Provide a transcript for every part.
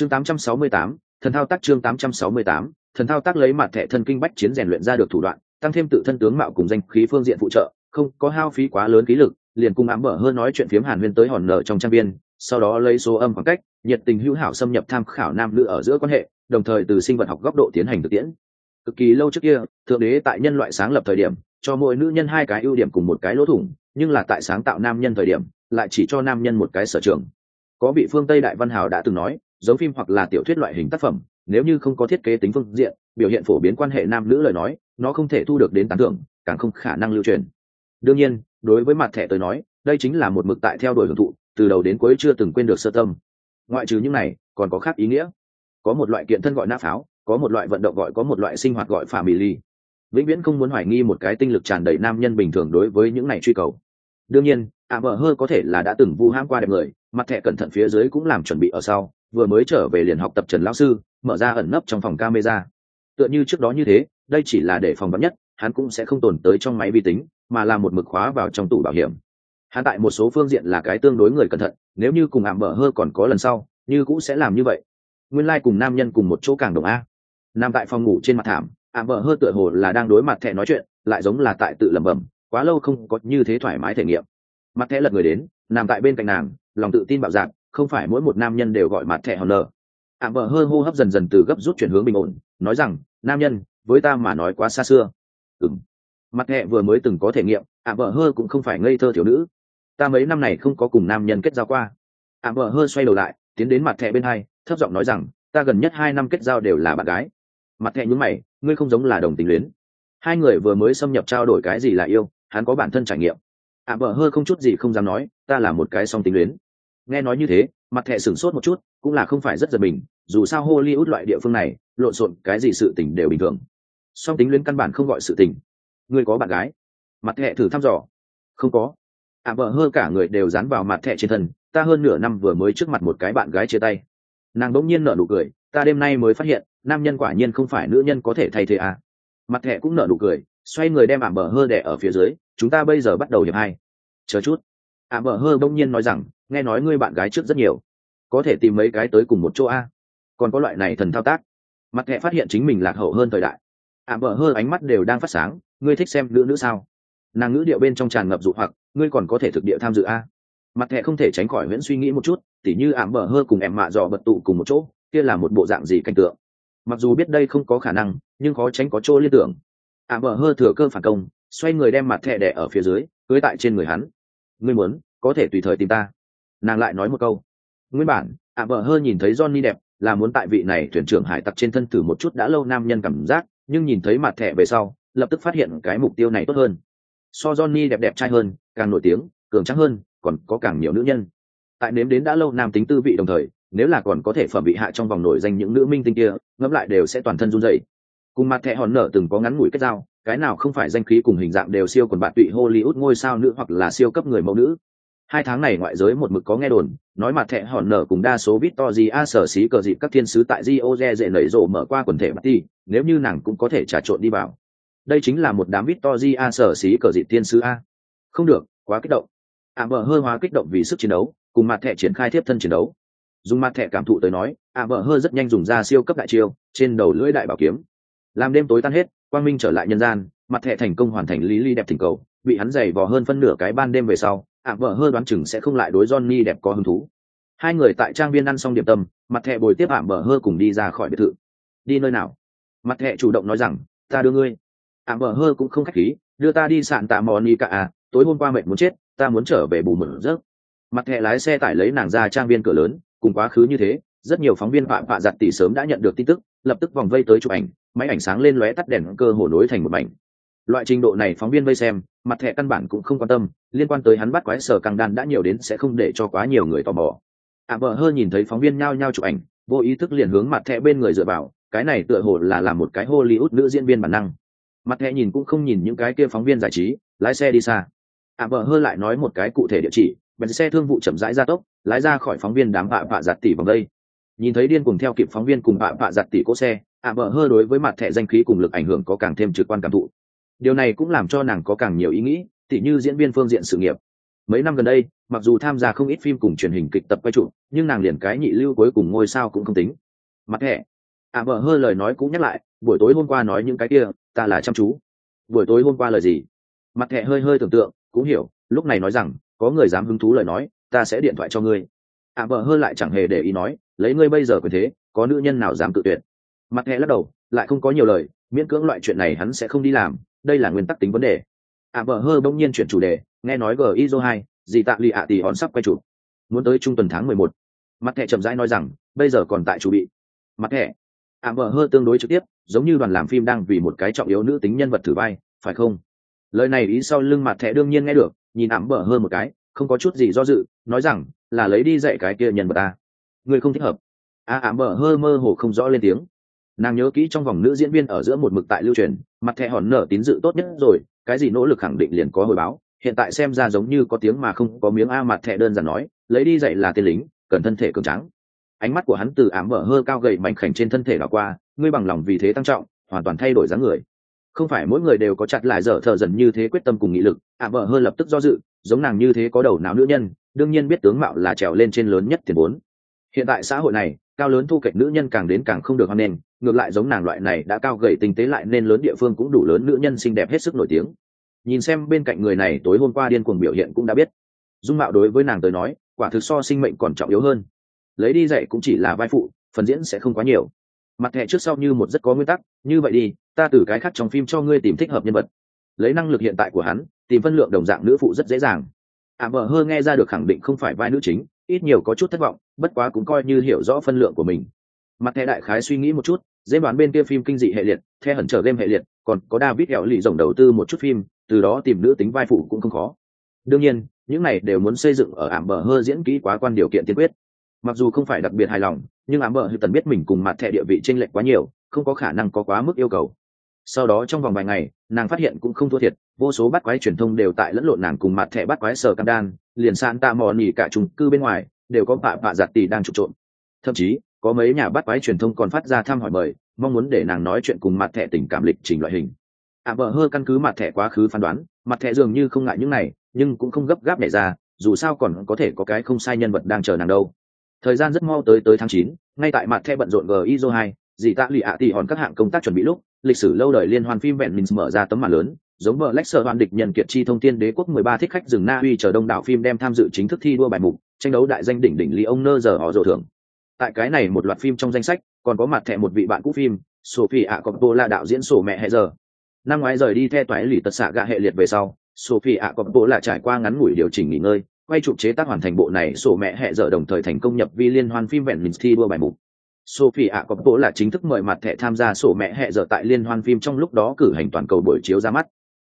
chương 868, thần thao tác chương 868, thần thao tác lấy mặt thẻ thân kinh bách chiến rèn luyện ra được thủ đoạn tăng thêm tự thân tướng mạo cùng danh khí phương diện phụ trợ không có hao phí quá lớn khí lực liền cùng ám mở hơn nói chuyện phiếm hàn huyên tới hòn nở trong trang viên sau đó lấy số âm khoảng cách nhiệt tình hữu hảo xâm nhập tham khảo nam nữ ở giữa quan hệ đồng thời từ sinh vật học góc độ tiến hành thực tiễn. Cực kỳ lâu trước kia thượng đế tại nhân loại sáng lập thời điểm cho mỗi nữ nhân hai cái ưu điểm cùng một cái lỗ thủng nhưng là tại sáng tạo nam nhân thời điểm lại chỉ cho nam nhân một cái sở trường. Có vị phương tây đại văn hào đã từng nói giống phim hoặc là tiểu thuyết loại hình tác phẩm, nếu như không có thiết kế tính phương diện, biểu hiện phổ biến quan hệ nam nữ lời nói, nó không thể thu được đến tán thưởng, càng không khả năng lưu truyền. Đương nhiên, đối với mặt thẻ tới nói, đây chính là một mực tại theo đuổi hưởng thụ, từ đầu đến cuối chưa từng quên được sơ tâm. Ngoại trừ những này, còn có khác ý nghĩa. Có một loại kiện thân gọi nã pháo, có một loại vận động gọi, có một loại sinh hoạt gọi phà mì ly vĩnh viễn không muốn hoài nghi một cái tinh lực tràn đầy nam nhân bình thường đối với những này truy cầu đương nhiên, ạ mở hơ có thể là đã từng vu hãm qua đẹp người, mặt thẻ cẩn thận phía dưới cũng làm chuẩn bị ở sau, vừa mới trở về liền học tập trần lão sư, mở ra ẩn nấp trong phòng camera. Tựa như trước đó như thế, đây chỉ là để phòng vắn nhất, hắn cũng sẽ không tồn tới trong máy vi tính, mà là một mực khóa vào trong tủ bảo hiểm. Hắn tại một số phương diện là cái tương đối người cẩn thận, nếu như cùng ảm mở hơ còn có lần sau, như cũng sẽ làm như vậy. Nguyên lai、like、cùng nam nhân cùng một chỗ càng đồng a. Nằm tại phòng ngủ trên mặt thảm ảm mở hơ tựa hồ là đang đối mặt thẻ nói chuyện, lại giống là tại tự lẩm bẩm quá lâu không có như thế thoải mái thể nghiệm. Mặt thẻ lật người đến, nằm tại bên cạnh nàng, lòng tự tin bạo dạn, không phải mỗi một nam nhân đều gọi mặt thẻ hòn lờ. ảm vợ hơ hô hấp dần dần từ gấp rút chuyển hướng bình ổn, nói rằng, nam nhân, với ta mà nói quá xa xưa. Ừng mặt thẻ vừa mới từng có thể nghiệm, ảm vợ hơ cũng không phải ngây thơ thiếu nữ. Ta mấy năm này không có cùng nam nhân kết giao qua. Ảm vợ hơ xoay đầu lại, tiến đến mặt thẻ bên hai, thấp giọng nói rằng, ta gần nhất hai năm kết giao đều là bạn gái. Mặt thẻ nhúng mày, ngươi không giống là đồng tình luyến. Hai người vừa mới xâm nhập trao đổi cái gì là yêu? Hắn có bản thân trải nghiệm. Ạ bở hơ không chút gì không dám nói ta là một cái song tính luyến. Nghe nói như thế mặt thẻ sửng sốt một chút cũng là không phải rất giật mình dù sao hollywood loại địa phương này lộn xộn cái gì sự tình đều bình thường. Song tính luyến căn bản không gọi sự tình. Ngươi có bạn gái? Mặt thẻ thử thăm dò. Không có. Ạ à, vợ cả người đều dán vào mặt thẻ trên thân ta hơn nửa năm vừa mới trước mặt một cái bạn gái chia tay. Nàng đ ỗ n g nhiên nở nụ cười ta đêm nay mới phát hiện nam nhân quả nhiên không phải nữ nhân có thể thay thế à. mặt thẻ cũng nở nụ cười xoay người đem ảm bờ hơ đẻ ở phía dưới, chúng ta bây giờ bắt đầu hiệp hai. Chờ chút. Ảm bờ hơ bỗng nhiên nói rằng, nghe nói ngươi bạn gái trước rất nhiều. Có thể tìm mấy cái tới cùng một chỗ a. Còn có loại này thần thao tác. Mặt hệ phát hiện chính mình lạc hậu hơn thời đại. Ảm bờ hơ ánh mắt đều đang phát sáng, ngươi thích xem nữ nữ sao? Nàng ngữ điệu bên trong tràn ngập dụ hoặc, ngươi còn có thể thực địa tham dự a. Mặt hệ không thể tránh khỏi huyễn suy nghĩ một chút, tỉ như ảm bờ hơ cùng em mạ dò bật tụ cùng một chỗ, kia là một bộ dạng gì cảnh tượng? Mặc dù biết đây không có khả năng, nhưng khó tránh có chỗ liên tưởng. À, ảm bờ hơ thừa cơ phản công xoay người đem mặt thẻ đẻ ở phía dưới cưới tại trên người hắn ngươi muốn có thể tùy thời tìm ta nàng lại nói một câu nguyên bản à, ảm bờ hơ nhìn thấy johnny đẹp là muốn tại vị này thuyền trưởng hải tặc trên thân thử một chút đã lâu nam nhân cảm giác nhưng nhìn thấy mặt thẻ về sau lập tức phát hiện cái mục tiêu này tốt hơn so Johnny đẹp đẹp trai hơn, càng nổi tiếng, cường tráng hơn, còn có càng nhiều nữ nhân. Tại nếm đến đã lâu nam tính tư vị đồng thời, nếu là còn có thể phẩm vị hạ trong vòng nổi danh những nữ minh tinh kia, ngẫm lại đều sẽ toàn thân run rẩy. Cùng mặt thẻ hòn nở từng có ngắn ngủi kết giao, cái nào không phải danh khí cùng hình dạng đều siêu quần bạn tụy Hollywood ngôi sao nữ hoặc là siêu cấp người mẫu nữ. Hai tháng này ngoại giới một mực có nghe đồn, nói mặt thẻ hòn nở cùng đa số Victoria sở xí cờ dịp các thiên sứ tại Rio de dễ nảy rộ mở qua quần thể party, nếu như nàng cũng có thể trà trộn đi vào. Đây chính là một đám Victoria sở xí cờ dị thiên sứ a. Không được quá kích động. Ạ vợ hơ hóa kích động vì sức chiến đấu cùng mặt thẻ triển khai tiếp thân chiến đấu. Dùng mặt thẻ cảm thụ tới nói ạ vợ hơ rất nhanh dùng ra siêu cấp đại chiêu trên đầu lưỡi đại bảo kiếm làm đêm tối tan hết, quang minh trở lại nhân gian, mặt thẻ thành công hoàn thành lý ly đẹp thỉnh cầu, bị hắn dày vò hơn phân nửa cái ban đêm về sau, ạ vợ hơ đoán chừng sẽ không lại đối johnny đẹp có hứng thú. Hai người tại trang viên ăn xong điểm tâm, mặt thẹ bồi tiếp ạ vợ hơ cùng đi ra khỏi biệt thự. Đi nơi nào? Mặt thẹ chủ động nói rằng, ta đưa ngươi. Ảm bờ hơ cũng không khách khí, đưa ta đi sạn tạ mò ni cả à tối hôm qua mệt muốn chết, ta muốn trở về bù mực rớt mặt thẹ lái xe tải lấy nàng ra trang viên cửa lớn, cùng quá khứ như thế, rất nhiều phóng viên phạm phạ giặt tỷ sớm đã nhận được tin tức lập tức vòng vây tới chụp ảnh, máy ảnh sáng lên lóe tắt đèn cơ hồ nối thành một mảnh. Loại trình độ này phóng viên vây xem, mặt thẻ căn bản cũng không quan tâm, liên quan tới hắn bắt quái sở càng đan đã nhiều đến sẽ không để cho quá nhiều người tò mò. Ạ vợ hơ nhìn thấy phóng viên nhao nhao chụp ảnh, vô ý thức liền hướng mặt thẻ bên người dựa vào, cái này tựa hồ là làm một cái hollywood nữ diễn viên bản năng. Mặt thẻ nhìn cũng không nhìn những cái kia phóng viên giải trí, lái xe đi xa. Ạ vợ hơ lại nói một cái cụ thể địa chỉ bèn xe thương vụ chậm rãi ra tốc, lái ra khỏi phóng viên đám vạ vạ giặt tỉ vòng đây nhìn thấy điên cùng theo kịp phóng viên cùng bạ bạ giặt tỷ cỗ xe ạ à, vợ hơ đối với mặt thẻ danh khí cùng lực ảnh hưởng có càng thêm trực quan cảm thụ. Điều này cũng làm cho nàng có càng nhiều ý nghĩ tỉ như diễn viên phương diện sự nghiệp. Mấy năm gần đây mặc dù tham gia không ít phim cùng truyền hình kịch tập quay trụ nhưng nàng liền cái nhị lưu cuối cùng ngôi sao cũng không tính. Mặt thẻ. Ạ vợ hơi lời nói cũng nhắc lại buổi tối hôm qua nói những cái kia ta là chăm chú. Buổi tối hôm qua lời gì? Mặt thẻ hơi hơi tưởng tượng cũng hiểu lúc này nói rằng có người dám hứng thú lời nói ta sẽ điện thoại cho ngươi. Ạ vợ hơi lại chẳng hề để ý nói lấy ngươi bây giờ quyền thế, có nữ nhân nào dám tự tuyệt? Mặt thẻ lắc đầu, lại không có nhiều lời, miễn cưỡng loại chuyện này hắn sẽ không đi làm, đây là nguyên tắc tính vấn đề. À, ạ vợ hơi bỗng nhiên chuyển chủ đề, nghe nói g iso hai gì tạ lì ạ tỷ hòn sắp quay chụp. Muốn tới trung tuần tháng mười một. Mặt thẻ chậm rãi nói rằng, bây giờ còn tại chủ bị. Mặt thẻ ạ à, vợ hơi tương đối trực tiếp, giống như đoàn làm phim đang vì một cái trọng yếu nữ tính nhân vật thử vai, phải không? Lời này ý sau lưng mặt thẻ đương nhiên nghe được, nhìn ảm bờ hơn một cái, không có chút gì do dự, nói rằng, là lấy đi dạy cái kia nhân vật ta người không thích hợp. A à, ảm bờ hơ mơ hồ không rõ lên tiếng. Nàng nhớ kỹ trong vòng nữ diễn viên ở giữa một mực tại lưu truyền, mặt thẻ hòn nở tín dự tốt nhất rồi, cái gì nỗ lực khẳng định liền có hồi báo, hiện tại xem ra giống như có tiếng mà không có miếng a mặt thẻ đơn giản nói, lấy đi dạy là tên lính, cần thân thể cường trắng ánh mắt của hắn từ ám vỡ hơ cao gầy mảnh khảnh trên thân thể đảo qua, ngươi bằng lòng vì thế tăng trọng, hoàn toàn thay đổi dáng người. Không phải mỗi người đều có chặt lại dở thợ dần như thế quyết tâm cùng nghị lực, ảm vợ hơ lập tức do dự, giống nàng như thế có đầu não nữ nhân, đương nhiên biết tướng mạo là trèo lên trên lớn nhất tiền vốn hiện tại xã hội này cao lớn thu kệch nữ nhân càng đến càng không được hoan nghênh ngược lại giống nàng loại này đã cao gầy tinh tế lại nên lớn địa phương cũng đủ lớn nữ nhân xinh đẹp hết sức nổi tiếng. Nhìn xem bên cạnh người này tối hôm qua điên cuồng biểu hiện cũng đã biết. Dung mạo đối với nàng tới nói quả thực so sinh mệnh còn trọng yếu hơn. Lấy đi dạy cũng chỉ là vai phụ phần diễn sẽ không quá nhiều. Mặt thẻ trước sau như một rất có nguyên tắc như vậy đi ta từ cái khác trong phim cho ngươi tìm thích hợp nhân vật. Lấy năng lực hiện tại của hắn tìm phân lượng đồng dạng nữ phụ rất dễ dàng. Ả à, mờ hơ nghe ra được khẳng định không phải vai nữ chính ít nhiều có chút thất vọng, bất quá cũng coi như hiểu rõ phân lượng của mình. Mặt thẻ đại khái suy nghĩ một chút, dễ đoán bên kia phim kinh dị hệ liệt the hẩn trở game hệ liệt, còn có david hẹo lì rồng đầu tư một chút phim, từ đó tìm nữ tính vai phụ cũng không khó. Đương nhiên, những này đều muốn xây dựng ở ảm bờ hơ diễn kỹ quá quan điều kiện tiên quyết. Mặc dù không phải đặc biệt hài lòng, nhưng ảm bờ hư tần biết mình cùng mặt thẻ địa vị tranh lệch quá nhiều, không có khả năng có quá mức yêu cầu. Sau đó trong vòng vài ngày, nàng phát hiện cũng không thua thiệt, vô số bắt quái truyền thông đều tại lẫn lộn nàng cùng mặt thẻ bắt quái sờ cam đan liền san tạ mò nỉ cả trung cư bên ngoài đều có bạ bạ giặt tỷ đang trục trộm. Thậm chí có mấy nhà bắt quái truyền thông còn phát ra thăm hỏi mời mong muốn để nàng nói chuyện cùng mặt thẻ tình cảm lịch trình loại hình. Ạ à, bờ hơ căn cứ mặt thẻ quá khứ phán đoán mặt thẻ dường như không ngại những này nhưng cũng không gấp gáp nhảy ra dù sao còn có thể có cái không sai nhân vật đang chờ nàng đâu. Thời gian rất mau tới tới tháng chín ngay tại mặt thẻ bận rộn gizo hai dì tạ lụy ạ tỉ hòn các hạng công tác chuẩn bị lúc lịch sử lâu đời liên hoan phim vẹn mình mở ra tấm màn lớn giống vợ lách sợ hoàn địch nhân kiệt chi thông tiên đế quốc 13 thích khách rừng na uy chờ đông đảo phim đem tham dự chính thức thi đua bài mục, tranh đấu đại danh đỉnh đỉnh ly ông nơ giờ họ rộ thưởng. Tại cái này một loạt phim trong danh sách, còn có mặt thẻ một vị bạn cũ phim, sophie ạ là đạo diễn sổ mẹ hệ giờ. Năm ngoái rời đi theo toái lì tật xạ gạ hệ liệt về sau, sophie ạ là trải qua ngắn ngủi điều chỉnh nghỉ ngơi, quay chụp chế tác hoàn thành bộ này sổ mẹ hẹ giờ đồng thời thành công nhập vi liên hoan phim vẹn mình thi đua bài mục. Sophie ạ có bộ là chính thức mời mặt thẻ tham gia sổ mẹ hẹ giờ tại liên hoan phim trong lúc đó cử hành toàn cầu buổi chiếu ra mắt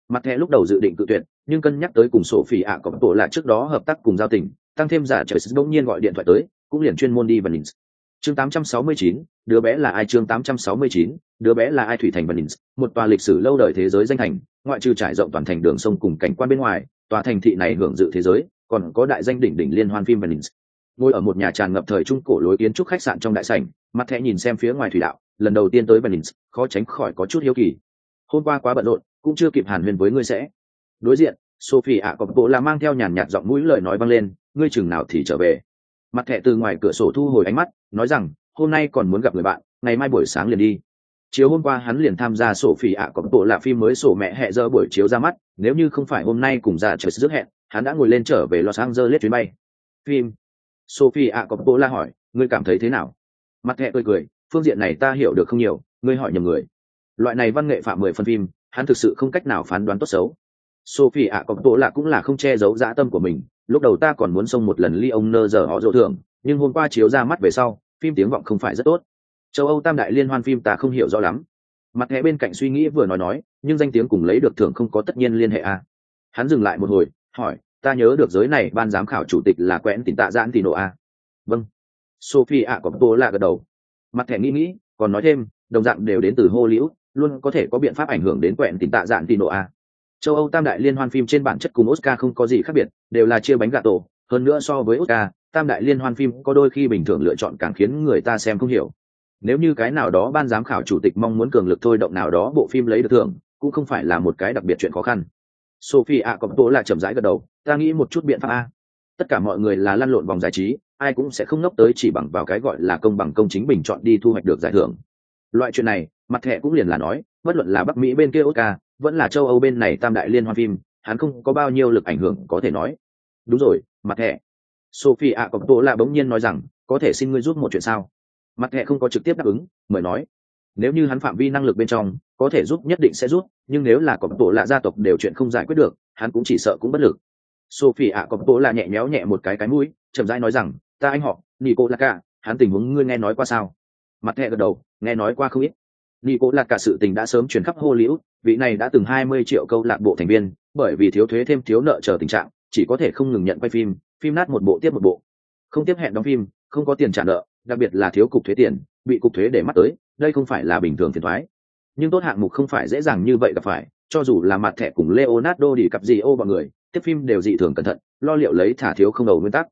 mặt thẻ lúc đầu dự định cự tuyệt nhưng cân nhắc tới cùng sổ phỉ ạ có bộ là trước đó hợp tác cùng giao tình tăng thêm giả trời bỗng nhiên gọi điện thoại tới cũng liền chuyên môn đi và Nins. Chương 869, đứa bé là ai chương 869, đứa bé là ai thủy thành Venice, một tòa lịch sử lâu đời thế giới danh thành, ngoại trừ trải rộng toàn thành đường sông cùng cảnh quan bên ngoài, tòa thành thị này hưởng dự thế giới, còn có đại danh đỉnh đỉnh liên hoan phim Venice. Ngồi ở một nhà tràn ngập thời trung cổ lối kiến trúc khách sạn trong đại sảnh, mặt thẻ nhìn xem phía ngoài thủy đạo, lần đầu tiên tới Venice, khó tránh khỏi có chút hiếu kỳ. Hôm qua quá bận rộn, cũng chưa kịp hàn huyên với ngươi sẽ. Đối diện, Sophie ạ có bộ là mang theo nhàn nhạt giọng mũi lời nói vang lên, ngươi chừng nào thì trở về. Mặt thẹ từ ngoài cửa sổ thu hồi ánh mắt, nói rằng, hôm nay còn muốn gặp người bạn, ngày mai buổi sáng liền đi. Chiều hôm qua hắn liền tham gia sổ phỉ ạ có bộ là phim mới sổ mẹ hẹ giờ buổi chiếu ra mắt, nếu như không phải hôm nay cùng ra trời rước hẹn, hắn đã ngồi lên trở về Los Angeles chuyến bay. Phim. Sophie ạ Coppola hỏi, ngươi cảm thấy thế nào? Mặt thẹ cười cười, phương diện này ta hiểu được không nhiều, ngươi hỏi nhầm người. Loại này văn nghệ phạm mười phân phim, hắn thực sự không cách nào phán đoán tốt xấu. Sophie ạ Coppola cũng là không che giấu dã tâm của mình, lúc đầu ta còn muốn xông một lần ly ông nơ giờ họ dỗ thưởng, nhưng hôm qua chiếu ra mắt về sau, phim tiếng vọng không phải rất tốt. Châu Âu tam đại liên hoan phim ta không hiểu rõ lắm. Mặt hẹ bên cạnh suy nghĩ vừa nói nói, nhưng danh tiếng cùng lấy được thưởng không có tất nhiên liên hệ à. Hắn dừng lại một hồi, hỏi ta nhớ được giới này ban giám khảo chủ tịch là quẽn tỉnh tạ giãn tì nộ a vâng sophie ạ có tô lạ gật đầu mặt thẻ nghĩ nghĩ còn nói thêm đồng dạng đều đến từ hô liễu luôn có thể có biện pháp ảnh hưởng đến quẹn tình tạ dạn tì nộ a. Châu âu tam đại liên hoan phim trên bản chất cùng oscar không có gì khác biệt, đều là chia bánh gà tổ. Hơn nữa so với oscar, tam đại liên hoan phim có đôi khi bình thường lựa chọn càng khiến người ta xem không hiểu. Nếu như cái nào đó ban giám khảo chủ tịch mong muốn cường lực thôi động nào đó bộ phim lấy được thưởng, cũng không phải là một cái đặc biệt chuyện khó khăn. Sophie a cộng tố là chậm rãi gật đầu, ta nghĩ một chút biện pháp a. Tất cả mọi người là lăn lộn vòng giải trí, ai cũng sẽ không ngốc tới chỉ bằng vào cái gọi là công bằng công chính bình chọn đi thu hoạch được giải thưởng. Loại chuyện này mặt thẻ cũng liền là nói bất luận là bắc mỹ bên kia oscar vẫn là châu âu bên này tam đại liên hoan phim hắn không có bao nhiêu lực ảnh hưởng có thể nói. Đúng rồi mặt thẻ. Sophie ạ cọc tổ lạ bỗng nhiên nói rằng có thể xin ngươi giúp một chuyện sao? Mặt thẻ không có trực tiếp đáp ứng mời nói nếu như hắn phạm vi năng lực bên trong có thể giúp nhất định sẽ giúp nhưng nếu là cọc tổ lạ gia tộc đều chuyện không giải quyết được hắn cũng chỉ sợ cũng bất lực. Sophie ạ cọc tổ lạ nhẹ nhéo nhẹ một cái cái mũi chậm rãi nói rằng ta anh họ nico cả, hắn tình huống ngươi nghe nói qua sao? Mặt thẻ gật đầu nghe nói qua không ít nico laka sự tình đã sớm chuyển khắp hollywood, vị này đã từng hai mươi triệu câu lạc bộ thành viên, bởi vì thiếu thuế thêm thiếu nợ chờ tình trạng, chỉ có thể không ngừng nhận quay phim phim nát một bộ tiếp một bộ. Không tiếp hẹn đóng phim, không có tiền trả nợ, đặc biệt là thiếu cục thuế tiền, bị cục thuế để mắt tới, đây không phải là bình thường phiền thoái nhưng tốt hạng mục không phải dễ dàng như vậy gặp phải, cho dù là mặt thẻ cùng leonardo đi cặp gì ô bọn người, tiếp phim đều dị thường cẩn thận, lo liệu lấy thả thiếu không đầu nguyên tắc.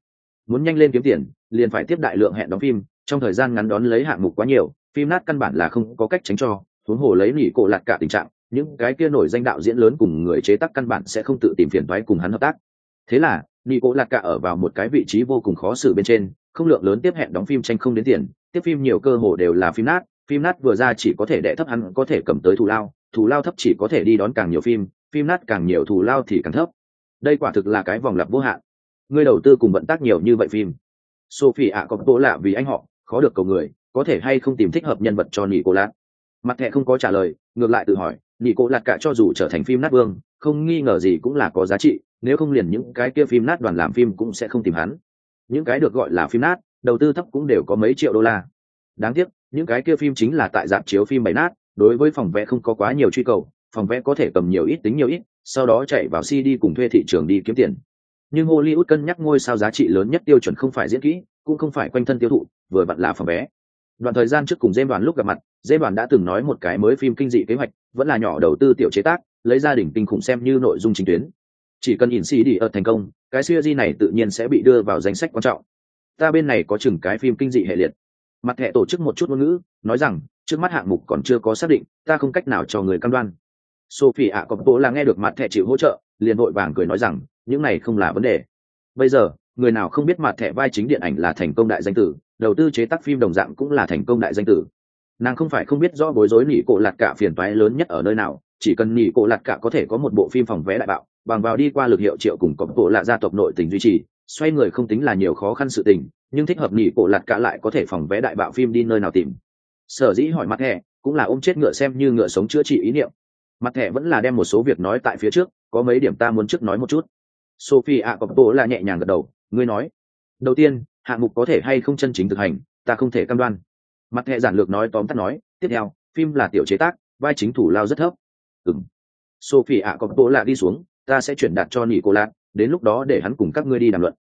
Muốn nhanh lên kiếm tiền, liền phải tiếp đại lượng hẹn đóng phim, trong thời gian ngắn đón lấy hạng mục quá nhiều phim nát căn bản là không có cách tránh cho, huống hồ lấy nỉ cổ lạt cả tình trạng, những cái kia nổi danh đạo diễn lớn cùng người chế tác căn bản sẽ không tự tìm phiền thoái cùng hắn hợp tác. Thế là, nỉ cổ lạt cả ở vào một cái vị trí vô cùng khó xử bên trên, không lượng lớn tiếp hẹn đóng phim tranh không đến tiền, tiếp phim nhiều cơ hồ đều là phim nát phim nát vừa ra chỉ có thể đệ thấp hắn có thể cầm tới thù lao thù lao thấp chỉ có thể đi đón càng nhiều phim phim nát càng nhiều thù lao thì càng thấp. Đây quả thực là cái vòng lặp vô hạn. Ngươi đầu tư cùng vận tác nhiều như vậy phim. Sophie ạ có tố lạ vì anh họ, khó được cầu người có thể hay không tìm thích hợp nhân vật cho nỉ cô lạc mặt thẹ không có trả lời, ngược lại tự hỏi nỉ cô lạc cả cho dù trở thành phim nát vương, không nghi ngờ gì cũng là có giá trị, nếu không liền những cái kia phim nát đoàn làm phim cũng sẽ không tìm hắn. Những cái được gọi là phim nát, đầu tư thấp cũng đều có mấy triệu đô la. Đáng tiếc, những cái kia phim chính là tại dạp chiếu phim bày nát, đối với phòng vẽ không có quá nhiều truy cầu, phòng vẽ có thể cầm nhiều ít tính nhiều ít, sau đó chạy vào cd cùng thuê thị trường đi kiếm tiền. Nhưng hollywood cân nhắc ngôi sao giá trị lớn nhất tiêu chuẩn không phải diễn kỹ, cũng không phải quanh thân tiêu thụ, vừa vặn là phòng vé đoạn thời gian trước cùng Dê đoàn lúc gặp mặt Dê đoàn đã từng nói một cái mới phim kinh dị kế hoạch, vẫn là nhỏ đầu tư tiểu chế tác, lấy gia đình kinh khủng xem như nội dung chính tuyến. Chỉ cần in đi ở thành công, cái siêu di này tự nhiên sẽ bị đưa vào danh sách quan trọng. Ta bên này có chừng cái phim kinh dị hệ liệt. Mặt hệ tổ chức một chút ngôn ngữ, nói rằng, trước mắt hạng mục còn chưa có xác định, ta không cách nào cho người cam đoan. Sophie ạ, có bố là nghe được mặt thẻ chịu hỗ trợ, liền vội vàng cười nói rằng, những này không là vấn đề. Bây giờ, người nào không biết mặt thẻ vai chính điện ảnh là thành công đại danh tử? Đầu tư chế tác phim đồng dạng cũng là thành công đại danh tử. Nàng không phải không biết rõ bối rối nỉ cổ lạt cả phiền toái lớn nhất ở nơi nào, chỉ cần nỉ cổ lạt cả có thể có một bộ phim phòng vé đại bạo, bằng vào đi qua lực hiệu triệu cùng cộng bộ lạ gia tộc nội tình duy trì, xoay người không tính là nhiều khó khăn sự tình, nhưng thích hợp nỉ cổ lạt cả lại có thể phòng vé đại bạo phim đi nơi nào tìm. Sở dĩ hỏi mặt thẻ cũng là ôm chết ngựa xem như ngựa sống chữa trị ý niệm. Mặt thẻ vẫn là đem một số việc nói tại phía trước, có mấy điểm ta muốn trước nói một chút. Sophie ạ cọp tổ là nhẹ nhàng gật đầu, ngươi nói. Đầu tiên hạng mục có thể hay không chân chính thực hành, ta không thể cam đoan. Mặt hệ giản lược nói tóm tắt nói, tiếp theo, phim là tiểu chế tác, vai chính thủ lao rất thấp. Ừng sophie ạ, có tổ là đi xuống, ta sẽ chuyển đạt cho nỉ cô lạc đến lúc đó để hắn cùng các ngươi đi đàm luận.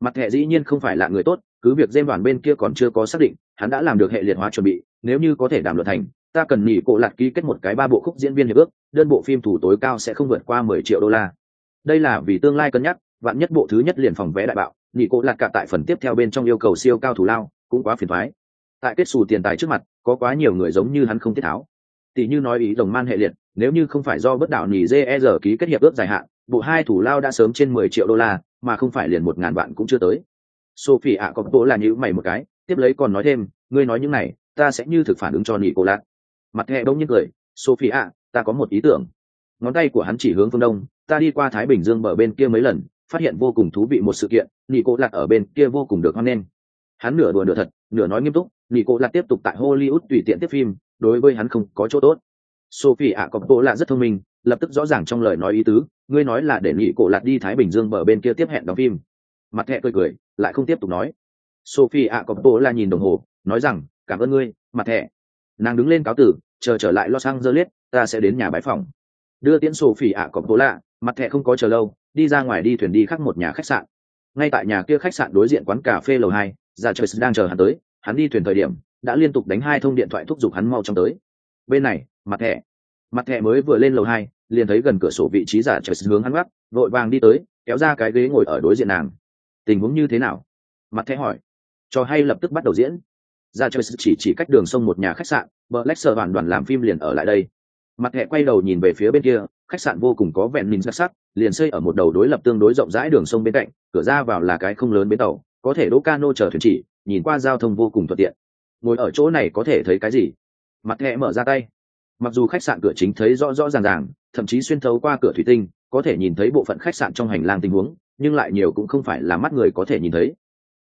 Mặt hệ dĩ nhiên không phải là người tốt, cứ việc dêm đoàn bên kia còn chưa có xác định, hắn đã làm được hệ liệt hóa chuẩn bị, nếu như có thể đàm luận thành, ta cần Nhị cổ lạc ký kết một cái ba bộ khúc diễn viên hiệp ước, đơn bộ phim thủ tối cao sẽ không vượt qua mười triệu đô la. Đây là vì tương lai cân nhắc vạn nhất bộ thứ nhất liền phòng vé đại bạo, nghỉ cổ lạc cả tại phần tiếp theo bên trong yêu cầu siêu cao thủ lao, cũng quá phiền thoái tại kết xù tiền tài trước mặt, có quá nhiều người giống như hắn không tiết tháo. Tỷ như nói ý đồng man hệ liệt, nếu như không phải do bất đạo nỉ ger ký kết hiệp ước dài hạn, bộ hai thủ lao đã sớm trên mười triệu đô la, mà không phải liền một ngàn vạn cũng chưa tới. Sophie ạ, có bộ là nhữ mày một cái, tiếp lấy còn nói thêm, ngươi nói những này, ta sẽ như thực phản ứng cho nỉ cô lạc mặt hệ đông như cười, sophie ạ, ta có một ý tưởng. Ngón tay của hắn chỉ hướng phương đông, ta đi qua thái bình dương bờ bên kia mấy lần phát hiện vô cùng thú vị một sự kiện nị cô lạc ở bên kia vô cùng được hoan nghênh. Hắn nửa đùa nửa thật, nửa nói nghiêm túc nị cô lạc tiếp tục tại hollywood tùy tiện tiếp phim, đối với hắn không có chỗ tốt. Sophie ạ có bộ lạ rất thông minh, lập tức rõ ràng trong lời nói ý tứ, ngươi nói là để nị cô lạc đi thái bình dương bờ bên kia tiếp hẹn đóng phim. Mặt thẹ cười cười, lại không tiếp tục nói. Sophie ạ có bộ là nhìn đồng hồ, nói rằng, cảm ơn ngươi, mặt thẹ nàng đứng lên cáo tử, chờ trở lại los angeles, ta sẽ đến nhà bãi phòng đưa tiễn sophie ạ có bộ lạ mặt thẹ không có chờ lâu đi ra ngoài đi thuyền đi khắc một nhà khách sạn. Ngay tại nhà kia khách sạn đối diện quán cà phê lầu hai ra trời đang chờ hắn tới. Hắn đi thuyền thời điểm, đã liên tục đánh hai thông điện thoại thúc giục hắn mau trong tới. Bên này, mặt thẻ. Mặt thẻ mới vừa lên lầu hai, liền thấy gần cửa sổ vị trí giả trời hướng hắn gắt vội vàng đi tới, kéo ra cái ghế ngồi ở đối diện nàng. Tình huống như thế nào? Mặt thẻ hỏi. Cho hay lập tức bắt đầu diễn. Ra trời chỉ chỉ cách đường sông một nhà khách sạn, bờ lách sợ đoàn đoàn làm phim liền ở lại đây mặt thẹ quay đầu nhìn về phía bên kia, khách sạn vô cùng có vẹn nhìn sắc sắc, liền xây ở một đầu đối lập tương đối rộng rãi đường sông bên cạnh, cửa ra vào là cái không lớn bến tàu, có thể đỗ cano chở thuyền chỉ, nhìn qua giao thông vô cùng thuận tiện. Ngồi ở chỗ này có thể thấy cái gì? Mặt thẹ mở ra tay. Mặc dù khách sạn cửa chính thấy rõ rõ ràng ràng, thậm chí xuyên thấu qua cửa thủy tinh, có thể nhìn thấy bộ phận khách sạn trong hành lang tình huống, nhưng lại nhiều cũng không phải là mắt người có thể nhìn thấy.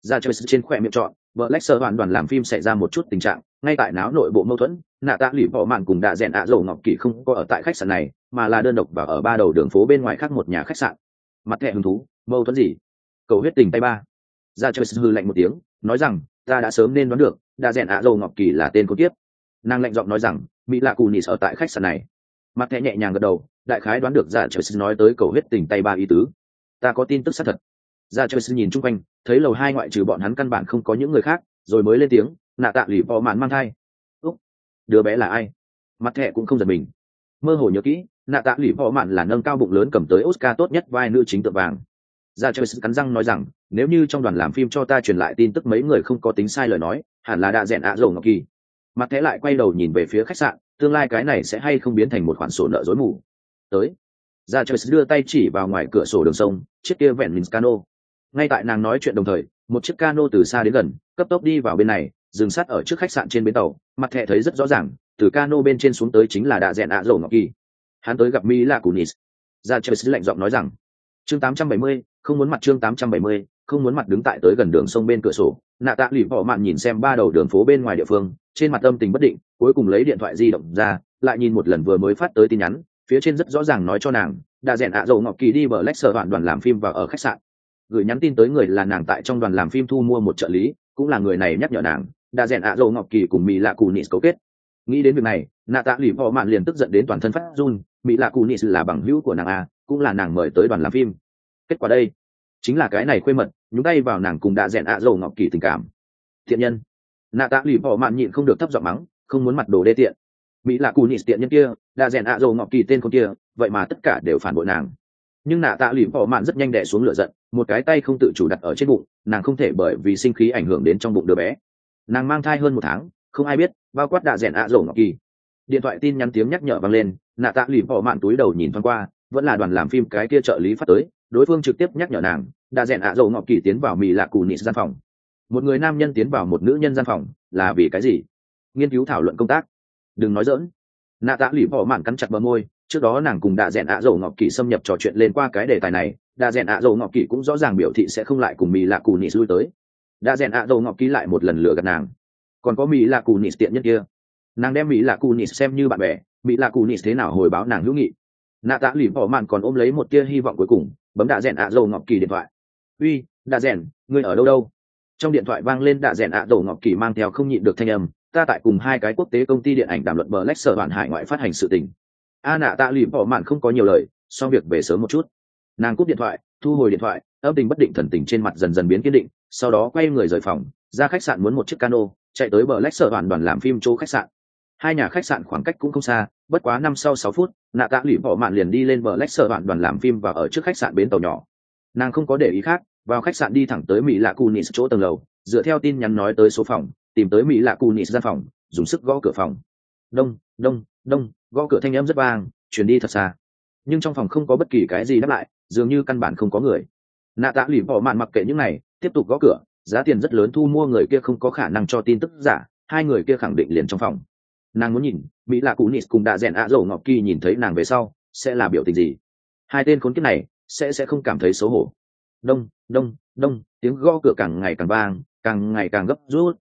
Ra chơi trên khoe miệng chọn, vợ lách sơ hoàn đoàn làm phim xảy ra một chút tình trạng, ngay tại náo nội bộ mâu thuẫn nạ tạ lụy bỏ mạn cùng đạ rèn ạ dầu ngọc kỳ không có ở tại khách sạn này, mà là đơn độc và ở ba đầu đường phố bên ngoài khác một nhà khách sạn. Mặt thẻ hứng thú, mâu thuẫn gì? Cầu huyết tình tay ba. Dạ ra chơi hư lạnh một tiếng, nói rằng, ta đã sớm nên đoán được, đạ rèn ạ dầu ngọc kỳ là tên cô tiếp nàng lạnh giọng nói rằng, mỹ lạ cù nị ở tại khách sạn này. Mặt thẻ nhẹ nhàng gật đầu, đại khái đoán được dạ ra chơi nói tới cầu huyết tình tay ba ý tứ. Ta có tin tức xác thật. Dạ ra chơi nhìn chung quanh, thấy lầu hai ngoại trừ bọn hắn căn bản không có những người khác, rồi mới lên tiếng, nạ tạ lì bỏ mạn mang thai đứa bé là ai? Mặt thẹ cũng không giật mình. Mơ hồ nhớ kỹ, nạ tạ lụy họ mạn là nâng cao bụng lớn cầm tới oscar tốt nhất vai nữ chính tượng vàng. Ra chơi cắn răng nói rằng, nếu như trong đoàn làm phim cho ta truyền lại tin tức mấy người không có tính sai lời nói, hẳn là đạ dẹn ạ dầu ngọc kỳ. Mặt thẻ lại quay đầu nhìn về phía khách sạn, tương lai cái này sẽ hay không biến thành một khoản sổ nợ dối mù. Tới. Ra chơi đưa tay chỉ vào ngoài cửa sổ đường sông, chiếc kia vẹn mình cano ngay tại nàng nói chuyện đồng thời, một chiếc cano từ xa đến gần, cấp tốc đi vào bên này dừng sát ở trước khách sạn trên bến tàu mặt thẹ thấy rất rõ ràng từ cano bên trên xuống tới chính là đạ dẹn ạ dầu ngọc kỳ. Hắn tới gặp mỹ là cunis dạ ra chơi sứ lạnh giọng nói rằng chương 870, không muốn mặt chương 870, không muốn mặt đứng tại tới gần đường sông bên cửa sổ. Nạ tạ lụy bỏ mạn nhìn xem ba đầu đường phố bên ngoài địa phương trên mặt âm tình bất định cuối cùng lấy điện thoại di động ra lại nhìn một lần vừa mới phát tới tin nhắn phía trên rất rõ ràng nói cho nàng đã rèn ạ dầu ngọc kỳ đi bờ lách sở đoạn đoàn làm phim và ở khách sạn. Gửi nhắn tin tới người là nàng tại trong đoàn làm phim thu mua một trợ lý cũng là người này nhắc nhở nàng đã rèn ạ dầu ngọc kỳ cùng mỹ lạ cù nis cấu kết. Nghĩ đến việc này, nạ tạ lì họ mạn liền tức giận đến toàn thân phát run. Mỹ lạ cù nis là bằng hữu của nàng a, cũng là nàng mời tới đoàn làm phim. Kết quả đây, chính là cái này khuê mật, nhúng tay vào nàng cùng đã rèn ạ dầu ngọc kỳ tình cảm. Thiện nhân. Nạ tạ lì họ mạn nhịn không được thấp giọng mắng, không muốn mặt đồ đê tiện. Mỹ lạ cù nis tiện nhân kia, đã rèn ạ dầu ngọc kỳ tên con kia, vậy mà tất cả đều phản bội nàng. Nhưng nạ tạ lụy họ mạn rất nhanh đẻ xuống lửa giận, một cái tay không tự chủ đặt ở trên bụng, nàng không thể bởi vì sinh khí ảnh hưởng đến trong bụng đứa bé nàng mang thai hơn một tháng, không ai biết, bao quát đạ rẽn ạ dầu ngọc kỳ. Điện thoại tin nhắn tiếng nhắc nhở vang lên, nạ tạ lìm họ mạn túi đầu nhìn thoáng qua, vẫn là đoàn làm phim cái kia trợ lý phát tới, đối phương trực tiếp nhắc nhở nàng, đạ rẽn ạ dầu ngọc kỳ tiến vào mì lạ cù nị gian phòng. Một người nam nhân tiến vào một nữ nhân gian phòng, là vì cái gì? Nghiên cứu thảo luận công tác. Đừng nói dỡn nạ tạ lì họ mạn cắn chặt bờ môi, trước đó nàng cùng đạ rẽn ạ dầu ngọc kỳ xâm nhập trò chuyện lên qua cái đề tài này, đạ rẽn ạ dầu ngọc kỳ cũng rõ ràng biểu thị sẽ không lại cùng mì lạ cù nị lui tới đã rèn ạ dầu ngọc ký lại một lần lừa gạt nàng. Còn có mỹ lạ cù nịt tiện nhất kia. Nàng đem mỹ lạ cù nịt xem như bạn bè mỹ lạ cù nịt thế nào hồi báo nàng hữu nghị. Nạ tạ lụy bỏ mạn còn ôm lấy một tia hy vọng cuối cùng bấm đạ rèn ạ dầu ngọc kỳ điện thoại. Uy đạ rèn, ngươi ở đâu đâu? Trong điện thoại vang lên đạ rèn ạ dầu ngọc kỳ mang theo không nhịn được thanh âm ta tại cùng hai cái quốc tế công ty điện ảnh đàm luận bờ lách sở hoàn hải ngoại phát hành sự tình. A nạ tạ lụy bỏ mạn không có nhiều lời xong việc về sớm một chút. Nàng cúp điện thoại thu hồi điện thoại âm tình bất định thần tình trên mặt dần dần biến kiên định sau đó quay người rời phòng, ra khách sạn muốn một chiếc cano, chạy tới bờ lách sở hoàn đoàn làm phim chỗ khách sạn. Hai nhà khách sạn khoảng cách cũng không xa, bất quá năm sau sáu phút, nạ tạ lụy bỏ mạn liền đi lên bờ lách sở hoàn đoàn làm phim và ở trước khách sạn bến tàu nhỏ. Nàng không có để ý khác, vào khách sạn đi thẳng tới mỹ lạ cù chỗ tầng lầu, dựa theo tin nhắn nói tới số phòng, tìm tới mỹ lạ cù nis gian phòng, dùng sức gõ cửa phòng. Đông đông đông, gõ cửa thanh âm rất vang, chuyển đi thật xa. Nhưng trong phòng không có bất kỳ cái gì đáp lại, dường như căn bản không có người. Nạ tạ lụy bỏ mạn mặc kệ những này tiếp tục gõ cửa, giá tiền rất lớn thu mua người kia không có khả năng cho tin tức giả, hai người kia khẳng định liền trong phòng. Nàng muốn nhìn, mỹ lạ cụ nịt cùng đã rèn ạ dầu ngọc kỳ nhìn thấy nàng về sau, sẽ là biểu tình gì? Hai tên khốn kiếp này, sẽ sẽ không cảm thấy xấu hổ. Đông đông đông, tiếng gõ cửa càng ngày càng vang, càng ngày càng gấp rút.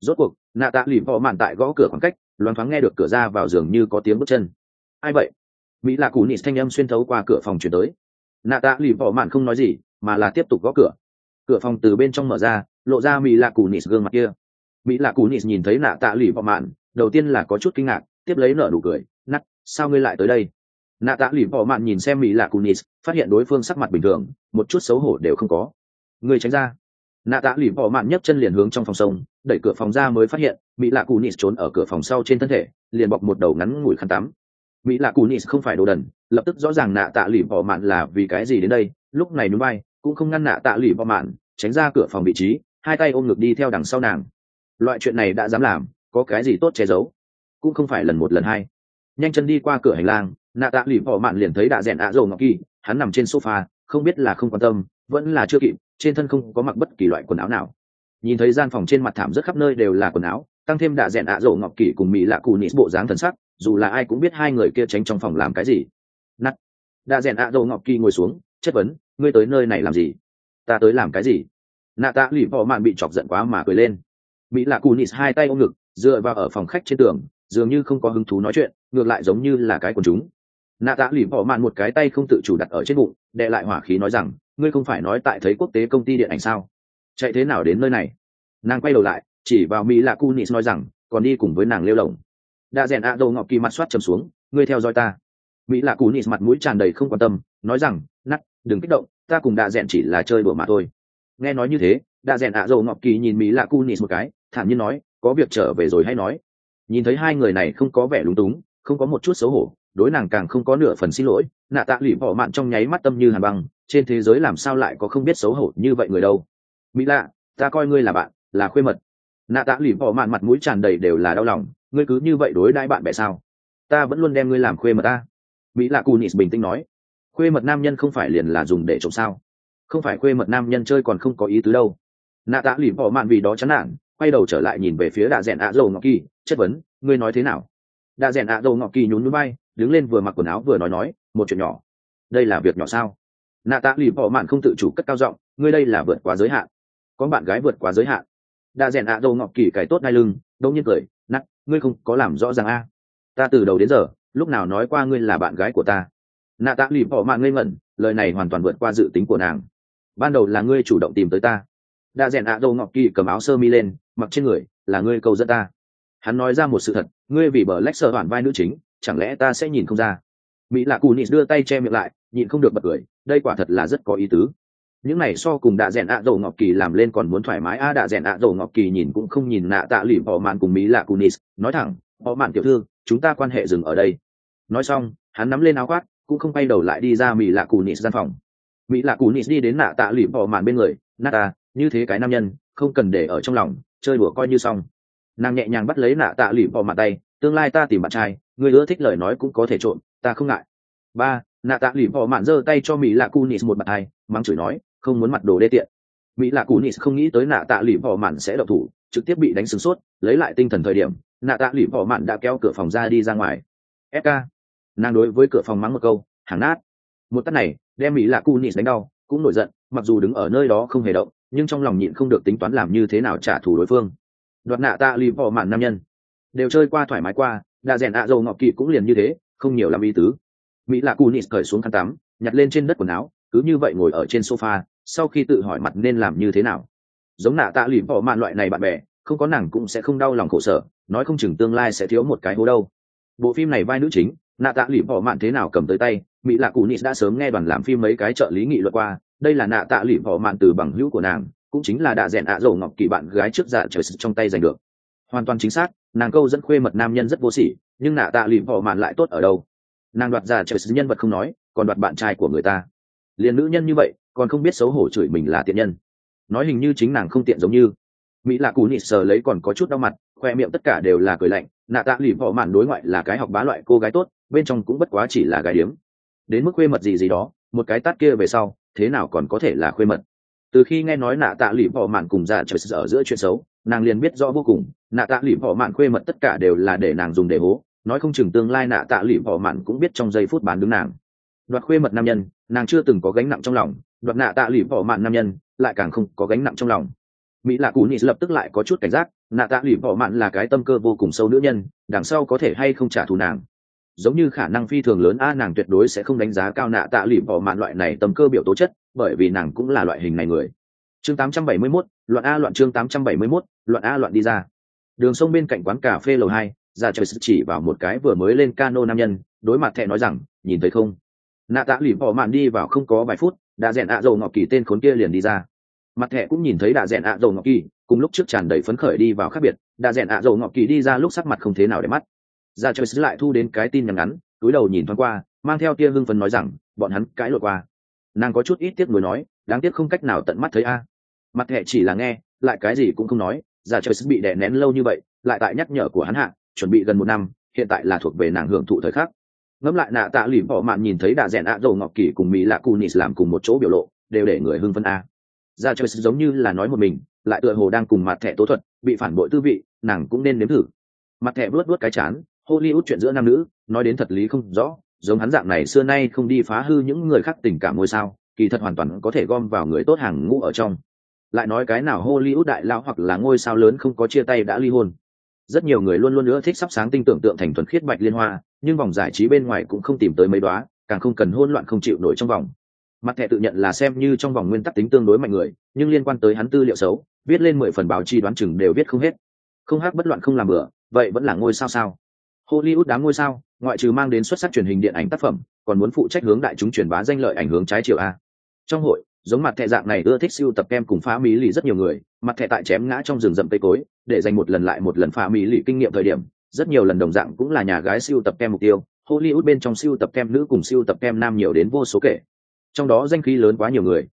Rốt cuộc, nạ tạ lìm bỏ mạn tại gõ cửa khoảng cách, loáng thoáng nghe được cửa ra vào giường như có tiếng bước chân. Ai vậy? Mỹ lạ cụ nịt thanh âm xuyên thấu qua cửa phòng chuyển tới. Nạ tạ lìm bỏ mạn không nói gì, mà là tiếp tục gõ cửa cửa phòng từ bên trong mở ra, lộ ra mỹ lạ cù nịt gương mặt kia. Mỹ lạ cù nịt nhìn thấy nạ tạ lụy bỏ mạn, đầu tiên là có chút kinh ngạc, tiếp lấy nở nụ cười nắt sao ngươi lại tới đây? Nạ tạ lụy bỏ mạn nhìn xem mỹ lạ cù nịt, phát hiện đối phương sắc mặt bình thường, một chút xấu hổ đều không có. Ngươi tránh ra. Nạ tạ lụy bỏ mạn nhấc chân liền hướng trong phòng sông, đẩy cửa phòng ra mới phát hiện, mỹ lạ cù nịt trốn ở cửa phòng sau trên thân thể, liền bọc một đầu ngắn ngủi khăn tắm. Mỹ lạ cù nịt không phải đồ đần, lập tức rõ ràng nạ tạ lụy bỏ mạn là vì cái gì đến đây, lúc này núi bay cũng không ngăn nạ tạ lụy bọ mạn, tránh ra cửa phòng vị trí, hai tay ôm ngực đi theo đằng sau nàng. Loại chuyện này đã dám làm, có cái gì tốt che giấu? Cũng không phải lần một lần hai. Nhanh chân đi qua cửa hành lang, nạ tạ lụy bọ mạn liền thấy đạ rẽn ạ dầu ngọc kỳ, hắn nằm trên sofa, không biết là không quan tâm, vẫn là chưa kịp, trên thân không có mặc bất kỳ loại quần áo nào. Nhìn thấy gian phòng trên mặt thảm rất khắp nơi đều là quần áo, tăng thêm đạ rẽn ạ dầu ngọc kỳ cùng mỹ lạ cù nị bộ dáng thần sắc, dù là ai cũng biết hai người kia tránh trong phòng làm cái gì. Nắt đạ rẽn ạ dầu ngọc kỳ ngồi xuống, chất vấn ngươi tới nơi này làm gì? Ta tới làm cái gì? Nạ tạ lụy bỏ mạn bị chọc giận quá mà cười lên. Mỹ lạ cù nịt hai tay ôm ngực, dựa vào ở phòng khách trên tường, dường như không có hứng thú nói chuyện, ngược lại giống như là cái quần chúng. Nạ tạ lụy bỏ mạn một cái tay không tự chủ đặt ở trên bụng, đệ lại hỏa khí nói rằng, ngươi không phải nói tại thấy quốc tế công ty điện ảnh sao? Chạy thế nào đến nơi này? Nàng quay đầu lại, chỉ vào mỹ lạ cu nis nói rằng, còn đi cùng với nàng lêu lồng. Đã rèn ạ đầu ngọc kỳ mặt soát chầm xuống, ngươi theo dõi ta. Mỹ lạ cu nis mặt mũi tràn đầy không quan tâm, nói rằng đừng kích động, ta cùng đạ rèn chỉ là chơi đùa mà thôi. Nghe nói như thế, đạ rèn ạ dầu ngọc kỳ nhìn mỹ lạ cu nis một cái, thản nhiên nói, có việc trở về rồi hay nói. Nhìn thấy hai người này không có vẻ lúng túng, không có một chút xấu hổ, đối nàng càng không có nửa phần xin lỗi, nạ tạ lụy bỏ mạn trong nháy mắt tâm như hàn băng, trên thế giới làm sao lại có không biết xấu hổ như vậy người đâu. Mỹ lạ, ta coi ngươi là bạn, là khuê mật. Nạ tạ lụy bỏ mạn mặt mũi tràn đầy đều là đau lòng, ngươi cứ như vậy đối đãi bạn bè sao? Ta vẫn luôn đem ngươi làm khuê mật ta. Mỹ lạ cù bình tĩnh nói khuê mật nam nhân không phải liền là dùng để trộm sao? Không phải khuê mật nam nhân chơi còn không có ý tứ đâu. Nạ tạ lụy bỏ mạn vì đó chán nản, quay đầu trở lại nhìn về phía đạ rẽn ạ dầu ngọc kỳ, chất vấn, ngươi nói thế nào? Đạ rẽn ạ dầu ngọc kỳ nhún núi bay đứng lên vừa mặc quần áo vừa nói nói, một chuyện nhỏ. Đây là việc nhỏ sao? Nạ tạ lì bỏ mạn không tự chủ cất cao giọng, ngươi đây là vượt quá giới hạn. Có bạn gái vượt quá giới hạn. Đạ rèn ạ dầu ngọc kỳ cải tốt hai lưng, đông nhiên cười nặng ngươi không có làm rõ ràng a. Ta từ đầu đến giờ, lúc nào nói qua ngươi là bạn gái của ta? Nạ tạ lì bỏ mạn ngây ngẩn lời này hoàn toàn vượt qua dự tính của nàng. Ban đầu là ngươi chủ động tìm tới ta. Đa rèn ạ dầu ngọc kỳ cầm áo sơ mi lên mặc trên người là ngươi cầu dẫn ta. Hắn nói ra một sự thật ngươi vì bờ lách sơ hoàn vai nữ chính chẳng lẽ ta sẽ nhìn không ra? Mỹ lạ cù nị đưa tay che miệng lại nhịn không được bật cười đây quả thật là rất có ý tứ. Những này so cùng đạ rèn ạ dầu ngọc kỳ làm lên còn muốn thoải mái a à, đạ rèn ạ dầu ngọc kỳ nhìn cũng không nhìn nạ tạ lụy bỏ mạn cùng mỹ lạ cù nị nói thẳng họ mạn tiểu thư chúng ta quan hệ dừng ở đây. Nói xong hắn nắm lên áo khoác cũng không quay đầu lại đi ra mỹ lạ cù nịt gian phòng. Mỹ lạ cù nịt đi đến nạ tạ lụy bỏ màn bên người nạ ta như thế cái nam nhân không cần để ở trong lòng chơi đùa coi như xong. Nàng nhẹ nhàng bắt lấy nạ tạ lụy bỏ mặt tay tương lai ta tìm bạn trai người ưa thích lời nói cũng có thể trộn ta không ngại. Ba nạ tạ lụy bỏ mạn giơ tay cho mỹ lạ cunis một mặt tay, mắng chửi nói không muốn mặt đồ đê tiện. Mỹ lạ cunis không nghĩ tới nạ tạ lụy bỏ mạn sẽ độc thủ trực tiếp bị đánh sửng sốt lấy lại tinh thần thời điểm nạ tạ lụy bỏ mạn đã kéo cửa phòng ra đi ra ngoài. Fk nàng đối với cửa phòng mắng một câu, hàng nát. Một tắt này, đem mỹ lạ cu nịt đánh đau, cũng nổi giận, mặc dù đứng ở nơi đó không hề động, nhưng trong lòng nhịn không được tính toán làm như thế nào trả thù đối phương. Đoạt nạ tạ lì bỏ mạn nam nhân. Đều chơi qua thoải mái qua, đã rèn ạ dầu ngọc kỳ cũng liền như thế, không nhiều làm ý tứ. Mỹ lạ cu nịt cởi xuống khăn tắm, nhặt lên trên đất quần áo, cứ như vậy ngồi ở trên sofa, sau khi tự hỏi mặt nên làm như thế nào. Giống nạ tạ lì bỏ mạn loại này bạn bè, không có nàng cũng sẽ không đau lòng khổ sở, nói không chừng tương lai sẽ thiếu một cái hố đâu. Bộ phim này vai nữ chính nạ tạ lìm bỏ mạn thế nào cầm tới tay, mỹ lạ cù nịt đã sớm nghe đoàn làm phim mấy cái trợ lý nghị luật qua, đây là nạ tạ lìm bỏ mạn từ bằng hữu của nàng, cũng chính là đạ rèn ạ dầu ngọc kỳ bạn gái trước dạ trời trong tay giành được. Hoàn toàn chính xác, nàng câu dẫn khuê mật nam nhân rất vô sỉ, nhưng nạ tạ lìm bỏ mạn lại tốt ở đâu? Nàng đoạt dạ trời nhân vật không nói, còn đoạt bạn trai của người ta. Liền nữ nhân như vậy, còn không biết xấu hổ chửi mình là tiện nhân. Nói hình như chính nàng không tiện giống như. Mỹ lạ cù nịt sờ lấy còn có chút đau mặt, khoe miệng tất cả đều là cười lạnh nạ tạ lìm bỏ mạn đối ngoại là cái học bá loại cô gái tốt, bên trong cũng bất quá chỉ là gái điếm. Đến mức khuê mật gì gì đó, một cái tát kia về sau, thế nào còn có thể là khuê mật? Từ khi nghe nói nạ tạ lìm bỏ mạn cùng ra trời ở giữa chuyện xấu, nàng liền biết rõ vô cùng, nạ tạ lìm bỏ mạn khuê mật tất cả đều là để nàng dùng để hố, nói không chừng tương lai nạ tạ lụy bỏ mạn cũng biết trong giây phút bán đứng nàng. Đoạt khuê mật nam nhân, nàng chưa từng có gánh nặng trong lòng, đoạt nạ tạ lụy bỏ mạn nam nhân, lại càng không có gánh nặng trong lòng. Mỹ lạ cú nị lập tức lại có chút cảnh giác nạ tạ lụy bỏ mạn là cái tâm cơ vô cùng sâu nữ nhân đằng sau có thể hay không trả thù nàng. Giống như khả năng phi thường lớn a nàng tuyệt đối sẽ không đánh giá cao nạ tạ lụy bỏ mạn loại này tâm cơ biểu tố chất bởi vì nàng cũng là loại hình này người. Chương 871, loạn a loạn chương 871, loạn a loạn đi ra. Đường sông bên cạnh quán cà phê lầu hai ra trời chỉ vào một cái vừa mới lên cano nam nhân đối mặt thẹ nói rằng nhìn thấy không? Nạ tạ lì bỏ mạn đi vào không có vài phút đã rèn ạ dầu ngọc kỳ tên khốn kia liền đi ra mặt thẻ cũng nhìn thấy đạ rèn ạ dầu ngọc kỳ, cùng lúc trước tràn đầy phấn khởi đi vào khác biệt, đạ rèn ạ dầu ngọc kỳ đi ra lúc sắc mặt không thế nào để mắt. Ra trời lại thu đến cái tin nhắn ngắn, túi đầu nhìn thoáng qua, mang theo tia hưng phấn nói rằng, bọn hắn cãi lội qua. Nàng có chút ít tiếc nuối nói, đáng tiếc không cách nào tận mắt thấy a. Mặt thẻ chỉ là nghe, lại cái gì cũng không nói ra trời bị đè nén lâu như vậy, lại tại nhắc nhở của hắn hạ, chuẩn bị gần một năm, hiện tại là thuộc về nàng hưởng thụ thời khắc. Ngẫm lại nạ tạ lìm bỏ mạn nhìn thấy đạ rèn ạ dầu ngọc kỳ cùng mỹ lạ cù cunis làm cùng một chỗ biểu lộ, đều để người hưng phân a ra chơi giống như là nói một mình, lại tựa hồ đang cùng mặt thẻ tố thuật, bị phản bội tư vị, nàng cũng nên nếm thử. Mặt thẻ vớt vớt cái chán, hollywood chuyện giữa nam nữ, nói đến thật lý không rõ, giống hắn dạng này xưa nay không đi phá hư những người khác tình cảm ngôi sao, kỳ thật hoàn toàn có thể gom vào người tốt hàng ngũ ở trong. Lại nói cái nào hollywood đại lao hoặc là ngôi sao lớn không có chia tay đã ly hôn. Rất nhiều người luôn luôn nữa thích sắp sáng tinh tưởng tượng thành thuần khiết bạch liên hoa, nhưng vòng giải trí bên ngoài cũng không tìm tới mấy đoá càng không cần hôn loạn không chịu nổi trong vòng mặt thẻ tự nhận là xem như trong vòng nguyên tắc tính tương đối mạnh người, nhưng liên quan tới hắn tư liệu xấu, viết lên mười phần báo chi đoán chừng đều viết không hết. Không hát bất loạn không làm bừa, vậy vẫn là ngôi sao sao? Hollywood đám ngôi sao, ngoại trừ mang đến xuất sắc truyền hình điện ảnh tác phẩm, còn muốn phụ trách hướng đại chúng truyền bá danh lợi ảnh hướng trái chiều a. Trong hội, giống mặt thẻ dạng này ưa thích siêu tập kem cùng phá mỹ lì rất nhiều người, mặt thẻ tại chém ngã trong rừng rậm cây cối, để dành một lần lại một lần phá mỹ lì kinh nghiệm thời điểm, rất nhiều lần đồng dạng cũng là nhà gái siêu tập kem mục tiêu, hollywood bên trong siêu tập kem nữ cùng siêu tập kem nam nhiều đến vô số kể trong đó danh khí lớn quá nhiều người.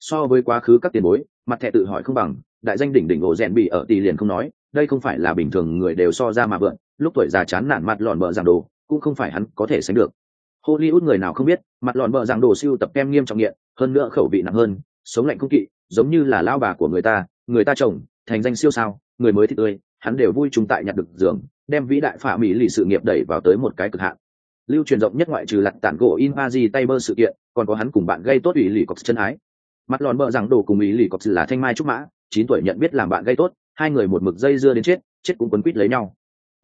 So với quá khứ các tiền bối, mặt thẻ tự hỏi không bằng, đại danh đỉnh đỉnh ổ rèn bị ở tỷ liền không nói, đây không phải là bình thường người đều so ra mà vượn, lúc tuổi già chán nản mặt lọn bờ giảng đồ, cũng không phải hắn có thể sánh được. Hollywood người nào không biết, mặt lọn bờ giảng đồ siêu tập kem nghiêm trọng nghiện, hơn nữa khẩu vị nặng hơn, sống lạnh không kỵ, giống như là lao bà của người ta người ta chồng, thành danh siêu sao, người mới thì tươi, hắn đều vui chúng tại nhặt được giường, đem vĩ đại phả mỹ lì sự nghiệp đẩy vào tới một cái cực hạn lưu truyền rộng nhất ngoại trừ lặt tản gỗ in ba di tay bơ sự kiện còn có hắn cùng bạn gây tốt ủy lì cọc chân ái mặt lòn bợ rằng đồ cùng ủy lì cọc là thanh mai trúc mã chín tuổi nhận biết làm bạn gây tốt hai người một mực dây dưa đến chết chết cũng quấn quýt lấy nhau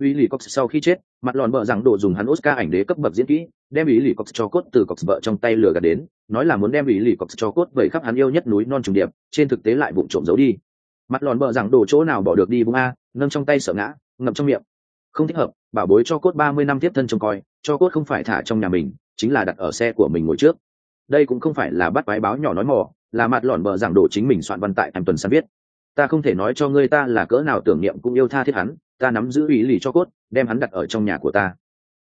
ủy lì cọc sau khi chết, mặt lòn bợ rằng đồ dùng hắn Oscar ảnh đế cấp bậc diễn kỹ, đem ủy lì cọc cho cốt từ cọc vợ trong tay lừa gạt đến, nói là muốn đem ủy lì cọc cho cốt vẩy khắp hắn yêu nhất núi non trùng điệp, trên thực tế lại vụng trộm giấu đi. Mặt lòn bợ rằng đồ chỗ nào bỏ được đi bung a, nâng trong tay sợ ngã, ngậm trong miệng. Không thích hợp, bảo bối cho cốt ba mươi năm tiếp thân trông coi, cho cốt không phải thả trong nhà mình, chính là đặt ở xe của mình ngồi trước. Đây cũng không phải là bắt quái báo nhỏ nói mò, là mặt lòn bờ giảng đồ chính mình soạn văn tại em tuần san viết. Ta không thể nói cho ngươi ta là cỡ nào tưởng niệm cũng yêu tha thiết hắn, ta nắm giữ ý lì cho cốt đem hắn đặt ở trong nhà của ta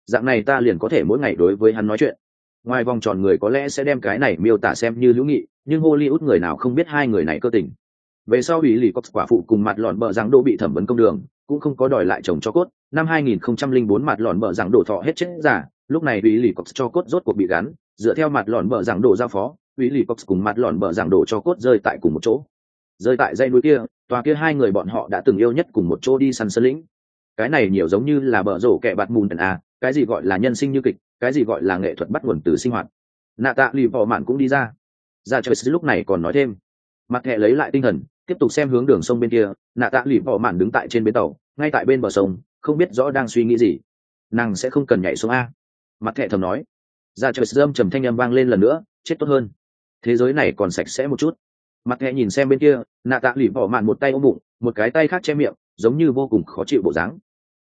dạng này ta liền có thể mỗi ngày đối với hắn nói chuyện ngoài vòng tròn người có lẽ sẽ đem cái này miêu tả xem như hữu nghị nhưng hollywood người nào không biết hai người này cơ tình về sau ý lì có quả phụ cùng mặt lọn bờ giảng đô bị thẩm vấn công đường cũng không có đòi lại chồng cho cốt năm 2004 mặt lòn bờ rằng đổ thọ hết chết giả, lúc này ý lì cox cho cốt rốt cuộc bị gắn, dựa theo mặt lòn bờ rằng đổ giao phó ý lì cox cùng mặt lòn bờ rằng đổ cho cốt rơi tại cùng một chỗ. Rơi tại dây núi kia, tòa kia hai người bọn họ đã từng yêu nhất cùng một chỗ đi săn sơn lĩnh. Cái này nhiều giống như là bờ rổ kẻ bạt mùn tần a, cái gì gọi là nhân sinh như kịch, cái gì gọi là nghệ thuật bắt nguồn từ sinh hoạt. Nạ tạ lì vò mạn cũng đi ra. Ra trời lúc này còn nói thêm. Mặt hệ lấy lại tinh thần, tiếp tục xem hướng đường sông bên kia. Nạ tạ lì vò mạn đứng tại trên bến tàu, ngay tại bên bờ sông không biết rõ đang suy nghĩ gì. Nàng sẽ không cần nhảy xuống a. Mặt thẹ thầm nói. Ra trời dâm trầm thanh âm vang lên lần nữa, chết tốt hơn. Thế giới này còn sạch sẽ một chút. Mặt thẹ nhìn xem bên kia, nạ tạ lụy bỏ mạn một tay ôm bụng, một cái tay khác che miệng, giống như vô cùng khó chịu bộ dáng.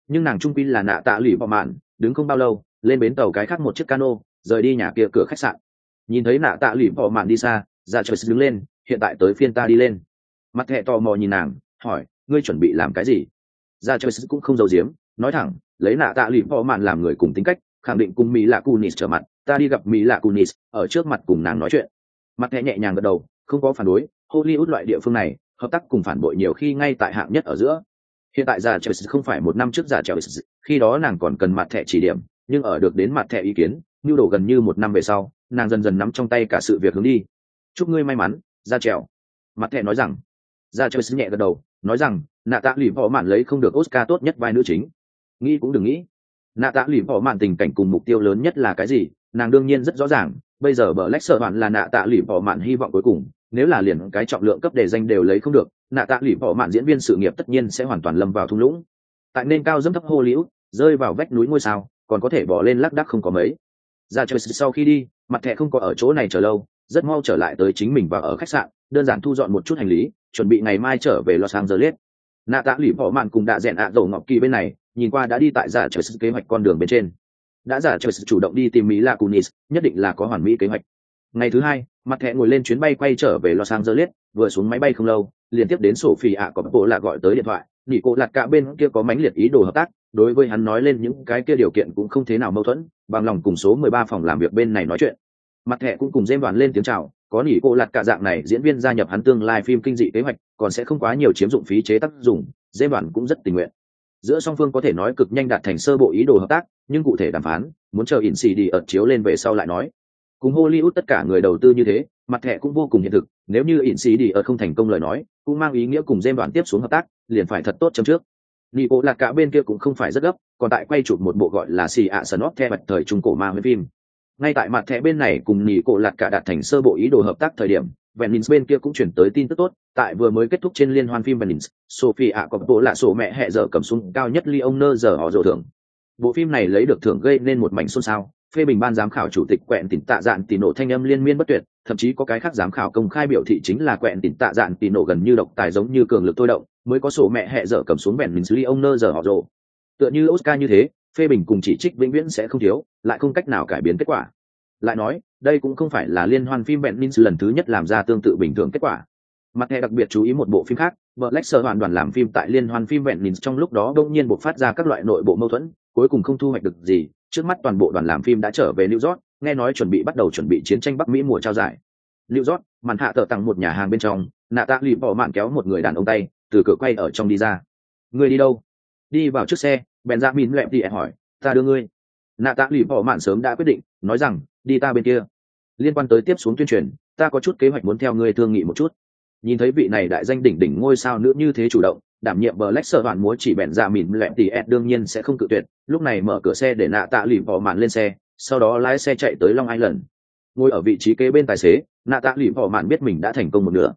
Nhưng nàng trung pin là nạ tạ lụy bỏ mạn đứng không bao lâu, lên bến tàu cái khác một chiếc cano, rời đi nhà kia cửa khách sạn. Nhìn thấy nạ tạ lụy bỏ mạn đi xa, ra trời đứng lên, hiện tại tới phiên ta đi lên. Mặt thẹ tò mò nhìn nàng, hỏi, ngươi chuẩn bị làm cái gì? Ra chơi cũng không giấu giếm. Nói thẳng, lấy nạ tạ lụy phò mạn làm người cùng tính cách, khẳng định cùng mỹ lạ cunis trở mặt. Ta đi gặp mỹ lạ cunis ở trước mặt cùng nàng nói chuyện. Mặt nhẹ nhẹ nhàng gật đầu, không có phản đối. Hollywood loại địa phương này, hợp tác cùng phản bội nhiều khi ngay tại hạng nhất ở giữa. Hiện tại giả chelsea không phải một năm trước giả chelsea, khi đó nàng còn cần mặt thẻ chỉ điểm, nhưng ở được đến mặt thẻ ý kiến nhu đồ gần như một năm về sau, nàng dần dần nắm trong tay cả sự việc hướng đi. Chúc ngươi may mắn ra trèo. Mặt thẻ nói rằng. Ra chelsea nhẹ gật đầu nói rằng, nạ tạ lụy họ mạn lấy không được oscar tốt nhất vai nữ chính. Nghĩ cũng đừng nghĩ. Nạ tạ lụy họ mạn tình cảnh cùng mục tiêu lớn nhất là cái gì? Nàng đương nhiên rất rõ ràng, bây giờ bờ lách sợ bạn là nạ tạ lụy họ mạn hy vọng cuối cùng. Nếu là liền cái trọng lượng cấp đề danh đều lấy không được, nạ tạ lụy bỏ mạn diễn viên sự nghiệp tất nhiên sẽ hoàn toàn lâm vào thung lũng. Tại nên cao dẫm thấp hô liễu rơi vào vách núi ngôi sao, còn có thể bỏ lên lác đác không có mấy. Ra chơi sau khi đi, mặt thẻ không có ở chỗ này chờ lâu, rất mau trở lại tới chính mình và ở khách sạn đơn giản thu dọn một chút hành lý, chuẩn bị ngày mai trở về los angeles. Nạ tạ lụy bỏ mạn cùng đạ rẽn ạ dầu ngọc kỳ bên này, nhìn qua đã đi tại giả trời sự kế hoạch con đường bên trên. Đã giả trời sự chủ động đi tìm mỹ la cunis nhất định là có hoàn mỹ kế hoạch. Ngày thứ hai, mặt thẹ ngồi lên chuyến bay quay trở về los angeles, vừa xuống máy bay không lâu liên tiếp đến sổ phi ạ, có bộ là gọi tới điện thoại. Nghỉ cô lạt cả bên kia có mánh liệt ý đồ hợp tác, đối với hắn nói lên những cái kia điều kiện cũng không thế nào mâu thuẫn, bằng lòng cùng số mười ba phòng làm việc bên này nói chuyện. Mặt thẹ cũng cùng dêm đoàn lên tiếng chào có nỉ cô lạt cả dạng này diễn viên gia nhập hắn tương lai phim kinh dị kế hoạch còn sẽ không quá nhiều chiếm dụng phí chế tác dụng dêm đoàn cũng rất tình nguyện. Giữa song phương có thể nói cực nhanh đạt thành sơ bộ ý đồ hợp tác nhưng cụ thể đàm phán muốn chờ in xì đi ợt chiếu lên về sau lại nói. Cùng hollywood tất cả người đầu tư như thế mặt thẻ cũng vô cùng hiện thực nếu như in xì đi ợt không thành công lời nói cũng mang ý nghĩa cùng dêm đoàn tiếp xuống hợp tác liền phải thật tốt chấm trước. Nị bộ lạc cả bên kia cũng không phải rất gấp, còn tại quay chụp một bộ gọi là xì ạ sơn óc theo bạch thời trung cổ ma với phim. Ngay tại mặt thẻ bên này cùng nị cổ lạc cả đạt thành sơ bộ ý đồ hợp tác thời điểm, Venice bên kia cũng chuyển tới tin tức tốt, tại vừa mới kết thúc trên liên hoan phim Venice, Sophie ạ có bộ là sổ mẹ hẹ giờ cầm súng cao nhất Leoner giờ họ rổ thưởng. Bộ phim này lấy được thưởng gây nên một mảnh xôn xao, phê bình ban giám khảo chủ tịch quẹn tỉnh tạ dạn tỉ nổ thanh âm liên miên bất tuyệt, thậm chí có cái khác giám khảo công khai biểu thị chính là quẹn tỉnh tạ dạn tỉ nổ gần như độc tài giống như cường lực tôi động, mới có sổ mẹ hẹ giờ cầm xuống bèn mình xử ông nơ giờ họ rồ tựa như oscar như thế phê bình cùng chỉ trích vĩnh viễn sẽ không thiếu, lại không cách nào cải biến kết quả. Lại nói, đây cũng không phải là liên hoan phim bẹn minh lần thứ nhất làm ra tương tự bình thường kết quả. Mặt hệ đặc biệt chú ý một bộ phim khác Black Sơ hoàn đoàn làm phim tại liên hoan phim bẹn minh trong lúc đó đông nhiên buộc phát ra các loại nội bộ mâu thuẫn, cuối cùng không thu hoạch được gì, trước mắt toàn bộ đoàn làm phim đã trở về New York, nghe nói chuẩn bị bắt đầu chuẩn bị chiến tranh Bắc Mỹ mùa trao giải. New York, màn hạ tờ tặng một nhà hàng bên trong nạ tạ lì bỏ mạn kéo một người đàn ông tay, từ cửa quay ở trong đi ra. Người đi đâu? Đi vào trước xe bèn dạ ra mìn lẹm tỉ hỏi, ta đưa ngươi. Nạ tạ lì bỏ mạn sớm đã quyết định, nói rằng, đi ta bên kia. Liên quan tới tiếp xuống tuyên truyền, ta có chút kế hoạch muốn theo ngươi thương nghị một chút. Nhìn thấy vị này đại danh đỉnh đỉnh ngôi sao nữ như thế chủ động, đảm nhiệm bờ lách sợ hoàn múa chỉ bèn dạ ra mìn lẹm tỉ ed đương nhiên sẽ không cự tuyệt, lúc này mở cửa xe để nạ tạ lì bỏ mạn lên xe, sau đó lái xe chạy tới long island. Ngồi ở vị trí kế bên tài xế, nạ tạ lì bỏ mạn biết mình đã thành công một nửa.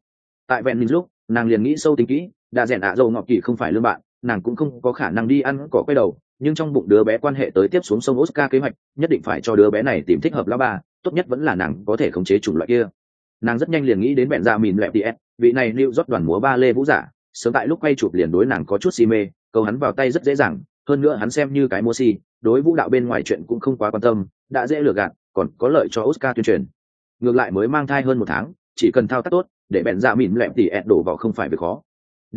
Tại vẹn minh lúc, nàng liền nghĩ sâu tính kỹ đã rèn ạ dầu ngọc kỳ không phải lương bạn nàng cũng không có khả năng đi ăn cỏ quay đầu, nhưng trong bụng đứa bé quan hệ tới tiếp xuống sông oscar kế hoạch, nhất định phải cho đứa bé này tìm thích hợp lão ba, tốt nhất vẫn là nàng có thể khống chế chủng loại kia. Nàng rất nhanh liền nghĩ đến bẹn ra mìn lẹp ts vị này lưu rót đoàn múa ba lê vũ giả, sớm tại lúc quay chụp liền đối nàng có chút si mê, câu hắn vào tay rất dễ dàng, hơn nữa hắn xem như cái mua si, đối vũ đạo bên ngoài chuyện cũng không quá quan tâm, đã dễ lừa gạt, còn có lợi cho oscar tuyên truyền. Ngược lại mới mang thai hơn một tháng, chỉ cần thao tác tốt, để bẹn ra mìn lẹp tỉ đổ vào không phải việc khó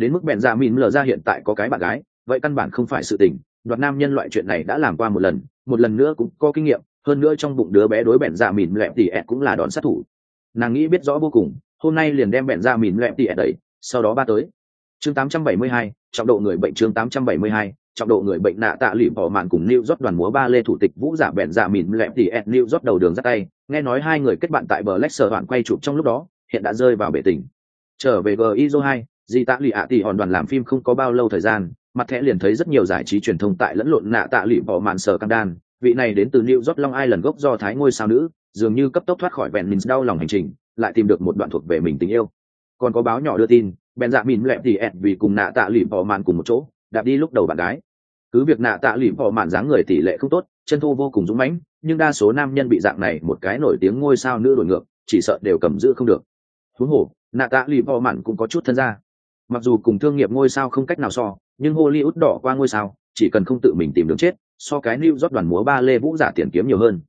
đến mức bèn ra mìn lờ ra hiện tại có cái bạn gái vậy căn bản không phải sự tình. Đoạt nam nhân loại chuyện này đã làm qua một lần một lần nữa cũng có kinh nghiệm hơn nữa trong bụng đứa bé đối bèn ra mìn lẹp tỉ ẹt cũng là đòn sát thủ. Nàng nghĩ biết rõ vô cùng hôm nay liền đem bèn ra mìn lẹp tỉ ẹt đấy, sau đó ba tới. Chương 872, trọng độ người bệnh chương 872, trọng độ người bệnh nạ tạ lụy bỏ mạn cùng New York đoàn múa ba lê thủ tịch vũ giả bèn dạ mìn lẹp tỉ ẹt New York đầu đường ra tay. Nghe nói hai người kết bạn tại bờ lách sở đoạn quay chụp trong lúc đó hiện đã rơi vào bể tình. Trở về gizo hai di tạ lụy ạ tỷ hòn đoàn làm phim không có bao lâu thời gian, mặt thẻ liền thấy rất nhiều giải trí truyền thông tại lẫn lộn nạ tạ lụy bỏ mạn sở căng đan. Vị này đến từ new york long island gốc do thái ngôi sao nữ, dường như cấp tốc thoát khỏi vẹn mình đau lòng hành trình, lại tìm được một đoạn thuộc về mình tình yêu. Còn có báo nhỏ đưa tin, bèn dạ mìn lẹp thì ẹn vì cùng nạ tạ lụy bỏ mạn cùng một chỗ, đạp đi lúc đầu bạn gái. Cứ việc nạ tạ lụy bỏ mạn dáng người tỷ lệ không tốt, chân thu vô cùng dũng mãnh, nhưng đa số nam nhân bị dạng này một cái nổi tiếng ngôi sao nữ đổi ngược, chỉ sợ đều cầm giữ không được. Thú hổ nạ tạ lụy bỏ mạn cũng có chút thân ra mặc dù cùng thương nghiệp ngôi sao không cách nào so, nhưng hollywood đỏ qua ngôi sao, chỉ cần không tự mình tìm đường chết, so cái new rót đoàn múa ba lê vũ giả tiền kiếm nhiều hơn.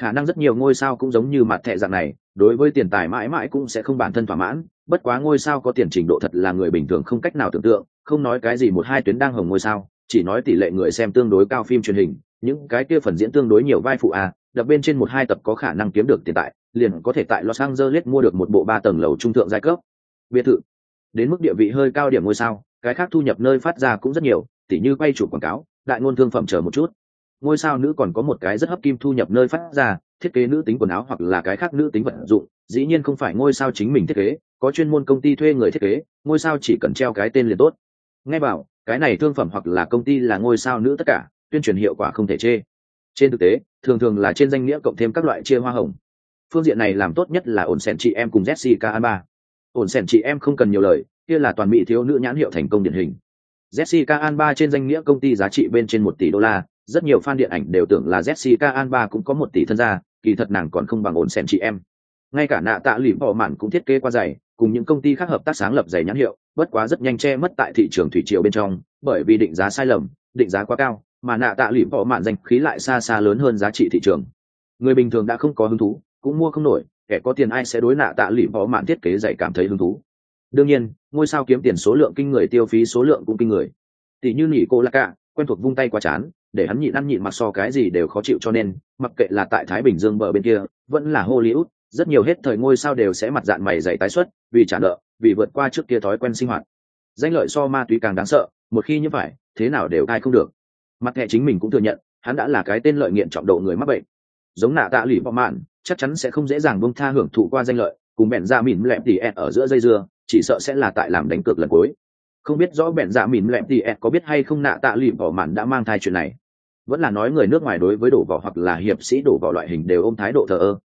Khả năng rất nhiều ngôi sao cũng giống như mặt thẻ dạng này, đối với tiền tài mãi mãi cũng sẽ không bản thân thỏa mãn, bất quá ngôi sao có tiền trình độ thật là người bình thường không cách nào tưởng tượng, không nói cái gì một hai tuyến đang hồng ngôi sao, chỉ nói tỷ lệ người xem tương đối cao phim truyền hình, những cái kia phần diễn tương đối nhiều vai phụ à đập bên trên một hai tập có khả năng kiếm được tiền tại liền có thể tại los angeles mua được một bộ ba tầng lầu trung thượng giai cấp. Biệt thự đến mức địa vị hơi cao điểm ngôi sao, cái khác thu nhập nơi phát ra cũng rất nhiều, tỉ như quay chủ quảng cáo, đại ngôn thương phẩm chờ một chút. Ngôi sao nữ còn có một cái rất hấp kim thu nhập nơi phát ra, thiết kế nữ tính quần áo hoặc là cái khác nữ tính vật dụng, dĩ nhiên không phải ngôi sao chính mình thiết kế, có chuyên môn công ty thuê người thiết kế, ngôi sao chỉ cần treo cái tên liền tốt. Ngay bảo, cái này thương phẩm hoặc là công ty là ngôi sao nữ tất cả, tuyên truyền hiệu quả không thể chê. Trên thực tế, thường thường là trên danh nghĩa cộng thêm các loại chia hoa hồng. Phương diện này làm tốt nhất là ổn sẹn chị em cùng jessica alba ổn sẻn chị em không cần nhiều lời, kia là toàn mỹ thiếu nữ nhãn hiệu thành công điển hình. Jessica alba trên danh nghĩa công ty giá trị bên trên một tỷ đô la, rất nhiều fan điện ảnh đều tưởng là jessica alba cũng có một tỷ thân gia, kỳ thật nàng còn không bằng ổn sẻn chị em. Ngay cả nạ tạ lụy bỏ mạn cũng thiết kế qua giày, cùng những công ty khác hợp tác sáng lập giày nhãn hiệu, bất quá rất nhanh che mất tại thị trường thủy triều bên trong, bởi vì định giá sai lầm, định giá quá cao, mà nạ tạ lụy bỏ mạn danh khí lại xa xa lớn hơn giá trị thị trường. Người bình thường đã không có hứng thú, cũng mua không nổi kẻ có tiền ai sẽ đối nạ tạ lụy bỏ mạn thiết kế dạy cảm thấy hứng thú. Đương nhiên, ngôi sao kiếm tiền số lượng kinh người tiêu phí số lượng cũng kinh người. Tỷ như nỉ cô lạc cả quen thuộc vung tay qua chán, để hắn nhịn ăn nhịn mặc so cái gì đều khó chịu cho nên, mặc kệ là tại thái bình dương bờ bên kia, vẫn là hollywood, rất nhiều hết thời ngôi sao đều sẽ mặt dạng mày dày tái xuất, vì trả nợ, vì vượt qua trước kia thói quen sinh hoạt. Danh lợi so ma túy càng đáng sợ, một khi như phải thế nào đều ai không được. Mặt hệ chính mình cũng thừa nhận, hắn đã là cái tên lợi nghiện trọng độ người mắc bệnh. Giống nạ tạ lụy bọ mạn chắc chắn sẽ không dễ dàng bông tha hưởng thụ qua danh lợi, cùng bèn ra dạ mìn lẹp tỉ ẹt ở giữa dây dưa, chỉ sợ sẽ là tại làm đánh cược lần cuối. Không biết rõ bèn dạ mìn lẹm tỉ ẹt có biết hay không nạ tạ lụy vỏ mạn đã mang thai chuyện này. Vẫn là nói người nước ngoài đối với đổ vỏ hoặc là hiệp sĩ đổ vỏ loại hình đều ôm thái độ thờ ơ.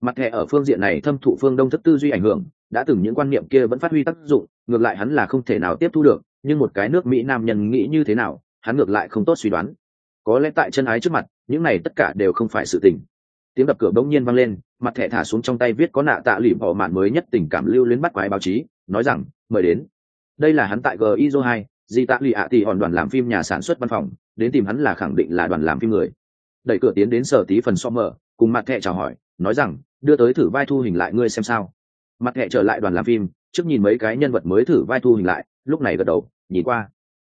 Mặt thẻ ở phương diện này thâm thụ phương đông thức tư duy ảnh hưởng, đã từng những quan niệm kia vẫn phát huy tác dụng, ngược lại hắn là không thể nào tiếp thu được, nhưng một cái nước mỹ nam nhân nghĩ như thế nào, hắn ngược lại không tốt suy đoán. Có lẽ tại chân ái trước mặt, những này tất cả đều không phải sự tình tiếng đập cửa bỗng nhiên vang lên, mặt thẻ thả xuống trong tay viết có nạ tạ lụy bỏ mạn mới nhất tình cảm lưu luyến bắt quái báo chí, nói rằng, mời đến. Đây là hắn tại gizo hai, di tạ lụy ạ thì hòn đoàn làm phim nhà sản xuất văn phòng, đến tìm hắn là khẳng định là đoàn làm phim người. Đẩy cửa tiến đến sở tí phần so mở cùng mặt thẻ chào hỏi, nói rằng, đưa tới thử vai thu hình lại ngươi xem sao. Mặt thẻ trở lại đoàn làm phim, trước nhìn mấy cái nhân vật mới thử vai thu hình lại, lúc này gật đầu, nhìn qua.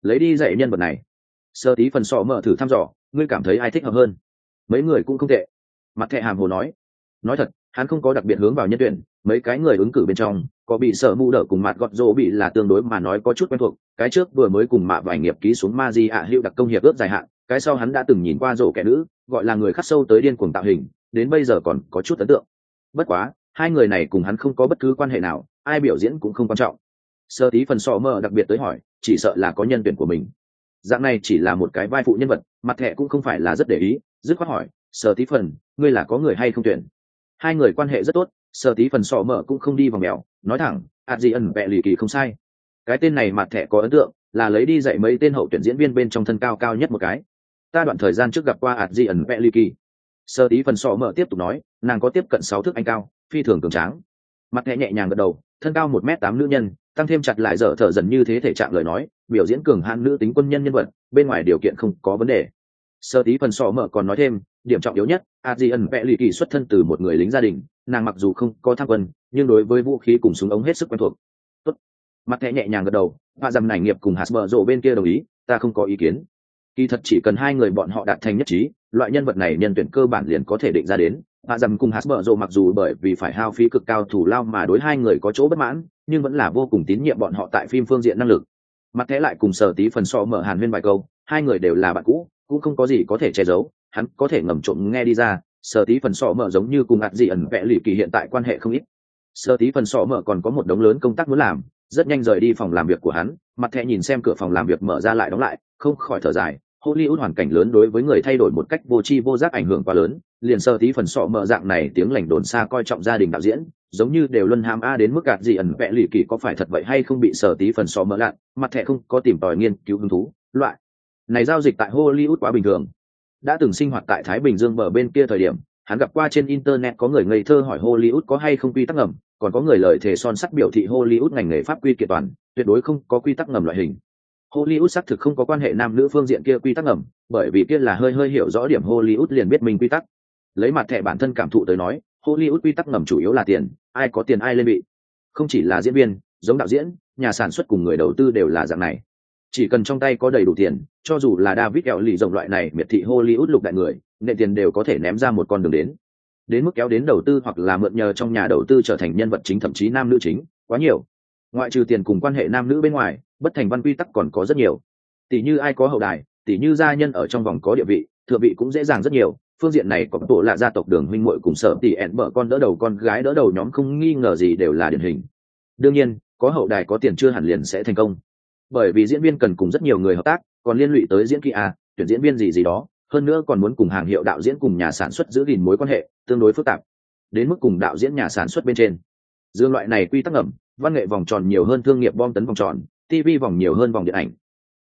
Lấy đi dạy nhân vật này. Sơ tí phần sọ mở thử thăm dò, ngươi cảm thấy ai thích hợp hơn? Mấy người cũng không tệ mặt thẹ hàm hồ nói nói thật, hắn không có đặc biệt hướng vào nhân tuyển, mấy cái người ứng cử bên trong, có bị sợ mù đỡ cùng mặt gọt rỗ bị là tương đối mà nói có chút quen thuộc, cái trước vừa mới cùng mạ vài nghiệp ký xuống ma di ạ hữu đặc công hiệp ước dài hạn, cái sau hắn đã từng nhìn qua rổ kẻ nữ, gọi là người khắc sâu tới điên cuồng tạo hình, đến bây giờ còn có chút ấn tượng. Bất quá, hai người này cùng hắn không có bất cứ quan hệ nào, ai biểu diễn cũng không quan trọng. Sơ tí phần sọ mơ đặc biệt tới hỏi, chỉ sợ là có nhân tuyển của mình. Dạng này chỉ là một cái vai phụ nhân vật mặt thẻ cũng không phải là rất để ý, dứt khoát hỏi, sơ tí phần ngươi là có người hay không tuyển? Hai người quan hệ rất tốt sơ tí phần sọ mở cũng không đi vào mèo, nói thẳng ạt gì ẩn vẹ lì kỳ không sai. Cái tên này mặt thẻ có ấn tượng, là lấy đi dạy mấy tên hậu tuyển diễn viên bên trong thân cao cao nhất một cái. Ta đoạn thời gian trước gặp qua ạt di ẩn vẹ lì kỳ. Sơ tí phần sọ mở tiếp tục nói, nàng có tiếp cận sáu thước anh cao, phi thường cường tráng. Mặt thẻ nhẹ nhàng gật đầu, thân cao một m tám nữ nhân, tăng thêm chặt lại dở thở dần như thế thể trạng lời nói, biểu diễn cường hạn nữ tính quân nhân nhân vật, bên ngoài điều kiện không có vấn đề. Sơ tí phần sọ mở còn nói thêm, điểm trọng yếu nhất adrian vẽ lì kỳ xuất thân từ một người lính gia đình, nàng mặc dù không có tham quân, nhưng đối với vũ khí cùng súng ống hết sức quen thuộc. Tốt. mặt thẻ nhẹ nhàng gật đầu và dầm nải nghiệp cùng hạt rộ bên kia đồng ý, ta không có ý kiến. Kỳ thật chỉ cần hai người bọn họ đạt thành nhất trí, loại nhân vật này nhân tuyển cơ bản liền có thể định ra đến. Hạ dầm cùng hasbờ rộ mặc dù bởi vì phải hao phí cực cao thủ lao mà đối hai người có chỗ bất mãn, nhưng vẫn là vô cùng tín nhiệm bọn họ tại phim phương diện năng lực. Mặt thế lại cùng sở tí phần so mở hàn huyên vài câu, hai người đều là bạn cũ cũng không có gì có thể che giấu, hắn có thể ngầm trộm nghe đi ra, sở tí phần sọ mở giống như cùng ạt dị ẩn vẽ lì kỳ hiện tại quan hệ không ít. Sở tí phần sọ mở còn có một đống lớn công tác muốn làm, rất nhanh rời đi phòng làm việc của hắn, mặt thẹ nhìn xem cửa phòng làm việc mở ra lại đóng lại, không khỏi thở dài, hollywood hoàn cảnh lớn đối với người thay đổi một cách vô tri vô giác ảnh hưởng quá lớn, liền sơ tí phần sọ mở dạng này tiếng lành đồn xa coi trọng gia đình đạo diễn, giống như đều luân ham a đến mức gạt gì ẩn vẽ lì kỳ có phải thật vậy hay không bị sở tí phần sọ mở lạn mặt thẻ không có tìm tòi nghiên cứu hứng thú, loại này giao dịch tại hollywood quá bình thường. Đã từng sinh hoạt tại thái bình dương bờ bên kia thời điểm, hắn gặp qua trên internet có người ngây thơ hỏi hollywood có hay không quy tắc ngầm, còn có người lời thề son sắt biểu thị hollywood ngành nghề pháp quy kiện toàn, tuyệt đối không có quy tắc ngầm loại hình. Hollywood xác thực không có quan hệ nam nữ phương diện kia quy tắc ngầm, bởi vì kia là hơi hơi hiểu rõ điểm hollywood liền biết mình quy tắc. Lấy mặt thẻ bản thân cảm thụ tới nói, hollywood quy tắc ngầm chủ yếu là tiền, ai có tiền ai lên bị. Không chỉ là diễn viên, giống đạo diễn, nhà sản xuất cùng người đầu tư đều là dạng này chỉ cần trong tay có đầy đủ tiền, cho dù là david kẹo lì rộng loại này miệt thị hollywood lục đại người, nệ tiền đều có thể ném ra một con đường đến. Đến mức kéo đến đầu tư hoặc là mượn nhờ trong nhà đầu tư trở thành nhân vật chính thậm chí nam nữ chính, quá nhiều. Ngoại trừ tiền cùng quan hệ nam nữ bên ngoài, bất thành văn quy tắc còn có rất nhiều. Tỷ như ai có hậu đài, tỷ như gia nhân ở trong vòng có địa vị thừa vị cũng dễ dàng rất nhiều. Phương diện này có tổ là gia tộc đường huynh muội cùng sở tỷ ẹn mở con đỡ đầu con gái đỡ đầu nhóm không nghi ngờ gì đều là điển hình. Đương nhiên, có hậu đài có tiền chưa hẳn liền sẽ thành công bởi vì diễn viên cần cùng rất nhiều người hợp tác, còn liên lụy tới diễn kỹ a tuyển diễn viên gì gì đó, hơn nữa còn muốn cùng hàng hiệu đạo diễn cùng nhà sản xuất giữ gìn mối quan hệ, tương đối phức tạp, đến mức cùng đạo diễn nhà sản xuất bên trên. Dương loại này quy tắc ngầm, văn nghệ vòng tròn nhiều hơn thương nghiệp bom tấn vòng tròn tv vòng nhiều hơn vòng điện ảnh.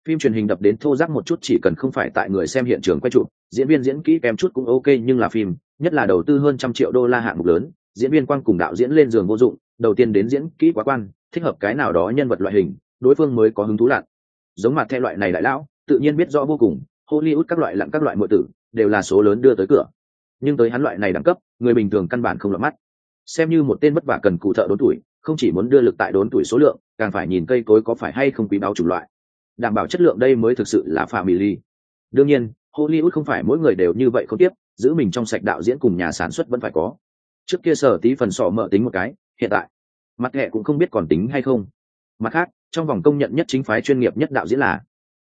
Phim truyền hình đập đến thô giác một chút chỉ cần không phải tại người xem hiện trường quay chụp, diễn viên diễn kỹ kém chút cũng ok nhưng là phim, nhất là đầu tư hơn trăm triệu đô la hạng mục lớn, diễn viên quan cùng đạo diễn lên giường vô dụng, đầu tiên đến diễn kỹ quá quan, thích hợp cái nào đó nhân vật loại hình đối phương mới có hứng thú lặn. Giống mặt theo loại này đại lão, tự nhiên biết rõ vô cùng, hollywood các loại lặn các loại mọi tử đều là số lớn đưa tới cửa. Nhưng tới hắn loại này đẳng cấp, người bình thường căn bản không lọt mắt. Xem như một tên vất vả cần cụ thợ đốn tuổi, không chỉ muốn đưa lực tại đốn tuổi số lượng, càng phải nhìn cây cối có phải hay không quý báo chủng loại. Đảm bảo chất lượng đây mới thực sự là family. Đương nhiên, hollywood không phải mỗi người đều như vậy không tiếp, giữ mình trong sạch đạo diễn cùng nhà sản xuất vẫn phải có. Trước kia sở tí phần sọ mở tính một cái, hiện tại, mặt hệ cũng không biết còn tính hay không. Mặt khác trong vòng công nhận nhất chính phái chuyên nghiệp nhất đạo diễn là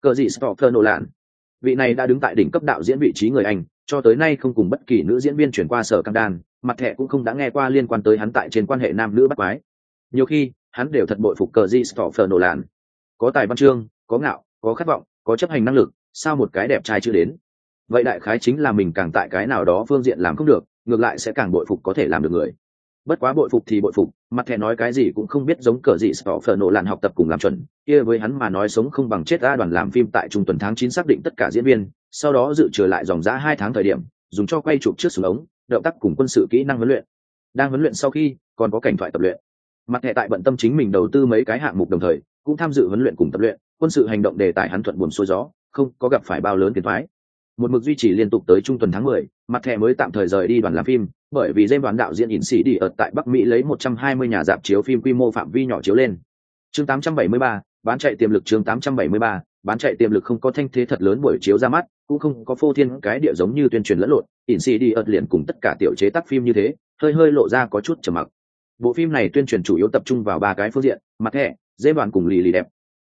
cờ dị Stoffer Nolan. Vị này đã đứng tại đỉnh cấp đạo diễn vị trí người Anh, cho tới nay không cùng bất kỳ nữ diễn viên chuyển qua sở căng đan, mặt thẻ cũng không đã nghe qua liên quan tới hắn tại trên quan hệ nam nữ bắt quái. Nhiều khi, hắn đều thật bội phục cờ dị Stoffer Nolan. Có tài văn chương, có ngạo, có khát vọng, có chấp hành năng lực, sao một cái đẹp trai chưa đến. Vậy đại khái chính là mình càng tại cái nào đó phương diện làm không được, ngược lại sẽ càng bội phục có thể làm được người bất quá bội phục thì bội phục mặt thẻ nói cái gì cũng không biết giống cờ gì sợ phở nổ làn học tập cùng làm chuẩn. Kia với hắn mà nói sống không bằng chết ra đoàn làm phim tại trung tuần tháng chín xác định tất cả diễn viên, sau đó dự trừ lại dòng giã hai tháng thời điểm, dùng cho quay chụp trước xuống ống, động tác cùng quân sự kỹ năng huấn luyện. Đang huấn luyện sau khi, còn có cảnh thoại tập luyện. Mặt thẻ tại bận tâm chính mình đầu tư mấy cái hạng mục đồng thời, cũng tham dự huấn luyện cùng tập luyện. Quân sự hành động đề tài hắn thuận buồn xuôi gió, không có gặp phải bao lớn tiền thoái một mực duy trì liên tục tới trung tuần tháng mười, mặt thẻ mới tạm thời rời đi đoàn làm phim bởi vì dêm đoàn đạo diễn ỉn sĩ đi ở tại bắc mỹ lấy 120 nhà dạp chiếu phim quy mô phạm vi nhỏ chiếu lên. Chương 873, bán chạy tiềm lực chương 873, bán chạy tiềm lực không có thanh thế thật lớn buổi chiếu ra mắt cũng không có phô thiên cái địa giống như tuyên truyền lẫn lộn ỉn sĩ đi ở liền cùng tất cả tiểu chế tác phim như thế hơi hơi lộ ra có chút trầm mặc. Bộ phim này tuyên truyền chủ yếu tập trung vào ba cái phương diện mặt thẻ dêm đoàn cùng lì lì đẹp.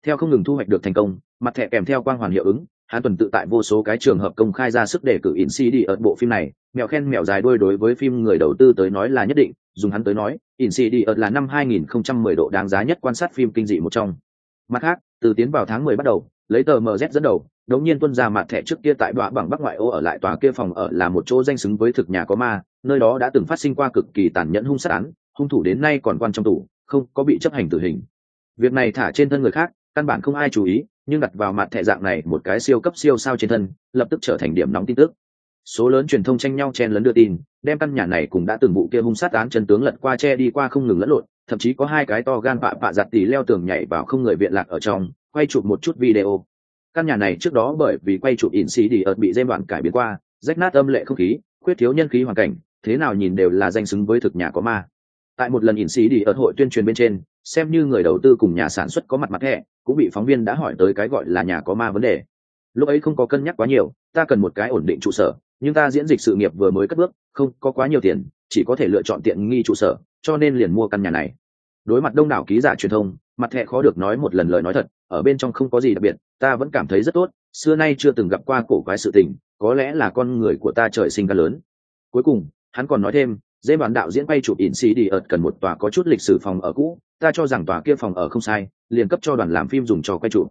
Theo không ngừng thu hoạch được thành công mặt thẻ kèm theo quang hoàn hiệu ứng hắn tuần tự tại vô số cái trường hợp công khai ra sức để cử in CD ở bộ phim này, mèo khen mèo dài đuôi đối với phim người đầu tư tới nói là nhất định, dùng hắn tới nói, in CD ở là năm 2010 độ đáng giá nhất quan sát phim kinh dị một trong. Mặt khác, từ tiến vào tháng 10 bắt đầu, lấy tờ MZ dẫn đầu, đống nhiên tuân ra mặt thẻ trước kia tại đoạn bằng bắc ngoại ô ở lại tòa kia phòng ở là một chỗ danh xứng với thực nhà có ma, nơi đó đã từng phát sinh qua cực kỳ tàn nhẫn hung sát án, hung thủ đến nay còn quan trong tủ, không có bị chấp hành tử hình. Việc này thả trên thân người khác, căn bản không ai chú ý, nhưng đặt vào mặt thẻ dạng này một cái siêu cấp siêu sao trên thân, lập tức trở thành điểm nóng tin tức. Số lớn truyền thông tranh nhau chen lấn đưa tin, đem căn nhà này cũng đã từng vụ kia hung sát án chân tướng lật qua che đi qua không ngừng lẫn lộn, thậm chí có hai cái to gan bạ bạ giặt tỉ leo tường nhảy vào không người viện lạc ở trong, quay chụp một chút video. Căn nhà này trước đó bởi vì quay chụp in xì đi ợt bị dây đoạn cải biến qua, rách nát âm lệ không khí, khuyết thiếu nhân khí hoàn cảnh, thế nào nhìn đều là danh xứng với thực nhà có ma. Tại một lần in xì đi ợt hội tuyên truyền bên trên xem như người đầu tư cùng nhà sản xuất có mặt mặt thẻ cũng bị phóng viên đã hỏi tới cái gọi là nhà có ma vấn đề. Lúc ấy không có cân nhắc quá nhiều, ta cần một cái ổn định trụ sở, nhưng ta diễn dịch sự nghiệp vừa mới cất bước, không có quá nhiều tiền, chỉ có thể lựa chọn tiện nghi trụ sở, cho nên liền mua căn nhà này. Đối mặt đông đảo ký giả truyền thông, mặt hệ khó được nói một lần lời nói thật, ở bên trong không có gì đặc biệt, ta vẫn cảm thấy rất tốt, xưa nay chưa từng gặp qua cổ quái sự tình, có lẽ là con người của ta trời sinh ca lớn. Cuối cùng, hắn còn nói thêm dễ bản đạo diễn quay chụp in xì đi ợt cần một tòa có chút lịch sử phòng ở cũ, ta cho rằng tòa kia phòng ở không sai, liền cấp cho đoàn làm phim dùng cho quay chụp.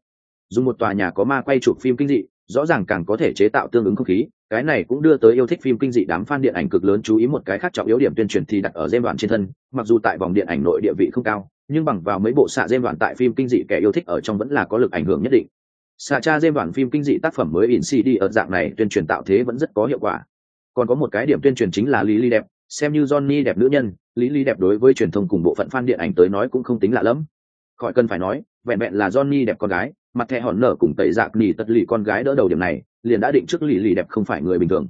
Dùng một tòa nhà có ma quay chụp phim kinh dị, rõ ràng càng có thể chế tạo tương ứng không khí, cái này cũng đưa tới yêu thích phim kinh dị đám fan điện ảnh cực lớn chú ý một cái khác trọng yếu điểm tuyên truyền thì đặt ở dêm đoạn trên thân, mặc dù tại vòng điện ảnh nội địa vị không cao, nhưng bằng vào mấy bộ xạ dêm đoạn tại phim kinh dị kẻ yêu thích ở trong vẫn là có lực ảnh hưởng nhất định. Xạ cha dêm đoạn phim kinh dị tác phẩm mới in cd ở dạng này tuyên truyền tạo thế vẫn rất có hiệu quả. Còn có một cái điểm tuyên truyền chính là lý ly đẹp xem như johnny đẹp nữ nhân, lý lý đẹp đối với truyền thông cùng bộ phận fan điện ảnh tới nói cũng không tính lạ lắm khỏi cần phải nói, vẹn vẹn là johnny đẹp con gái, mặt thẻ hòn nở cùng tẩy dạc nỉ tật lì con gái đỡ đầu điểm này, liền đã định trước lì lì đẹp không phải người bình thường.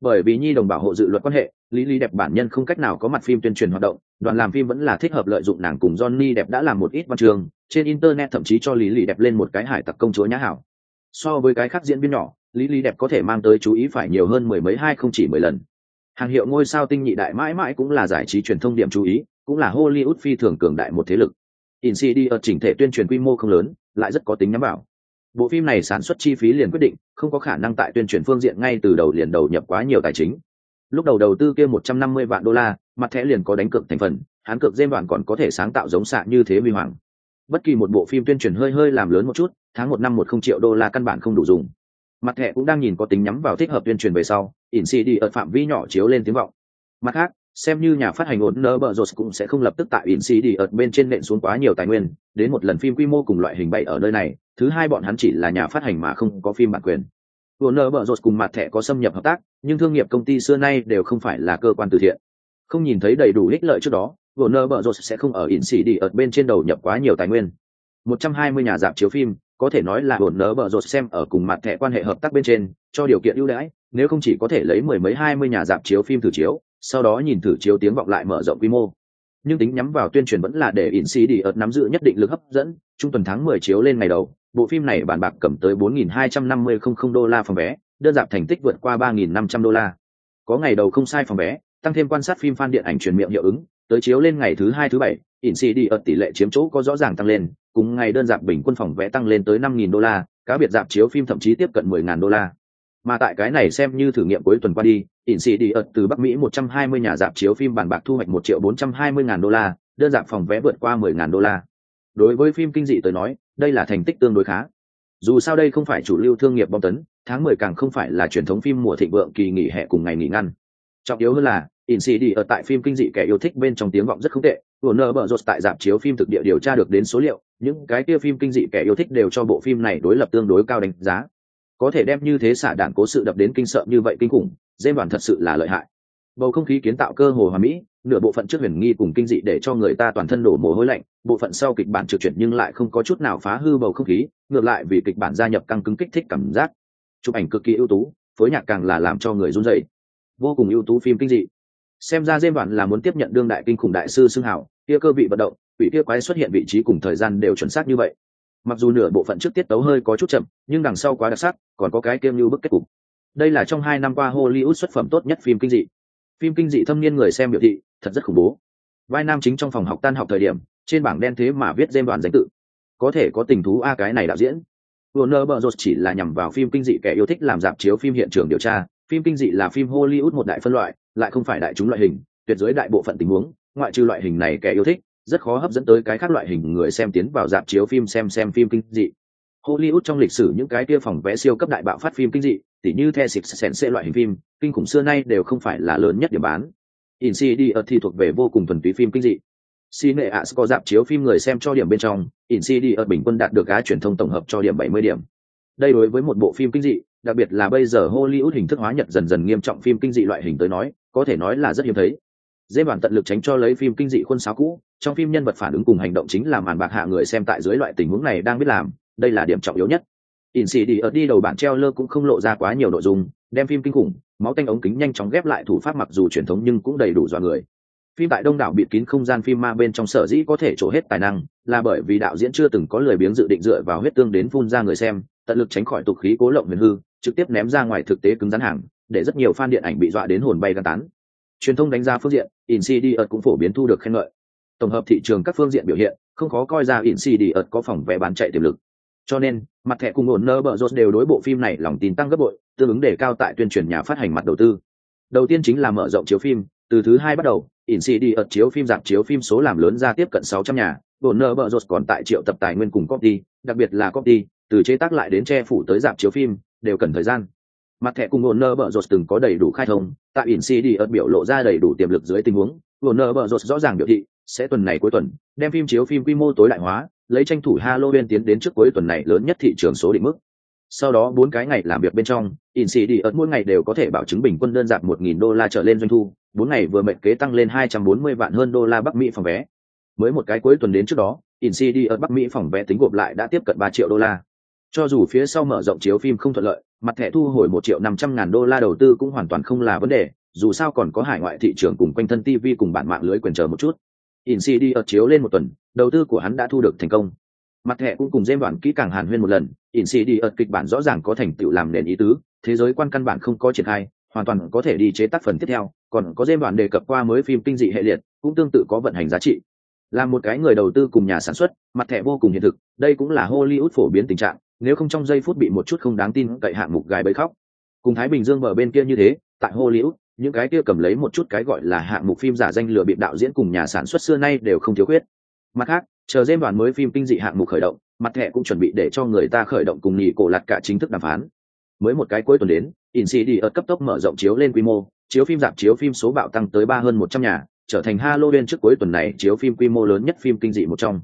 Bởi vì nhi đồng bảo hộ dự luật quan hệ, lý lý đẹp bản nhân không cách nào có mặt phim tuyên truyền hoạt động, đoàn làm phim vẫn là thích hợp lợi dụng nàng cùng johnny đẹp đã làm một ít văn trường, trên internet thậm chí cho lý lý đẹp lên một cái hải tặc công chúa nhã hảo. So với cái khác diễn viên nhỏ, lý lý đẹp có thể mang tới chú ý phải nhiều hơn mười mấy, hai không chỉ mười lần hàng hiệu ngôi sao tinh nhị đại mãi mãi cũng là giải trí truyền thông điểm chú ý, cũng là hollywood phi thường cường đại một thế lực. Insidious chỉnh thể tuyên truyền quy mô không lớn, lại rất có tính nhắm vào. Bộ phim này sản xuất chi phí liền quyết định, không có khả năng tại tuyên truyền phương diện ngay từ đầu liền đầu nhập quá nhiều tài chính. Lúc đầu đầu tư kia một trăm năm mươi vạn đô la, mặt thẻ liền có đánh cược thành phần, hán cược dêm đoạn còn có thể sáng tạo giống xạ như thế vi hoàng. Bất kỳ một bộ phim tuyên truyền hơi hơi làm lớn một chút, tháng một năm một không triệu đô la căn bản không đủ dùng. Mặt thẻ cũng đang nhìn có tính nhắm vào thích hợp tuyên truyền về sau ỉn xì đi ở phạm vi nhỏ chiếu lên tiếng vọng mặt khác xem như nhà phát hành ổn nơ bờ rột cũng sẽ không lập tức tại ỉn xì đi ở bên trên nện xuống quá nhiều tài nguyên đến một lần phim quy mô cùng loại hình bậy ở nơi này thứ hai bọn hắn chỉ là nhà phát hành mà không có phim bản quyền ổn nơ bờ rột cùng mặt thẻ có xâm nhập hợp tác, nhưng thương nghiệp công ty xưa nay đều không phải là cơ quan từ thiện. Không nhìn thấy đầy đủ ích lợi trước đó, ổn nơ bờ rột sẽ không ở ỉn xì đi ở bên trên đầu nhập quá nhiều tài nguyên. 120 nhà dạp chiếu phim, có thể nói là ổn nơ bờ rột xem ở cùng mặt thẻ quan hệ hợp tác bên trên cho điều kiện ưu đãi nếu không chỉ có thể lấy mười mấy hai mươi nhà dạp chiếu phim thử chiếu sau đó nhìn thử chiếu tiếng vọng lại mở rộng quy mô nhưng tính nhắm vào tuyên truyền vẫn là để in cd ợt nắm giữ nhất định lực hấp dẫn trung tuần tháng mười chiếu lên ngày đầu bộ phim này bản bạc cầm tới bốn nghìn hai trăm năm mươi không không đô la phòng vé đơn giản thành tích vượt qua ba nghìn năm trăm đô la có ngày đầu không sai phòng vé tăng thêm quan sát phim fan điện ảnh truyền miệng hiệu ứng tới chiếu lên ngày thứ hai thứ bảy Insidious tỷ lệ chiếm chỗ có rõ ràng tăng lên, cùng ngày đơn giản bình quân phòng vé tăng lên tới 5.000 đô la, cá biệt dạp chiếu phim thậm chí tiếp cận mười ngàn đô la. Mà tại cái này xem như thử nghiệm cuối tuần qua đi, Insidious từ Bắc Mỹ 120 nhà dạp chiếu phim bàn bạc thu hoạch 1 triệu 420 ngàn đô la, đơn giản phòng vé vượt qua 10 ngàn đô la. Đối với phim kinh dị tới nói, đây là thành tích tương đối khá. Dù sao đây không phải chủ lưu thương nghiệp bom tấn, tháng 10 càng không phải là truyền thống phim mùa thịnh vượng kỳ nghỉ hè cùng ngày nghỉ ngăn. Trọng yếu hơn là, Insidious ở tại phim kinh dị kẻ yêu thích bên trong tiếng vọng rất không tệ, Warner Bros tại dạp chiếu phim thực địa điều tra được đến số liệu, những cái kia phim kinh dị kẻ yêu thích đều cho bộ phim này đối lập tương đối cao đánh giá. Có thể đem như thế xả đạn cố sự đập đến kinh sợ như vậy kinh khủng, James đoàn thật sự là lợi hại. Bầu không khí kiến tạo cơ hồ hòa mỹ, nửa bộ phận trước huyền nghi cùng kinh dị để cho người ta toàn thân đổ mồ hôi lạnh, bộ phận sau kịch bản trực chuyển nhưng lại không có chút nào phá hư bầu không khí, ngược lại vì kịch bản gia nhập căng cứng kích thích cảm giác. Chụp ảnh cực kỳ ưu tú, phối nhạc càng là làm cho người run rẩy. Vô cùng ưu tú phim kinh dị xem ra dêm đoàn là muốn tiếp nhận đương đại kinh khủng đại sư xưng hảo kia cơ vị vận động vị kia quái xuất hiện vị trí cùng thời gian đều chuẩn xác như vậy mặc dù nửa bộ phận trước tiết tấu hơi có chút chậm nhưng đằng sau quá đặc sắc còn có cái kiêm như bức kết cục. Đây là trong hai năm qua hollywood xuất phẩm tốt nhất phim kinh dị. Phim kinh dị thâm niên người xem biểu thị thật rất khủng bố. Vai nam chính trong phòng học tan học thời điểm trên bảng đen thế mà viết dêm đoàn danh tự. Có thể có tình thú a cái này đạo diễn. Warner Bros. chỉ là nhằm vào phim kinh dị kẻ yêu thích làm dạp chiếu phim hiện trường điều tra, phim kinh dị là phim Hollywood một đại phân loại, lại không phải đại chúng loại hình tuyệt dưới đại bộ phận tình huống ngoại trừ loại hình này kẻ yêu thích rất khó hấp dẫn tới cái khác loại hình người xem tiến vào dạp chiếu phim xem xem phim kinh dị hollywood trong lịch sử những cái kia phòng vé siêu cấp đại bạo phát phim kinh dị tỉ như the six sense loại hình phim kinh khủng xưa nay đều không phải là lớn nhất điểm bán Insidious thì thuộc về vô cùng thuần túy phim kinh dị Cineas có dạp chiếu phim người xem cho điểm bên trong, Insidious bình quân đạt được giá truyền thông tổng hợp cho điểm 70 điểm. Đây đối với một bộ phim kinh dị, đặc biệt là bây giờ Hollywood hình thức hóa nhật dần dần nghiêm trọng phim kinh dị loại hình tới nói, có thể nói là rất hiếm thấy. Dễ bản tận lực tránh cho lấy phim kinh dị khuôn sáo cũ, trong phim nhân vật phản ứng cùng hành động chính là màn bạc hạ người xem tại dưới loại tình huống này đang biết làm, đây là điểm trọng yếu nhất. Insidious ở đi đầu bản treo lơ cũng không lộ ra quá nhiều nội dung, đem phim kinh khủng, máu tanh ống kính nhanh chóng ghép lại thủ pháp mặc dù truyền thống nhưng cũng đầy đủ dọa người. Phim tại đông đảo bịt kín không gian phim ma bên trong sở dĩ có thể trổ hết tài năng, là bởi vì đạo diễn chưa từng có lời biếng dự định dựa vào huyết tương đến phun ra người xem, tận lực tránh khỏi tục khí cố lộng huyền hư, trực tiếp ném ra ngoài thực tế cứng rắn hàng để rất nhiều fan điện ảnh bị dọa đến hồn bay gan tán truyền thông đánh giá phương diện Insidious cũng phổ biến thu được khen ngợi tổng hợp thị trường các phương diện biểu hiện không khó coi ra Insidious có phòng vé bán chạy tiềm lực. Cho nên mặt thẻ cùng ổn nơ bờ rột đều đối bộ phim này lòng tin tăng gấp bội tương ứng đề cao tại tuyên truyền nhà phát hành mặt đầu tư. Đầu tiên chính là mở rộng chiếu phim từ thứ hai bắt đầu Insidious chiếu phim giảm chiếu phim số làm lớn ra tiếp cận 600 nhà ổn nơ bờ rột còn tại triệu tập tài nguyên cùng copy đặc biệt là copy từ chế tác lại đến che phủ tới giảm chiếu phim đều cần thời gian. Mặt thẻ cùng Warner Bros từng có đầy đủ khai thông, tại Insidious ợt biểu lộ ra đầy đủ tiềm lực dưới tình huống, Warner Bros rõ ràng biểu thị sẽ tuần này cuối tuần đem phim chiếu phim quy mô tối đại hóa, lấy tranh thủ Halloween tiến đến trước cuối tuần này lớn nhất thị trường số định mức. Sau đó bốn cái ngày làm việc bên trong, Insidious mỗi ngày đều có thể bảo chứng bình quân đơn giản 1000 đô la trở lên doanh thu, bốn ngày vừa mệnh kế tăng lên 240 vạn hơn đô la Bắc Mỹ phòng vé. Mới một cái cuối tuần đến trước đó, Insidious Bắc Mỹ phòng vé tính gộp lại đã tiếp cận ba triệu đô la cho dù phía sau mở rộng chiếu phim không thuận lợi mặt thẻ thu hồi một triệu năm trăm ngàn đô la đầu tư cũng hoàn toàn không là vấn đề dù sao còn có hải ngoại thị trường cùng quanh thân tv cùng bản mạng lưới quyền chờ một chút Insidious chiếu lên một tuần, đầu tư của hắn đã thu được thành công. Mặt thẻ cũng cùng dêm đoạn kỹ càng hàn huyên một lần, Insidious kịch bản rõ ràng có thành tựu làm nền ý tứ, thế giới quan căn bản không có triển khai, hoàn toàn có thể đi chế tác phần tiếp theo, còn có dêm đoạn đề cập qua mới phim kinh dị hệ liệt, cũng tương tự có vận hành giá trị. Là một cái người đầu tư cùng nhà sản xuất, mặt thẻ vô cùng hiện thực, đây cũng là hollywood phổ biến tình trạng, nếu không trong giây phút bị một chút không đáng tin cậy hạng mục gài bẫy khóc. Cùng thái bình dương bờ bên kia như thế, tại hollywood những cái kia cầm lấy một chút cái gọi là hạng mục phim giả danh lừa bịp đạo diễn cùng nhà sản xuất xưa nay đều không thiếu khuyết. Mặt khác, chờ dêm đoàn mới phim kinh dị hạng mục khởi động, mặt thẻ cũng chuẩn bị để cho người ta khởi động cùng nhì cổ lặt cả chính thức đàm phán. Mới một cái cuối tuần đến in cd ở cấp tốc mở rộng chiếu lên quy mô, chiếu phim giảm chiếu phim số bạo tăng tới ba hơn một trăm nhà, trở thành halloween trước cuối tuần này chiếu phim quy mô lớn nhất phim kinh dị một trong.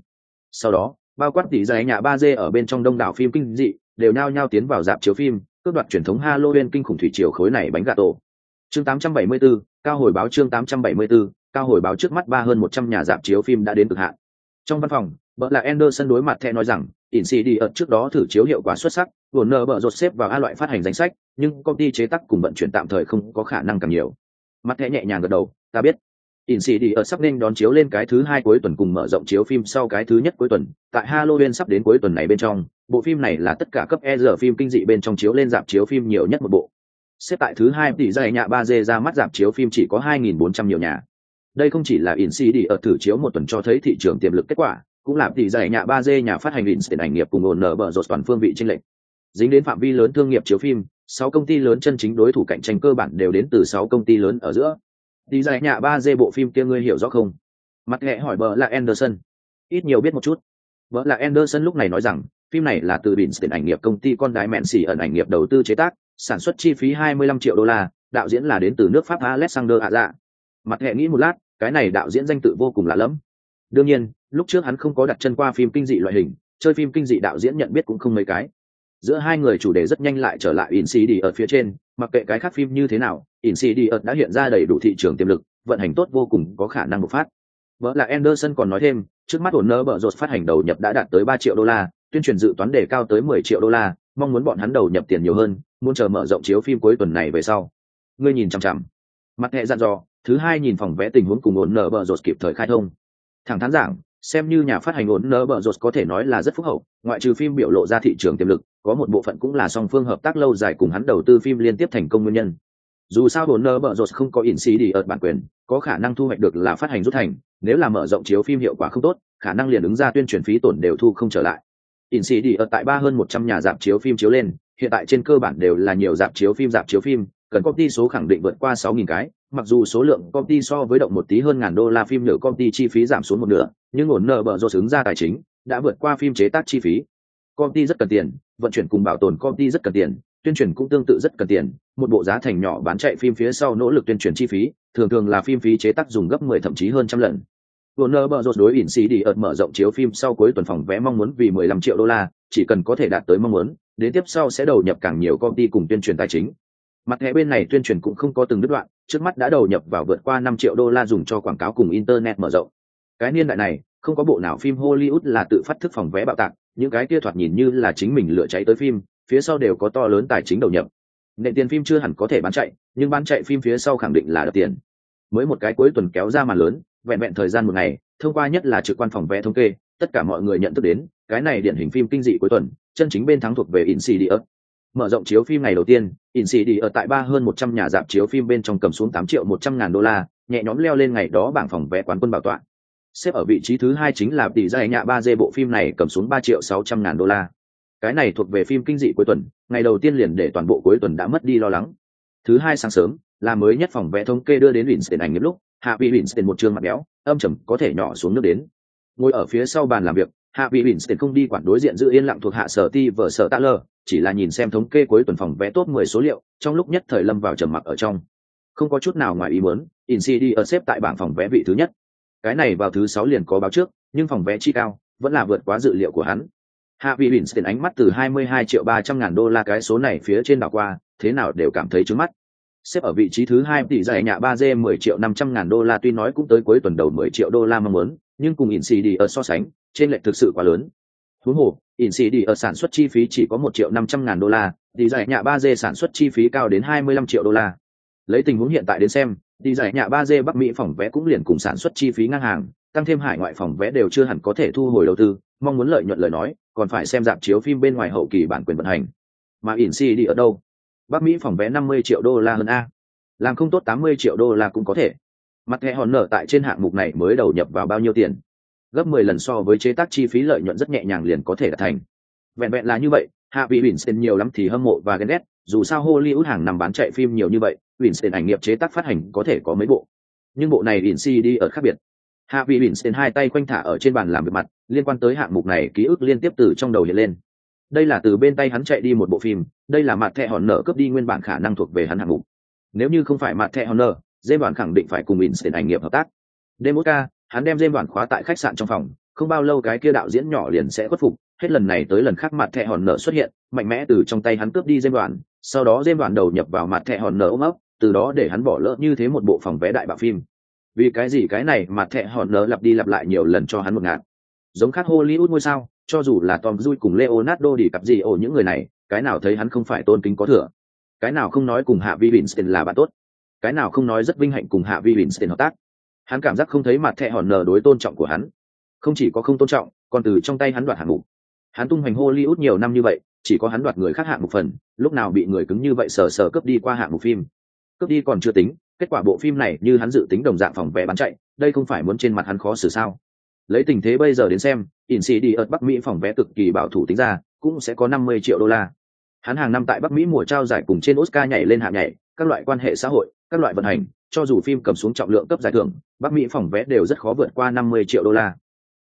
Sau đó, bao quát tỷ dài nhà ba d ở bên trong đông đảo phim kinh dị, đều nao nhao tiến vào dạp chiếu phim, cướp đoạt truyền thống halloween kinh khủng thủy triều khối này bánh gà tổ chương 874, cao hồi báo chương 874, cao hồi báo trước mắt ba hơn một trăm nhà dạp chiếu phim đã đến cực hạn trong văn phòng vợ là Anderson đối mặt thẻ nói rằng Insidious trước đó thử chiếu hiệu quả xuất sắc, Warner bợ rột xếp vào A loại phát hành danh sách, nhưng công ty chế tác cùng vận chuyển tạm thời không có khả năng càng nhiều. Mặt thẻ nhẹ nhàng gật đầu, ta biết. Insidious ở sắp nên đón chiếu lên cái thứ hai cuối tuần cùng mở rộng chiếu phim sau cái thứ nhất cuối tuần, tại Halloween sắp đến cuối tuần này bên trong, bộ phim này là tất cả cấp E giờ phim kinh dị bên trong chiếu lên dạp chiếu phim nhiều nhất một bộ. Xếp tại thứ hai tỷ dày nhạ 3D ra mắt giảm chiếu phim chỉ có 2.400 nhiều nhà. đây không chỉ là in cd ở thử chiếu một tuần cho thấy thị trường tiềm lực kết quả, cũng là tỷ giải nhạ ba d nhà phát hành in tiền ảnh nghiệp cùng ổn nở bờ rột toàn phương vị trên lệnh dính đến phạm vi lớn thương nghiệp chiếu phim, sáu công ty lớn chân chính đối thủ cạnh tranh cơ bản đều đến từ sáu công ty lớn ở giữa. Tỷ giải nhạ ba d bộ phim kia ngươi hiểu rõ không? Mặt nghệ hỏi bờ là anderson. Ít nhiều biết một chút. Vợ là anderson lúc này nói rằng, phim này là từ bỉn tiền ảnh nghiệp công ty con đái mẹn xỉ ẩn ảnh nghiệp đầu tư chế tác sản xuất chi phí 25 triệu đô la, đạo diễn là đến từ nước pháp alexander ạ mặt hệ nghĩ một lát, cái này đạo diễn danh tự vô cùng lạ lẫm. Đương nhiên, lúc trước hắn không có đặt chân qua phim kinh dị loại hình, chơi phim kinh dị đạo diễn nhận biết cũng không mấy cái. Giữa hai người chủ đề rất nhanh lại trở lại in đi ở phía trên, mặc kệ cái khác phim như thế nào in đi ở đã hiện ra đầy đủ thị trường tiềm lực, vận hành tốt vô cùng, có khả năng bộc phát. Vỡ là anderson còn nói thêm, trước mắt ổn nơ bở rột phát hành đầu nhập đã đạt tới ba triệu đô la tuyên truyền dự toán đề cao tới mười triệu đô la, mong muốn bọn hắn đầu nhập tiền nhiều hơn, muốn chờ mở rộng chiếu phim cuối tuần này về sau. Ngươi nhìn chằm chằm. Mặt hệ dặn dò, thứ hai nhìn phòng vẽ tình huống cùng ổn nở bợ rột kịp thời khai thông. Thẳng thắn giảng, xem như nhà phát hành ổn nở bợ rột có thể nói là rất phúc hậu, ngoại trừ phim biểu lộ ra thị trường tiềm lực, có một bộ phận cũng là song phương hợp tác lâu dài cùng hắn đầu tư phim liên tiếp thành công nguyên nhân. Dù sao ổn nợ bợ rột không có in xí đi ở bản quyền, có khả năng thu hoạch được là phát hành rút thành, nếu là mở rộng chiếu phim hiệu quả không tốt, khả năng liền ứng ra tuyên truyền phí tổn đều thu không trở lại in xí đi ở tại ba hơn một trăm nhà dạp chiếu phim chiếu lên, hiện tại trên cơ bản đều là nhiều dạp chiếu phim, dạp chiếu phim, cần công ty số khẳng định vượt qua sáu nghìn cái, mặc dù số lượng công ty so với động một tí hơn ngàn đô la phim nhờ công ty chi phí giảm xuống một nửa, nhưng ổn nợ bở do xứng ra tài chính, đã vượt qua phim chế tác chi phí. Công ty rất cần tiền, vận chuyển cùng bảo tồn công ty rất cần tiền, tuyên truyền cũng tương tự rất cần tiền, một bộ giá thành nhỏ bán chạy phim phía sau nỗ lực tuyên truyền chi phí, thường thường là phim phí chế tác dùng gấp mười thậm chí hơn trăm lần. Warner Bros đối ỉn xì đi ợt mở rộng chiếu phim sau cuối tuần phòng vé mong muốn vì 15 triệu đô la, chỉ cần có thể đạt tới mong muốn, đến tiếp sau sẽ đầu nhập càng nhiều công ty cùng tuyên truyền tài chính. Mặt hệ bên này tuyên truyền cũng không có từng đứt đoạn, trước mắt đã đầu nhập vào vượt qua 5 triệu đô la dùng cho quảng cáo cùng internet mở rộng. Cái niên đại này, không có bộ nào phim Hollywood là tự phát thức phòng vé bạo tạc, những cái kia thoạt nhìn như là chính mình lựa cháy tới phim, phía sau đều có to lớn tài chính đầu nhập. Nền tiền phim chưa hẳn có thể bán chạy, nhưng bán chạy phim phía sau khẳng định là được tiền. Mới một cái cuối tuần kéo ra màn lớn, vẹn vẹn thời gian một ngày, thông qua nhất là trực quan phòng vé thống kê, tất cả mọi người nhận thức đến, cái này điển hình phim kinh dị cuối tuần, chân chính bên thắng thuộc về Insidious. Mở rộng chiếu phim ngày đầu tiên, Insidious ở tại ba hơn một trăm nhà dạp chiếu phim bên trong cầm xuống tám triệu một trăm ngàn đô la, nhẹ nhõm leo lên ngày đó bảng phòng vé quán quân bảo tọa. Xếp ở vị trí thứ hai chính là tỷ giai nhạ ba d bộ phim này cầm xuống ba triệu sáu trăm ngàn đô la. Cái này thuộc về phim kinh dị cuối tuần, ngày đầu tiên liền để toàn bộ cuối tuần đã mất đi lo lắng. Thứ hai sáng sớm, là mới nhất phòng vé thống kê đưa đến Winston ảnh nghiệp lúc, hạ vị Winston một trường mặt béo, âm trầm có thể nhỏ xuống nước đến. Ngồi ở phía sau bàn làm việc, hạ vị Winston không đi quản đối diện giữ yên lặng thuộc hạ sở ti vở sở tạ lờ, chỉ là nhìn xem thống kê cuối tuần phòng vé tốt 10 số liệu, trong lúc nhất thời lâm vào trầm mặc ở trong. Không có chút nào ngoài ý muốn, Insidy ở xếp tại bảng phòng vé vị thứ nhất. Cái này vào thứ sáu liền có báo trước, nhưng phòng vé chi cao, vẫn là vượt quá dự liệu của hắn. Hạ vị Winston ánh mắt từ 22 triệu 300 ngàn đô la cái số này phía trên đảo qua, thế nào đều cảm thấy trướng mắt xếp ở vị trí thứ hai tỷ giải nhà ba d 10 triệu 500 ngàn đô la, tuy nói cũng tới cuối tuần đầu 10 triệu đô la mong muốn, nhưng cùng in ở so sánh, trên lệch thực sự quá lớn. Huống hồ in ở sản xuất chi phí chỉ có 1 triệu 500 ngàn đô la, tỷ giải nhà ba d sản xuất chi phí cao đến 25 triệu đô la. Lấy tình huống hiện tại đến xem, tỷ giải nhà ba d bắc mỹ phòng vé cũng liền cùng sản xuất chi phí ngang hàng, tăng thêm hải ngoại phòng vé đều chưa hẳn có thể thu hồi đầu tư, mong muốn lợi nhuận lời nói, còn phải xem dạp chiếu phim bên ngoài hậu kỳ bản quyền vận hành. Mà in ở đâu? Bắc mỹ phòng vé 50 triệu đô la hơn a. Làm không tốt 80 triệu đô la cũng có thể. Mặt thẻ hòn nở tại trên hạng mục này mới đầu nhập vào bao nhiêu tiền? Gấp 10 lần so với chế tác chi phí lợi nhuận rất nhẹ nhàng liền có thể đạt thành. Vẹn vẹn là như vậy, hạ vị Winston nhiều lắm thì hâm mộ và ghen ghét, dù sao Hollywood hàng năm bán chạy phim nhiều như vậy Winston ảnh nghiệp chế tác phát hành có thể có mấy bộ. Nhưng bộ này in đi ở khác biệt. Hạ vị Winston hai tay quanh thả ở trên bàn làm việc mặt, liên quan tới hạng mục này ký ức liên tiếp từ trong đầu hiện lên đây là từ bên tay hắn chạy đi một bộ phim, đây là mặt thẹ hòn nở cướp đi nguyên bản khả năng thuộc về hắn hạng mục. Nếu như không phải mặt thẹ hòn nở dê đoàn khẳng định phải cùng Winston ảnh nghiệp hợp tác. Đêm mỗi ca, hắn đem dê đoàn khóa tại khách sạn trong phòng, không bao lâu cái kia đạo diễn nhỏ liền sẽ khuất phục. Hết lần này tới lần khác mặt thẹ hòn nở xuất hiện, mạnh mẽ từ trong tay hắn cướp đi dê đoàn sau đó dê đoàn đầu nhập vào mặt thẹ hòn nở ôm ấp, từ đó để hắn bỏ lỡ như thế một bộ phòng vé đại bạo phim. Vì cái gì cái này mặt thẹ hòn nở lặp đi lặp lại nhiều lần cho hắn một ngạt? Giống khác hollywood ngôi sao cho dù là Tom Cruise cùng Leonardo đi cặp gì ổ những người này, cái nào thấy hắn không phải tôn kính có thừa. Cái nào không nói cùng Hạ Vi Winston là bạn tốt. Cái nào không nói rất vinh hạnh cùng Hạ Vi Winston hợp tác. Hắn cảm giác không thấy mặt thẻ hòn nở đối tôn trọng của hắn. Không chỉ có không tôn trọng, còn từ trong tay hắn đoạt hạng mục. Hắn tung hoành Hollywood nhiều năm như vậy, chỉ có hắn đoạt người khác hạng một phần, lúc nào bị người cứng như vậy sờ sờ cướp đi qua hạng mục phim. Cướp đi còn chưa tính, kết quả bộ phim này như hắn dự tính đồng dạng phòng vé bán chạy đây không phải muốn trên mặt hắn khó xử sao lấy tình thế bây giờ đến xem in xì đi ở bắc mỹ phòng vé cực kỳ bảo thủ tính ra, cũng sẽ có năm mươi triệu đô la. Hắn hàng năm tại bắc mỹ mùa trao giải cùng trên oscar nhảy lên hạng nhảy, các loại quan hệ xã hội, các loại vận hành, cho dù phim cầm xuống trọng lượng cấp giải thưởng, bắc mỹ phòng vé đều rất khó vượt qua năm mươi triệu đô la.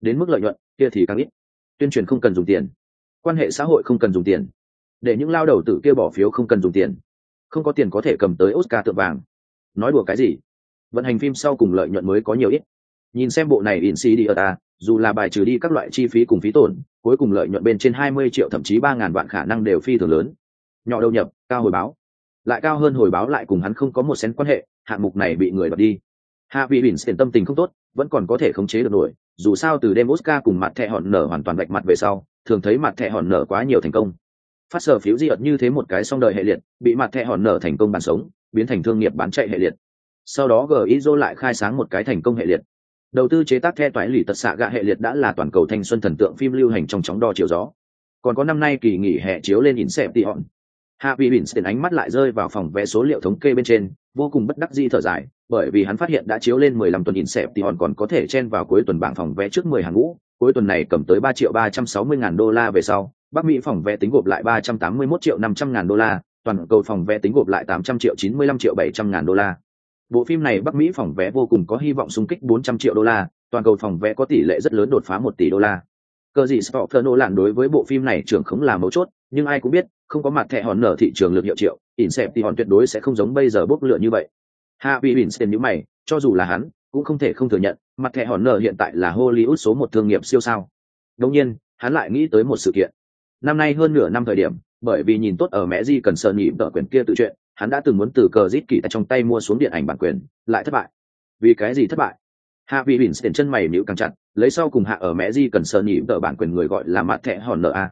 Đến mức lợi nhuận, kia thì càng ít. Tuyên truyền không cần dùng tiền. Quan hệ xã hội không cần dùng tiền. Để những lao đầu tử kia bỏ phiếu không cần dùng tiền. Không có tiền có thể cầm tới oscar tượng vàng. Nói đùa cái gì? Vận hành phim sau cùng lợi nhuận mới có nhiều ít. Nhìn xem bộ này in cd ở ta dù là bài trừ đi các loại chi phí cùng phí tổn, cuối cùng lợi nhuận bên trên hai mươi triệu thậm chí ba ngàn vạn khả năng đều phi thường lớn. Nhỏ đầu nhập, cao hồi báo. Lại cao hơn hồi báo lại cùng hắn không có một xén quan hệ, hạng mục này bị người đoạt đi. Hạ vị bỉn tiền tâm tình không tốt, vẫn còn có thể khống chế được nổi, dù sao từ đêm oscar cùng mặt thẻ hòn nở hoàn toàn vạch mặt về sau, thường thấy mặt thẻ hòn nở quá nhiều thành công. Phát sở phiếu di ợt như thế một cái song đời hệ liệt, bị mặt thẻ hòn nở thành công bàn sống, biến thành thương nghiệp bán chạy hệ liệt. Sau đó gizo lại khai sáng một cái thành công hệ liệt đầu tư chế tác the toái lì tật xạ gạ hệ liệt đã là toàn cầu thanh xuân thần tượng phim lưu hành trong chóng đo chiều gió. Còn có năm nay kỳ nghỉ hè chiếu lên in xẹp tị hòn. Hạ vị bỉn tiền ánh mắt lại rơi vào phòng vé số liệu thống kê bên trên, vô cùng bất đắc di thở dài, bởi vì hắn phát hiện đã chiếu lên 15 tuần in xẹp tị hòn còn có thể chen vào cuối tuần bảng phòng vé trước 10 hàng ngũ, cuối tuần này cầm tới 3 triệu 360 ngàn đô la về sau, bắc mỹ phòng vé tính gộp lại 381 triệu 500 ngàn đô la, toàn cầu phòng vé tính gộp lại 800 triệu 95 triệu 700 ngàn đô la bộ phim này bắc mỹ phòng vé vô cùng có hy vọng xung kích 400 triệu đô la, toàn cầu phòng vé có tỷ lệ rất lớn đột phá một tỷ đô la. Cơ gì Stoffer Nolan lạn đối với bộ phim này trưởng khống là mấu chốt, nhưng ai cũng biết, không có mặt thẻ hòn nở thị trường lực hiệu triệu, ỉn xẹp thì hòn tuyệt đối sẽ không giống bây giờ bốc lửa như vậy. Hạ vị bỉn nhíu mày, cho dù là hắn, cũng không thể không thừa nhận, mặt thẻ hòn nở hiện tại là hollywood số một thương nghiệp siêu sao. Đương nhiên, hắn lại nghĩ tới một sự kiện. Năm nay hơn nửa năm thời điểm, bởi vì nhìn tốt ở mẹ di cần sợ nhị tờ quyền kia tự chuyện hắn đã từng muốn từ cờ rít kỳ tại trong tay mua xuống điện ảnh bản quyền, lại thất bại. Vì cái gì thất bại? Hạ vị bỉn tiền chân mày nhíu càng chặt, lấy sau cùng hạ ở mẹ di cần sợ nhị tờ bản quyền người gọi là mặt thẻ hòn nợ a.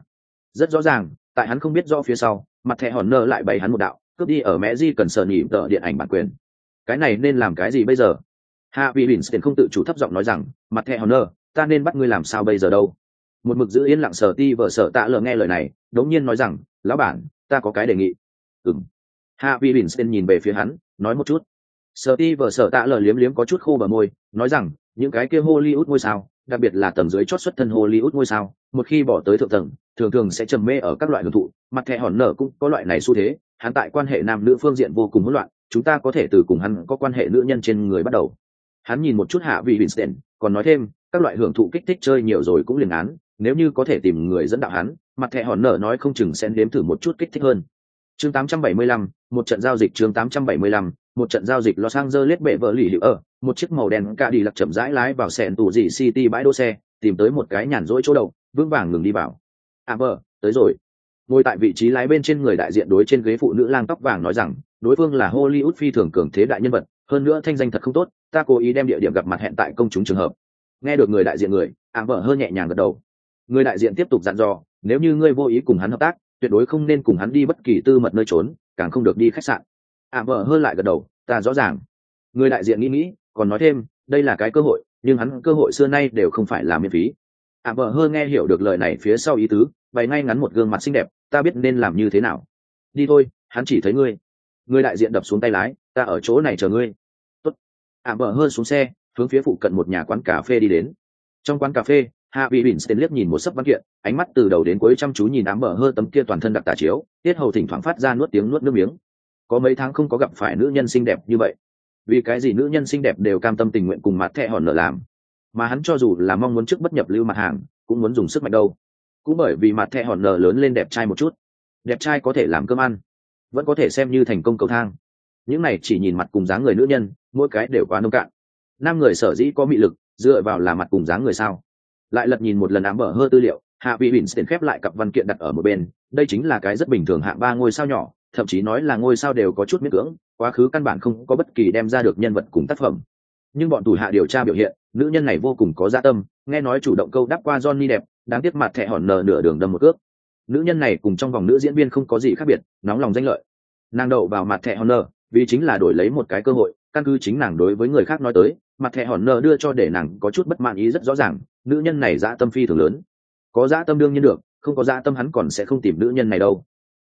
Rất rõ ràng, tại hắn không biết rõ phía sau mặt thẻ hòn nợ lại bày hắn một đạo, cướp đi ở mẹ di cần sợ nhị tờ điện ảnh bản quyền. Cái này nên làm cái gì bây giờ? Hạ vị bỉn tiền không tự chủ thấp giọng nói rằng mặt thẻ hòn nợ, ta nên bắt ngươi làm sao bây giờ đâu? Một mực giữ yên lặng sở ti vợ sở tạ lờ nghe lời này, đống nhiên nói rằng, lão bản, ta có cái đề nghị. Ừng hạ vi bình sen nhìn về phía hắn nói một chút. Sở ti vờ sở tạ lời liếm liếm có chút khô bờ môi nói rằng những cái kia hollywood ngôi sao đặc biệt là tầng dưới chót xuất thân hollywood ngôi sao một khi bỏ tới thượng tầng thường thường sẽ trầm mê ở các loại hưởng thụ. Mặt thẻ hòn nở cũng có loại này xu thế hắn tại quan hệ nam nữ phương diện vô cùng hỗn loạn chúng ta có thể từ cùng hắn có quan hệ nữ nhân trên người bắt đầu. Hắn nhìn một chút hạ vị vincent còn nói thêm các loại hưởng thụ kích thích chơi nhiều rồi cũng liền án nếu như có thể tìm người dẫn đạo hắn mặt thẻ hòn nở nói không chừng sẽ nếm thử một chút kích thích hơn. Chương 875, một trận giao dịch chương 875, một trận giao dịch Los Angeles bệ vợ lì hiệu ở, một chiếc màu đen ca đi lặc chậm rãi lái vào sẹn tủ dị City bãi đỗ xe, tìm tới một cái nhàn rỗi chỗ đầu, vững vàng ngừng đi vào. À vợ, tới rồi. Ngồi tại vị trí lái bên trên người đại diện đối trên ghế phụ nữ lang tóc vàng nói rằng, đối phương là Hollywood phi thường cường thế đại nhân vật, hơn nữa thanh danh thật không tốt, ta cố ý đem địa điểm gặp mặt hẹn tại công chúng trường hợp. Nghe được người đại diện người, à vợ hơi nhẹ nhàng gật đầu, người đại diện tiếp tục dặn dò nếu như ngươi vô ý cùng hắn hợp tác tuyệt đối không nên cùng hắn đi bất kỳ tư mật nơi trốn càng không được đi khách sạn. Ạ vợ hơn lại gật đầu, ta rõ ràng. Người đại diện nghĩ nghĩ, còn nói thêm, đây là cái cơ hội, nhưng hắn cơ hội xưa nay đều không phải là miễn phí. Ạ vợ hơn nghe hiểu được lời này phía sau ý tứ, bày ngay ngắn một gương mặt xinh đẹp, ta biết nên làm như thế nào. Đi thôi, hắn chỉ thấy ngươi. Người đại diện đập xuống tay lái, ta ở chỗ này chờ ngươi. Tốt. ạ vợ hơn xuống xe, hướng phía phụ cận một nhà quán cà phê đi đến. Trong quán cà phê hạ vị bỉn tên liếc nhìn một sấp văn kiện, ánh mắt từ đầu đến cuối chăm chú nhìn ám mở hơ tấm kia toàn thân đặc tả chiếu, tiết hầu thỉnh thoảng phát ra nuốt tiếng nuốt nước miếng. Có mấy tháng không có gặp phải nữ nhân xinh đẹp như vậy. Vì cái gì nữ nhân xinh đẹp đều cam tâm tình nguyện cùng mặt thẹ hòn nở làm? Mà hắn cho dù là mong muốn trước bất nhập lưu mặt hàng, cũng muốn dùng sức mạnh đâu. Cũng bởi vì mặt thẹ hòn nở lớn lên đẹp trai một chút. Đẹp trai có thể làm cơm ăn, vẫn có thể xem như thành công cầu thang. Những này chỉ nhìn mặt cùng dáng người nữ nhân, mỗi cái đều quá nông cạn. Nam người sở dĩ có mị lực, dựa vào là mặt cùng dáng người sao? Lại lật nhìn một lần ám bở hơ tư liệu, hạ vị bỉn tiền khép lại cặp văn kiện đặt ở một bên, đây chính là cái rất bình thường hạng ba ngôi sao nhỏ, thậm chí nói là ngôi sao đều có chút miễn cưỡng, quá khứ căn bản không có bất kỳ đem ra được nhân vật cùng tác phẩm. Nhưng bọn tù hạ điều tra biểu hiện, nữ nhân này vô cùng có gia tâm, nghe nói chủ động câu đáp qua johnny đẹp, đáng tiếc mặt thẹ hòn nờ nửa đường đâm một cước. Nữ nhân này cùng trong vòng nữ diễn viên không có gì khác biệt, nóng lòng danh lợi. Nàng đậu vào mặt thẹ hòn nờ, vì chính là đổi lấy một cái cơ hội, căn cứ chính nàng đối với người khác nói tới mặt thẻ hòn nờ đưa cho để nàng có chút bất mãn ý rất rõ ràng, nữ nhân này dã tâm phi thường lớn. Có dã tâm đương nhiên được, không có dã tâm hắn còn sẽ không tìm nữ nhân này đâu.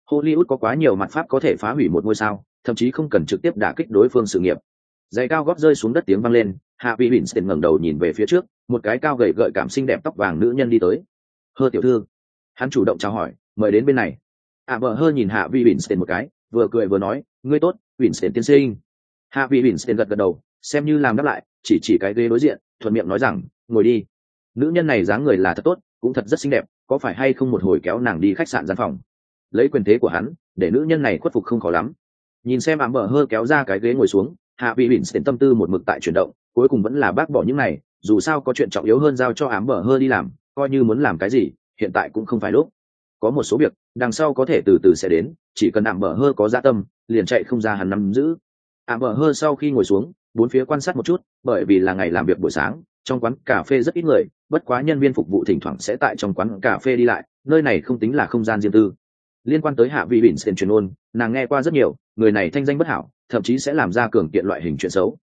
Hollywood có quá nhiều mặt pháp có thể phá hủy một ngôi sao, thậm chí không cần trực tiếp đả kích đối phương sự nghiệp. Giày cao gót rơi xuống đất tiếng vang lên, hạ vị bỉn tiền ngẩng đầu nhìn về phía trước, một cái cao gầy gợi cảm xinh đẹp tóc vàng nữ nhân đi tới. Hơ tiểu thư. Hắn chủ động chào hỏi, mời đến bên này. Ạ vợ hơ nhìn hạ vị bỉn tiền một cái, vừa cười vừa nói, ngươi tốt bỉn tiền tiên sinh. Hạ vị bỉn tiền gật gật đầu xem như làm đáp lại, chỉ chỉ cái ghế đối diện, thuận miệng nói rằng, ngồi đi. Nữ nhân này dáng người là thật tốt, cũng thật rất xinh đẹp, có phải hay không một hồi kéo nàng đi khách sạn gian phòng? Lấy quyền thế của hắn, để nữ nhân này khuất phục không khó lắm. Nhìn xem ảm bờ hơ kéo ra cái ghế ngồi xuống, hạ vị bỉn tiền tâm tư một mực tại chuyển động, cuối cùng vẫn là bác bỏ những này, dù sao có chuyện trọng yếu hơn giao cho ám bờ hơ đi làm, coi như muốn làm cái gì, hiện tại cũng không phải lúc. Có một số việc, đằng sau có thể từ từ sẽ đến, chỉ cần ảm bờ hơ có gia tâm, liền chạy không ra hắn nắm giữ. Ảm bờ hơ sau khi ngồi xuống bốn phía quan sát một chút, bởi vì là ngày làm việc buổi sáng, trong quán cà phê rất ít người, bất quá nhân viên phục vụ thỉnh thoảng sẽ tại trong quán cà phê đi lại, nơi này không tính là không gian riêng tư. Liên quan tới hạ vị bỉn sen truyền ôn, nàng nghe qua rất nhiều, người này thanh danh bất hảo, thậm chí sẽ làm ra cường kiện loại hình chuyện xấu.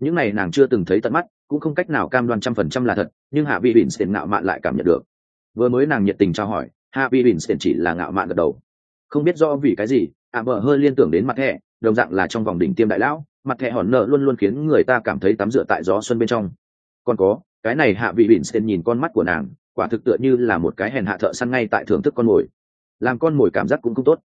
Những này nàng chưa từng thấy tận mắt, cũng không cách nào cam đoan trăm phần trăm là thật, nhưng hạ vị bỉn sen ngạo mạn lại cảm nhận được. Vừa mới nàng nhiệt tình trao hỏi, hạ vị bỉn sen chỉ là ngạo mạn gật đầu. Không biết do vì cái gì, ạ bờ hơi liên tưởng đến mặt thẻ, đồng dạng là trong vòng đỉnh tiêm đại lão mặt thẻ hòn nợ luôn luôn khiến người ta cảm thấy tắm rửa tại gió xuân bên trong. Còn có cái này hạ vị bỉn sen nhìn con mắt của nàng quả thực tựa như là một cái hèn hạ thợ săn ngay tại thưởng thức con mồi. Làm con mồi cảm giác cũng không tốt.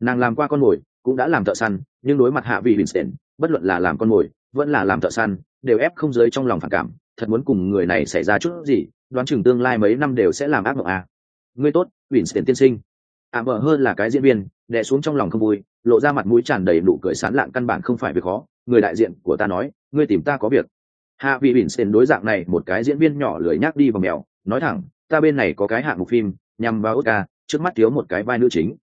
Nàng làm qua con mồi cũng đã làm thợ săn nhưng đối mặt hạ vị bỉn xen bất luận là làm con mồi vẫn là làm thợ săn đều ép không giới trong lòng phản cảm. Thật muốn cùng người này xảy ra chút gì đoán chừng tương lai mấy năm đều sẽ làm ác mộng à. ngươi tốt bỉn xen tiên sinh. Ạ à, hơn là cái diễn viên đè xuống trong lòng không vui lộ ra mặt mũi tràn đầy nụ cười sán lạn căn bản không phải việc khó người đại diện của ta nói, ngươi tìm ta có việc. Hạ vị vincent đối dạng này một cái diễn viên nhỏ lười nhác đi vào mèo, nói thẳng, ta bên này có cái hạng mục phim, nhằm vào oscar, trước mắt thiếu một cái vai nữ chính.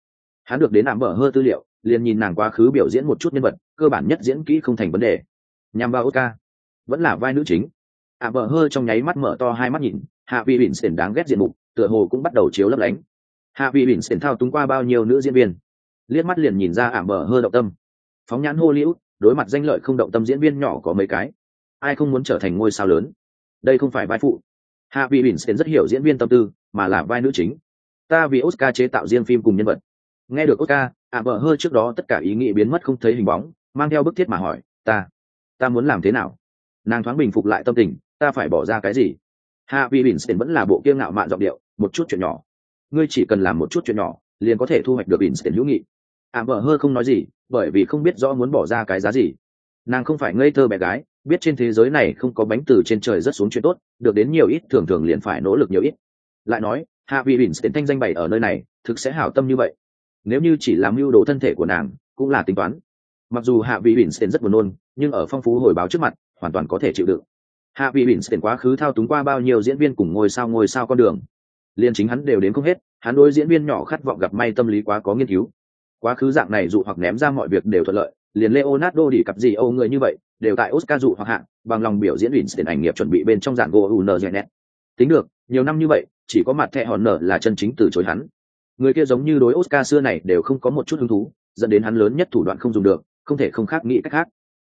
Hắn được đến ảm bờ hơ tư liệu, liền nhìn nàng quá khứ biểu diễn một chút nhân vật, cơ bản nhất diễn kỹ không thành vấn đề. Nhằm vào oscar, vẫn là vai nữ chính. Ảm bờ hơ trong nháy mắt mở to hai mắt nhìn, hạ vị bỉn sển đáng ghét diện mục, tựa hồ cũng bắt đầu chiếu lấp lánh. Hạ vị bỉn sển thao túng qua bao nhiêu nữ diễn viên? Liếc mắt liền nhìn ra ảm bờ hơ động tâm. Phóng nhãn hollywood đối mặt danh lợi không động tâm diễn viên nhỏ có mấy cái. Ai không muốn trở thành ngôi sao lớn? Đây không phải vai phụ. Hạ vị bỉn sển rất hiểu diễn viên tâm tư, mà là vai nữ chính. Ta vì oscar chế tạo riêng phim cùng nhân vật. Nghe được oscar, ạ vợ hơi trước đó tất cả ý nghĩ biến mất không thấy hình bóng, mang theo bức thiết mà hỏi, ta ta muốn làm thế nào? Nàng thoáng bình phục lại tâm tình, ta phải bỏ ra cái gì? Hạ vi Winston vẫn là bộ kiêng ngạo mạn giọng điệu, một chút chuyện nhỏ. Ngươi chỉ cần làm một chút chuyện nhỏ, liền có thể thu hoạch được Winston hữu nghị ạ vợ hơi không nói gì, bởi vì không biết rõ muốn bỏ ra cái giá gì. Nàng không phải ngây thơ bé gái, biết trên thế giới này không có bánh từ trên trời rất xuống chuyện tốt, được đến nhiều ít, thường thường liền phải nỗ lực nhiều ít. Lại nói, hạ vị bỉn sẽ thanh danh bày ở nơi này, thực sẽ hảo tâm như vậy. Nếu như chỉ làm mưu đồ thân thể của nàng, cũng là tính toán. Mặc dù hạ vị bỉn tên rất buồn nôn, nhưng ở phong phú hồi báo trước mặt, hoàn toàn có thể chịu đựng. Hạ vị bỉn tên quá khứ thao túng qua bao nhiêu diễn viên cùng ngôi sao ngôi sao con đường. Liền chính hắn đều đến không hết, hắn đối diễn viên nhỏ khát vọng gặp may tâm lý quá có nghiên cứu quá khứ dạng này dụ hoặc ném ra mọi việc đều thuận lợi, liền leonardo đi cặp gì âu người như vậy, đều tại oscar dụ hoặc hạng bằng lòng biểu diễn bỉn tiền ảnh nghiệp chuẩn bị bên trong dạng gỗ unz tính được, nhiều năm như vậy, chỉ có mặt thẹ hòn nở là chân chính từ chối hắn. Người kia giống như đối oscar xưa này đều không có một chút hứng thú, dẫn đến hắn lớn nhất thủ đoạn không dùng được, không thể không khác nghĩ cách khác.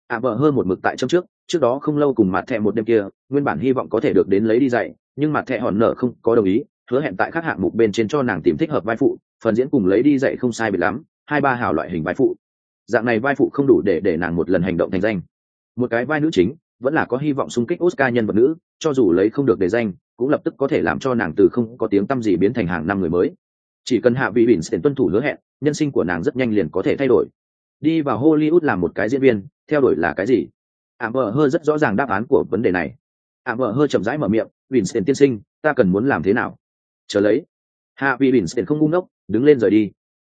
À vợ hơn một mực tại trong trước trước đó không lâu cùng mặt thẹ một đêm kia, nguyên bản hy vọng có thể được đến lấy đi dạy, nhưng mặt thẹ hòn nở không có đồng ý, hứa hẹn tại các hạng mục bên trên cho nàng tìm thích hợp vai phụ, phần diễn cùng lấy đi dạy không sai biệt lắm hai ba hào loại hình vai phụ. Dạng này vai phụ không đủ để để nàng một lần hành động thành danh. Một cái vai nữ chính, vẫn là có hy vọng xung kích oscar nhân vật nữ, cho dù lấy không được đề danh, cũng lập tức có thể làm cho nàng từ không có tiếng tăm gì biến thành hàng năm người mới. Chỉ cần hạ vị bỉn sẽ tuân thủ hứa hẹn, nhân sinh của nàng rất nhanh liền có thể thay đổi. Đi vào hollywood làm một cái diễn viên, theo đuổi là cái gì? Ảm vợ hơ rất rõ ràng đáp án của vấn đề này. Ảm vợ hơ chậm rãi mở miệng vincent tiên sinh, ta cần muốn làm thế nào? Chờ lấy. Hạ vị vincent không ngu ngốc, đứng lên rời đi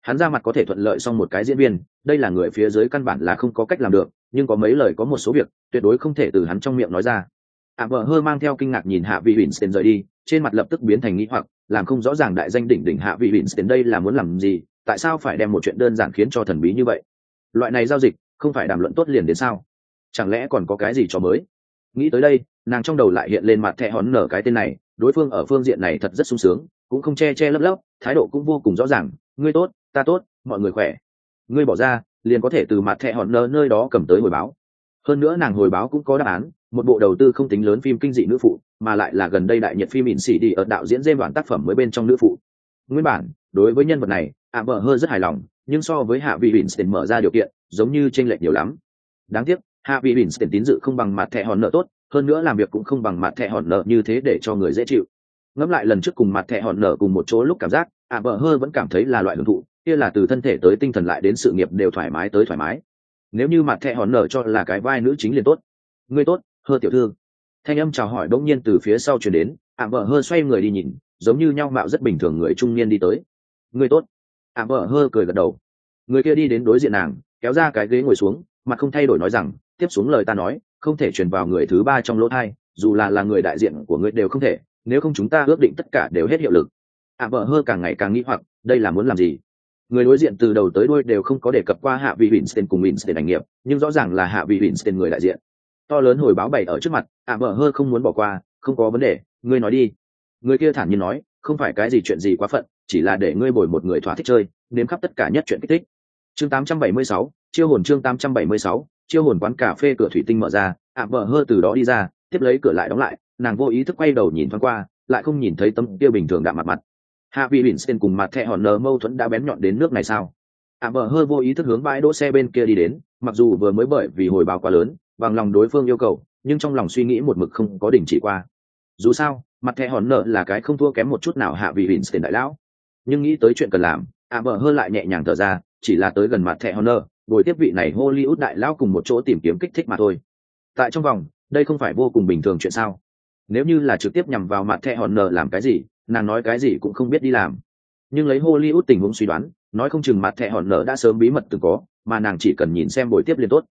hắn ra mặt có thể thuận lợi xong một cái diễn viên, đây là người phía dưới căn bản là không có cách làm được, nhưng có mấy lời có một số việc, tuyệt đối không thể từ hắn trong miệng nói ra. Ạ vợ hơ mang theo kinh ngạc nhìn hạ vị Winston rời đi, trên mặt lập tức biến thành nghĩ hoặc, làm không rõ ràng đại danh đỉnh đỉnh hạ vị Winston đây là muốn làm gì, tại sao phải đem một chuyện đơn giản khiến cho thần bí như vậy? Loại này giao dịch, không phải đàm luận tốt liền đến sao? Chẳng lẽ còn có cái gì cho mới? Nghĩ tới đây, nàng trong đầu lại hiện lên mặt thẹ hòn nở cái tên này, đối phương ở phương diện này thật rất sung sướng, cũng không che che lấp lấp, thái độ cũng vô cùng rõ ràng, ngươi tốt ta tốt, mọi người khỏe. Ngươi bỏ ra, liền có thể từ mặt thẹ hòn nơ nơi đó cầm tới hồi báo. Hơn nữa nàng hồi báo cũng có đáp án, một bộ đầu tư không tính lớn phim kinh dị nữ phụ, mà lại là gần đây đại nhiệt phim ỉn xỉ đi ở đạo diễn dêm đoạn tác phẩm mới bên trong nữ phụ. Nguyên bản, đối với nhân vật này, ạ bờ hơi rất hài lòng, nhưng so với hạ vị ỉn tiền mở ra điều kiện, giống như tranh lệch nhiều lắm. Đáng tiếc, hạ vị bỉn tiền tín dự không bằng mặt thẻ hòn nợ tốt, hơn nữa làm việc cũng không bằng mặt thẻ hòn nợ như thế để cho người dễ chịu. Ngẫm lại lần trước cùng mặt thẻ hòn nợ cùng một chỗ lúc cảm giác, ạ bờ hơ vẫn cảm thấy là loại hưởng thụ kia là từ thân thể tới tinh thần lại đến sự nghiệp đều thoải mái tới thoải mái. Nếu như mặt thẹ hòn nở cho là cái vai nữ chính liền tốt. Người tốt, hơ tiểu thư. Thanh âm chào hỏi bỗng nhiên từ phía sau chuyển đến, ạ vợ hơ xoay người đi nhìn, giống như nhau mạo rất bình thường người trung niên đi tới. Người tốt. ạ vợ hơ cười gật đầu. Người kia đi đến đối diện nàng, kéo ra cái ghế ngồi xuống mặt không thay đổi nói rằng, tiếp xuống lời ta nói, không thể truyền vào người thứ ba trong lỗ thai, dù là là người đại diện của ngươi đều không thể, nếu không chúng ta ước định tất cả đều hết hiệu lực. ạ vợ hơ càng ngày càng nghĩ hoặc, đây là muốn làm gì? Người đối diện từ đầu tới đuôi đều không có đề cập qua hạ vị Winston cùng Winston ảnh nghiệp nhưng rõ ràng là hạ vị Winston người đại diện. To lớn hồi báo bày ở trước mặt ạ vợ hơ không muốn bỏ qua không có vấn đề ngươi nói đi. Người kia thản nhiên nói không phải cái gì chuyện gì quá phận chỉ là để ngươi bồi một người thỏa thích chơi nếm khắp tất cả nhất chuyện kích thích. Chương 876, chiêu hồn chương 876, chiêu hồn quán cà phê cửa thủy tinh mở ra ạ vợ hơ từ đó đi ra tiếp lấy cửa lại đóng lại nàng vô ý thức quay đầu nhìn thoáng qua lại không nhìn thấy tấm kia bình thường đạm mặt mặt hạ vị bỉn xin cùng mặt thẹ hòn nờ mâu thuẫn đã bén nhọn đến nước này sao? Ạ Bờ hơi vô ý thức hướng bãi đỗ xe bên kia đi đến, mặc dù vừa mới bởi vì hồi báo quá lớn, bằng lòng đối phương yêu cầu, nhưng trong lòng suy nghĩ một mực không có đình chỉ qua. Dù sao, mặt thẹ hòn nợ là cái không thua kém một chút nào hạ vị bỉn xen đại lão. Nhưng nghĩ tới chuyện cần làm ạ Bờ hơi lại nhẹ nhàng thở ra, chỉ là tới gần mặt thẹ hòn nợ ngồi tiếp vị này hollywood đại lão cùng một chỗ tìm kiếm kích thích mà thôi. Tại trong vòng, đây không phải vô cùng bình thường chuyện sao? Nếu như là trực tiếp nhằm vào mặt thẹ hòn Nợ làm cái gì nàng nói cái gì cũng không biết đi làm. Nhưng lấy hollywood tình huống suy đoán nói không chừng mặt thẹ hòn nở đã sớm bí mật từng có mà nàng chỉ cần nhìn xem buổi tiếp liền tốt.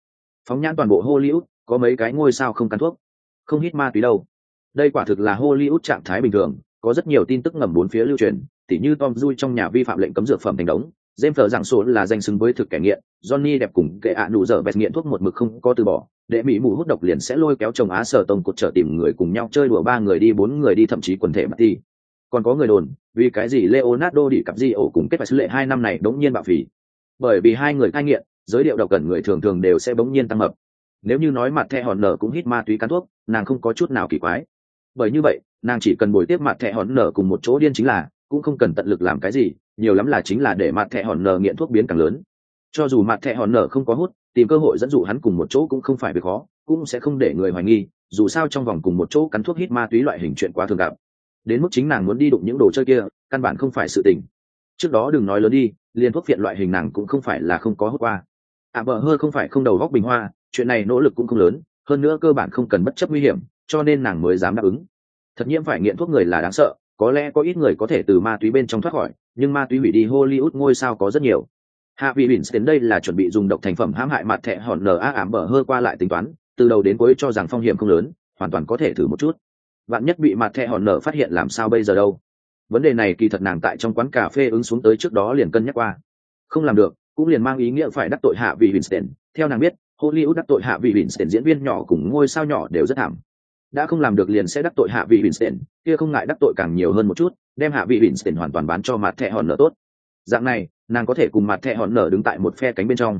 Phóng nhãn toàn bộ hollywood có mấy cái ngôi sao không cắn thuốc. Không hít ma túy đâu. Đây quả thực là hollywood trạng thái bình thường có rất nhiều tin tức ngầm bốn phía lưu truyền tỉ như tom dui trong nhà vi phạm lệnh cấm dược phẩm thành đống James thờ rằng số là danh xứng với thực kẻ nghiện, Johnny đẹp cùng kệ ạ à nụ dở bẹt nghiện thuốc một mực không có từ bỏ, để mỹ mù hút độc liền sẽ lôi kéo chồng Á Sở Tông cột trở tìm người cùng nhau chơi đùa ba người đi bốn người đi thậm chí quần thể mà đi. Còn có người đồn, vì cái gì Leonardo đi cặp di ổ cùng kết phải sứ lệ hai năm này đống nhiên bạo phì. Bởi vì hai người cai nghiện, giới điệu độc cần người thường thường đều sẽ bỗng nhiên tăng mập. Nếu như nói mặt thẹ hòn nở cũng hít ma túy cắn thuốc, nàng không có chút nào kỳ quái. Bởi như vậy, nàng chỉ cần bồi tiếp mặt thẹ hòn nở cùng một chỗ điên chính là, cũng không cần tận lực làm cái gì, nhiều lắm là chính là để mặt thẹ hòn nở nghiện thuốc biến càng lớn cho dù mặt thẹ hòn nở không có hút tìm cơ hội dẫn dụ hắn cùng một chỗ cũng không phải việc khó cũng sẽ không để người hoài nghi dù sao trong vòng cùng một chỗ cắn thuốc hít ma túy loại hình chuyện quá thường gặp đến mức chính nàng muốn đi đụng những đồ chơi kia căn bản không phải sự tình. Trước đó đừng nói lớn đi liền thuốc viện loại hình nàng cũng không phải là không có hốt qua. Ạ à, bờ hơ không phải không đầu góc bình hoa chuyện này nỗ lực cũng không lớn hơn nữa cơ bản không cần bất chấp nguy hiểm cho nên nàng mới dám đáp ứng. Thật nhiễm phải nghiện thuốc người là đáng sợ có lẽ có ít người có thể từ ma túy bên trong thoát khỏi nhưng ma túy hủy đi hollywood ngôi sao có rất nhiều. Hạ vị bỉn đến đây là chuẩn bị dùng độc thành phẩm hãm hại mặt thẹ hòn nở á ảm bở hơ qua lại tính toán từ đầu đến cuối cho rằng phong hiểm không lớn hoàn toàn có thể thử một chút bạn nhất bị mặt thẹ hòn nở phát hiện làm sao bây giờ đâu vấn đề này kỳ thật nàng tại trong quán cà phê ứng xuống tới trước đó liền cân nhắc qua không làm được cũng liền mang ý nghĩa phải đắc tội hạ vị Winston. Theo nàng biết, Hollywood đắc tội hạ vị Winston diễn viên nhỏ cùng ngôi sao nhỏ đều rất thảm. Đã không làm được liền sẽ đắc tội hạ vị Winston, kia không ngại đắc tội càng nhiều hơn một chút, đem hạ vị Winston hoàn toàn bán cho mặt thẻ hòn nở tốt. Dạng này, nàng có thể cùng mặt thẻ hòn nở đứng tại một phe cánh bên trong.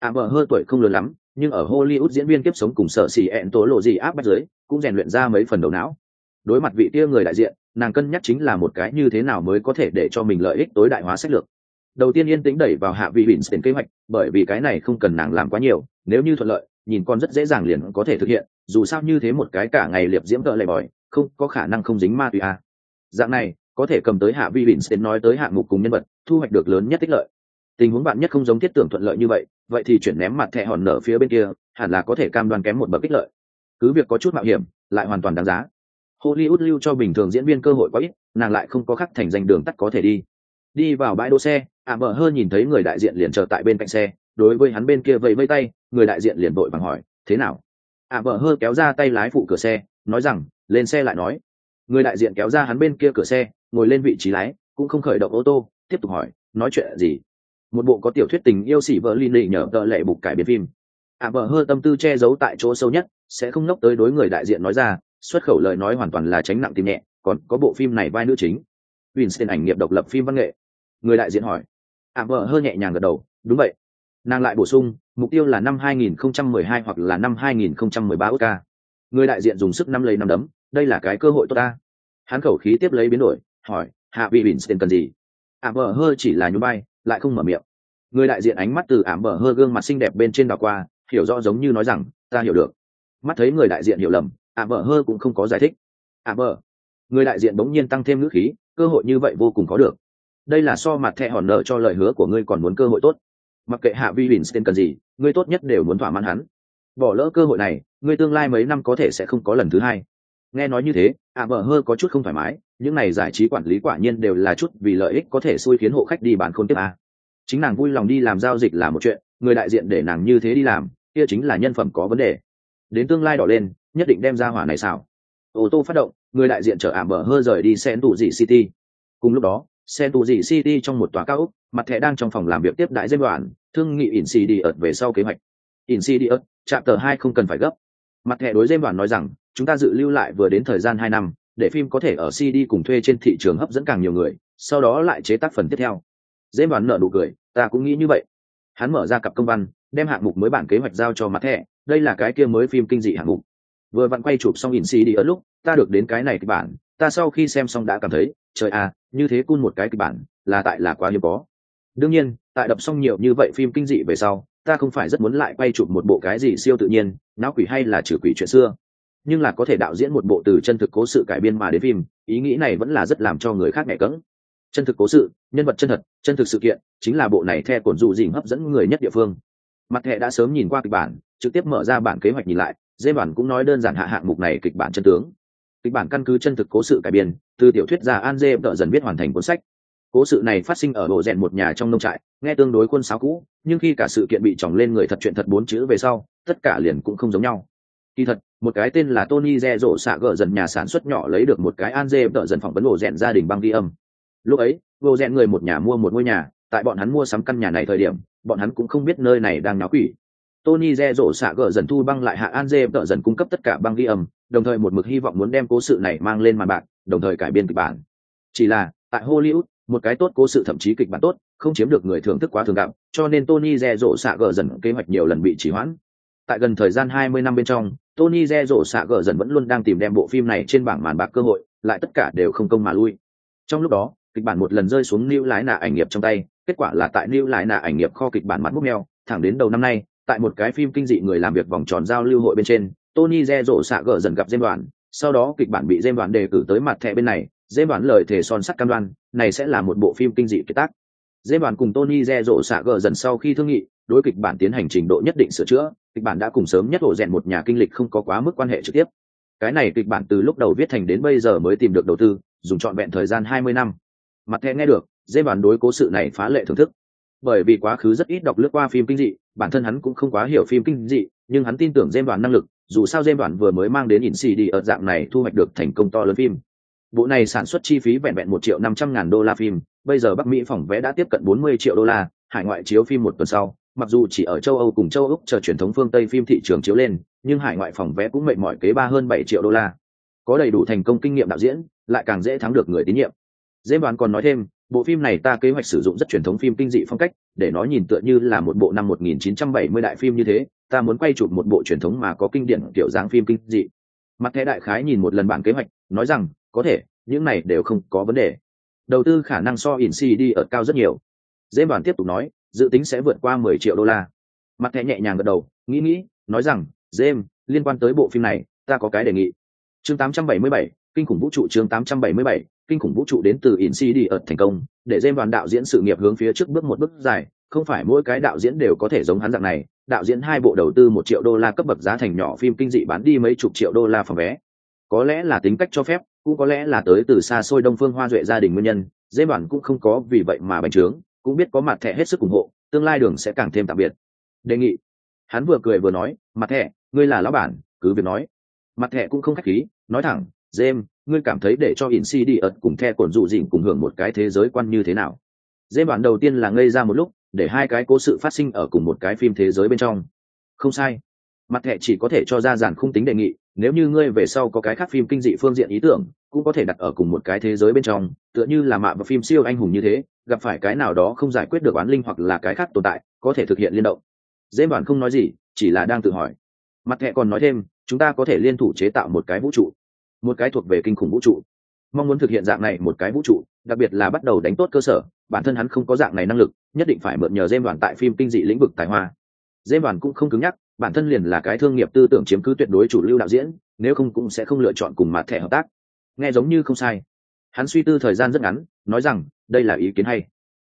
À vợ hơi tuổi không lớn lắm, nhưng ở Hollywood diễn viên kiếp sống cùng sở xì ẹn tố lộ gì áp bắt dưới, cũng rèn luyện ra mấy phần đầu não. Đối mặt vị kia người đại diện, nàng cân nhắc chính là một cái như thế nào mới có thể để cho mình lợi ích tối đại hóa sách lược. Đầu tiên yên tĩnh đẩy vào hạ vị Winston kế hoạch, bởi vì cái này không cần nàng làm quá nhiều, nếu như thuận lợi, nhìn con rất dễ dàng liền có thể thực hiện, dù sao như thế một cái cả ngày liệp diễm cỡ lệ bòi, không có khả năng không dính ma túy à. Dạng này, có thể cầm tới hạ vi Winston nói tới hạng mục cùng nhân vật, thu hoạch được lớn nhất tích lợi. Tình huống bạn nhất không giống thiết tưởng thuận lợi như vậy, vậy thì chuyển ném mặt thẻ hòn nở phía bên kia, hẳn là có thể cam đoan kém một bậc kích lợi. Cứ việc có chút mạo hiểm, lại hoàn toàn đáng giá. Hollywood lưu cho bình thường diễn viên cơ hội quá ít, nàng lại không có khắc thành danh đường tắt có thể đi. Đi vào bãi đỗ xe, ạ à hơn nhìn thấy người đại diện liền chờ tại bên cạnh xe, đối với hắn bên kia vẫy vẫy tay, người đại diện liền vội vàng hỏi, "Thế nào?" ạ à hơn kéo ra tay lái phụ cửa xe, nói rằng, "Lên xe lại nói." Người đại diện kéo ra hắn bên kia cửa xe, ngồi lên vị trí lái cũng không khởi động ô tô tiếp tục hỏi nói chuyện gì một bộ có tiểu thuyết tình yêu xỉ vợ lin lị nhờ tờ lệ bục cải biến phim ạ à, vợ hơi tâm tư che giấu tại chỗ sâu nhất sẽ không nốc tới đối người đại diện nói ra xuất khẩu lời nói hoàn toàn là tránh nặng tìm nhẹ còn có bộ phim này vai nữ chính. Winston ảnh nghiệp độc lập phim văn nghệ. Người đại diện hỏi. Ạ à, vợ hơi nhẹ nhàng gật đầu đúng vậy. Nàng lại bổ sung mục tiêu là năm 2012 hoặc là năm 2013 Oscar. người đại diện dùng sức năm lấy năm đấm đây là cái cơ hội tốt ta. Hắn khẩu khí tiếp lấy biến đổi hỏi hạ vị winston cần gì? Ảm vợ hơ chỉ là nhún bay lại không mở miệng. Người đại diện ánh mắt từ ảm bờ hơ gương mặt xinh đẹp bên trên đảo qua hiểu rõ giống như nói rằng ta hiểu được. Mắt thấy người đại diện hiểu lầm ạ bờ hơ cũng không có giải thích. Ạ bờ, người đại diện bỗng nhiên tăng thêm ngữ khí cơ hội như vậy vô cùng có được. Đây là so mặt thẹ hòn nợ cho lời hứa của ngươi còn muốn cơ hội tốt. Mặc kệ hạ vi bình tên cần gì ngươi tốt nhất đều muốn thỏa mãn hắn. Bỏ lỡ cơ hội này ngươi tương lai mấy năm có thể sẽ không có lần thứ hai. Nghe nói như thế ạ bờ hơ có chút không thoải mái những này giải trí quản lý quả nhiên đều là chút vì lợi ích có thể xui khiến hộ khách đi bán khôn tiếp a chính nàng vui lòng đi làm giao dịch là một chuyện người đại diện để nàng như thế đi làm kia chính là nhân phẩm có vấn đề. Đến tương lai đỏ lên nhất định đem ra hỏa này sao ô tô phát động, người đại diện chở ảm bờ hơ rời đi xe tù dị city. Cùng lúc đó xe tù dị city trong một tòa cao ốc, mặt thẻ đang trong phòng làm việc tiếp đại dân đoàn thương nghị in cd ợt về sau kế hoạch. In cd ợt chạm tờ hai không cần phải gấp. Mặt thẻ đối dân đoàn nói rằng, chúng ta dự lưu lại vừa đến thời gian hai năm, để phim có thể ở cd cùng thuê trên thị trường hấp dẫn càng nhiều người, sau đó lại chế tác phần tiếp theo. Dễ đoàn nợ nụ cười, ta cũng nghĩ như vậy. Hắn mở ra cặp công văn, đem hạng mục mới bản kế hoạch giao cho mặt thẻ, đây là cái kia mới phim kinh dị hạng mục vừa vặn quay chụp xong in đi ở lúc, ta được đến cái này kịch bản, ta sau khi xem xong đã cảm thấy, trời à như thế cun một cái kịch bản, là tại là quá hiếm có. Đương nhiên, tại đập xong nhiều như vậy phim kinh dị về sau, ta không phải rất muốn lại quay chụp một bộ cái gì siêu tự nhiên, não quỷ hay là trừ quỷ chuyện xưa. Nhưng là có thể đạo diễn một bộ từ chân thực cố sự cải biên mà đến phim, ý nghĩ này vẫn là rất làm cho người khác nhẹ cẫng. Chân thực cố sự, nhân vật chân thật, chân thực sự kiện, chính là bộ này theo cổn dụ dình hấp dẫn người nhất địa phương. Mặt hệ đã sớm nhìn qua kịch bản, trực tiếp mở ra bản kế hoạch nhìn lại dê bản cũng nói đơn giản hạ hạng mục này kịch bản chân tướng. Kịch bản căn cứ chân thực cố sự cải biên, từ tiểu thuyết gia an dê đợi dần viết hoàn thành cuốn sách. Cố sự này phát sinh ở bộ rèn một nhà trong nông trại, nghe tương đối quân sáo cũ, nhưng khi cả sự kiện bị chỏng lên người thật chuyện thật bốn chữ về sau, tất cả liền cũng không giống nhau. Kỳ thật, một cái tên là tony re rộ xạ gỡ dần nhà sản xuất nhỏ lấy được một cái an dê đợi dần phỏng vấn bộ rèn gia đình băng ghi âm. Lúc ấy, bộ rèn người một nhà mua một ngôi nhà, tại bọn hắn mua sắm căn nhà này thời điểm, bọn hắn cũng không biết nơi này đang náo quỷ tony re rộ xạ gỡ dần thu băng lại hạ an dê đợi dần cung cấp tất cả băng ghi âm, đồng thời một mực hy vọng muốn đem cố sự này mang lên màn bạc, đồng thời cải biên kịch bản. Chỉ là, tại hollywood, một cái tốt cố sự thậm chí kịch bản tốt, không chiếm được người thưởng thức quá thường gặp, cho nên tony re rộ xạ gỡ dần kế hoạch nhiều lần bị trì hoãn. Tại gần thời gian 20 năm bên trong, tony re rộ xạ gỡ dần vẫn luôn đang tìm đem bộ phim này trên bảng màn bạc cơ hội, lại tất cả đều không công mà lui. Trong lúc đó, kịch bản một lần rơi xuống lưu lái nạ ảnh nghiệp trong tay, kết quả là tại lưu lái nạ ảnh nghiệp kho kịch bản mặt múc mèo, thẳng đến đầu năm nay tại một cái phim kinh dị người làm việc vòng tròn giao lưu hội bên trên, tony re rộ xạ gỡ dần gặp dêm đoàn sau đó kịch bản bị dêm đoàn đề cử tới mặt thẻ bên này dêm đoàn lời thề son sắt cam đoan, này sẽ là một bộ phim kinh dị kiệt tác. Dêm đoàn cùng tony re rộ xạ gỡ dần sau khi thương nghị, đối kịch bản tiến hành trình độ nhất định sửa chữa, kịch bản đã cùng sớm nhất hộ rèn một nhà kinh lịch không có quá mức quan hệ trực tiếp. Cái này kịch bản từ lúc đầu viết thành đến bây giờ mới tìm được đầu tư, dùng trọn vẹn thời gian hai mươi năm. Mặt thẻ nghe được dêm đoàn đối cố sự này phá lệ thưởng thức bởi vì quá khứ rất ít đọc lướt qua phim kinh dị, bản thân hắn cũng không quá hiểu phim kinh dị, nhưng hắn tin tưởng dêm đoàn năng lực, dù sao dêm đoàn vừa mới mang đến in xì đi ở dạng này thu hoạch được thành công to lớn phim. Bộ này sản xuất chi phí vẹn vẹn một triệu năm trăm ngàn đô la phim, bây giờ bắc mỹ phòng vé đã tiếp cận bốn mươi triệu đô la, hải ngoại chiếu phim một tuần sau, mặc dù chỉ ở châu âu cùng châu úc chờ truyền thống phương tây phim thị trường chiếu lên, nhưng hải ngoại phòng vé cũng mệt mỏi kế ba hơn bảy triệu đô la. Có đầy đủ thành công kinh nghiệm đạo diễn, lại càng dễ thắng được người tín nhiệm. Dễ đoán còn nói thêm bộ phim này ta kế hoạch sử dụng rất truyền thống phim kinh dị phong cách để nó nhìn tựa như là một bộ năm 1970 đại phim như thế ta muốn quay chụp một bộ truyền thống mà có kinh điển kiểu dáng phim kinh dị. Mặt thẻ đại khái nhìn một lần bản kế hoạch nói rằng có thể những này đều không có vấn đề. Đầu tư khả năng so in đi ở cao rất nhiều. Dễ bàn tiếp tục nói dự tính sẽ vượt qua 10 triệu đô la. Mặt thẻ nhẹ nhàng gật đầu nghĩ nghĩ nói rằng James, liên quan tới bộ phim này ta có cái đề nghị. Chương 877, kinh khủng vũ trụ chương 877, kinh khủng vũ trụ đến từ in đi ợt thành công để dêm đoàn đạo diễn sự nghiệp hướng phía trước bước một bước dài. Không phải mỗi cái đạo diễn đều có thể giống hắn dạng này đạo diễn hai bộ đầu tư một triệu đô la cấp bậc giá thành nhỏ phim kinh dị bán đi mấy chục triệu đô la phòng vé. Có lẽ là tính cách cho phép cũng có lẽ là tới từ xa xôi đông phương hoa duệ gia đình nguyên nhân dễ bản cũng không có vì vậy mà bành trướng cũng biết có mặt thẻ hết sức ủng hộ tương lai đường sẽ càng thêm tạm biệt. Đề nghị. Hắn vừa cười vừa nói mặt thẻ ngươi là lão bản cứ việc nói. Mặt thẻ cũng không khách khí nói thẳng James, ngươi cảm thấy để cho in si đi ợt cùng the cổn dụ dịn cùng hưởng một cái thế giới quan như thế nào? Dễ bản đầu tiên là ngây ra một lúc, để hai cái cố sự phát sinh ở cùng một cái phim thế giới bên trong. Không sai. Mặt thẻ chỉ có thể cho ra giản khung tính đề nghị, nếu như ngươi về sau có cái khác phim kinh dị phương diện ý tưởng, cũng có thể đặt ở cùng một cái thế giới bên trong, tựa như là mạ và phim siêu anh hùng như thế, gặp phải cái nào đó không giải quyết được oán linh hoặc là cái khác tồn tại, có thể thực hiện liên động. Dễ bản không nói gì, chỉ là đang tự hỏi. Mặt thẻ còn nói thêm, chúng ta có thể liên thủ chế tạo một cái vũ trụ một cái thuộc về kinh khủng vũ trụ. Mong muốn thực hiện dạng này một cái vũ trụ, đặc biệt là bắt đầu đánh tốt cơ sở, bản thân hắn không có dạng này năng lực, nhất định phải mượn nhờ dêm đoàn tại phim kinh dị lĩnh vực tài hoa. Dêm đoàn cũng không cứng nhắc, bản thân liền là cái thương nghiệp tư tưởng chiếm cứ tuyệt đối chủ lưu đạo diễn, nếu không cũng sẽ không lựa chọn cùng mặt thẻ hợp tác. Nghe giống như không sai. Hắn suy tư thời gian rất ngắn, nói rằng, đây là ý kiến hay.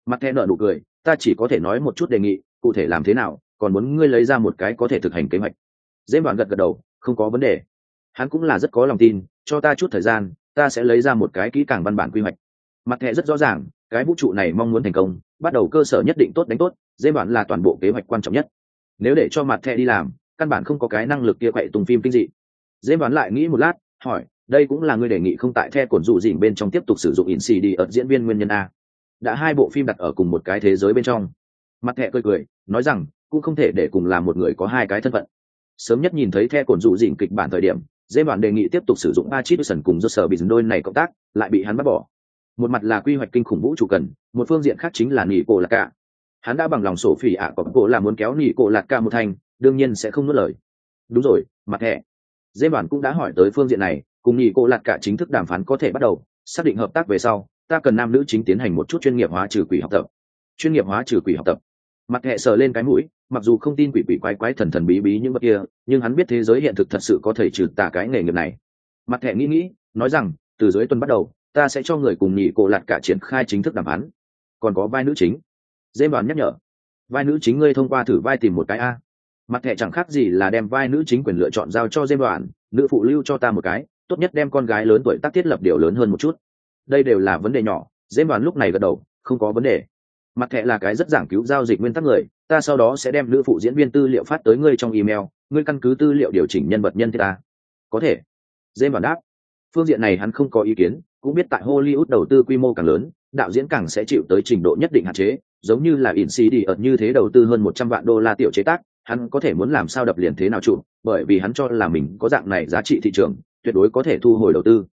Mặt thẻ nợ nụ cười, ta chỉ có thể nói một chút đề nghị, cụ thể làm thế nào, còn muốn ngươi lấy ra một cái có thể thực hành kế hoạch. Dêm đoàn gật gật đầu, không có vấn đề. Hắn cũng là rất có lòng tin cho ta chút thời gian, ta sẽ lấy ra một cái kỹ càng văn bản quy hoạch. Mặt thẻ rất rõ ràng, cái vũ trụ này mong muốn thành công, bắt đầu cơ sở nhất định tốt đánh tốt, dễ bản là toàn bộ kế hoạch quan trọng nhất. Nếu để cho mặt thẻ đi làm, căn bản không có cái năng lực kia quậy tung phim kinh dị. Dễ đoán lại nghĩ một lát, hỏi, đây cũng là người đề nghị không tại the cổn dụ dỉn bên trong tiếp tục sử dụng in cd ở diễn viên nguyên nhân a. Đã hai bộ phim đặt ở cùng một cái thế giới bên trong. Mặt thẹ cười cười, nói rằng, cũng không thể để cùng là một người có hai cái thân phận. Sớm nhất nhìn thấy the cổn dụ dỉn kịch bản thời điểm dễ bản đề nghị tiếp tục sử dụng ba sần cùng do sở bị đôi này cộng tác, lại bị hắn bắt bỏ. Một mặt là quy hoạch kinh khủng vũ trụ cần, một phương diện khác chính là nghỉ cổ lạc cả. Hắn đã bằng lòng sổ phỉ ạ có cổ là muốn kéo nghỉ cổ lạc cả một thành, đương nhiên sẽ không nuốt lời. Đúng rồi, mặt thẻ dễ bản cũng đã hỏi tới phương diện này, cùng nghỉ cổ lạc cả chính thức đàm phán có thể bắt đầu, xác định hợp tác về sau, ta cần nam nữ chính tiến hành một chút chuyên nghiệp hóa trừ quỷ học tập. Chuyên nghiệp hóa trừ quỷ học tập. Mặt hệ sờ lên cái mũi mặc dù không tin quỷ quỷ quái quái thần thần bí bí những vật kia, nhưng hắn biết thế giới hiện thực thật sự có thể trừ tà cái nghề nghiệp này. Mặt hệ nghĩ nghĩ, nói rằng, từ dưới tuần bắt đầu, ta sẽ cho người cùng nhị cổ lạt cả triển khai chính thức đàm phán. Còn có vai nữ chính. Dễ đoàn nhắc nhở. Vai nữ chính ngươi thông qua thử vai tìm một cái a. Mặt hệ chẳng khác gì là đem vai nữ chính quyền lựa chọn giao cho dê đoàn, nữ phụ lưu cho ta một cái, tốt nhất đem con gái lớn tuổi tác thiết lập điều lớn hơn một chút. Đây đều là vấn đề nhỏ, dê đoàn lúc này gật đầu, không có vấn đề mặt thẻ là cái rất giảng cứu giao dịch nguyên tắc người, ta sau đó sẽ đem nữ phụ diễn viên tư liệu phát tới ngươi trong email, ngươi căn cứ tư liệu điều chỉnh nhân vật nhân thế ta. Có thể. Dễ đoàn đáp. Phương diện này hắn không có ý kiến, cũng biết tại hollywood đầu tư quy mô càng lớn, đạo diễn càng sẽ chịu tới trình độ nhất định hạn chế, giống như là in đi ở như thế đầu tư hơn một trăm vạn đô la tiểu chế tác, hắn có thể muốn làm sao đập liền thế nào trụ bởi vì hắn cho là mình có dạng này giá trị thị trường, tuyệt đối có thể thu hồi đầu tư.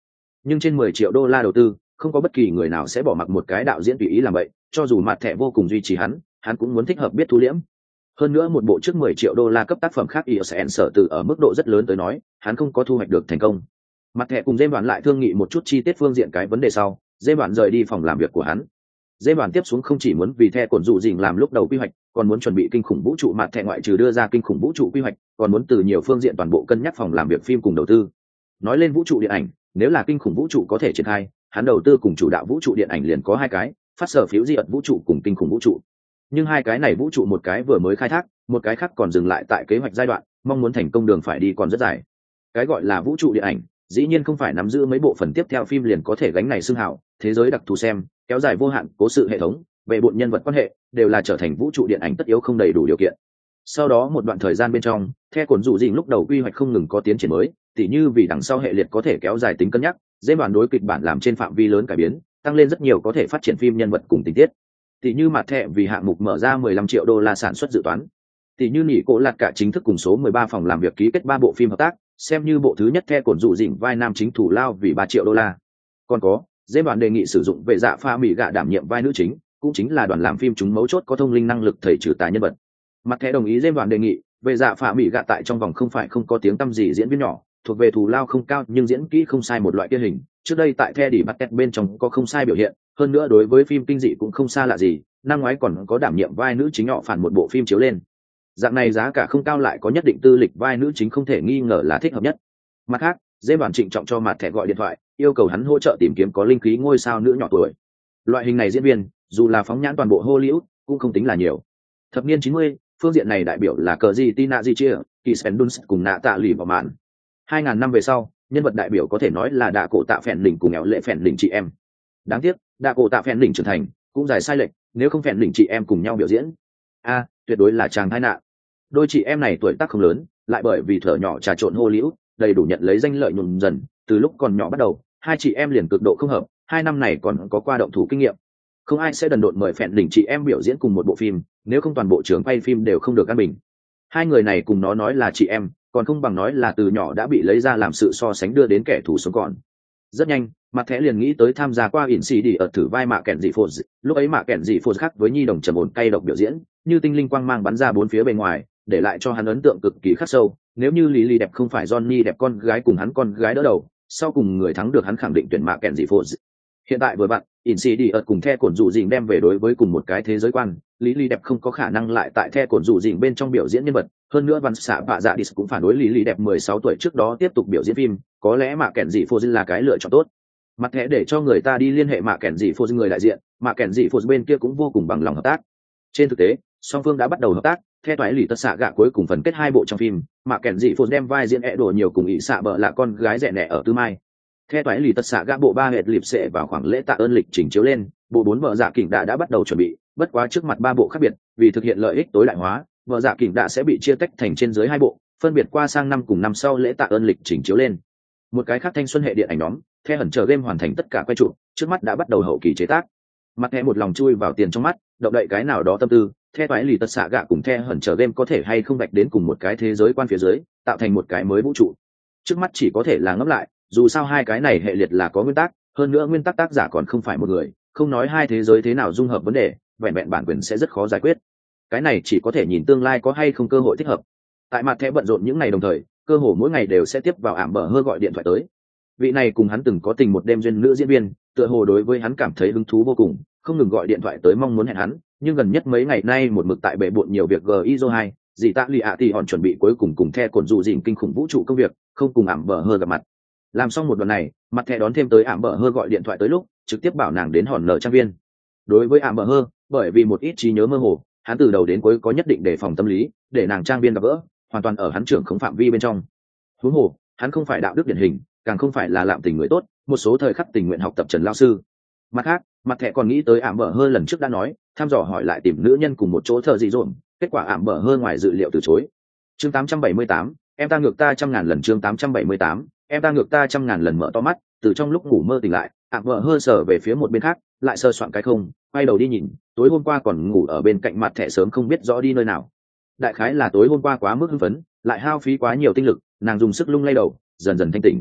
Nhưng trên mười triệu đô la đầu tư, không có bất kỳ người nào sẽ bỏ mặc một cái đạo diễn tùy ý làm vậy cho dù mặt thẻ vô cùng duy trì hắn hắn cũng muốn thích hợp biết thu liễm hơn nữa một bộ trước mười triệu đô la cấp tác phẩm khác ISN sở từ ở mức độ rất lớn tới nói, hắn không có thu hoạch được thành công. Mặt thẻ cùng Dêm Đoàn lại thương nghị một chút chi tiết phương diện cái vấn đề sau, Dêm Đoàn rời đi phòng làm việc của hắn. Dêm Đoàn tiếp xuống không chỉ muốn vì thẻ cổn dụ dình làm lúc đầu quy hoạch, còn muốn chuẩn bị kinh khủng vũ trụ mặt thẻ ngoại trừ đưa ra kinh khủng vũ trụ quy hoạch, còn muốn từ nhiều phương diện toàn bộ cân nhắc phòng làm việc phim cùng đầu tư. Nói lên vũ trụ điện ảnh, nếu là kinh khủng vũ trụ có thể triển khai, hắn đầu tư cùng chủ đạo vũ trụ điện ảnh liền có hai cái phát sở phiếu di ẩn vũ trụ cùng kinh khủng vũ trụ. Nhưng hai cái này vũ trụ một cái vừa mới khai thác, một cái khác còn dừng lại tại kế hoạch giai đoạn, mong muốn thành công đường phải đi còn rất dài. Cái gọi là vũ trụ điện ảnh, dĩ nhiên không phải nắm giữ mấy bộ phần tiếp theo phim liền có thể gánh này xưng hào, thế giới đặc thù xem, kéo dài vô hạn, cố sự hệ thống về bộn nhân vật quan hệ, đều là trở thành vũ trụ điện ảnh tất yếu không đầy đủ điều kiện. Sau đó một đoạn thời gian bên trong theo cồn dụ dình lúc đầu quy hoạch không ngừng có tiến triển mới, tỉ như vì đằng sau hệ liệt có thể kéo dài tính cân nhắc, dễ bản đối kịch bản làm trên phạm vi lớn cải biến tăng lên rất nhiều có thể phát triển phim nhân vật cùng tình tiết. Tỷ như mặt thẻ vì hạng mục mở ra 15 triệu đô la sản xuất dự toán. Tỷ như nỉ cổ lạt cả chính thức cùng số 13 phòng làm việc ký kết ba bộ phim hợp tác, xem như bộ thứ nhất theo cổn dụ dỉnh vai nam chính thủ lao vì 3 triệu đô la. Còn có dễ bản đề nghị sử dụng vệ dạ pha mỹ gạ đảm nhiệm vai nữ chính, cũng chính là đoàn làm phim chúng mấu chốt có thông linh năng lực thầy trừ tài nhân vật. Mặt thẻ đồng ý dễ bản đề nghị, vệ dạ pha mỹ gạ tại trong vòng không phải không có tiếng tăm gì diễn viên nhỏ thuộc về thù lao không cao nhưng diễn kỹ không sai một loại kia hình. Trước đây tại the đỉ bắt tét bên trong có không sai biểu hiện, hơn nữa đối với phim kinh dị cũng không xa lạ gì, năm ngoái còn có đảm nhiệm vai nữ chính họ phản một bộ phim chiếu lên. Dạng này giá cả không cao lại có nhất định tư lịch vai nữ chính không thể nghi ngờ là thích hợp nhất. Mặt khác dễ bản trịnh trọng cho mặt thẻ gọi điện thoại, yêu cầu hắn hỗ trợ tìm kiếm có linh khí ngôi sao nữ nhỏ tuổi. Loại hình này diễn viên, dù là phóng nhãn toàn bộ hollywood, cũng không tính là nhiều. Thập niên chín mươi, phương diện này đại biểu là cờ gì tina di chia kỳ spendus cùng nạ tạ lì vào màn hai ngàn năm về sau, nhân vật đại biểu có thể nói là đạ cổ tạ phèn đỉnh cùng nghèo lệ phèn đỉnh chị em. Đáng tiếc, đạ cổ tạ phèn đỉnh trưởng thành, cũng dài sai lệch, nếu không phèn đỉnh chị em cùng nhau biểu diễn. A, tuyệt đối là chàng tai nạn. Đôi chị em này tuổi tác không lớn, lại bởi vì thở nhỏ trà trộn hô liễu, đầy đủ nhận lấy danh lợi nhuần dần, từ lúc còn nhỏ bắt đầu, hai chị em liền cực độ không hợp, hai năm này còn có qua động thủ kinh nghiệm. Không ai sẽ đần độn mời phèn đỉnh chị em biểu diễn cùng một bộ phim, nếu không toàn bộ trường quay phim đều không được an bình. Hai người này cùng nó nói là chị em còn không bằng nói là từ nhỏ đã bị lấy ra làm sự so sánh đưa đến kẻ thù sống còn. Rất nhanh, mặt thẻ liền nghĩ tới tham gia qua ỉn xì đi ở thử vai mạ kẹn dị phô lúc ấy mạ kẹn dị phô khác với nhi đồng trầm ổn cay độc biểu diễn, như tinh linh quang mang bắn ra bốn phía bên ngoài, để lại cho hắn ấn tượng cực kỳ khắc sâu. Nếu như lý lý đẹp không phải johnny đẹp con gái cùng hắn con gái đỡ đầu, sau cùng người thắng được hắn khẳng định tuyển mạ kẹn dị phô hiện tại với bạn ỉn xì đi ở cùng the cổn dụ dình đem về đối với cùng một cái thế giới quan. Lý lý đẹp không có khả năng lại tại the cổn dụ dình bên trong biểu diễn nhân vật hơn nữa văn xạ bạ dạ đi cũng phản đối lý lý đẹp mười sáu tuổi trước đó tiếp tục biểu diễn phim, có lẽ mà kẻn dị phô là cái lựa chọn tốt. Mặt thẻ để cho người ta đi liên hệ mà kẻn dị phô người đại diện mà kẻn dị phô bên kia cũng vô cùng bằng lòng hợp tác. Trên thực tế, song phương đã bắt đầu hợp tác, theo toái lì tất xạ gạ cuối cùng phần kết hai bộ trong phim mà kẻn dị phô đem vai diễn ẹ đổ nhiều cùng ỵ xạ bợ là con gái rẻ nẻ ở tư mai. Theo toái lì tất xạ gạ, bộ ba hệt lịp sệ vào khoảng lễ tạ ơn lịch trình chiếu lên, bộ bốn vợ dạ kỉnh đã đã bắt đầu chuẩn bị, bất quá trước mặt ba bộ khác biệt, vì thực hiện lợi ích tối đại hóa vợ dạ kỉnh đã sẽ bị chia tách thành trên dưới hai bộ, phân biệt qua sang năm cùng năm sau lễ tạ ơn lịch chỉnh chiếu lên. Một cái khác thanh xuân hệ điện ảnh nhóm, the hẩn chờ game hoàn thành tất cả quay trụ trước mắt đã bắt đầu hậu kỳ chế tác. Mặt thẻ một lòng chui vào tiền trong mắt, động đậy cái nào đó tâm tư, the toái lì tật xạ gạ cùng the hẩn chờ game có thể hay không gạch đến cùng một cái thế giới quan phía dưới, tạo thành một cái mới vũ trụ. Trước mắt chỉ có thể là ngẫm lại, dù sao hai cái này hệ liệt là có nguyên tắc, hơn nữa nguyên tắc tác giả còn không phải một người, không nói hai thế giới thế nào dung hợp vấn đề, vẹn vẹn bản quyền sẽ rất khó giải quyết cái này chỉ có thể nhìn tương lai có hay không cơ hội thích hợp. Tại mặt thẻ bận rộn những ngày đồng thời, cơ hồ mỗi ngày đều sẽ tiếp vào ảm bờ hơ gọi điện thoại tới. Vị này cùng hắn từng có tình một đêm duyên nữ diễn viên, tựa hồ đối với hắn cảm thấy hứng thú vô cùng, không ngừng gọi điện thoại tới mong muốn hẹn hắn, nhưng gần nhất mấy ngày nay một mực tại bệ bộn nhiều việc gizo hai, dì tạ lì ạ thì hòn chuẩn bị cuối cùng cùng the cồn dụ dìm kinh khủng vũ trụ công việc, không cùng ảm bờ hơ gặp mặt. Làm xong một đoạn này, mặt thẻ đón thêm tới ảm bờ hơ gọi điện thoại tới lúc, trực tiếp bảo nàng đến hòn nợ trang viên. Đối với ảm bờ hơ, bởi vì một ít trí nhớ mơ hồ hắn từ đầu đến cuối có nhất định đề phòng tâm lý để nàng trang viên gặp gỡ hoàn toàn ở hắn trưởng không phạm vi bên trong. Huống hồ hắn không phải đạo đức điển hình càng không phải là lạm tình người tốt một số thời khắc tình nguyện học tập trần lao sư. Mặt khác mặt thẻ còn nghĩ tới ảm bở hơ lần trước đã nói thăm dò hỏi lại tìm nữ nhân cùng một chỗ thợ dị dồn kết quả ảm bở hơ ngoài dự liệu từ chối. Chương 878, em ta ngược ta trăm ngàn lần chương 878, em ta ngược ta trăm ngàn lần mở to mắt từ trong lúc ngủ mơ tỉnh lại ảm bở hơ sở về phía một bên khác lại sơ soạn cái không quay đầu đi nhìn, tối hôm qua còn ngủ ở bên cạnh mặt thẻ sớm không biết rõ đi nơi nào. Đại khái là tối hôm qua quá mức hưng phấn, lại hao phí quá nhiều tinh lực, nàng dùng sức lung lay đầu, dần dần thanh tỉnh.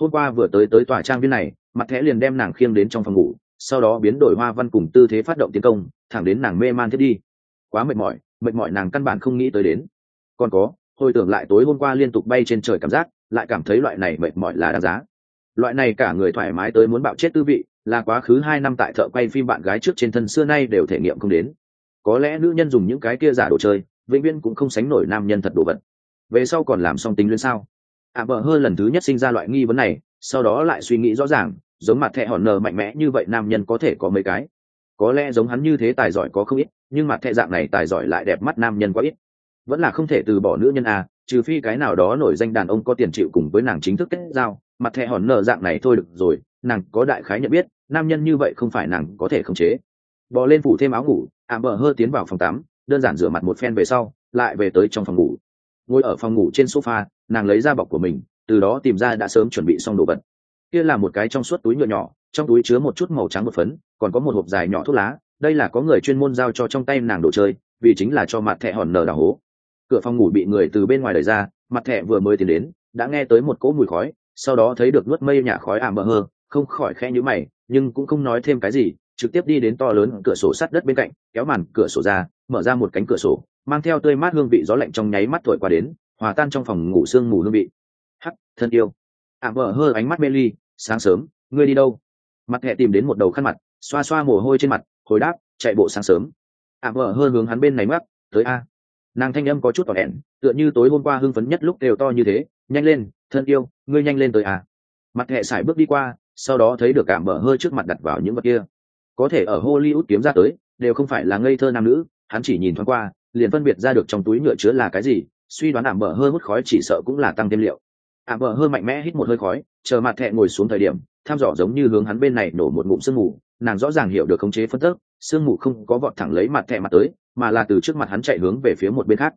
Hôm qua vừa tới tới tòa trang viên này, mặt thẻ liền đem nàng khiêng đến trong phòng ngủ, sau đó biến đổi hoa văn cùng tư thế phát động tiến công, thẳng đến nàng mê man thiết đi. Quá mệt mỏi mệt mỏi nàng căn bản không nghĩ tới đến. Còn có, hồi tưởng lại tối hôm qua liên tục bay trên trời cảm giác, lại cảm thấy loại này mệt mỏi là đáng giá. Loại này cả người thoải mái tới muốn bạo chết tư vị là quá khứ hai năm tại thợ quay phim bạn gái trước trên thân xưa nay đều thể nghiệm không đến. Có lẽ nữ nhân dùng những cái kia giả đồ chơi vĩnh viễn cũng không sánh nổi nam nhân thật đồ vật. Về sau còn làm song tính lên sao? Ạ à, bờ hơn lần thứ nhất sinh ra loại nghi vấn này sau đó lại suy nghĩ rõ ràng giống mặt thẹ hòn nờ mạnh mẽ như vậy nam nhân có thể có mấy cái? Có lẽ giống hắn như thế tài giỏi có không ít nhưng mặt thẹ dạng này tài giỏi lại đẹp mắt nam nhân quá ít. Vẫn là không thể từ bỏ nữ nhân à trừ phi cái nào đó nổi danh đàn ông có tiền chịu cùng với nàng chính thức kết giao mặt thẹ hòn nờ dạng này thôi được rồi nàng có đại khái nhận biết nam nhân như vậy không phải nàng có thể khống chế. Bò lên phủ thêm áo ngủ ạ à, bờ hơ tiến vào phòng tắm đơn giản rửa mặt một phen về sau lại về tới trong phòng ngủ. Ngồi ở phòng ngủ trên sofa nàng lấy ra bọc của mình từ đó tìm ra đã sớm chuẩn bị xong đồ vật. Kia là một cái trong suốt túi nhựa nhỏ trong túi chứa một chút màu trắng một phấn còn có một hộp dài nhỏ thuốc lá đây là có người chuyên môn giao cho trong tay nàng đồ chơi vì chính là cho mặt thẹ hòn nở đào hố. Cửa phòng ngủ bị người từ bên ngoài đẩy ra mặt thẹ vừa mới tiến đến đã nghe tới một cỗ mùi khói sau đó thấy được nuốt mây nhả khói ảm bờ hơ không khỏi khe nhữ mày, nhưng cũng không nói thêm cái gì, trực tiếp đi đến to lớn cửa sổ sắt đất bên cạnh, kéo màn cửa sổ ra, mở ra một cánh cửa sổ, mang theo tươi mát hương vị gió lạnh trong nháy mắt thổi qua đến, hòa tan trong phòng ngủ sương mù hương vị. Hắc, thân yêu. Ả mở hơ ánh mắt mê ly, sáng sớm, ngươi đi đâu? Mặt hẹ tìm đến một đầu khăn mặt, xoa xoa mồ hôi trên mặt, hồi đáp, chạy bộ sáng sớm. Ả mở hơ hướng hắn bên này mắc tới a. Nàng thanh âm có chút tỏ đèn tựa như tối hôm qua hưng phấn nhất lúc đều to như thế, nhanh lên, thân yêu, ngươi nhanh lên tới a. Mặt hệ sải bước đi qua sau đó thấy được cảm bờ hơi trước mặt đặt vào những vật kia. Có thể ở hollywood kiếm ra tới, đều không phải là ngây thơ nam nữ, hắn chỉ nhìn thoáng qua, liền phân biệt ra được trong túi nhựa chứa là cái gì, suy đoán ảm bờ hơi hút khói chỉ sợ cũng là tăng thêm liệu. Ảm bờ hơi mạnh mẽ hít một hơi khói, chờ mặt thẹ ngồi xuống thời điểm tham dò giống như hướng hắn bên này nổ một ngụm sương mù, nàng rõ ràng hiểu được khống chế phân tức, sương mù không có vọt thẳng lấy mặt thẹ mặt tới, mà là từ trước mặt hắn chạy hướng về phía một bên khác.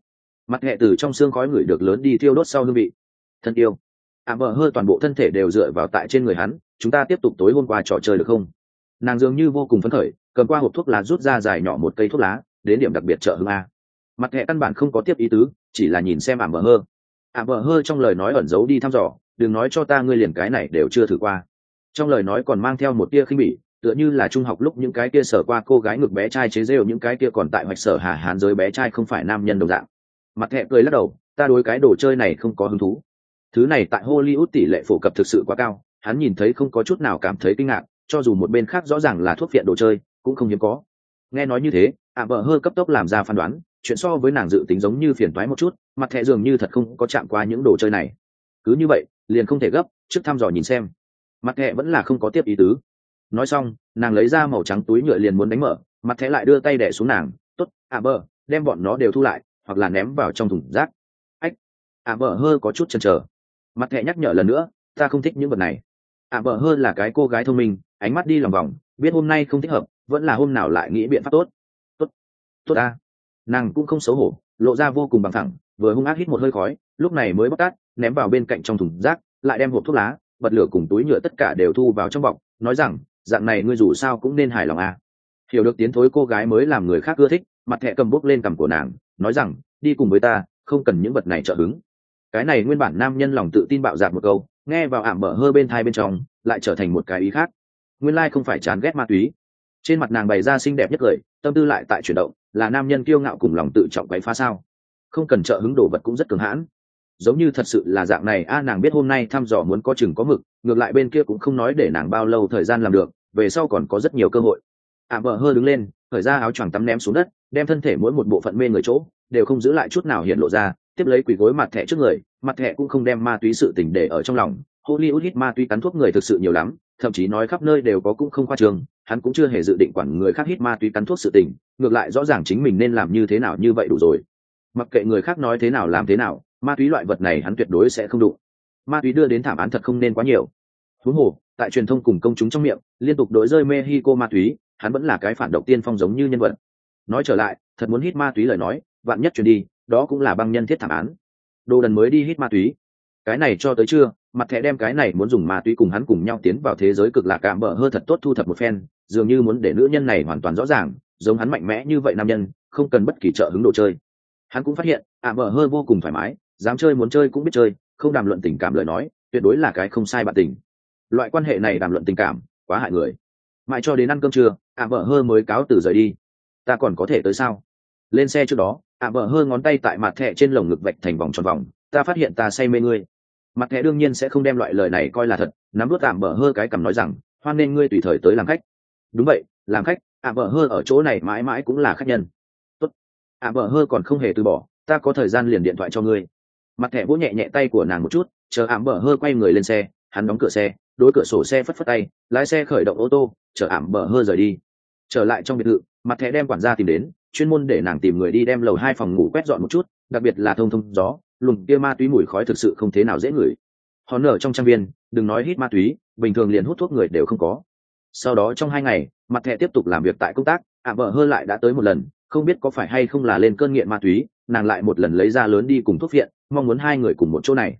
Mặt thẹ từ trong xương khói người được lớn đi thiêu đốt sau hương vị. Thân yêu. Ảm bờ hơi toàn bộ thân thể đều dựa vào tại trên người hắn chúng ta tiếp tục tối hôm qua trò chơi được không? Nàng dường như vô cùng phấn khởi, cầm qua hộp thuốc lá rút ra dài nhỏ một cây thuốc lá, đến điểm đặc biệt chợ hương a. Mặt hệ căn bản không có tiếp ý tứ, chỉ là nhìn xem ảm bờ hơ. Ảm bờ hơ trong lời nói ẩn giấu đi thăm dò, đừng nói cho ta ngươi liền cái này đều chưa thử qua. Trong lời nói còn mang theo một tia khinh bỉ, tựa như là trung học lúc những cái kia sở qua cô gái ngực bé trai chế rêu, những cái kia còn tại hoạch sở hà hán giới bé trai không phải nam nhân đồng dạng. Mặt hệ cười lắc đầu, ta đối cái đồ chơi này không có hứng thú. Thứ này tại hollywood tỷ lệ phổ cập thực sự quá cao hắn nhìn thấy không có chút nào cảm thấy kinh ngạc cho dù một bên khác rõ ràng là thuốc viện đồ chơi cũng không hiếm có. Nghe nói như thế ạ à, vợ hơ cấp tốc làm ra phán đoán chuyện so với nàng dự tính giống như phiền toái một chút mặt thẹ dường như thật không có chạm qua những đồ chơi này. Cứ như vậy liền không thể gấp trước thăm dò nhìn xem. Mặt thẹ vẫn là không có tiếp ý tứ. Nói xong nàng lấy ra màu trắng túi nhựa liền muốn đánh mở mặt thẹ lại đưa tay đẻ xuống nàng t ố t à bơ đem bọn nó đều thu lại hoặc là ném vào trong thùng rác. Ách à bờ hơ có chút chần chờ. Mặt thẹ nhắc nhở lần nữa ta không thích những vật này à bơ hơn là cái cô gái thông minh, ánh mắt đi lòng vòng, biết hôm nay không thích hợp, vẫn là hôm nào lại nghĩ biện pháp tốt. Tốt. Tốt ta. Nàng cũng không xấu hổ, lộ ra vô cùng bằng thẳng, vừa hung ác hít một hơi khói, lúc này mới bóc tát, ném vào bên cạnh trong thùng rác, lại đem hộp thuốc lá, bật lửa cùng túi nhựa tất cả đều thu vào trong bọc, nói rằng, dạng này ngươi dù sao cũng nên hài lòng à. hiểu được tiến thối cô gái mới làm người khác ưa thích, mặt thẹ cầm bút lên cằm của nàng, nói rằng, đi cùng với ta, không cần những vật này trợ hứng. Cái này nguyên bản nam nhân lòng tự tin bạo dạn một câu nghe vào ảm bở hơ bên thai bên trong, lại trở thành một cái ý khác. Nguyên lai không phải chán ghét ma túy. Trên mặt nàng bày ra xinh đẹp nhất cười tâm tư lại tại chuyển động, là nam nhân kiêu ngạo cùng lòng tự trọng quấy phá sao? Không cần trợ hứng đồ vật cũng rất cường hãn. Giống như thật sự là dạng này, a, nàng biết hôm nay thăm dò muốn có chừng có mực, ngược lại bên kia cũng không nói để nàng bao lâu thời gian làm được, về sau còn có rất nhiều cơ hội. Ạ bở vợ hơ đứng lên khởi ra áo choàng tắm ném xuống đất, đem thân thể mỗi một bộ phận mê người chỗ, đều không giữ lại chút nào hiện lộ ra tiếp lấy quỳ gối mặt thẻ trước người, mặt thẻ cũng không đem ma túy sự tình để ở trong lòng. Hollywood hít ma túy cắn thuốc người thực sự nhiều lắm, thậm chí nói khắp nơi đều có cũng không khoa trường, hắn cũng chưa hề dự định quản người khác hít ma túy cắn thuốc sự tình, ngược lại rõ ràng chính mình nên làm như thế nào như vậy đủ rồi. Mặc kệ người khác nói thế nào làm thế nào, ma túy loại vật này hắn tuyệt đối sẽ không đụng. Ma túy đưa đến thảm án thật không nên quá nhiều. Thú hồ, tại truyền thông cùng công chúng trong miệng, liên tục đổi rơi mexico ma túy, hắn vẫn là cái phản động tiên phong giống như nhân vật. Nói trở lại, thật muốn hít ma túy lời nói, vạn nhất truyền đi đó cũng là băng nhân thiết thảm án. Đồ đần mới đi hít ma túy. Cái này cho tới chưa mặt thẻ đem cái này muốn dùng ma túy cùng hắn cùng nhau tiến vào thế giới cực lạc cạm bỡ hơn thật tốt thu thập một phen, dường như muốn để nữ nhân này hoàn toàn rõ ràng, giống hắn mạnh mẽ như vậy nam nhân, không cần bất kỳ trợ hứng đồ chơi. Hắn cũng phát hiện, ạ bỡ hơn vô cùng thoải mái, dám chơi muốn chơi cũng biết chơi, không đàm luận tình cảm lời nói, tuyệt đối là cái không sai bạn tình. Loại quan hệ này đàm luận tình cảm, quá hại người. Mãi cho đến ăn cơm trưa, ạ bỡ hơn mới cáo từ rời đi. Ta còn có thể tới sao? Lên xe trước đó ạ bỡ hơ ngón tay tại mặt thẻ trên lồng ngực vạch thành vòng tròn vòng. Ta phát hiện ta say mê ngươi. Mặt thẻ đương nhiên sẽ không đem loại lời này coi là thật. Nắm vớt tạm bỡ hơ cái cằm nói rằng, hoan nên ngươi tùy thời tới làm khách. Đúng vậy, làm khách. Ạ bỡ hơ ở chỗ này mãi mãi cũng là khách nhân. Tốt. Ạ bỡ hơ còn không hề từ bỏ, ta có thời gian liền điện thoại cho ngươi. Mặt thẻ vỗ nhẹ nhẹ tay của nàng một chút, chờ ảm bờ hơ quay người lên xe, hắn đóng cửa xe, đối cửa sổ xe phất phất tay, lái xe khởi động ô tô chở ảm bờ hơ rời đi. Trở lại trong biệt thự, mặt thẻ đem quản gia tìm đến chuyên môn để nàng tìm người đi đem lầu hai phòng ngủ quét dọn một chút, đặc biệt là thông thông gió, luồng kia ma túy mùi khói thực sự không thế nào dễ ngửi. Hòn nở trong trang viên, đừng nói hít ma túy, bình thường liền hút thuốc người đều không có. Sau đó trong hai ngày, mặt thẹ tiếp tục làm việc tại công tác, ạ vợ hơ lại đã tới một lần, không biết có phải hay không là lên cơn nghiện ma túy, nàng lại một lần lấy ra lớn đi cùng thuốc viện, mong muốn hai người cùng một chỗ này.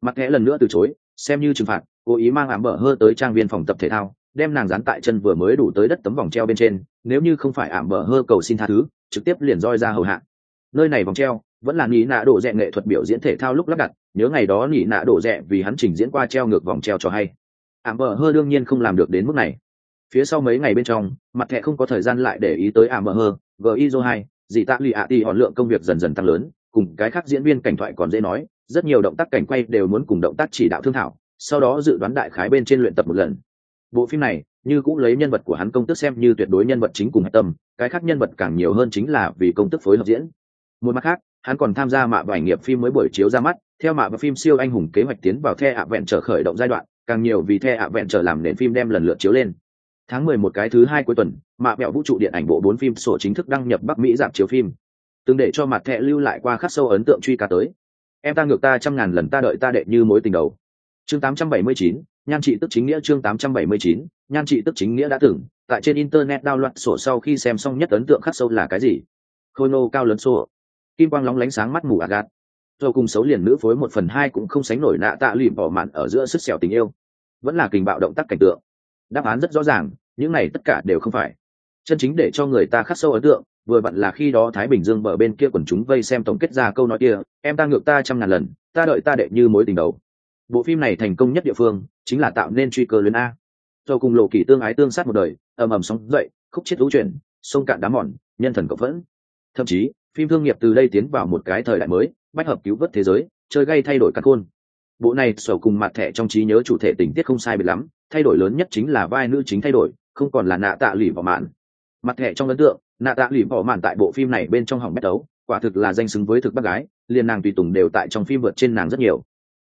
Mặt thẹ lần nữa từ chối, xem như trừng phạt, cố ý mang ảm bờ hơ tới trang viên phòng tập thể thao đem nàng dán tại chân vừa mới đủ tới đất tấm vòng treo bên trên, nếu như không phải ảm bờ hơ cầu xin tha thứ, trực tiếp liền roi ra hầu hạ. Nơi này vòng treo, vẫn là nỉ nạ đổ rẽ nghệ thuật biểu diễn thể thao lúc lắp đặt, nhớ ngày đó nỉ nạ đổ rẽ vì hắn trình diễn qua treo ngược vòng treo cho hay. Ảm bờ hơ đương nhiên không làm được đến mức này. Phía sau mấy ngày bên trong, mặt thẻ không có thời gian lại để ý tới ảm bờ hơ gizo hai dị tạ lì ạ thì hòn lượng công việc dần dần tăng lớn, cùng cái khác diễn viên cảnh thoại còn dễ nói, rất nhiều động tác cảnh quay đều muốn cùng động tác chỉ đạo thương thảo, sau đó dự đoán đại khái bên trên luyện tập một lần bộ phim này, như cũng lấy nhân vật của hắn công tức xem như tuyệt đối nhân vật chính cùng hạch tâm, cái khác nhân vật càng nhiều hơn chính là vì công tức phối hợp diễn. Một mặt khác, hắn còn tham gia mạ vải nghiệp phim mới buổi chiếu ra mắt, theo mạ và phim siêu anh hùng kế hoạch tiến vào the ạ vẹn trở khởi động giai đoạn, càng nhiều vì the ạ vẹn trở làm nền phim đem lần lượt chiếu lên. Tháng mười một cái thứ hai cuối tuần, mạ mẹo vũ trụ điện ảnh bộ bốn phim sổ chính thức đăng nhập bắc mỹ giảm chiếu phim. Từng để cho mặt thẹ lưu lại qua khắc sâu ấn tượng truy ca tới. Em ta ngược ta trăm ngàn lần ta đợi ta đệ như mối tình đầu. Chương tám trăm bảy mươi chín nhan trị tức chính nghĩa chương tám trăm bảy mươi chín, nhan trị tức chính nghĩa đã từng tại trên internet đao loạn sổ sau khi xem xong nhất ấn tượng khắc sâu là cái gì? Khôi nô cao lớn sổ. Kim quang lóng lánh sáng mắt mù agat rồi cùng xấu liền nữ phối một phần hai cũng không sánh nổi nạ tạ lụy bỏ mạn ở giữa sức xẻo tình yêu. Vẫn là kình bạo động tác cảnh tượng. Đáp án rất rõ ràng, những này tất cả đều không phải. Chân chính để cho người ta khắc sâu ấn tượng, vừa vặn là khi đó thái bình dương bờ bên kia quần chúng vây xem tổng kết ra câu nói kia, em ta ngược ta trăm ngàn lần, ta đợi ta đệ như mối tình đầu bộ phim này thành công nhất địa phương chính là tạo nên truy cơ lớn a. Do cùng lộ kỳ tương ái tương sát một đời, ầm ầm sóng dậy, khúc chết lũ chuyển, sông cạn đá mòn, nhân thần cộng vẫn thậm chí, phim thương nghiệp từ đây tiến vào một cái thời đại mới, bách hợp cứu vớt thế giới, chơi gây thay đổi các khôn. Bộ này sầu cùng mặt thẻ trong trí nhớ chủ thể tình tiết không sai biệt lắm, thay đổi lớn nhất chính là vai nữ chính thay đổi, không còn là nạ tạ lì vỏ mạn. Mặt thẻ trong ấn tượng, nạ tạ lì bỏ mạn tại bộ phim này bên trong hỏng bét đấu, quả thực là danh xứng với thực bác gái, liền nàng tùy tùng đều tại trong phim vượt trên nàng rất nhiều.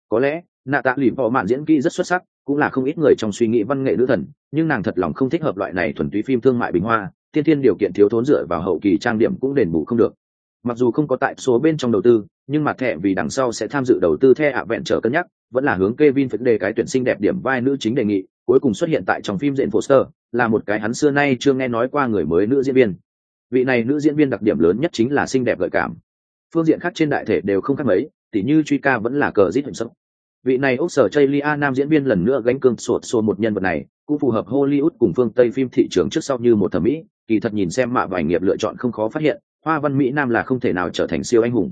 Có lẽ nạ tạ lìm họ mạn diễn kỹ rất xuất sắc, cũng là không ít người trong suy nghĩ văn nghệ nữ thần, nhưng nàng thật lòng không thích hợp loại này thuần túy phim thương mại bình hoa tiên thiên điều kiện thiếu thốn dựa vào hậu kỳ trang điểm cũng đền bù không được. Mặc dù không có tại số bên trong đầu tư, nhưng mặt thẻ vì đằng sau sẽ tham dự đầu tư theo ạ vẹn trở cân nhắc, vẫn là hướng Kevin vấn đề cái tuyển sinh đẹp điểm vai nữ chính đề nghị, cuối cùng xuất hiện tại trong phim diện poster, là một cái hắn xưa nay chưa nghe nói qua người mới nữ diễn viên. Vị này nữ diễn viên đặc điểm lớn nhất chính là xinh đẹp gợi cảm. Phương diện khác trên đại thể đều không khác mấy, tỉ như truy ca vẫn là cờ giết hình sốc vị này ốc sở chây lia nam diễn viên lần nữa gánh cương sột xô một nhân vật này, cũng phù hợp hollywood cùng phương tây phim thị trường trước sau như một thẩm mỹ, kỳ thật nhìn xem mạ vài nghiệp lựa chọn không khó phát hiện, hoa văn mỹ nam là không thể nào trở thành siêu anh hùng.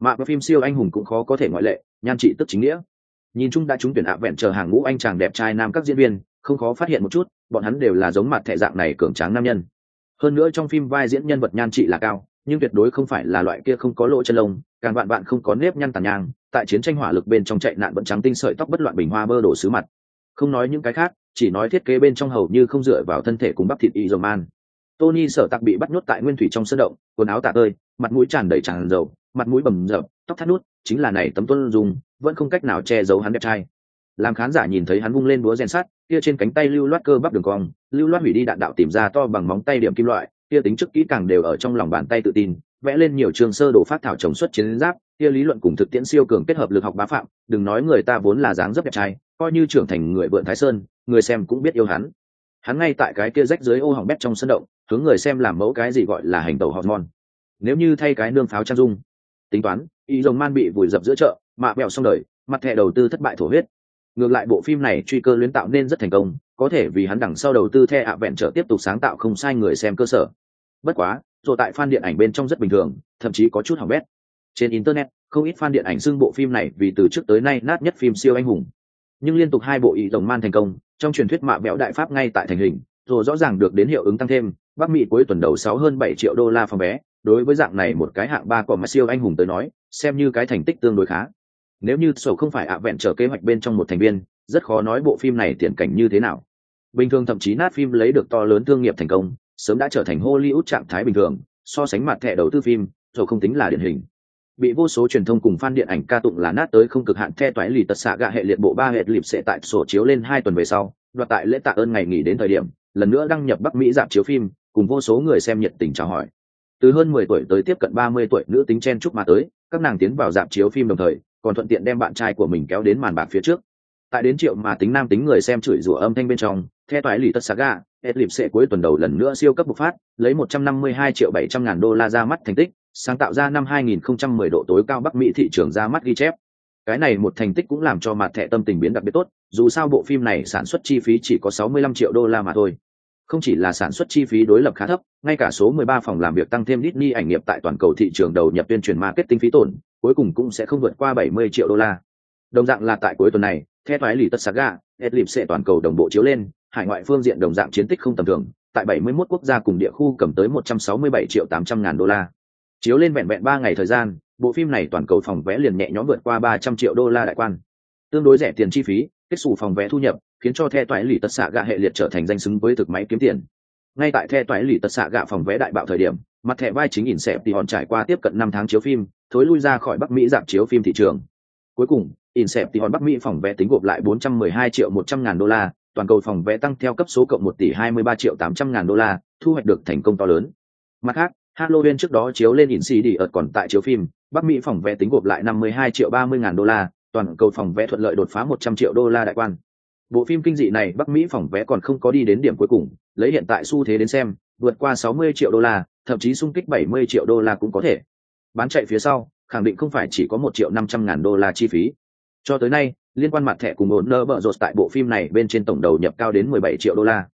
Mạ và phim siêu anh hùng cũng khó có thể ngoại lệ, nhan trị tức chính nghĩa. Nhìn chung đã trúng tuyển ạ vẹn chờ hàng ngũ anh chàng đẹp trai nam các diễn viên, không khó phát hiện một chút, bọn hắn đều là giống mặt thẻ dạng này cường tráng nam nhân. Hơn nữa trong phim vai diễn nhân vật nhan trị là cao, nhưng tuyệt đối không phải là loại kia không có lỗ chân lông, càng bạn bạn không có nếp nhăn tàn nhang tại chiến tranh hỏa lực bên trong chạy nạn vẫn trắng tinh sợi tóc bất loạn bình hoa bơ đổ sứ mặt. Không nói những cái khác, chỉ nói thiết kế bên trong hầu như không dựa vào thân thể cùng bắp thịt y dầu man. Tony sở tặc bị bắt nhốt tại nguyên thủy trong sân động, quần áo tạ tơi, mặt mũi tràn đầy tràn dầu, mặt mũi bầm rợp tóc thắt nút, chính là này tấm tuân dùng vẫn không cách nào che giấu hắn đẹp trai. Làm khán giả nhìn thấy hắn vung lên búa rèn sắt, kia trên cánh tay lưu loát cơ bắp đường cong, lưu loát hủy đi đạn đạo tìm ra to bằng móng tay điểm kim loại, kia tính chức kỹ càng đều ở trong lòng bàn tay tự tin vẽ lên nhiều trường sơ đồ phát thảo trồng xuất chiến giáp, kia lý luận cùng thực tiễn siêu cường kết hợp lực học bá phạm, đừng nói người ta vốn là dáng dấp đẹp trai, coi như trưởng thành người vượn thái sơn, người xem cũng biết yêu hắn. Hắn ngay tại cái kia rách dưới ô hỏng bét trong sân động, hướng người xem làm mẫu cái gì gọi là hành tàu hormone. Nếu như thay cái nương pháo trang dung, tính toán, y dòng man bị vùi dập giữa chợ, mạ bẹo xong đời, mặt thẻ đầu tư thất bại thổ huyết. Ngược lại bộ phim này truy cơ luyến tạo nên rất thành công, có thể vì hắn đằng sau đầu tư the ạ vẹn trở tiếp tục sáng tạo không sai người xem cơ sở bất quá rồi tại fan điện ảnh bên trong rất bình thường, thậm chí có chút hỏng bét. Trên internet, không ít fan điện ảnh xưng bộ phim này vì từ trước tới nay nát nhất phim siêu anh hùng. Nhưng liên tục hai bộ ý đồng man thành công, trong truyền thuyết mạ béo đại pháp ngay tại thành hình rồi rõ ràng được đến hiệu ứng tăng thêm, bắc mỹ cuối tuần đầu sáu hơn bảy triệu đô la phòng vé, đối với dạng này một cái hạng ba của mà siêu anh hùng tới nói, xem như cái thành tích tương đối khá. Nếu như sổ không phải ạ vẹn trở kế hoạch bên trong một thành viên, rất khó nói bộ phim này tiền cảnh như thế nào. Bình thường thậm chí nát phim lấy được to lớn thương nghiệp thành công sớm đã trở thành hollywood trạng thái bình thường, so sánh mặt thẻ đầu tư phim rồi không tính là điển hình. Bị vô số truyền thông cùng fan điện ảnh ca tụng là nát tới không cực hạn the toái lì tật xạ gạ hệ liệt bộ ba hệ lịp sẽ tại sổ chiếu lên hai tuần về sau, đoạt tại lễ tạ ơn ngày nghỉ đến thời điểm, lần nữa đăng nhập bắc mỹ dạp chiếu phim, cùng vô số người xem nhiệt tình chào hỏi. Từ hơn mười tuổi tới tiếp cận ba mươi tuổi nữ tính chen chúc mà tới, các nàng tiến vào dạp chiếu phim đồng thời, còn thuận tiện đem bạn trai của mình kéo đến màn bạc phía trước tại đến triệu mà tính nam tính người xem chửi rủa âm thanh bên trong, the toái lì tất saga Edlip sẽ cuối tuần đầu lần nữa siêu cấp bộc phát, lấy 152 triệu 700 ngàn đô la ra mắt thành tích, sáng tạo ra năm 2010 độ tối cao bắc mỹ thị trường ra mắt ghi chép. Cái này một thành tích cũng làm cho mặt thẻ tâm tình biến đặc biệt tốt, dù sao bộ phim này sản xuất chi phí chỉ có 65 triệu đô la mà thôi. Không chỉ là sản xuất chi phí đối lập khá thấp, ngay cả số 13 phòng làm việc tăng thêm Disney ảnh nghiệp tại toàn cầu thị trường đầu nhập tuyên truyền marketing phí tổn, cuối cùng cũng sẽ không vượt qua 70 triệu đô la. Đồng dạng là tại cuối tuần này theo thoái lì tất saga edlip sẽ toàn cầu đồng bộ chiếu lên, hải ngoại phương diện đồng dạng chiến tích không tầm thường, tại 71 quốc gia cùng địa khu cầm tới 167 triệu 800 ngàn đô la. Chiếu lên vẹn vẹn ba ngày thời gian, bộ phim này toàn cầu phòng vé liền nhẹ nhõm vượt qua 300 triệu đô la đại quan. Tương đối rẻ tiền chi phí, kết xù phòng vé thu nhập, khiến cho the toái lì tất xạ gạ hệ liệt trở thành danh xứng với thực máy kiếm tiền. Ngay tại the toái lì tất xạ gạ phòng vé đại bạo thời điểm, mặt thẻ vai chính ỉn xẹp thì hòn trải qua tiếp cận năm tháng chiếu phim, thối lui ra khỏi bắc mỹ giảm chiếu phim thị trường. Cuối cùng Insep thì hòn Bắc Mỹ phòng vé tính gộp lại 412 triệu 100 ngàn đô la, toàn cầu phòng vé tăng theo cấp số cộng 1 tỷ 23 triệu 800 ngàn đô la, thu hoạch được thành công to lớn. Mặt khác, Halloween trước đó chiếu lên in CD ở còn tại chiếu phim, Bắc Mỹ phòng vé tính gộp lại 52 triệu 30 ngàn đô la, toàn cầu phòng vé thuận lợi đột phá 100 triệu đô la đại quan. Bộ phim kinh dị này Bắc Mỹ phòng vé còn không có đi đến điểm cuối cùng, lấy hiện tại xu thế đến xem, vượt qua 60 triệu đô la, thậm chí xung kích 70 triệu đô la cũng có thể. Bán chạy phía sau, khẳng định không phải chỉ có 1 triệu 500 ngàn đô la chi phí cho tới nay, liên quan mặt thẻ cùng ổn nơ bợ rột tại bộ phim này bên trên tổng đầu nhập cao đến 17 triệu đô la.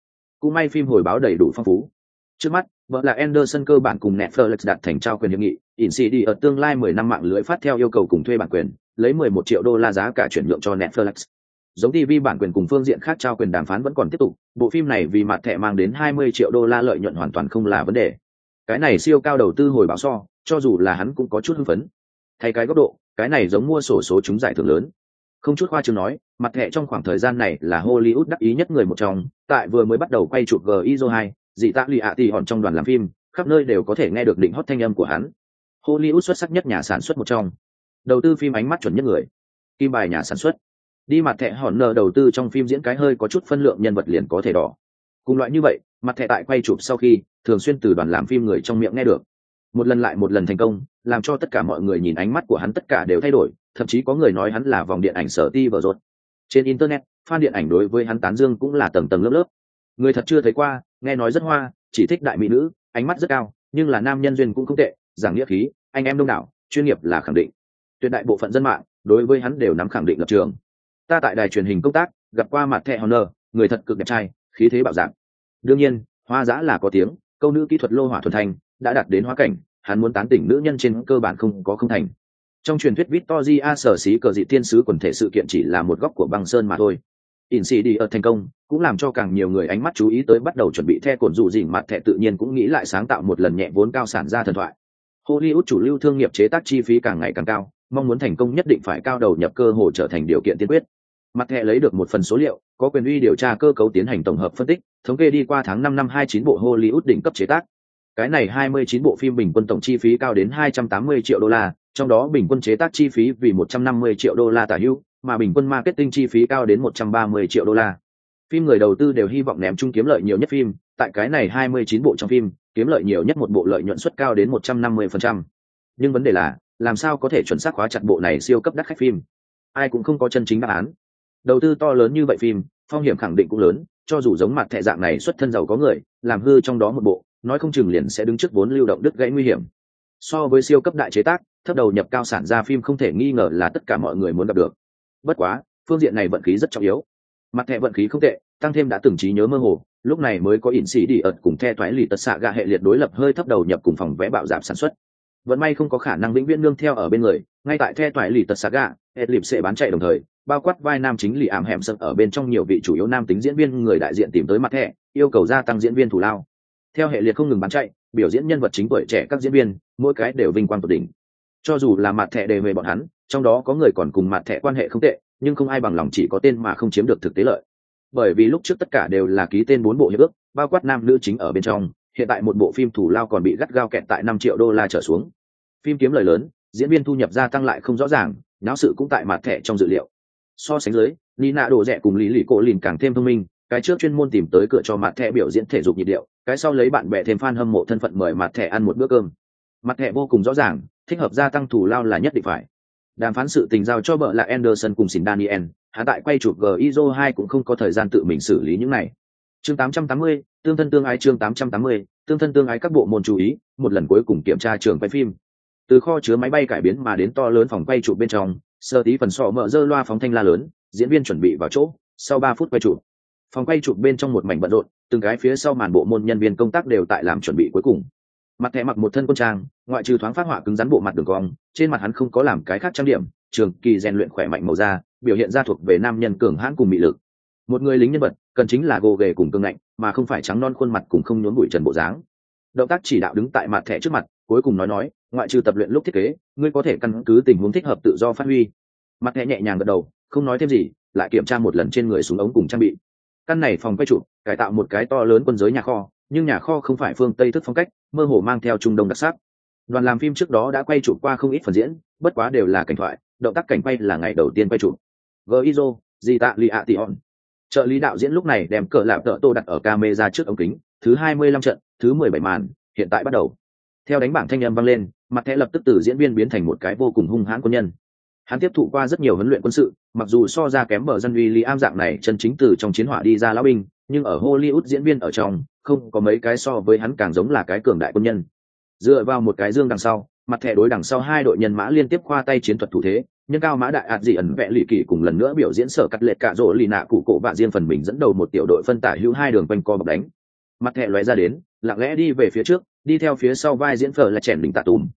Cũng may phim hồi báo đầy đủ phong phú. Trước mắt, vợ là Anderson cơ bản cùng Netflix đạt thành trao quyền hiệp nghị đi ở tương lai 10 năm mạng lưới phát theo yêu cầu cùng thuê bản quyền, lấy 11 triệu đô la giá cả chuyển nhượng cho Netflix. Giống TV bản quyền cùng phương diện khác trao quyền đàm phán vẫn còn tiếp tục, bộ phim này vì mặt thẻ mang đến 20 triệu đô la lợi nhuận hoàn toàn không là vấn đề. Cái này siêu cao đầu tư hồi báo so, cho dù là hắn cũng có chút hưng phấn thay cái góc độ, cái này giống mua sổ số chúng giải thưởng lớn. Không chút khoa chương nói, mặt thẻ trong khoảng thời gian này là hollywood đắc ý nhất người một trong, tại vừa mới bắt đầu quay chụp gizo hai dị tạ lụy ạ tì hòn trong đoàn làm phim, khắp nơi đều có thể nghe được định hót thanh âm của hắn. Hollywood xuất sắc nhất nhà sản xuất một trong. Đầu tư phim ánh mắt chuẩn nhất người. Kim bài nhà sản xuất. Đi mặt thẻ hòn nợ đầu tư trong phim diễn cái hơi có chút phân lượng nhân vật liền có thể đỏ. Cùng loại như vậy, mặt thẻ tại quay chụp sau khi, thường xuyên từ đoàn làm phim người trong miệng nghe được. Một lần lại một lần thành công làm cho tất cả mọi người nhìn ánh mắt của hắn tất cả đều thay đổi, thậm chí có người nói hắn là vòng điện ảnh sở ti vở rột trên internet, fan điện ảnh đối với hắn tán dương cũng là tầng tầng lớp lớp. Người thật chưa thấy qua, nghe nói rất hoa, chỉ thích đại mỹ nữ, ánh mắt rất cao, nhưng là nam nhân duyên cũng không tệ, giảng nghĩa khí, anh em đông đảo, chuyên nghiệp là khẳng định. Tuyệt đại bộ phận dân mạng, đối với hắn đều nắm khẳng định lập trường. Ta tại đài truyền hình công tác, gặp qua mặt thẻ honor, người thật cực đẹp trai, khí thế bảo dạng đương nhiên, hoa giã là có tiếng, câu nữ kỹ thuật lô hỏa thuần thanh, đã đạt đến hóa cảnh hắn muốn tán tỉnh nữ nhân trên cơ bản không có không thành. Trong truyền thuyết victoria sở xí cờ dị thiên sứ quần thể sự kiện chỉ là một góc của băng sơn mà thôi. In xì đi ở thành công, cũng làm cho càng nhiều người ánh mắt chú ý tới bắt đầu chuẩn bị the cồn dụ dỉnh mặt thẻ tự nhiên cũng nghĩ lại sáng tạo một lần nhẹ vốn cao sản ra thần thoại. Hollywood chủ lưu thương nghiệp chế tác chi phí càng ngày càng cao, mong muốn thành công nhất định phải cao đầu nhập cơ hồ trở thành điều kiện tiên quyết. Mặt thẻ lấy được một phần số liệu, có quyền uy điều tra cơ cấu tiến hành tổng hợp phân tích, thống kê đi qua tháng năm năm hai chín bộ hollywood đỉnh cấp chế tác cái này 29 bộ phim bình quân tổng chi phí cao đến 280 triệu đô la, trong đó bình quân chế tác chi phí vì 150 triệu đô la tả hữu, mà bình quân marketing chi phí cao đến 130 triệu đô la. Phim người đầu tư đều hy vọng ném chung kiếm lợi nhiều nhất phim, tại cái này 29 bộ trong phim, kiếm lợi nhiều nhất một bộ lợi nhuận suất cao đến 150%. Nhưng vấn đề là, làm sao có thể chuẩn xác khóa chặt bộ này siêu cấp đắt khách phim? Ai cũng không có chân chính đáp án. Đầu tư to lớn như vậy phim, phong hiểm khẳng định cũng lớn, cho dù giống mặt thẻ dạng này xuất thân giàu có người, làm hư trong đó một bộ, nói không chừng liền sẽ đứng trước vốn lưu động đứt gãy nguy hiểm. So với siêu cấp đại chế tác, thấp đầu nhập cao sản ra phim không thể nghi ngờ là tất cả mọi người muốn gặp được. Bất quá, phương diện này vận khí rất trọng yếu. Mặt thẻ vận khí không tệ, tăng thêm đã từng trí nhớ mơ hồ, lúc này mới có ỉn sĩ đi ợt cùng the thoái lì tật xạ gạ hệ liệt đối lập hơi thấp đầu nhập cùng phòng vẽ bạo giảm sản xuất. Vận may không có khả năng vĩnh viễn nương theo ở bên người, ngay tại the thoái lì tật xạ gạ, ed liệt sẽ bán chạy đồng thời, bao quát vai nam chính lì ảm hẻm sơn ở bên trong nhiều vị chủ yếu nam tính diễn viên người đại diện tìm tới mặt thẻ yêu cầu gia tăng diễn viên thủ lao theo hệ liệt không ngừng bán chạy, biểu diễn nhân vật chính tuổi trẻ các diễn viên, mỗi cái đều vinh quang tột đỉnh. Cho dù là mặt thẻ đề về bọn hắn, trong đó có người còn cùng mặt thẻ quan hệ không tệ, nhưng không ai bằng lòng chỉ có tên mà không chiếm được thực tế lợi. Bởi vì lúc trước tất cả đều là ký tên bốn bộ hiệp ước, bao quát nam nữ chính ở bên trong, hiện tại một bộ phim thủ lao còn bị gắt gao kẹt tại năm triệu đô la trở xuống. Phim kiếm lời lớn, diễn viên thu nhập gia tăng lại không rõ ràng, náo sự cũng tại mặt thẻ trong dự liệu. So sánh dưới, nina đồ rẻ cùng lý lì cổ lìn càng thêm thông minh, cái trước chuyên môn tìm tới cửa cho mặt thẻ biểu diễn thể dục nhịp điệu cái sau lấy bạn bè thêm fan hâm mộ thân phận mời mặt thẻ ăn một bữa cơm. Mặt thẻ vô cùng rõ ràng thích hợp gia tăng thủ lao là nhất định phải. Đàm phán sự tình giao cho vợ là anderson cùng xin daniel hạ tại quay chụp gizo hai cũng không có thời gian tự mình xử lý những này. Chương 880, tương thân tương ái chương 880, tương thân tương ái các bộ môn chú ý một lần cuối cùng kiểm tra trường quay phim. Từ kho chứa máy bay cải biến mà đến to lớn phòng quay chụp bên trong sơ tí phần sọ mở dơ loa phóng thanh la lớn diễn viên chuẩn bị vào chỗ sau ba phút quay chụp. Phòng quay chụp bên trong một mảnh bận rộn từng cái phía sau màn bộ môn nhân viên công tác đều tại làm chuẩn bị cuối cùng. Mặt thẻ mặc một thân quân trang, ngoại trừ thoáng phát họa cứng rắn bộ mặt đường cong, trên mặt hắn không có làm cái khác trang điểm, trường kỳ rèn luyện khỏe mạnh màu da, biểu hiện ra thuộc về nam nhân cường hãn cùng mị lực. Một người lính nhân vật, cần chính là gồ ghề cùng cương ngạnh, mà không phải trắng non khuôn mặt cùng không nhốn bụi trần bộ dáng. Động tác chỉ đạo đứng tại mặt thẻ trước mặt, cuối cùng nói nói, ngoại trừ tập luyện lúc thiết kế, ngươi có thể căn cứ tình huống thích hợp tự do phát huy. Mặt thẻ nhẹ nhàng gật đầu, không nói thêm gì, lại kiểm tra một lần trên người súng ống cùng trang bị căn này phòng quay trụ cải tạo một cái to lớn quân giới nhà kho, nhưng nhà kho không phải phương tây thức phong cách, mơ hồ mang theo trung đông đặc sắc. Đoàn làm phim trước đó đã quay chụp qua không ít phần diễn, bất quá đều là cảnh thoại, động tác cảnh quay là ngày đầu tiên quay chụp. Iso di tạ li a tion trợ lý đạo diễn lúc này đem cờ lạp tợ tô đặt ở camera trước ống kính, thứ hai mươi lăm trận, thứ mười bảy màn, hiện tại bắt đầu. Theo đánh bảng thanh âm vang lên, mặt thẻ lập tức từ diễn viên biến thành một cái vô cùng hung hãn quân nhân hắn tiếp thụ qua rất nhiều huấn luyện quân sự, mặc dù so ra kém bờ dân uy lý am dạng này chân chính từ trong chiến hỏa đi ra lão binh, nhưng ở hollywood diễn viên ở trong, không có mấy cái so với hắn càng giống là cái cường đại quân nhân. Dựa vào một cái dương đằng sau, mặt thẻ đối đằng sau hai đội nhân mã liên tiếp khoa tay chiến thuật thủ thế nhân cao mã đại ạt dị ẩn vẽ lì kỳ cùng lần nữa biểu diễn sở cắt lệch cả rỗ lì nạ cụ cổ bạ riêng phần mình dẫn đầu một tiểu đội phân tả hữu hai đường quanh co bọc đánh. Mặt thẻ lóe ra đến, lặng lẽ đi về phía trước, đi theo phía sau vai diễn phở là chèn đỉnh tạ tùm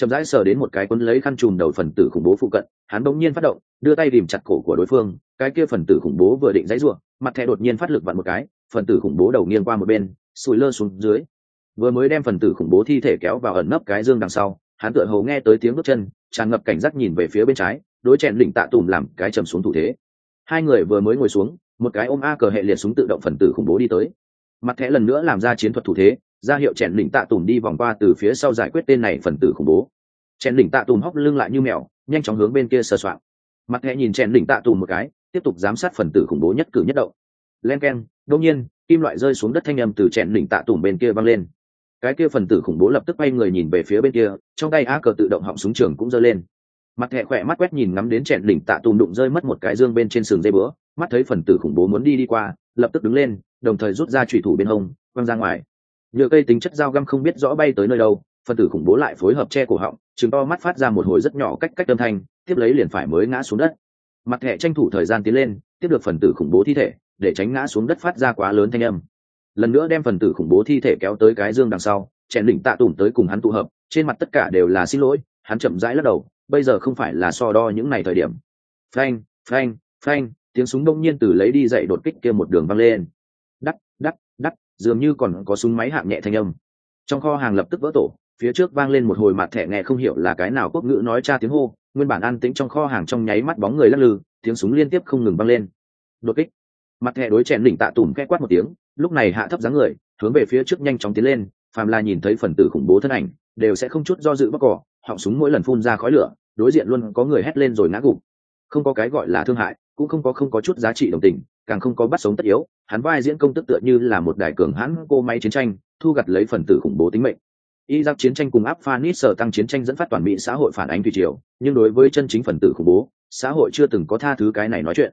chậm rãi sờ đến một cái cuốn lấy khăn chùm đầu phần tử khủng bố phụ cận, hắn bỗng nhiên phát động, đưa tay tìm chặt cổ của đối phương, cái kia phần tử khủng bố vừa định dãy ruộng mặt thẻ đột nhiên phát lực vặn một cái, phần tử khủng bố đầu nghiêng qua một bên sùi lơ xuống dưới. Vừa mới đem phần tử khủng bố thi thể kéo vào ẩn nấp cái dương đằng sau, hắn tựa hầu nghe tới tiếng bước chân, tràn ngập cảnh giác nhìn về phía bên trái, đối chèn đỉnh tạ tùm làm cái trầm xuống thủ thế. Hai người vừa mới ngồi xuống, một cái ôm a cờ hệ liệt súng tự động phần tử khủng bố đi tới. Mặt thẻ lần nữa làm ra chiến thuật thủ thế ra hiệu chèn đỉnh tạ tùm đi vòng qua từ phía sau giải quyết tên này phần tử khủng bố. Chèn đỉnh tạ tùm hóc lưng lại như mèo, nhanh chóng hướng bên kia sờ soạn mặt thẹ nhìn chèn đỉnh tạ tùm một cái, tiếp tục giám sát phần tử khủng bố nhất cử nhất động. Len k e n đông nhiên, kim loại rơi xuống đất thanh â m từ chèn đỉnh tạ tùm bên kia văng lên. Cái kia phần tử khủng bố lập tức bay người nhìn về phía bên kia, trong tay á cờ tự động họng súng trường cũng giơ lên. Mặt thẹ khỏe mắt quét nhìn ngắm đến chèn đỉnh tạ tùm đụng rơi mất một cái dương bên trên sườn dây bữa mắt thấy phần tử khủng bố muốn đi đi qua, lập tức đứng lên, đồng thời rút ra trùy thủ bên hông, quăng ra ngoài nhựa cây tính chất dao găm không biết rõ bay tới nơi đâu phần tử khủng bố lại phối hợp che cổ họng chứng to mắt phát ra một hồi rất nhỏ cách cách âm thanh, tiếp lấy liền phải mới ngã xuống đất. Mặt thẻ tranh thủ thời gian tiến lên, tiếp được phần tử khủng bố thi thể, để tránh ngã xuống đất phát ra quá lớn thanh âm. Lần nữa đem phần tử khủng bố thi thể kéo tới cái dương đằng sau, chèn đỉnh tạ tủm tới cùng hắn tụ hợp, trên mặt tất cả đều là xin lỗi, hắn chậm rãi lắc đầu, bây giờ không phải là so đo những ngày thời điểm. Phanh phanh phanh, tiếng súng đông nhiên từ lấy đi dậy đột kích kia một đường văng lên dường như còn có súng máy hạng nhẹ thanh âm. Trong kho hàng lập tức vỡ tổ, phía trước vang lên một hồi mặt thẻ nghe không hiểu là cái nào quốc ngữ nói tra tiếng hô, nguyên bản an tĩnh trong kho hàng trong nháy mắt bóng người lắc lư, tiếng súng liên tiếp không ngừng vang lên. Đột kích. Mặt thẻ đối chèn đỉnh tạ tủm khẽ quát một tiếng, lúc này hạ thấp dáng người, hướng về phía trước nhanh chóng tiến lên, phàm là nhìn thấy phần tử khủng bố thân ảnh, đều sẽ không chút do dự bắc cỏ, họng súng mỗi lần phun ra khói lửa, đối diện luôn có người hét lên rồi ngã gục. Không có cái gọi là thương hại, cũng không có không có chút giá trị đồng tình càng không có bắt sống tất yếu hắn vai diễn công tức tựa như là một đại cường hãn cô máy chiến tranh thu gặt lấy phần tử khủng bố tính mệnh Iraq chiến tranh cùng áp phanit sở tăng chiến tranh dẫn phát toàn Mỹ xã hội phản ánh thủy triều, nhưng đối với chân chính phần tử khủng bố, xã hội chưa từng có tha thứ cái này nói chuyện.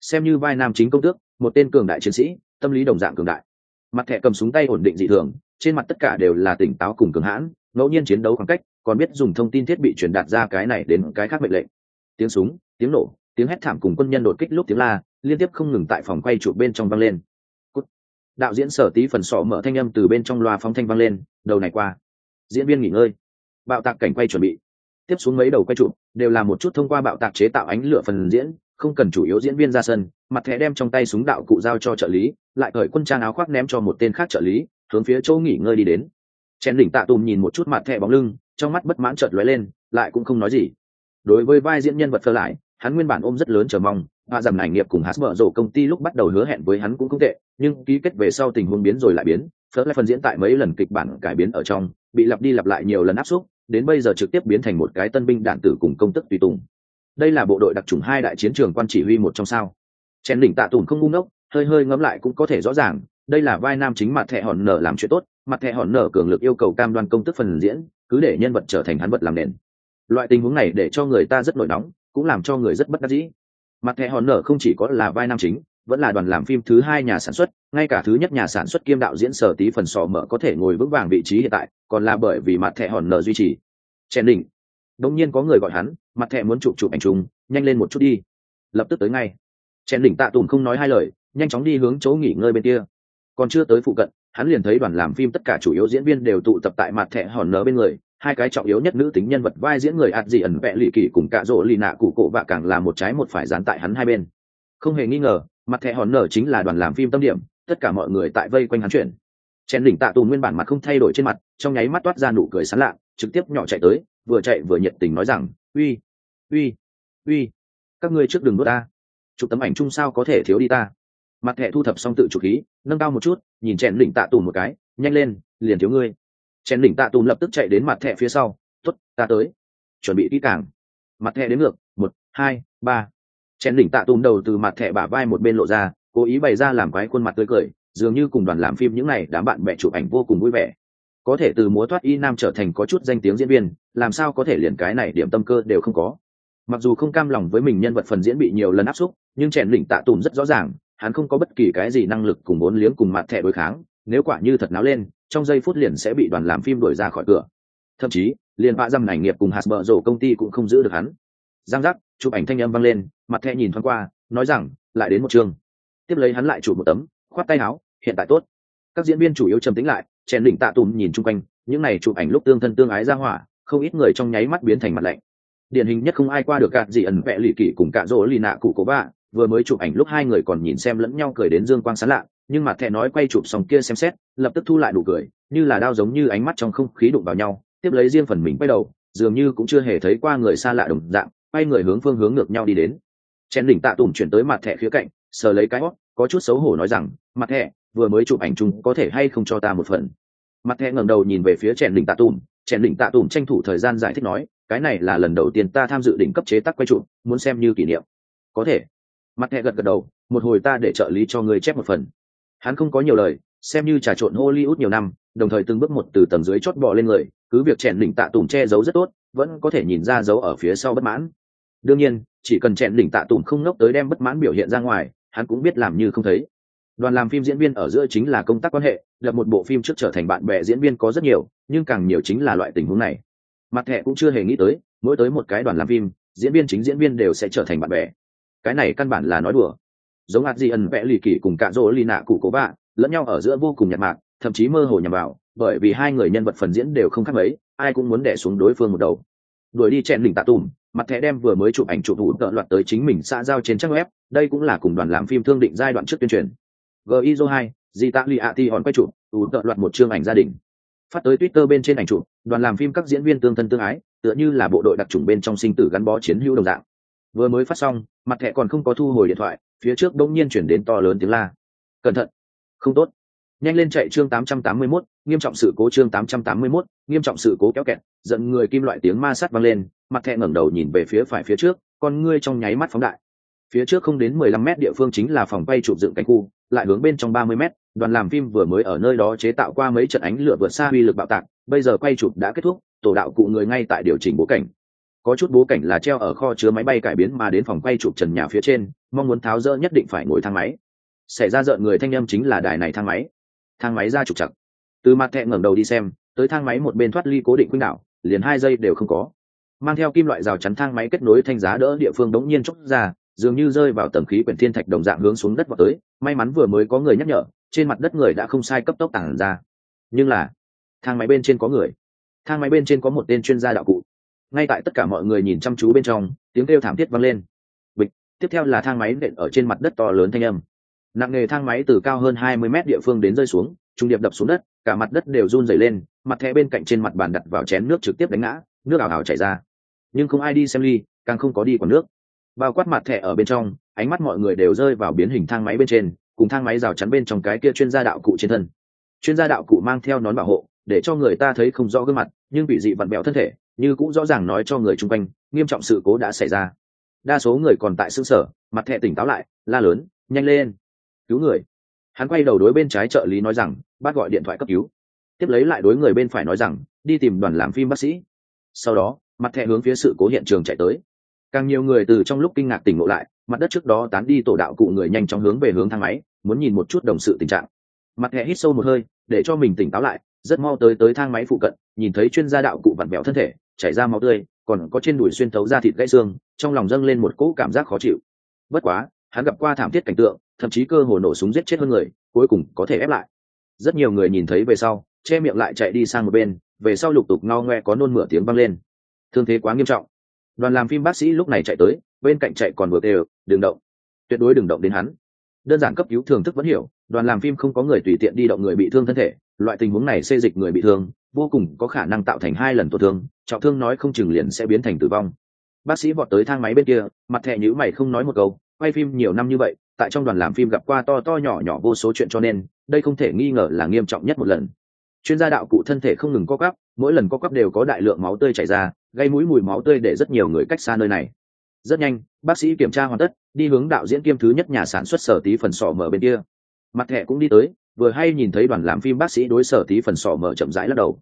Xem như vai nam chính công tước, một tên cường đại chiến sĩ, tâm lý đồng dạng cường đại. Mặt thẻ cầm súng tay ổn định dị thường, trên mặt tất cả đều là tỉnh táo cùng cường hãn, ngẫu nhiên chiến đấu khoảng cách, còn biết dùng thông tin thiết bị truyền đạt ra cái này đến cái khác mệnh lệnh. Tiếng súng, tiếng nổ, tiếng hét thảm cùng quân nhân đột kích lúc tiếng la, liên tiếp không ngừng tại phòng quay chụp bên trong vang lên. Cút. Đạo diễn Sở Tí phần sọ mở thanh âm từ bên trong loa phóng thanh vang lên, đầu này qua. Diễn viên nghỉ ngơi. Bạo tạc cảnh quay chuẩn bị. Tiếp xuống mấy đầu quay trụ đều là một chút thông qua bạo tạc chế tạo ánh lửa phần diễn không cần chủ yếu diễn viên ra sân mặt thẻ đem trong tay súng đạo cụ giao cho trợ lý lại cởi quân trang áo khoác ném cho một tên khác trợ lý hướng phía chỗ nghỉ ngơi đi đến. Chen đỉnh tạ tùm nhìn một chút mặt thẻ bóng lưng trong mắt bất mãn chợt lóe lên lại cũng không nói gì. Đối với vai diễn nhân vật phơ lại hắn nguyên bản ôm rất lớn chờ mong, và giảm ảnh nghiệp cùng hát mở rổ công ty lúc bắt đầu hứa hẹn với hắn cũng không tệ, nhưng ký kết về sau tình huống biến rồi lại biến phớt lại phần diễn tại mấy lần kịch bản cải biến ở trong, bị lặp đi lặp lại nhiều lần áp xúc đến bây giờ trực tiếp biến thành một cái tân binh đạn tử cùng công tức tùy tùng. Đây là bộ đội đặc trùng hai đại chiến trường quan chỉ huy một trong sao. Chèn đỉnh tạ tùng không ngu ngốc, hơi hơi ngẫm lại cũng có thể rõ ràng, đây là vai nam chính mặt thẹ hòn nở làm chuyện tốt, mặt thẹ hòn nở cường lực yêu cầu cam đoan công tức phần diễn, cứ để nhân vật trở thành hắn vật làm nền. Loại tình huống này để cho người ta rất nổi nóng cũng làm cho người rất bất đắc dĩ. Mặt thẻ hòn nở không chỉ có là vai nam chính, vẫn là đoàn làm phim thứ hai nhà sản xuất, ngay cả thứ nhất nhà sản xuất kiêm đạo diễn sở tí phần sò mở có thể ngồi vững vàng vị trí hiện tại, còn là bởi vì mặt thẻ hòn nở duy trì. Chèn đỉnh đông nhiên có người gọi hắn, mặt thẻ muốn chụp chụp ảnh chung, nhanh lên một chút đi. Lập tức tới ngay. Chèn đỉnh tạ tùng không nói hai lời, nhanh chóng đi hướng chỗ nghỉ ngơi bên kia. Còn chưa tới phụ cận, hắn liền thấy đoàn làm phim tất cả chủ yếu diễn viên đều tụ tập tại mặt thẻ hòn nở bên người hai cái trọng yếu nhất nữ tính nhân vật vai diễn người ạt dị ẩn vẽ lì kỳ cùng cạ rỗ lì nạ cụ cổ và càng là một trái một phải dán tại hắn hai bên. Không hề nghi ngờ, mặt thẻ hòn nở chính là đoàn làm phim tâm điểm, tất cả mọi người tại vây quanh hắn chuyển. Chen đỉnh tạ tù nguyên bản mặt không thay đổi trên mặt, trong nháy mắt toát ra nụ cười sán lạ, trực tiếp nhỏ chạy tới, vừa chạy vừa nhiệt tình nói rằng, uy uy uy, các ngươi trước đường đốt ta. Chụp tấm ảnh chung sao có thể thiếu đi ta? Mặt thẻ thu thập xong tự chủ khí, nâng cao một chút, nhìn chèn đỉnh tạ tù một cái, nhanh lên, liền thiếu ngươi chèn đỉnh tạ tùm lập tức chạy đến mặt thẻ phía sau. T ố t ta tới. Chuẩn bị kỹ càng. Mặt thẻ đến ngược. Một, hai, ba. Chèn đỉnh tạ tùm đầu từ mặt thẻ bả vai một bên lộ ra, cố ý bày ra làm quái khuôn mặt tươi cười, dường như cùng đoàn làm phim những này đám bạn bè chụp ảnh vô cùng vui vẻ. Có thể từ múa thoát y nam trở thành có chút danh tiếng diễn viên, làm sao có thể liền cái này điểm tâm cơ đều không có. Mặc dù không cam lòng với mình nhân vật phần diễn bị nhiều lần áp xúc, nhưng chèn đỉnh tạ tùm rất rõ ràng, hắn không có bất kỳ cái gì năng lực cùng bốn liếng cùng mặt thẻ đối kháng, nếu quả như thật náo lên trong giây phút liền sẽ bị đoàn làm phim đuổi ra khỏi cửa. Thậm chí, liền vạ dăm ảnh nghiệp cùng hạt bợ rổ công ty cũng không giữ được hắn. Giang giác, chụp ảnh thanh âm vang lên, mặt thẹ nhìn thoáng qua, nói rằng, lại đến một chương tiếp lấy hắn lại chụp một tấm, khoát tay áo, hiện tại tốt. Các diễn viên chủ yếu trầm tĩnh lại, chèn đỉnh tạ tùm nhìn chung quanh, những này chụp ảnh lúc tương thân tương ái ra hỏa, không ít người trong nháy mắt biến thành mặt lạnh. Điển hình nhất không ai qua được gạt gì ẩn vẽ lì kỷ cùng cạ rỗ lì nạ cụ cố bạ, vừa mới chụp ảnh lúc hai người còn nhìn xem lẫn nhau cười đến dương quang sán lạ nhưng mặt thẹ nói quay chụp xong kia xem xét, lập tức thu lại nụ cười, như là đao giống như ánh mắt trong không khí đụng vào nhau, tiếp lấy riêng phần mình quay đầu, dường như cũng chưa hề thấy qua người xa lạ đồng dạng, quay người hướng phương hướng ngược nhau đi đến. Chen đỉnh tạ tùng chuyển tới mặt thẻ khía cạnh, sờ lấy cái hót có chút xấu hổ nói rằng, mặt thẻ, vừa mới chụp ảnh chung có thể hay không cho ta một phần? Mặt thẻ ngẩng đầu nhìn về phía chèn đỉnh tạ tùng chèn đỉnh tạ tùng tranh thủ thời gian giải thích nói, cái này là lần đầu tiên ta tham dự đỉnh cấp chế tác quay chụp, muốn xem như kỷ niệm. Có thể. Mặt thẹ gật gật đầu, một hồi ta để trợ lý cho người chép một phần hắn không có nhiều lời, xem như trà trộn hollywood nhiều năm, đồng thời từng bước một từ tầng dưới chót bỏ lên người, cứ việc chèn đỉnh tạ tùng che giấu rất tốt, vẫn có thể nhìn ra dấu ở phía sau bất mãn. Đương nhiên, chỉ cần chèn đỉnh tạ tùng không ngốc tới đem bất mãn biểu hiện ra ngoài, hắn cũng biết làm như không thấy. Đoàn làm phim diễn viên ở giữa chính là công tác quan hệ, lập một bộ phim trước trở thành bạn bè diễn viên có rất nhiều, nhưng càng nhiều chính là loại tình huống này. Mặt thẻ cũng chưa hề nghĩ tới, mỗi tới một cái đoàn làm phim, diễn viên chính diễn viên đều sẽ trở thành bạn bè. Cái này căn bản là nói đùa giống hạt di ẩn vẽ lì kỳ cùng cạ rỗ lì nạ cụ cố bạ, lẫn nhau ở giữa vô cùng nhạt mạc, thậm chí mơ hồ nhằm vào, bởi vì hai người nhân vật phần diễn đều không khác mấy, ai cũng muốn đẻ xuống đối phương một đầu. Đuổi đi chẹn đỉnh tạ tùm, mặt thẻ đem vừa mới chụp ảnh chụp thủ tợ loạt tới chính mình xã giao trên trang web, đây cũng là cùng đoàn làm phim thương định giai đoạn trước tuyên truyền. Gizo hai di tạ lì ạ ti hòn quay chụp thủ tợ loạt một chương ảnh gia đình. Phát tới twitter bên trên ảnh chụp, đoàn làm phim các diễn viên tương thân tương ái, tựa như là bộ đội đặc trùng bên trong sinh tử gắn bó chiến hữu đồng dạng. Vừa mới phát xong, mặt thẻ còn không có thu hồi điện thoại phía trước bỗng nhiên chuyển đến to lớn tiếng la. Cẩn thận. Không tốt. Nhanh lên chạy chương 881, nghiêm trọng sự cố chương 881, nghiêm trọng sự cố kéo kẹt giận người kim loại tiếng ma sát vang lên mặt thẹ ngẩng đầu nhìn về phía phải phía trước con ngươi trong nháy mắt phóng đại. Phía trước không đến 15 mét địa phương chính là phòng bay chụp dựng cảnh khu lại hướng bên trong 30 mét đoàn làm phim vừa mới ở nơi đó chế tạo qua mấy trận ánh lửa vượt xa uy lực bạo tạc bây giờ quay chụp đã kết thúc tổ đạo cụ người ngay tại điều chỉnh bố cảnh có chút bố cảnh là treo ở kho chứa máy bay cải biến mà đến phòng quay chụp trần nhà phía trên mong muốn tháo rỡ nhất định phải ngồi thang máy. Xảy ra rợn người thanh âm chính là đài này thang máy. Thang máy ra trục chặt từ mặt thẹ ngẩng đầu đi xem tới thang máy một bên thoát ly cố định khuynh đạo, liền hai giây đều không có. Mang theo kim loại rào chắn thang máy kết nối thanh giá đỡ địa phương đống nhiên chốc ra dường như rơi vào tầng khí quyển thiên thạch đồng dạng hướng xuống đất vào tới may mắn vừa mới có người nhắc nhở trên mặt đất người đã không sai cấp tốc tản ra. Nhưng là thang máy bên trên có người. Thang máy bên trên có một tên chuyên gia đạo cụ ngay tại tất cả mọi người nhìn chăm chú bên trong, tiếng kêu thảm thiết vang lên. Bịch, tiếp theo là thang máy nện ở trên mặt đất to lớn thanh âm. Nặng nghề thang máy từ cao hơn 20 mét địa phương đến rơi xuống, trung điệp đập xuống đất, cả mặt đất đều run rẩy lên, mặt thẻ bên cạnh trên mặt bàn đặt vào chén nước trực tiếp đánh ngã, nước ảo ảo chảy ra. Nhưng không ai đi xem ly, càng không có đi quản nước. Bao quát mặt thẻ ở bên trong, ánh mắt mọi người đều rơi vào biến hình thang máy bên trên, cùng thang máy rào chắn bên trong cái kia chuyên gia đạo cụ trên thân. Chuyên gia đạo cụ mang theo nón bảo hộ, để cho người ta thấy không rõ gương mặt, nhưng bị dị vặn bẹo thân thể như cũng rõ ràng nói cho người chung quanh, nghiêm trọng sự cố đã xảy ra. Đa số người còn tại xương sở, mặt thẹ tỉnh táo lại, la lớn, nhanh lên, cứu người. Hắn quay đầu đối bên trái trợ lý nói rằng, bác gọi điện thoại cấp cứu. Tiếp lấy lại đối người bên phải nói rằng, đi tìm đoàn làm phim bác sĩ. Sau đó, mặt thẹ hướng phía sự cố hiện trường chạy tới. Càng nhiều người từ trong lúc kinh ngạc tỉnh ngộ lại, mặt đất trước đó tán đi tổ đạo cụ người nhanh chóng hướng về hướng thang máy, muốn nhìn một chút đồng sự tình trạng. Mặt thẹ hít sâu một hơi, để cho mình tỉnh táo lại, rất mau tới tới thang máy phụ cận, nhìn thấy chuyên gia đạo cụ vặn vẹo thân thể chảy ra máu tươi, còn có trên đùi xuyên thấu ra thịt gãy xương, trong lòng dâng lên một cỗ cảm giác khó chịu. Bất quá, hắn gặp qua thảm thiết cảnh tượng, thậm chí cơ hồ nổ súng giết chết hơn người, cuối cùng có thể ép lại. Rất nhiều người nhìn thấy về sau, che miệng lại chạy đi sang một bên, về sau lục tục ngao ngoe có nôn mửa tiếng vang lên. Thương thế quá nghiêm trọng. Đoàn làm phim bác sĩ lúc này chạy tới, bên cạnh chạy còn vừa đều đừng động. Tuyệt đối đừng động đến hắn. Đơn giản cấp cứu thường thức vẫn hiểu, đoàn làm phim không có người tùy tiện đi động người bị thương thân thể, loại tình huống này xê dịch người bị thương vô cùng có khả năng tạo thành hai lần tổn thương, trọng thương nói không chừng liền sẽ biến thành tử vong. Bác sĩ vọt tới thang máy bên kia, mặt thẹ nhữ mày không nói một câu, quay phim nhiều năm như vậy, tại trong đoàn làm phim gặp qua to to nhỏ nhỏ vô số chuyện cho nên, đây không thể nghi ngờ là nghiêm trọng nhất một lần. Chuyên gia đạo cụ thân thể không ngừng co cắp mỗi lần co cắp đều có đại lượng máu tươi chảy ra, gây mũi mùi máu tươi để rất nhiều người cách xa nơi này. Rất nhanh, bác sĩ kiểm tra hoàn tất, đi hướng đạo diễn kiêm thứ nhất nhà sản xuất sở tí phần sọ mở bên kia. Mặt thẻ cũng đi tới vừa hay nhìn thấy đoàn làm phim bác sĩ đối sở tí phần sọ mở chậm rãi lắc đầu.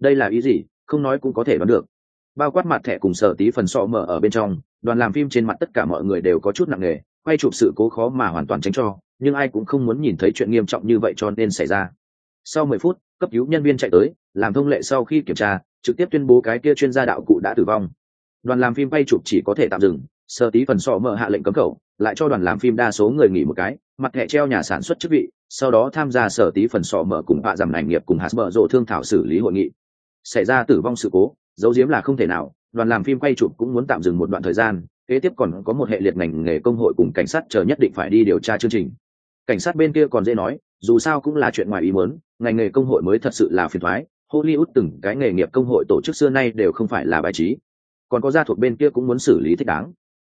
Đây là ý gì? Không nói cũng có thể đoán được. Bao quát mặt thẻ cùng sở tí phần sọ mở ở bên trong, đoàn làm phim trên mặt tất cả mọi người đều có chút nặng nề, quay chụp sự cố khó mà hoàn toàn tránh cho, nhưng ai cũng không muốn nhìn thấy chuyện nghiêm trọng như vậy cho nên xảy ra. Sau mười phút, cấp cứu nhân viên chạy tới, làm thông lệ sau khi kiểm tra, trực tiếp tuyên bố cái kia chuyên gia đạo cụ đã tử vong. Đoàn làm phim quay chụp chỉ có thể tạm dừng, sở tí phần sọ mở hạ lệnh cấm khẩu, lại cho đoàn làm phim đa số người nghỉ một cái, mặt thẻ treo nhà sản xuất chức vị sau đó tham gia sở tí phần sọ mở cùng bạ giảm ảnh nghiệp cùng hạt mở rộ thương thảo xử lý hội nghị. Xảy ra tử vong sự cố dấu diếm là không thể nào, đoàn làm phim quay chụp cũng muốn tạm dừng một đoạn thời gian, kế tiếp còn có một hệ liệt ngành nghề công hội cùng cảnh sát chờ nhất định phải đi điều tra chương trình. Cảnh sát bên kia còn dễ nói, dù sao cũng là chuyện ngoài ý muốn, ngành nghề công hội mới thật sự là phiền thoái hollywood từng cái nghề nghiệp công hội tổ chức xưa nay đều không phải là bài trí. Còn có gia thuộc bên kia cũng muốn xử lý thích đáng.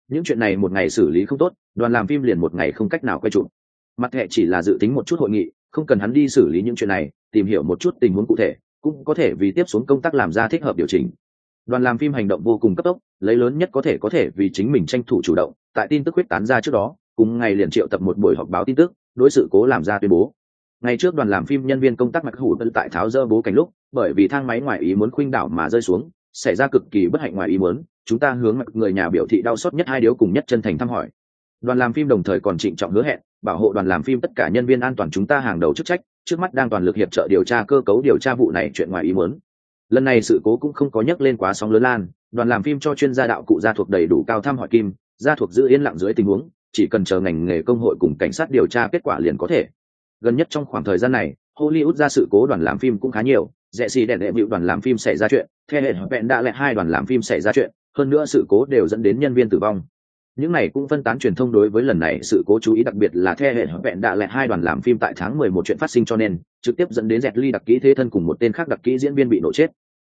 Những chuyện này một ngày xử lý không tốt, đoàn làm phim liền một ngày không cách nào quay chụp mặt hệ chỉ là dự tính một chút hội nghị, không cần hắn đi xử lý những chuyện này, tìm hiểu một chút tình huống cụ thể, cũng có thể vì tiếp xuống công tác làm ra thích hợp điều chỉnh. Đoàn làm phim hành động vô cùng cấp tốc, lấy lớn nhất có thể có thể vì chính mình tranh thủ chủ động, tại tin tức huyết tán ra trước đó, cùng ngày liền triệu tập một buổi họp báo tin tức, đối sự cố làm ra tuyên bố. Ngày trước đoàn làm phim nhân viên công tác mặc hủ tại tháo dơ bố cảnh lúc, bởi vì thang máy ngoài ý muốn khuynh đảo mà rơi xuống, xảy ra cực kỳ bất hạnh ngoài ý muốn, chúng ta hướng mặt người nhà biểu thị đau xót nhất hai điếu cùng nhất chân thành thăm hỏi. Đoàn làm phim đồng thời còn trịnh trọng hứa hẹn bảo hộ đoàn làm phim tất cả nhân viên an toàn chúng ta hàng đầu chức trách, trước mắt đang toàn lực hiệp trợ điều tra cơ cấu điều tra vụ này chuyện ngoài ý muốn. Lần này sự cố cũng không có nhắc lên quá sóng lớn lan, đoàn làm phim cho chuyên gia đạo cụ gia thuộc đầy đủ cao thăm hỏi kim, gia thuộc giữ yên lặng dưới tình huống, chỉ cần chờ ngành nghề công hội cùng cảnh sát điều tra kết quả liền có thể. Gần nhất trong khoảng thời gian này, hollywood ra sự cố đoàn làm phim cũng khá nhiều, rẽ xì đèn đệ bị đoàn làm phim xảy ra chuyện theo hệ vẹn đã lại hai đoàn làm phim xảy ra chuyện, hơn nữa sự cố đều dẫn đến nhân viên tử vong những này cũng phân tán truyền thông đối với lần này sự cố chú ý đặc biệt là theo hệ vẹn đã lẹ hai đoàn làm phim tại tháng mười một chuyện phát sinh cho nên, trực tiếp dẫn đến dẹt ly đặc kỹ thế thân cùng một tên khác đặc kỹ diễn viên bị nổ chết.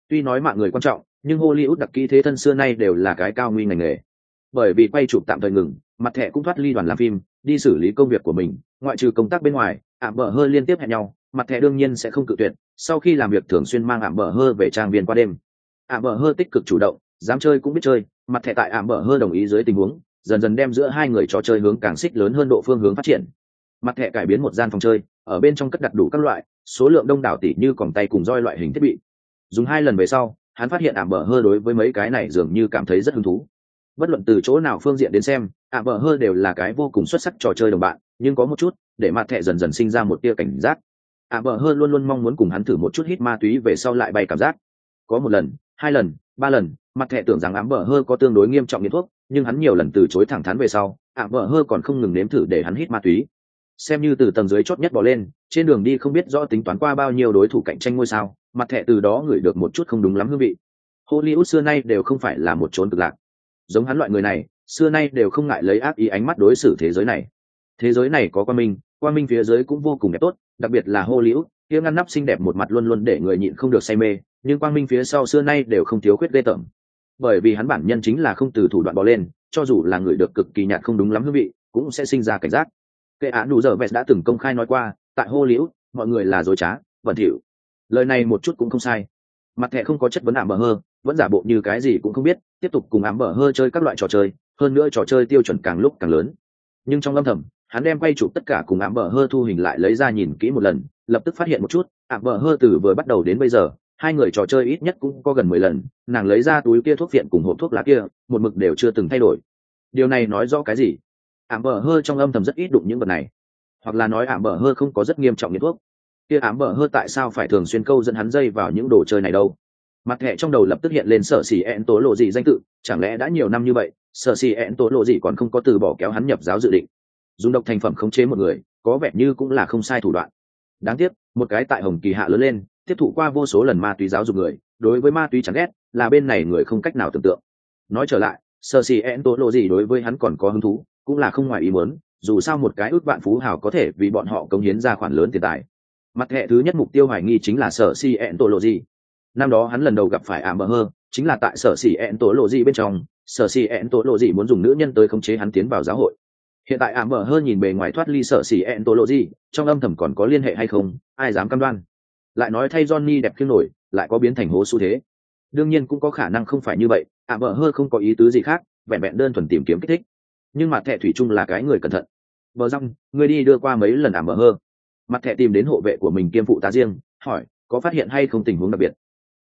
Tuy nói mạng người quan trọng, nhưng hollywood đặc kỹ thế thân xưa nay đều là cái cao nguy ngành nghề. Bởi vì quay chụp tạm thời ngừng, mặt thẻ cũng thoát ly đoàn làm phim, đi xử lý công việc của mình, ngoại trừ công tác bên ngoài, ảm bờ hơi liên tiếp hẹn nhau, mặt thẻ đương nhiên sẽ không cự tuyệt, sau khi làm việc thường xuyên mang ảm bờ hơ về trang viên qua đêm. Ảm bờ hơ tích cực chủ động, dám chơi cũng biết chơi, mặt thẻ tại ảm bờ hơ đồng ý dưới tình huống dần dần đem giữa hai người trò chơi hướng càng xích lớn hơn độ phương hướng phát triển. Mặt thẻ cải biến một gian phòng chơi, ở bên trong cất đặt đủ các loại, số lượng đông đảo tỷ như còng tay cùng roi loại hình thiết bị. Dùng hai lần về sau, hắn phát hiện ảm bờ hơ đối với mấy cái này dường như cảm thấy rất hứng thú. Bất luận từ chỗ nào phương diện đến xem, ảm bờ hơ đều là cái vô cùng xuất sắc trò chơi đồng bạn, nhưng có một chút, để mặt thẻ dần dần sinh ra một tia cảnh giác. Ảm bờ hơ luôn luôn mong muốn cùng hắn thử một chút hít ma túy về sau lại bay cảm giác. Có một lần, hai lần, ba lần, mặt thẻ tưởng rằng ảm bờ hơ có tương đối nghiêm trọng nghiện thuốc nhưng hắn nhiều lần từ chối thẳng thắn về sau, ạ vợ hơ còn không ngừng nếm thử để hắn hít ma túy. Xem như từ tầng dưới chót nhất bỏ lên, trên đường đi không biết rõ tính toán qua bao nhiêu đối thủ cạnh tranh ngôi sao, mặt thẻ từ đó ngửi được một chút không đúng lắm hương vị. Hollywood xưa nay đều không phải là một trốn cực lạc. Giống hắn loại người này, xưa nay đều không ngại lấy ác ý ánh mắt đối xử thế giới này. Thế giới này có quan minh quan minh phía dưới cũng vô cùng đẹp tốt, đặc biệt là hollywood, kia ngăn nắp xinh đẹp một mặt luôn luôn để người nhịn không được say mê, nhưng quang minh phía sau xưa nay đều không thiếu khuyết ghê tởm bởi vì hắn bản nhân chính là không từ thủ đoạn bỏ lên, cho dù là người được cực kỳ nhạt không đúng lắm hương vị, cũng sẽ sinh ra cảnh giác. Kệ án đủ giờ vẹt đã từng công khai nói qua, tại hollywood, mọi người là dối trá, bẩn thỉu. Lời này một chút cũng không sai. Mặt thẻ không có chất vấn ảm bờ hơ, vẫn giả bộ như cái gì cũng không biết, tiếp tục cùng ám bờ hơ chơi các loại trò chơi, hơn nữa trò chơi tiêu chuẩn càng lúc càng lớn. Nhưng trong âm thầm, hắn đem quay chụp tất cả cùng ám bờ hơ thu hình lại lấy ra nhìn kỹ một lần, lập tức phát hiện một chút ám bờ hơ từ vừa bắt đầu đến bây giờ hai người trò chơi ít nhất cũng có gần mười lần, nàng lấy ra túi kia thuốc viện cùng hộp thuốc lá kia, một mực đều chưa từng thay đổi. Điều này nói rõ cái gì? Ảm bờ hơ trong âm thầm rất ít đụng những vật này. Hoặc là nói ảm bờ hơ không có rất nghiêm trọng nghiện thuốc. Kia ảm bờ hơ tại sao phải thường xuyên câu dẫn hắn dây vào những đồ chơi này đâu? Mặt thẻ trong đầu lập tức hiện lên sở xỉ ẹn tố lộ gì danh tự, chẳng lẽ đã nhiều năm như vậy, sở xỉ ẹn tố lộ gì còn không có từ bỏ kéo hắn nhập giáo dự định. Dùng độc thành phẩm khống chế một người, có vẻ như cũng là không sai thủ đoạn. Đáng tiếc, một cái tại hồng kỳ hạ lớn lên tiếp thụ qua vô số lần ma túy giáo dục người đối với ma túy chẳng ghét là bên này người không cách nào tưởng tượng. Nói trở lại sở xỉ en tố lộ gì đối với hắn còn có hứng thú cũng là không ngoài ý muốn dù sao một cái ước vạn phú hào có thể vì bọn họ cống hiến ra khoản lớn tiền tài. Mặt hệ thứ nhất mục tiêu hoài nghi chính là sở si ẹn tổ lộ gì năm đó hắn lần đầu gặp phải ảm bờ hơ chính là tại sở xỉ ẹn tổ lộ gì bên trong sở xỉ ẹn tổ lộ gì muốn dùng nữ nhân tới khống chế hắn tiến vào giáo hội. Hiện tại ảm bờ hơ nhìn bề ngoài thoát ly sở xỉ ẹn tổ lộ gì, trong âm thầm còn có liên hệ hay không ai dám cam đoan lại nói thay johnny đẹp khiêm nổi lại có biến thành hố xu thế. Đương nhiên cũng có khả năng không phải như vậy ảm bờ hơ không có ý tứ gì khác vẹn vẹn đơn thuần tìm kiếm kích thích. Nhưng mặt thẻ thủy chung là cái người cẩn thận. Bờ răng người đi đưa qua mấy lần ảm bờ hơ. Mặt thẻ tìm đến hộ vệ của mình kiêm phụ tá riêng hỏi có phát hiện hay không tình huống đặc biệt?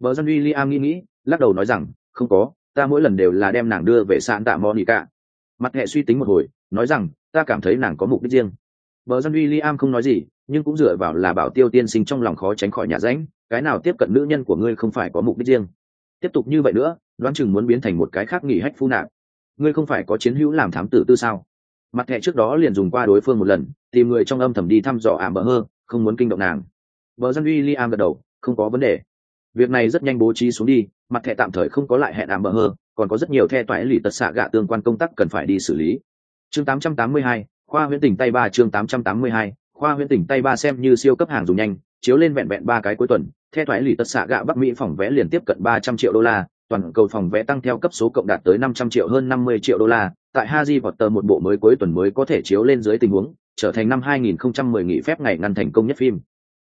Bờ dân William nghĩ nghĩ, lắc đầu nói rằng, không có, ta mỗi lần đều là đem nàng đưa về sạn tạ Monica. Mặt hệ suy tính một hồi, nói rằng, ta cảm thấy nàng có mục đích riêng. Bờ dân William không nói gì, nhưng cũng dựa vào là bảo tiêu tiên sinh trong lòng khó tránh khỏi nhà ránh, cái nào tiếp cận nữ nhân của ngươi không phải có mục đích riêng. Tiếp tục như vậy nữa, đoán chừng muốn biến thành một cái khác nghỉ hách phu nạp. Ngươi không phải có chiến hữu làm thám tử tư sao? Mặt hệ trước đó liền dùng qua đối phương một lần, tìm người trong âm thầm đi thăm dò ảm bỡ hơ, không muốn kinh động nàng. Bờ dân uy liam gật đầu, không có vấn đề việc này rất nhanh bố trí xuống đi mặt thẻ tạm thời không có lại hẹn ảm bỡ hơ còn có rất nhiều the toại lì tật xạ gạ tương quan công tác cần phải đi xử lý chương 882, khoa huyễn tỉnh tay ba chương 882, khoa huyễn tỉnh tay ba xem như siêu cấp hàng dùng nhanh, chiếu lên vẹn vẹn ba cái cuối tuần theo thoái lì tật xạ gạ bắc mỹ phòng vé liền tiếp cận ba trăm triệu đô la, toàn cầu phòng vé tăng theo cấp số cộng đạt tới năm trăm triệu hơn năm mươi triệu đô la. Tại Haji tờ một bộ mới cuối tuần mới có thể chiếu lên dưới tình huống, trở thành năm 2010 nghỉ phép ngày ngăn thành công nhất phim.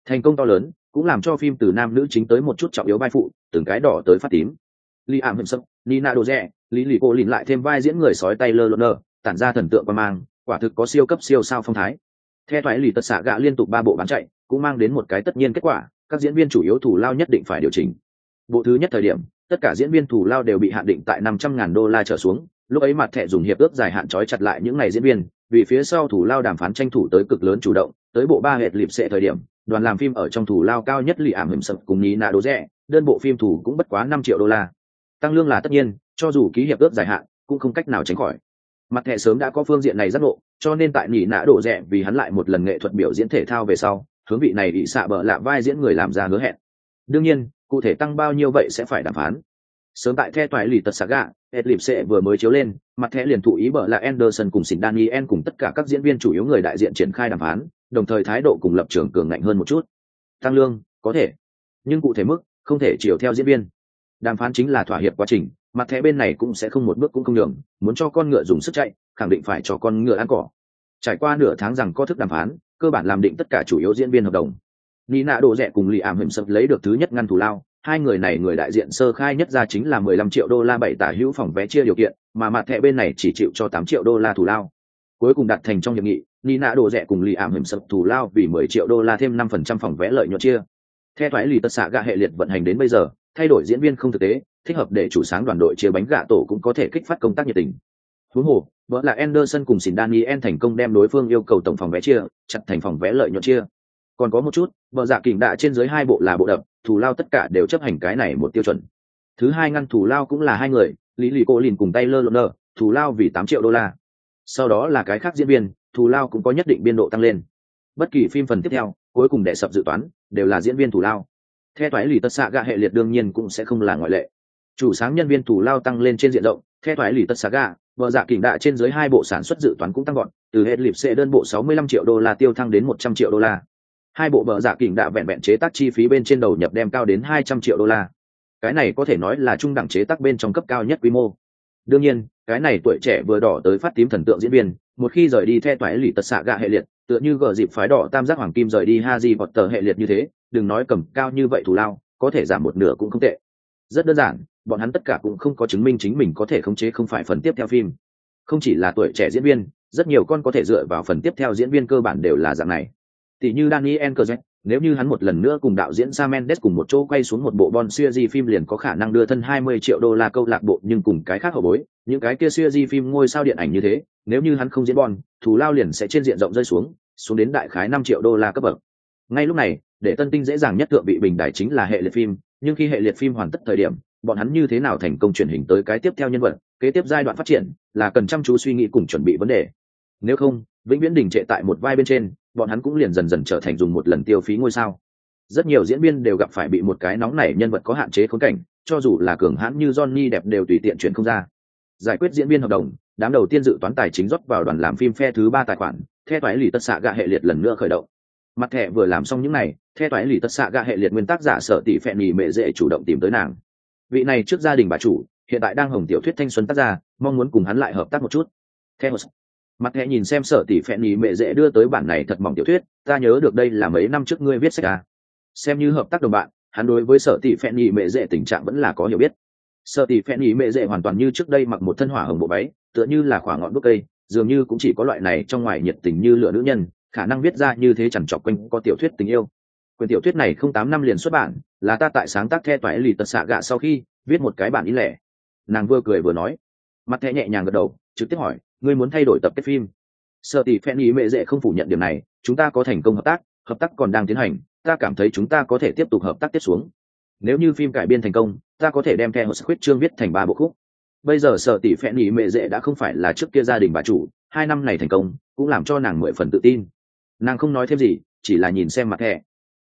Thành công to lớn, cũng làm cho phim từ nam nữ chính tới một chút trọng yếu vai phụ, từng cái đỏ tới phát tím. Li ảm hiểm sấp nina đồ rẻ lý lì cô lìn lại thêm vai diễn người sói tay lơ lơ tản ra thần tượng qua mang, quả thực có siêu cấp siêu sao phong thái theo thoại lì tật xạ gạ liên tục ba bộ bán chạy, cũng mang đến một cái tất nhiên kết quả, các diễn viên chủ yếu thủ lao nhất định phải điều chỉnh. Bộ thứ nhất thời điểm, tất cả diễn viên thủ lao đều bị hạn định tại năm trăm ngàn đô la trở xuống, lúc ấy mặt thẻ dùng hiệp ước dài hạn trói chặt lại những ngày diễn viên, vì phía sau thủ lao đàm phán tranh thủ tới cực lớn chủ động, tới bộ ba hệt lịp sệ thời điểm, đoàn làm phim ở trong thủ lao cao nhất lì ảm hiểm sập cùng ní nạ đố rẻ đơn bộ phim thủ cũng bất quá năm triệu đô la. Tăng lương là tất nhiên, cho dù ký hiệp ước dài hạn, cũng không cách nào tránh khỏi mặt thẻ sớm đã có phương diện này rất ngộ, cho nên tại nhị nã đổ rẻ vì hắn lại một lần nghệ thuật biểu diễn thể thao về sau, hướng vị này bị xạ bợ lạ vai diễn người làm ra hứa hẹn. Đương nhiên, cụ thể tăng bao nhiêu vậy sẽ phải đàm phán. Sớm tại the toại lì tật saga ed lịp sệ vừa mới chiếu lên, mặt thẻ liền thụ ý bợ là anderson cùng xin daniel cùng tất cả các diễn viên chủ yếu người đại diện triển khai đàm phán, đồng thời thái độ cùng lập trường cường ngạnh hơn một chút. Tăng lương, có thể. Nhưng cụ thể mức, không thể chiều theo diễn viên. Đàm phán chính là thỏa hiệp quá trình mặt thẻ bên này cũng sẽ không một bước cũng không nhường, muốn cho con ngựa dùng sức chạy, khẳng định phải cho con ngựa ăn cỏ. Trải qua nửa tháng rằng có thức đàm phán, cơ bản làm định tất cả chủ yếu diễn viên hợp đồng. Nina đồ rẻ cùng lì ảm hiểm sập lấy được thứ nhất ngăn thủ lao, hai người này người đại diện sơ khai nhất ra chính là mười lăm triệu đô la bảy tả hữu phòng vé chia điều kiện, mà mặt thẻ bên này chỉ chịu cho tám triệu đô la thủ lao. Cuối cùng đặt thành trong hiệp nghị nina đồ rẻ cùng Lý ảm hiểm sập thủ lao vì mười triệu đô la thêm năm phần trăm phòng vé lợi nhuận chia. Theo thoái lì tất xạ gạ hệ liệt vận hành đến bây giờ, thay đổi diễn viên không thực tế thích hợp để chủ sáng đoàn đội chia bánh gạ tổ cũng có thể kích phát công tác nhiệt tình. Huống hồ, vợ là Anderson cùng xin Daniel thành công đem đối phương yêu cầu tổng phòng vé chia, chặt thành phòng vé lợi nhuận chia. Còn có một chút, vợ dạ kỉnh đạ trên dưới hai bộ là bộ đập thủ lao tất cả đều chấp hành cái này một tiêu chuẩn. Thứ hai ngăn thủ lao cũng là hai người, lý lì cô lìn cùng tay lơ lộn thủ lao vì tám triệu đô la. Sau đó là cái khác diễn viên thủ lao cũng có nhất định biên độ tăng lên. Bất kỳ phim phần tiếp theo, cuối cùng đệ sập dự toán, đều là diễn viên thủ lao. Theo toái lì tất xạ gạ hệ liệt đương nhiên cũng sẽ không là ngoại lệ chủ sáng nhân viên thủ lao tăng lên trên diện rộng theo thoái lì tất xạ gạ vợ dạ kỉnh đạ trên dưới hai bộ sản xuất dự toán cũng tăng gọn từ hệ lịp sẽ đơn bộ 65 triệu đô la tiêu thăng đến 100 triệu đô la. Hai bộ vợ dạ kỉnh đạ vẹn vẹn chế tác chi phí bên trên đầu nhập đem cao đến 200 triệu đô la. Cái này có thể nói là trung đẳng chế tác bên trong cấp cao nhất quy mô. Đương nhiên, cái này tuổi trẻ vừa đỏ tới phát tím thần tượng diễn viên, một khi rời đi theo toái lì tật xạ gạ hệ liệt, tựa như gờ dịp phái đỏ tam giác hoàng kim rời đi ha di vọt tờ hệ liệt như thế, đừng nói cầm cao như vậy thù lao, có thể giảm một nửa cũng không tệ. Rất đơn giản bọn hắn tất cả cũng không có chứng minh chính mình có thể khống chế không phải phần tiếp theo phim không chỉ là tuổi trẻ diễn viên rất nhiều con có thể dựa vào phần tiếp theo diễn viên cơ bản đều là dạng này tỷ như Daniel Craig, nếu như hắn một lần nữa cùng đạo diễn Sam Mendes cùng một chỗ quay xuống một bộ Bond series phim liền có khả năng đưa thân 20 triệu đô la câu lạc bộ nhưng cùng cái khác hậu bối, những cái kia series phim ngôi sao điện ảnh như thế, nếu như hắn không diễn Bond, thù lao liền sẽ trên diện rộng rơi xuống, xuống đến đại khái 5 triệu đô la cấp bậc. Ngay lúc này, để tân tinh dễ dàng nhất thượng bị bình đại chính là hệ liệt phim, nhưng khi hệ liệt phim hoàn tất thời điểm, bọn hắn như thế nào thành công truyền hình tới cái tiếp theo nhân vật, kế tiếp giai đoạn phát triển, là cần chăm chú suy nghĩ cùng chuẩn bị vấn đề. Nếu không, vĩnh viễn đình trệ tại một vai bên trên, bọn hắn cũng liền dần dần trở thành dùng một lần tiêu phí ngôi sao. Rất nhiều diễn viên đều gặp phải bị một cái nóng nảy nhân vật có hạn chế khốn cảnh cho dù là cường hãn như johnny đẹp đều tùy tiện chuyển không ra. Giải quyết diễn viên hợp đồng đám đầu tiên dự toán tài chính rót vào đoàn làm phim phe thứ ba tài khoản theo toái lì tất xạ gạ hệ liệt lần nữa khởi động. Mặt thẻ vừa làm xong những này theo toái lì tất xạ gạ hệ liệt nguyên tác giả sở tỷ phẹn nhì mệ dễ chủ động tìm tới nàng vị này trước gia đình bà chủ, hiện tại đang hồng tiểu thuyết thanh xuân tác gia, mong muốn cùng hắn lại hợp tác một chút. Theo mặt thẻ nhìn xem sở tỷ phẹn nhì mệ dễ đưa tới bản này thật mỏng tiểu thuyết, ta nhớ được đây là mấy năm trước ngươi viết sách à. xem như hợp tác đồng bạn, hắn đối với sở tỷ phẹn nhì mệ dễ tình trạng vẫn là có hiểu biết. Sở tỷ phẹn nhì mệ dễ hoàn toàn như trước đây mặc một thân hỏa hồng bộ váy, tựa như là khoảng ngọn đuốc cây, dường như cũng chỉ có loại này trong ngoài nhiệt tình như lửa nữ nhân, khả năng viết ra như thế chẳng chọc quanh có tiểu thuyết tình yêu quyền tiểu thuyết này không tám năm liền xuất bản, là ta tại sáng tác the toại lì tật xạ gạ sau khi viết một cái bản ý lẻ. Nàng vừa cười vừa nói. Mặt thẻ nhẹ nhàng gật đầu, trực tiếp hỏi, ngươi muốn thay đổi tập kết phim? Sợ tỷ phen ý mệ dễ không phủ nhận điểm này, chúng ta có thành công hợp tác hợp tác còn đang tiến hành, ta cảm thấy chúng ta có thể tiếp tục hợp tác tiếp xuống. Nếu như phim cải biên thành công, ta có thể đem theo một script chương viết thành ba bộ khúc. Bây giờ sợ tỷ phen ý mệ dễ đã không phải là trước kia gia đình bà chủ, hai năm này thành công, cũng làm cho nàng mười phần tự tin. Nàng không nói thêm gì, chỉ là nhìn xem mặt thẻ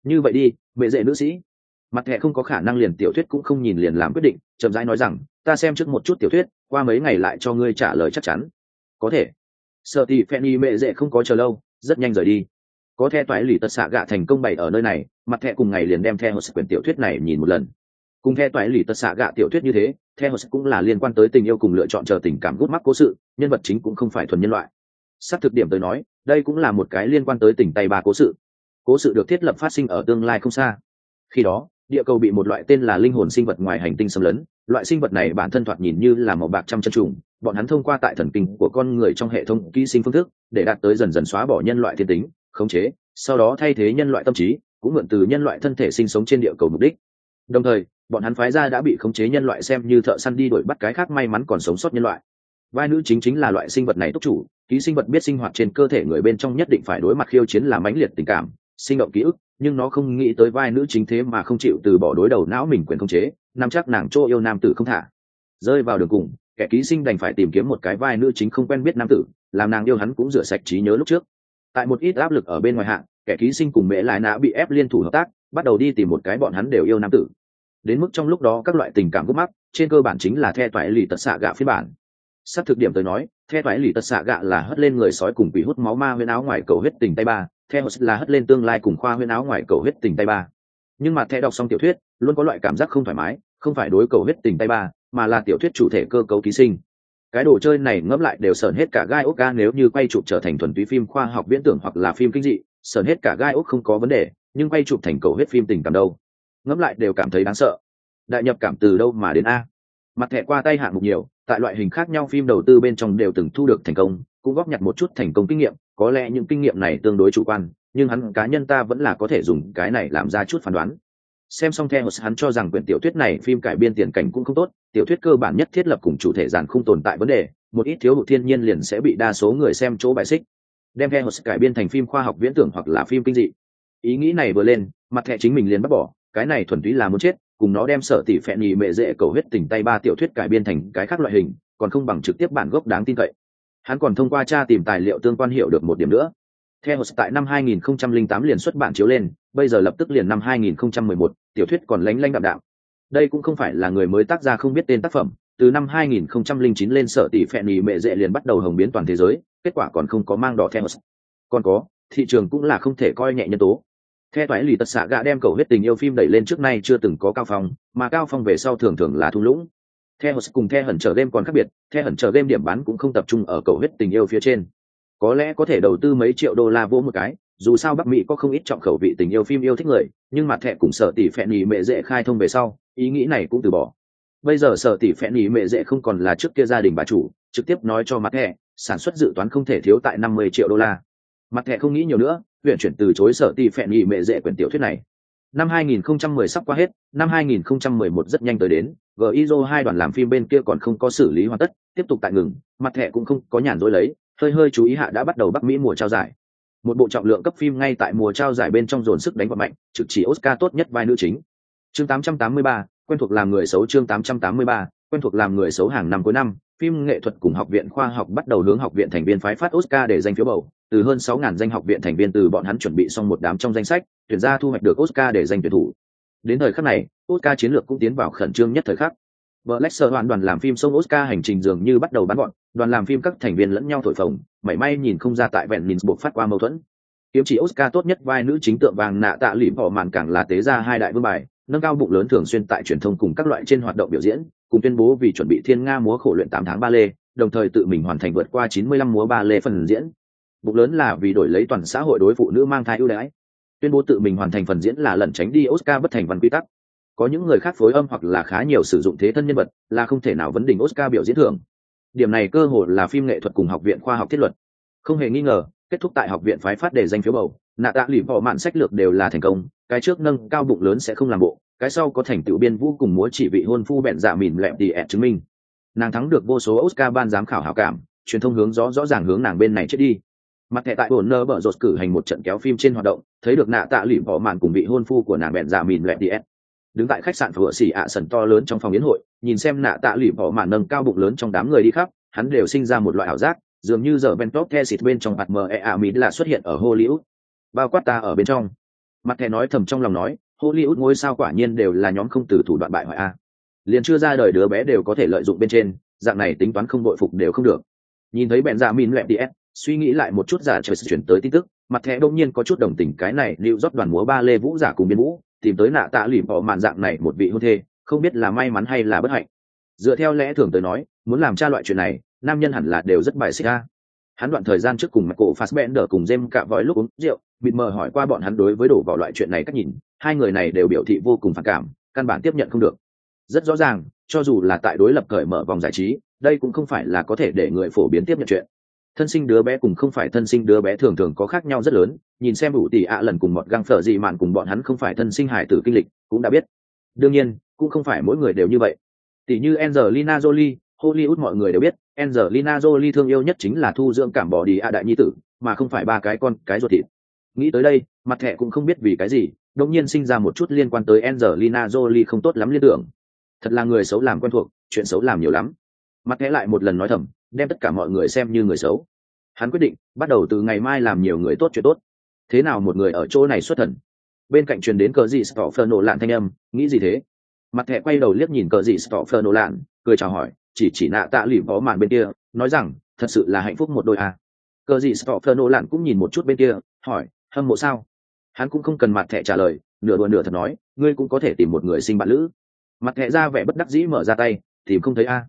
như vậy đi mệ dễ nữ sĩ. Mặt thẻ không có khả năng liền tiểu thuyết cũng không nhìn liền làm quyết định, chậm rãi nói rằng, ta xem trước một chút tiểu thuyết, qua mấy ngày lại cho ngươi trả lời chắc chắn. Có thể. Sợ thì phenny mệ dễ không có chờ lâu, rất nhanh rời đi. Có the toái lì tật xạ gạ thành công bày ở nơi này, mặt thẹ cùng ngày liền đem theo sự quyển tiểu thuyết này nhìn một lần. Cùng the toái lì tật xạ gạ tiểu thuyết như thế theo cũng là liên quan tới tình yêu cùng lựa chọn chờ tình cảm gút mắt cố sự, nhân vật chính cũng không phải thuần nhân loại. Xác thực điểm tới nói, đây cũng là một cái liên quan tới tình tay ba cố sự cố sự được thiết lập phát sinh ở tương lai không xa. Khi đó, địa cầu bị một loại tên là linh hồn sinh vật ngoài hành tinh xâm lấn. Loại sinh vật này bản thân thoạt nhìn như là màu bạc trăm chân trùng. Bọn hắn thông qua tại thần kinh của con người trong hệ thống ký sinh phương thức, để đạt tới dần dần xóa bỏ nhân loại thiên tính, khống chế, sau đó thay thế nhân loại tâm trí, cũng mượn từ nhân loại thân thể sinh sống trên địa cầu mục đích. Đồng thời, bọn hắn phái ra đã bị khống chế nhân loại xem như thợ săn đi đuổi bắt cái khác may mắn còn sống sót nhân loại. Vai nữ chính chính là loại sinh vật này túc chủ, ký sinh vật biết sinh hoạt trên cơ thể người bên trong nhất định phải đối mặt khiêu chiến làm mãnh liệt tình cảm sinh động ký ức, nhưng nó không nghĩ tới vai nữ chính thế mà không chịu từ bỏ đối đầu não mình quyền không chế, nắm chắc nàng chỗ yêu nam tử không thả. Rơi vào đường cùng, kẻ ký sinh đành phải tìm kiếm một cái vai nữ chính không quen biết nam tử, làm nàng yêu hắn cũng rửa sạch trí nhớ lúc trước. Tại một ít áp lực ở bên ngoài hạng, kẻ ký sinh cùng mễ lại nã bị ép liên thủ hợp tác, bắt đầu đi tìm một cái bọn hắn đều yêu nam tử. Đến mức trong lúc đó các loại tình cảm gốc mắc, trên cơ bản chính là the toại lì tật xạ gạ phiên bản sắp thực điểm tới nói, the thoái lì tật xạ gạ là hất lên người sói cùng quỷ hút máu ma huyên áo ngoài cầu huyết tình tay ba. Theo là hất lên tương lai cùng khoa huyên áo ngoài cầu huyết tình tay ba. Nhưng mà the đọc xong tiểu thuyết, luôn có loại cảm giác không thoải mái, không phải đối cầu huyết tình tay ba, mà là tiểu thuyết chủ thể cơ cấu ký sinh. Cái đồ chơi này ngẫm lại đều sờn hết cả gai ốc ca nếu như quay chụp trở thành thuần túy phim khoa học viễn tưởng hoặc là phim kinh dị, sờn hết cả gai ốc không có vấn đề, nhưng quay chụp thành cầu huyết phim tình cảm đâu? Ngẫm lại đều cảm thấy đáng sợ. Đại nhập cảm từ đâu mà đến a? Mặt thẻ qua tay hạng mục nhiều tại loại hình khác nhau phim đầu tư bên trong đều từng thu được thành công, cũng góp nhặt một chút thành công kinh nghiệm, có lẽ những kinh nghiệm này tương đối chủ quan, nhưng hắn, cá nhân ta vẫn là có thể dùng cái này làm ra chút phán đoán. Xem xong theo hắn cho rằng quyển tiểu thuyết này phim cải biên tiền cảnh cũng không tốt, tiểu thuyết cơ bản nhất thiết lập cùng chủ thể giản không tồn tại vấn đề, một ít thiếu hụt thiên nhiên liền sẽ bị đa số người xem chỗ bại xích. Đem theo cải biên thành phim khoa học viễn tưởng hoặc là phim kinh dị. Ý nghĩ này vừa lên, mặt thẻ chính mình liền bắt bỏ, cái này thuần túy là muốn chết cùng nó đem sở tỷ phẹn nhì mệ dễ cầu huyết tình tay ba tiểu thuyết cải biên thành cái khác loại hình còn không bằng trực tiếp bản gốc đáng tin cậy. Hắn còn thông qua tra tìm tài liệu tương quan hiệu được một điểm nữa. Theo tại năm 2008 liền xuất bản chiếu lên bây giờ lập tức liền năm 2011, tiểu thuyết còn lánh lánh đạm đạm. Đây cũng không phải là người mới tác ra không biết tên tác phẩm từ năm 2009 lên sở tỷ phẹn nhì mệ dễ liền bắt đầu hồng biến toàn thế giới kết quả còn không có mang đỏ theo còn có thị trường cũng là không thể coi nhẹ nhân tố the toái lì tật xạ gạ đem cầu huyết tình yêu phim đẩy lên trước nay chưa từng có cao phong, mà cao phong về sau thường thường là thung lũng. Theo cùng the hẩn chờ game còn khác biệt the hẩn chờ game điểm bán cũng không tập trung ở cầu huyết tình yêu phía trên. Có lẽ có thể đầu tư mấy triệu đô la vỗ một cái, dù sao bắc mỹ có không ít trọng khẩu vị tình yêu phim yêu thích người, nhưng mặt thẻ cùng sợ tỷ phẹn nhì mệ dễ khai thông về sau, ý nghĩ này cũng từ bỏ. Bây giờ sợ tỷ phẹn nhì mệ dễ không còn là trước kia gia đình bà chủ, trực tiếp nói cho mặt thẻ, sản xuất dự toán không thể thiếu tại năm mươi triệu đô la. Mặt thẻ không nghĩ nhiều nữa huyện chuyển từ chối sở ti phẹn nghị mệ dễ quyển tiểu thuyết này. Năm 2010 sắp qua hết năm 2011 rất nhanh tới đến gizo hai đoàn làm phim bên kia còn không có xử lý hoàn tất tiếp tục tại ngừng mặt thẻ cũng không có nhàn rỗi lấy hơi hơi chú ý hạ đã bắt đầu bắc mỹ mùa trao giải. Một bộ trọng lượng cấp phim ngay tại mùa trao giải bên trong dồn sức đánh vào mạnh trực chỉ oscar tốt nhất vai nữ chính. Chương 883, quen thuộc làm người xấu chương 883, quen thuộc làm người xấu hàng năm cuối năm phim nghệ thuật cùng học viện khoa học bắt đầu hướng học viện thành viên phái phát oscar để danh phiếu bầu. Từ hơn 6.000 danh học viện thành viên từ bọn hắn chuẩn bị xong một đám trong danh sách tuyển ra thu hoạch được oscar để danh tuyển thủ. Đến thời khắc này oscar chiến lược cũng tiến vào khẩn trương nhất thời khắc. Blackster hoàn đoàn làm phim sông Oscar hành trình dường như bắt đầu bắn gọn, đoàn làm phim các thành viên lẫn nhau thổi phồng, mảy may nhìn không ra tại vẹn mình buộc phát qua mâu thuẫn. Kiếm chỉ Oscar tốt nhất vai nữ chính tượng vàng nạ tạ lỉ bỏ màn càng là tế ra hai đại vương bài, nâng cao bụng lớn thường xuyên tại truyền thông cùng các loại trên hoạt động biểu diễn, cùng tuyên bố vì chuẩn bị thiên nga múa khổ luyện tám tháng ba lê, đồng thời tự mình hoàn thành vượt qua chín mươi lăm múa ba lê phần diễn. Bụng lớn là vì đổi lấy toàn xã hội đối phụ nữ mang thai ưu đãi. Tuyên bố tự mình hoàn thành phần diễn là lần tránh đi Oscar bất thành văn quy tắc có những người khác phối âm hoặc là khá nhiều sử dụng thế thân nhân vật là không thể nào vấn đỉnh oscar biểu diễn thưởng điểm này cơ hội là phim nghệ thuật cùng học viện khoa học thiết luật không hề nghi ngờ kết thúc tại học viện phái phát đề danh phiếu bầu nạ tạ lụy bỏ mạn sách lược đều là thành công, cái trước nâng cao bụng lớn sẽ không làm bộ, cái sau có thành tựu biên vũ cùng múa chỉ vị hôn phu bẹn dạ mìn lẹm tỉ ẹt chứng minh. Nàng thắng được vô số oscar ban giám khảo hảo cảm, truyền thông hướng rõ rõ ràng hướng nàng bên này chết đi. Mặt thẻ tại bồn nơ bở rột cử hành một trận kéo phim trên hoạt động, thấy được nạ tạ lụy bỏ mạn cùng vị hôn phu của nàng bẹn dạ mìn lẹm tỉ ẹt. Đứng tại khách sạn vừa xỉ ạ sần to lớn trong phòng yến hội, nhìn xem nạ tạ lụy bỏ màn nâng cao bụng lớn trong đám người đi khắp, hắn đều sinh ra một loại ảo giác, dường như giờ ben top the xịt bên trong mặt mờ e a mỹ là xuất hiện ở hollywood bao quát ta ở bên trong. Mặt thẻ nói thầm trong lòng nói hollywood ngôi sao quả nhiên đều là nhóm không từ thủ đoạn bại hoại a. Liền chưa ra đời đứa bé đều có thể lợi dụng bên trên dạng này tính toán không đội phục đều không được. Nhìn thấy bẹn dạ min lẹp đi suy nghĩ lại một chút giả trời chuyển tới tin tức mặt thẻ đông nhiên có chút đồng tình cái này lưu rót đoàn múa ba lê vũ giả cùng biên vũ tìm tới nạ tạ lụy bỏ mạn dạng này một vị hôn thê không biết là may mắn hay là bất hạnh. Dựa theo lẽ thường tới nói muốn làm cha loại chuyện này nam nhân hẳn là đều rất bài xích ra hắn đoạn thời gian trước cùng mặt cổ Fassbender cùng Jem cạ vòi lúc uống rượu, mịt mờ hỏi qua bọn hắn đối với đổ vào loại chuyện này cách nhìn, hai người này đều biểu thị vô cùng phản cảm, căn bản tiếp nhận không được. Rất rõ ràng, cho dù là tại đối lập cởi mở vòng giải trí đây cũng không phải là có thể để người phổ biến tiếp nhận chuyện. Thân sinh đứa bé cùng không phải thân sinh đứa bé thường thường có khác nhau rất lớn nhìn xem đủ tỷ ạ lần cùng bọn găng phở gì mạn cùng bọn hắn không phải thân sinh hải tử kinh lịch cũng đã biết. Đương nhiên cũng không phải mỗi người đều như vậy. Tỷ như Angelina Jolie Hollywood mọi người đều biết Angelina Jolie thương yêu nhất chính là thu dưỡng cảm bỏ đi ạ đại nhi tử mà không phải ba cái con cái ruột thịt nghĩ tới đây, mặt thẻ cũng không biết vì cái gì, đột nhiên sinh ra một chút liên quan tới Angelina Jolie không tốt lắm liên tưởng. Thật là người xấu làm quen thuộc, chuyện xấu làm nhiều lắm. Mặt thẻ lại một lần nói thầm, đem tất cả mọi người xem như người xấu. Hắn quyết định, bắt đầu từ ngày mai làm nhiều người tốt chuyện tốt. Thế nào một người ở chỗ này xuất thần? Bên cạnh truyền đến cờ gì phờ nổ lạn thanh âm, nghĩ gì thế? Mặt thẻ quay đầu liếc nhìn cờ gì phờ nổ lạn, cười chào hỏi, chỉ chỉ nạ tạ lụy bó màn bên kia, nói rằng, thật sự là hạnh phúc một đôi à. cờ gì phờ nổ lạn cũng nhìn một chút bên kia, hỏi hâm mộ sao? Hắn cũng không cần mặt thẻ trả lời nửa đùa nửa thật nói ngươi cũng có thể tìm một người sinh bạn lữ. Mặt thẻ ra vẻ bất đắc dĩ mở ra tay tìm không thấy a. À.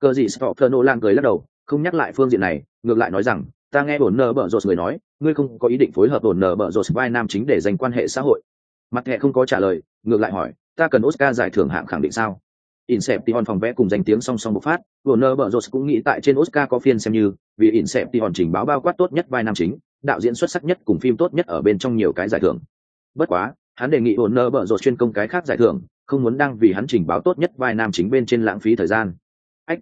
cờ gì sợ thơ nô lan cười lắc đầu không nhắc lại phương diện này ngược lại nói rằng ta nghe bổn nờ bở rột người nói ngươi không có ý định phối hợp bổn nờ bở rột vai nam chính để dành quan hệ xã hội. Mặt thẻ không có trả lời ngược lại hỏi ta cần oscar giải thưởng hạng khẳng định sao? Inception phòng vẽ cùng danh tiếng song song bộc phát, Warner Bros cũng nghĩ tại trên Oscar có phiên xem như, vì Inception trình báo bao quát tốt nhất vai nam chính, đạo diễn xuất sắc nhất cùng phim tốt nhất ở bên trong nhiều cái giải thưởng. Bất quá, hắn đề nghị Warner Bros chuyên công cái khác giải thưởng, không muốn đăng vì hắn trình báo tốt nhất vai nam chính bên trên lãng phí thời gian. Ách,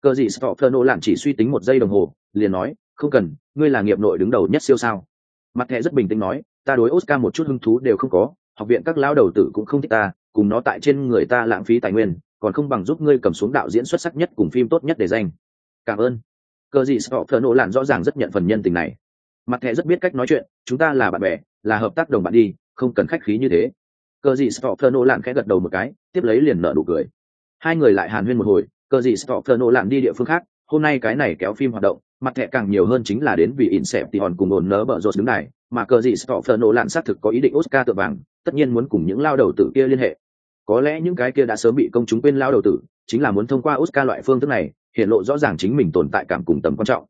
cơ gì Stoffer lặn chỉ suy tính một giây đồng hồ, liền nói, không cần, ngươi là nghiệp nội đứng đầu nhất siêu sao. Mặt thẻ rất bình tĩnh nói, ta đối Oscar một chút hứng thú đều không có, học viện các lão đầu tử cũng không thích ta, cùng nó tại trên người ta lãng phí tài nguyên, còn không bằng giúp ngươi cầm xuống đạo diễn xuất sắc nhất cùng phim tốt nhất để danh cảm ơn cờ gì sợ thờ nổ rõ ràng rất nhận phần nhân tình này mặt thẻ rất biết cách nói chuyện, chúng ta là bạn bè, là hợp tác đồng bạn đi, không cần khách khí như thế. Cờ dị sợ thờ nổ lạn khẽ gật đầu một cái, tiếp lấy liền nở nụ cười. Hai người lại hàn huyên một hồi, cờ dị sợ thờ nổ lạn đi địa phương khác, hôm nay cái này kéo phim hoạt động, mặt thẻ càng nhiều hơn chính là đến vì in xẹp thì hòn cùng ổn nớ bở rột đứng này mà cờ gì sợ nổ lạn xác thực có ý định oscar tự vàng, tất nhiên muốn cùng những lao đầu tử kia liên hệ. Có lẽ những cái kia đã sớm bị công chúng quên lao đầu tử, chính là muốn thông qua oscar loại phương thức này, hiện lộ rõ ràng chính mình tồn tại cảm cùng tầm quan trọng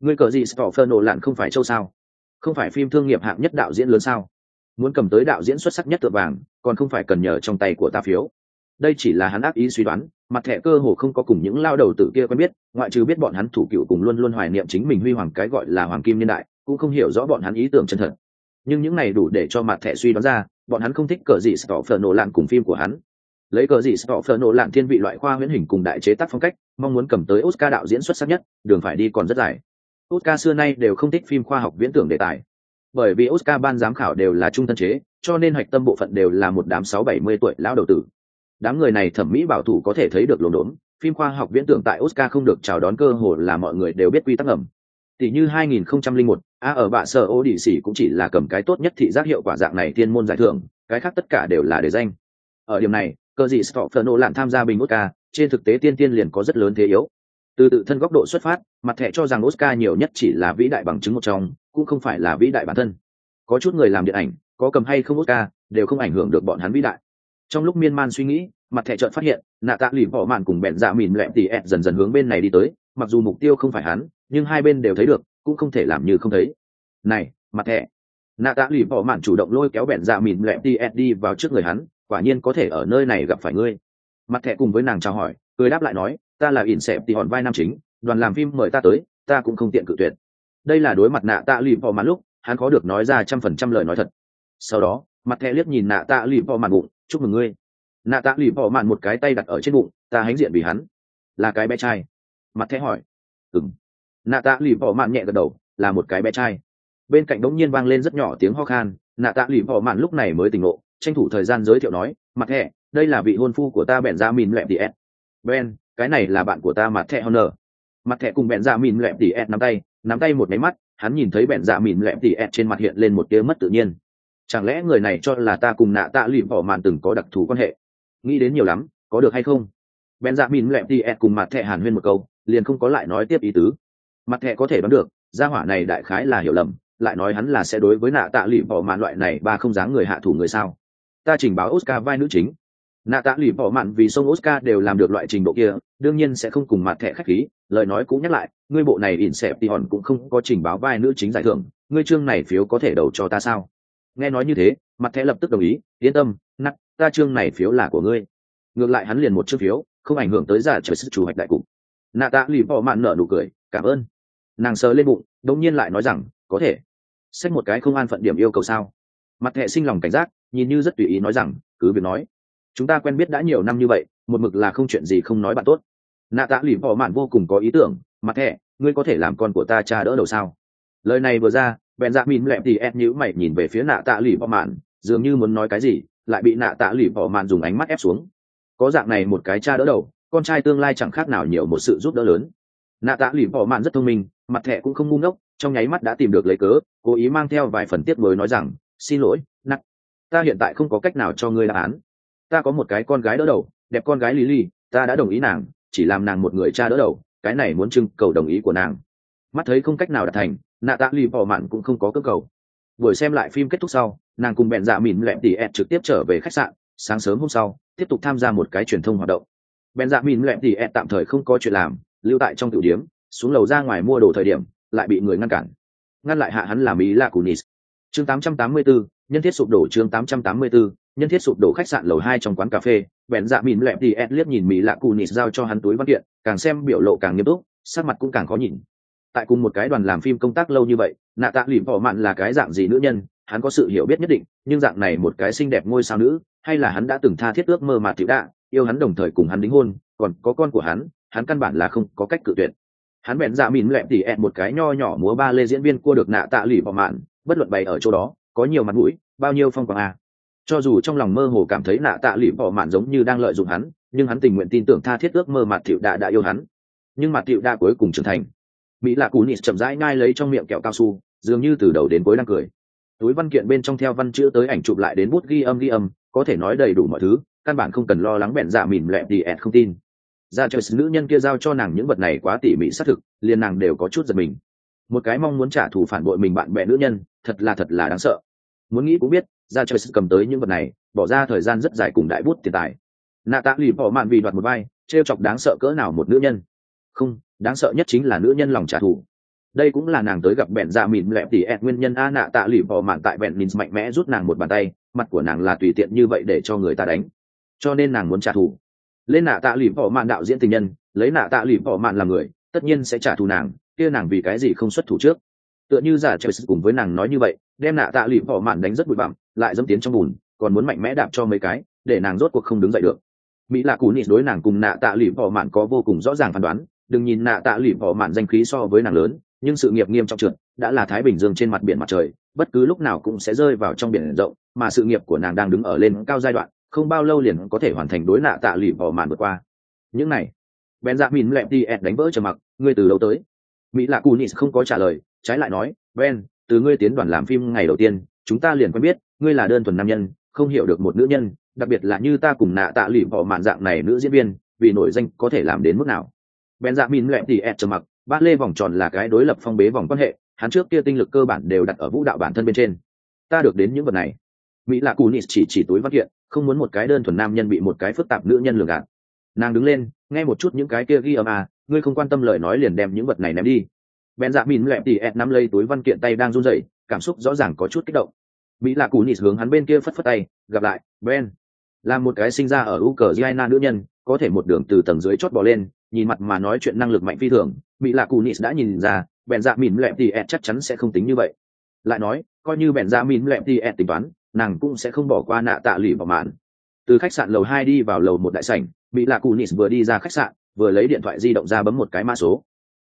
người cờ gì stoffer lạn không phải châu sao? Không phải phim thương nghiệp hạng nhất đạo diễn lớn sao? Muốn cầm tới đạo diễn xuất sắc nhất tựa vàng, còn không phải cần nhờ trong tay của ta phiếu. Đây chỉ là hắn ác ý suy đoán, mặt thẻ cơ hồ không có cùng những lao đầu tử kia quen biết, ngoại trừ biết bọn hắn thủ cựu cùng luôn luôn hoài niệm chính mình huy hoàng cái gọi là hoàng kim niên đại, cũng không hiểu rõ bọn hắn ý tưởng chân thật. Nhưng những này đủ để cho mặt thẻ suy đoán ra, bọn hắn không thích cờ gì stoffer lạn cùng phim của hắn. Lấy cờ gì stoffer lạn thiên vị loại khoa huyễn hình cùng đại chế tác phong cách, mong muốn cầm tới oscar đạo diễn xuất sắc nhất, đường phải đi còn rất dài oscar xưa nay đều không thích phim khoa học viễn tưởng đề tài. Bởi vì oscar ban giám khảo đều là trung thân chế cho nên hoạch tâm bộ phận đều là một đám sáu bảy mươi tuổi lão đầu tử. Đám người này thẩm mỹ bảo thủ có thể thấy được lồn đốn phim khoa học viễn tưởng tại oscar không được chào đón cơ hội là mọi người đều biết quy tắc ẩm tỷ như 2001, a ở bạ sở ô đỉ xỉ cũng chỉ là cầm cái tốt nhất thị giác hiệu quả dạng này tiên môn giải thưởng cái khác tất cả đều là để danh. Ở điểm này cơ gì Stoffer lạn tham gia bình Oscar, trên thực tế tiên tiên liền có rất lớn thế yếu. Từ tự thân góc độ xuất phát, mặt thẻ cho rằng Oscar nhiều nhất chỉ là vĩ đại bằng chứng một trong, cũng không phải là vĩ đại bản thân. Có chút người làm điện ảnh, có cầm hay không Oscar, đều không ảnh hưởng được bọn hắn vĩ đại. Trong lúc miên man suy nghĩ, mặt thẻ chợt phát hiện, nạ tạ lì bỏ màn cùng bẹn dạ mìn lẹm tỉ ẹt dần dần hướng bên này đi tới, mặc dù mục tiêu không phải hắn, nhưng hai bên đều thấy được, cũng không thể làm như không thấy. Này, mặt thẻ. Nạ tạ lì bỏ màn chủ động lôi kéo bẹn dạ mìn lẹm tỉ ẹt đi vào trước người hắn, quả nhiên có thể ở nơi này gặp phải ngươi mặt thẻ cùng với nàng chào hỏi cười đáp lại nói ta là ỉn xẹp tỉ hòn vai nam chính đoàn làm phim mời ta tới, ta cũng không tiện cự tuyệt. Đây là đối mặt nạ tạ lì vào màn lúc, hắn có được nói ra trăm phần trăm lời nói thật. Sau đó, mặt thẻ liếc nhìn nạ tạ lì vào màn bụng, chúc mừng ngươi. Nạ tạ lì vào màn một cái tay đặt ở trên bụng, ta hãnh diện vì hắn. Là cái bé trai. Mặt thẻ hỏi. Ừng nạ tạ lì vào màn nhẹ gật đầu, là một cái bé trai. Bên cạnh đống nhiên vang lên rất nhỏ tiếng ho khan, nạ tạ lì vào màn lúc này mới tỉnh ngộ, tranh thủ thời gian giới thiệu nói, mặt thẻ, đây là vị hôn phu của ta bèn ra mìn lẹp tỉ ben cái này là bạn của ta mặt thẻ honor mặt thẻ cùng bèn dạ mìn lẹp tỉ ẹt nắm tay nắm tay một máy mắt, hắn nhìn thấy bèn dạ mìn lẹp tỉ ẹt trên mặt hiện lên một tia mất tự nhiên. Chẳng lẽ người này cho là ta cùng nạ tạ lụy bỏ màn từng có đặc thù quan hệ? Nghĩ đến nhiều lắm, có được hay không? Bèn dạ mìn lẹp tỉ ẹt cùng mặt thẻ hàn huyên một câu, liền không có lại nói tiếp ý tứ. Mặt thẻ có thể đoán được, gia hỏa này đại khái là hiểu lầm, lại nói hắn là sẽ đối với nạ tạ lụy bỏ màn loại này ba không dáng người hạ thủ người sao? Ta trình báo oscar vai nữ chính nạ tạ lụy bỏ mặn vì sông oscar đều làm được loại trình độ kia, đương nhiên sẽ không cùng mặt thẻ khách khí, lời nói cũng nhắc lại, ngươi bộ này ỉn xẹp thì hòn cũng không có trình báo vai nữ chính giải thưởng, ngươi chương này phiếu có thể đầu cho ta sao? Nghe nói như thế, mặt thẻ lập tức đồng ý, yên tâm nặng ta chương này phiếu là của ngươi. Ngược lại hắn liền một chương phiếu, không ảnh hưởng tới giả trời sức chủ hoạch đại cục. Nạ tạ lì bỏ mạn nở nụ cười, cảm ơn. Nàng sờ lên bụng, đống nhiên lại nói rằng, có thể. Xét một cái không an phận điểm yêu cầu sao? Mặt thẻ sinh lòng cảnh giác, nhìn như rất tùy ý nói rằng, cứ việc nói chúng ta quen biết đã nhiều năm như vậy một mực là không chuyện gì không nói bạn tốt. Nạ tạ lì bỏ mạn vô cùng có ý tưởng mặt thẻ, ngươi có thể làm con của ta cha đỡ đầu sao? Lời này vừa ra bèn dạ mìn lẹm thì ép nhữ mày nhìn về phía nạ tạ lì bỏ mạn dường như muốn nói cái gì lại bị nạ tạ lì bỏ mạn dùng ánh mắt ép xuống. Có dạng này một cái cha đỡ đầu con trai tương lai chẳng khác nào nhiều một sự giúp đỡ lớn. Nạ tạ lì bỏ mạn rất thông minh mặt thẻ cũng không ngu ngốc trong nháy mắt đã tìm được lấy cớ cố ý mang theo vài phần tiết mới nói rằng xin lỗi nặng ta hiện tại không có cách nào cho ngươi đáp án ta có một cái con gái đỡ đầu đẹp con gái lý ly ta đã đồng ý nàng chỉ làm nàng một người cha đỡ đầu cái này muốn trưng cầu đồng ý của nàng. Mắt thấy không cách nào đạt thành nạ tạ lì bỏ mạn cũng không có cơ cầu. Buổi xem lại phim kết thúc sau nàng cùng bẹn dạ mìn lẹm tỉ ẹt trực tiếp trở về khách sạn sáng sớm hôm sau tiếp tục tham gia một cái truyền thông hoạt động. Bẹn dạ mìn lẹm tỉ ẹt tạm thời không có chuyện làm lưu tại trong tửu điếm xuống lầu ra ngoài mua đồ thời điểm lại bị người ngăn cản. Ngăn lại hạ hắn làm ý là cunis chương 884, nhân thiết sụp đổ chương 884, nhân thiết sụp đổ khách sạn lầu hai trong quán cà phê, bèn dạ mìn lẹp đi ed liếc nhìn mỹ lạ cunis giao cho hắn túi văn kiện, càng xem biểu lộ càng nghiêm túc, sắc mặt cũng càng khó nhìn tại cùng một cái đoàn làm phim công tác lâu như vậy, nạ tạ lìm bỏ mạn là cái dạng gì nữ nhân, hắn có sự hiểu biết nhất định, nhưng dạng này một cái xinh đẹp ngôi sao nữ, hay là hắn đã từng tha thiết ước mơ mà tiểu đạ, yêu hắn đồng thời cùng hắn đính hôn, còn có con của hắn hắn căn bản là không có cách cự tuyệt hắn bèn dạ mìn lẹp tỉ ẹn một cái nho nhỏ múa ba lê diễn viên cua được nạ tạ lì bỏ mạn, bất luận bày ở chỗ đó, có nhiều mặt mũi, bao nhiêu phong quang à cho dù trong lòng mơ hồ cảm thấy nạ tạ lụy bỏ mạn giống như đang lợi dụng hắn, nhưng hắn tình nguyện tin tưởng tha thiết ước mơ mặt thiệu đạ đã yêu hắn. Nhưng mặt thiệu đạ cuối cùng trưởng thành. Mỹ lạ cú nịt chậm rãi ngai lấy trong miệng kẹo cao su, dường như từ đầu đến cuối đang cười. Túi văn kiện bên trong theo văn chữ tới ảnh chụp lại đến bút ghi âm ghi âm, có thể nói đầy đủ mọi thứ, căn bản không cần lo lắng bẹn dạ mìn lẹm đi ẹt không tin. Ra chơi nữ nhân kia giao cho nàng những vật này quá tỉ mỉ xác thực, liền nàng đều có chút giật mình. Một cái mong muốn trả thù phản bội mình bạn bè nữ nhân, thật là thật là đáng sợ. Muốn nghĩ cũng biết ra chơi cầm tới những vật này, bỏ ra thời gian rất dài cùng đại bút tiền tài. Nạ tạ lì bỏ mạn vì đoạt một vai, trêu chọc đáng sợ cỡ nào một nữ nhân? Không, đáng sợ nhất chính là nữ nhân lòng trả thù. Đây cũng là nàng tới gặp bẹn dạ mịn lẹp tỉ ẹt nguyên nhân a nạ tạ lì bỏ mạn tại bẹn mìn mạnh mẽ rút nàng một bàn tay, mặt của nàng là tùy tiện như vậy để cho người ta đánh. Cho nên nàng muốn trả thù. Lên nạ tạ lì bỏ mạn đạo diễn tình nhân, lấy nạ tạ lì bỏ mạn làm người, tất nhiên sẽ trả thù nàng, kia nàng vì cái gì không xuất thủ trước? Tựa như giả trời cùng với nàng nói như vậy, đem nạ tạ lì bỏ mạn đánh rất bụi bặm lại dẫm tiến trong bùn, còn muốn mạnh mẽ đạp cho mấy cái, để nàng rốt cuộc không đứng dậy được. Mỹ lạ cú nịt đối nàng cùng nạ tạ lụy bỏ mạn có vô cùng rõ ràng phán đoán, đừng nhìn nạ tạ lụy bỏ mạn danh khí so với nàng lớn, nhưng sự nghiệp nghiêm trọng trượt, đã là thái bình dương trên mặt biển mặt trời, bất cứ lúc nào cũng sẽ rơi vào trong biển rộng, mà sự nghiệp của nàng đang đứng ở lên cao giai đoạn, không bao lâu liền có thể hoàn thành đối nạ tạ lụy bỏ mạn vượt qua. Những này, ben dạ mìn lẹp đi ẹt đánh vỡ trầm mặc, ngươi từ đâu tới. Mỹ lạ cù không có trả lời, trái lại nói, ben, từ ngươi tiến đoàn làm phim ngày đầu tiên, chúng ta liền quen biết ngươi là đơn thuần nam nhân, không hiểu được một nữ nhân, đặc biệt là như ta cùng nạ tạ lì bỏ màn dạng này nữ diễn viên, vì nổi danh có thể làm đến mức nào. Ben dạ mìn lẹ thì ẹt trầm mặc bát lê vòng tròn là cái đối lập phong bế vòng quan hệ, hắn trước kia tinh lực cơ bản đều đặt ở vũ đạo bản thân bên trên. Ta được đến những vật này. Mỹ là cù nịt chỉ chỉ túi văn kiện, không muốn một cái đơn thuần nam nhân bị một cái phức tạp nữ nhân lừa gạt. Nàng đứng lên, nghe một chút những cái kia ghi âm à ngươi không quan tâm lời nói liền đem những vật này ném đi. Bèn dạ mìn lẹp tỉ ẹt nắm lấy túi văn kiện tay đang run rẩy, cảm xúc rõ ràng có chút kích động mỹ lạ cù nịt hướng hắn bên kia phất phất tay, gặp lại, ben. Là một cái sinh ra ở ukraine nữ nhân, có thể một đường từ tầng dưới chót bỏ lên, nhìn mặt mà nói chuyện năng lực mạnh phi thường. Mỹ lạ cù nịt đã nhìn ra bèn dạ mìn lẹm tỉ ẹt e chắc chắn sẽ không tính như vậy. Lại nói, coi như bèn dạ mìn lẹm tỉ ẹt e tính toán, nàng cũng sẽ không bỏ qua nạ tạ lì vào mạn từ khách sạn lầu hai đi vào lầu một đại sảnh, mỹ lạ cù nịt vừa đi ra khách sạn, vừa lấy điện thoại di động ra bấm một cái mã số.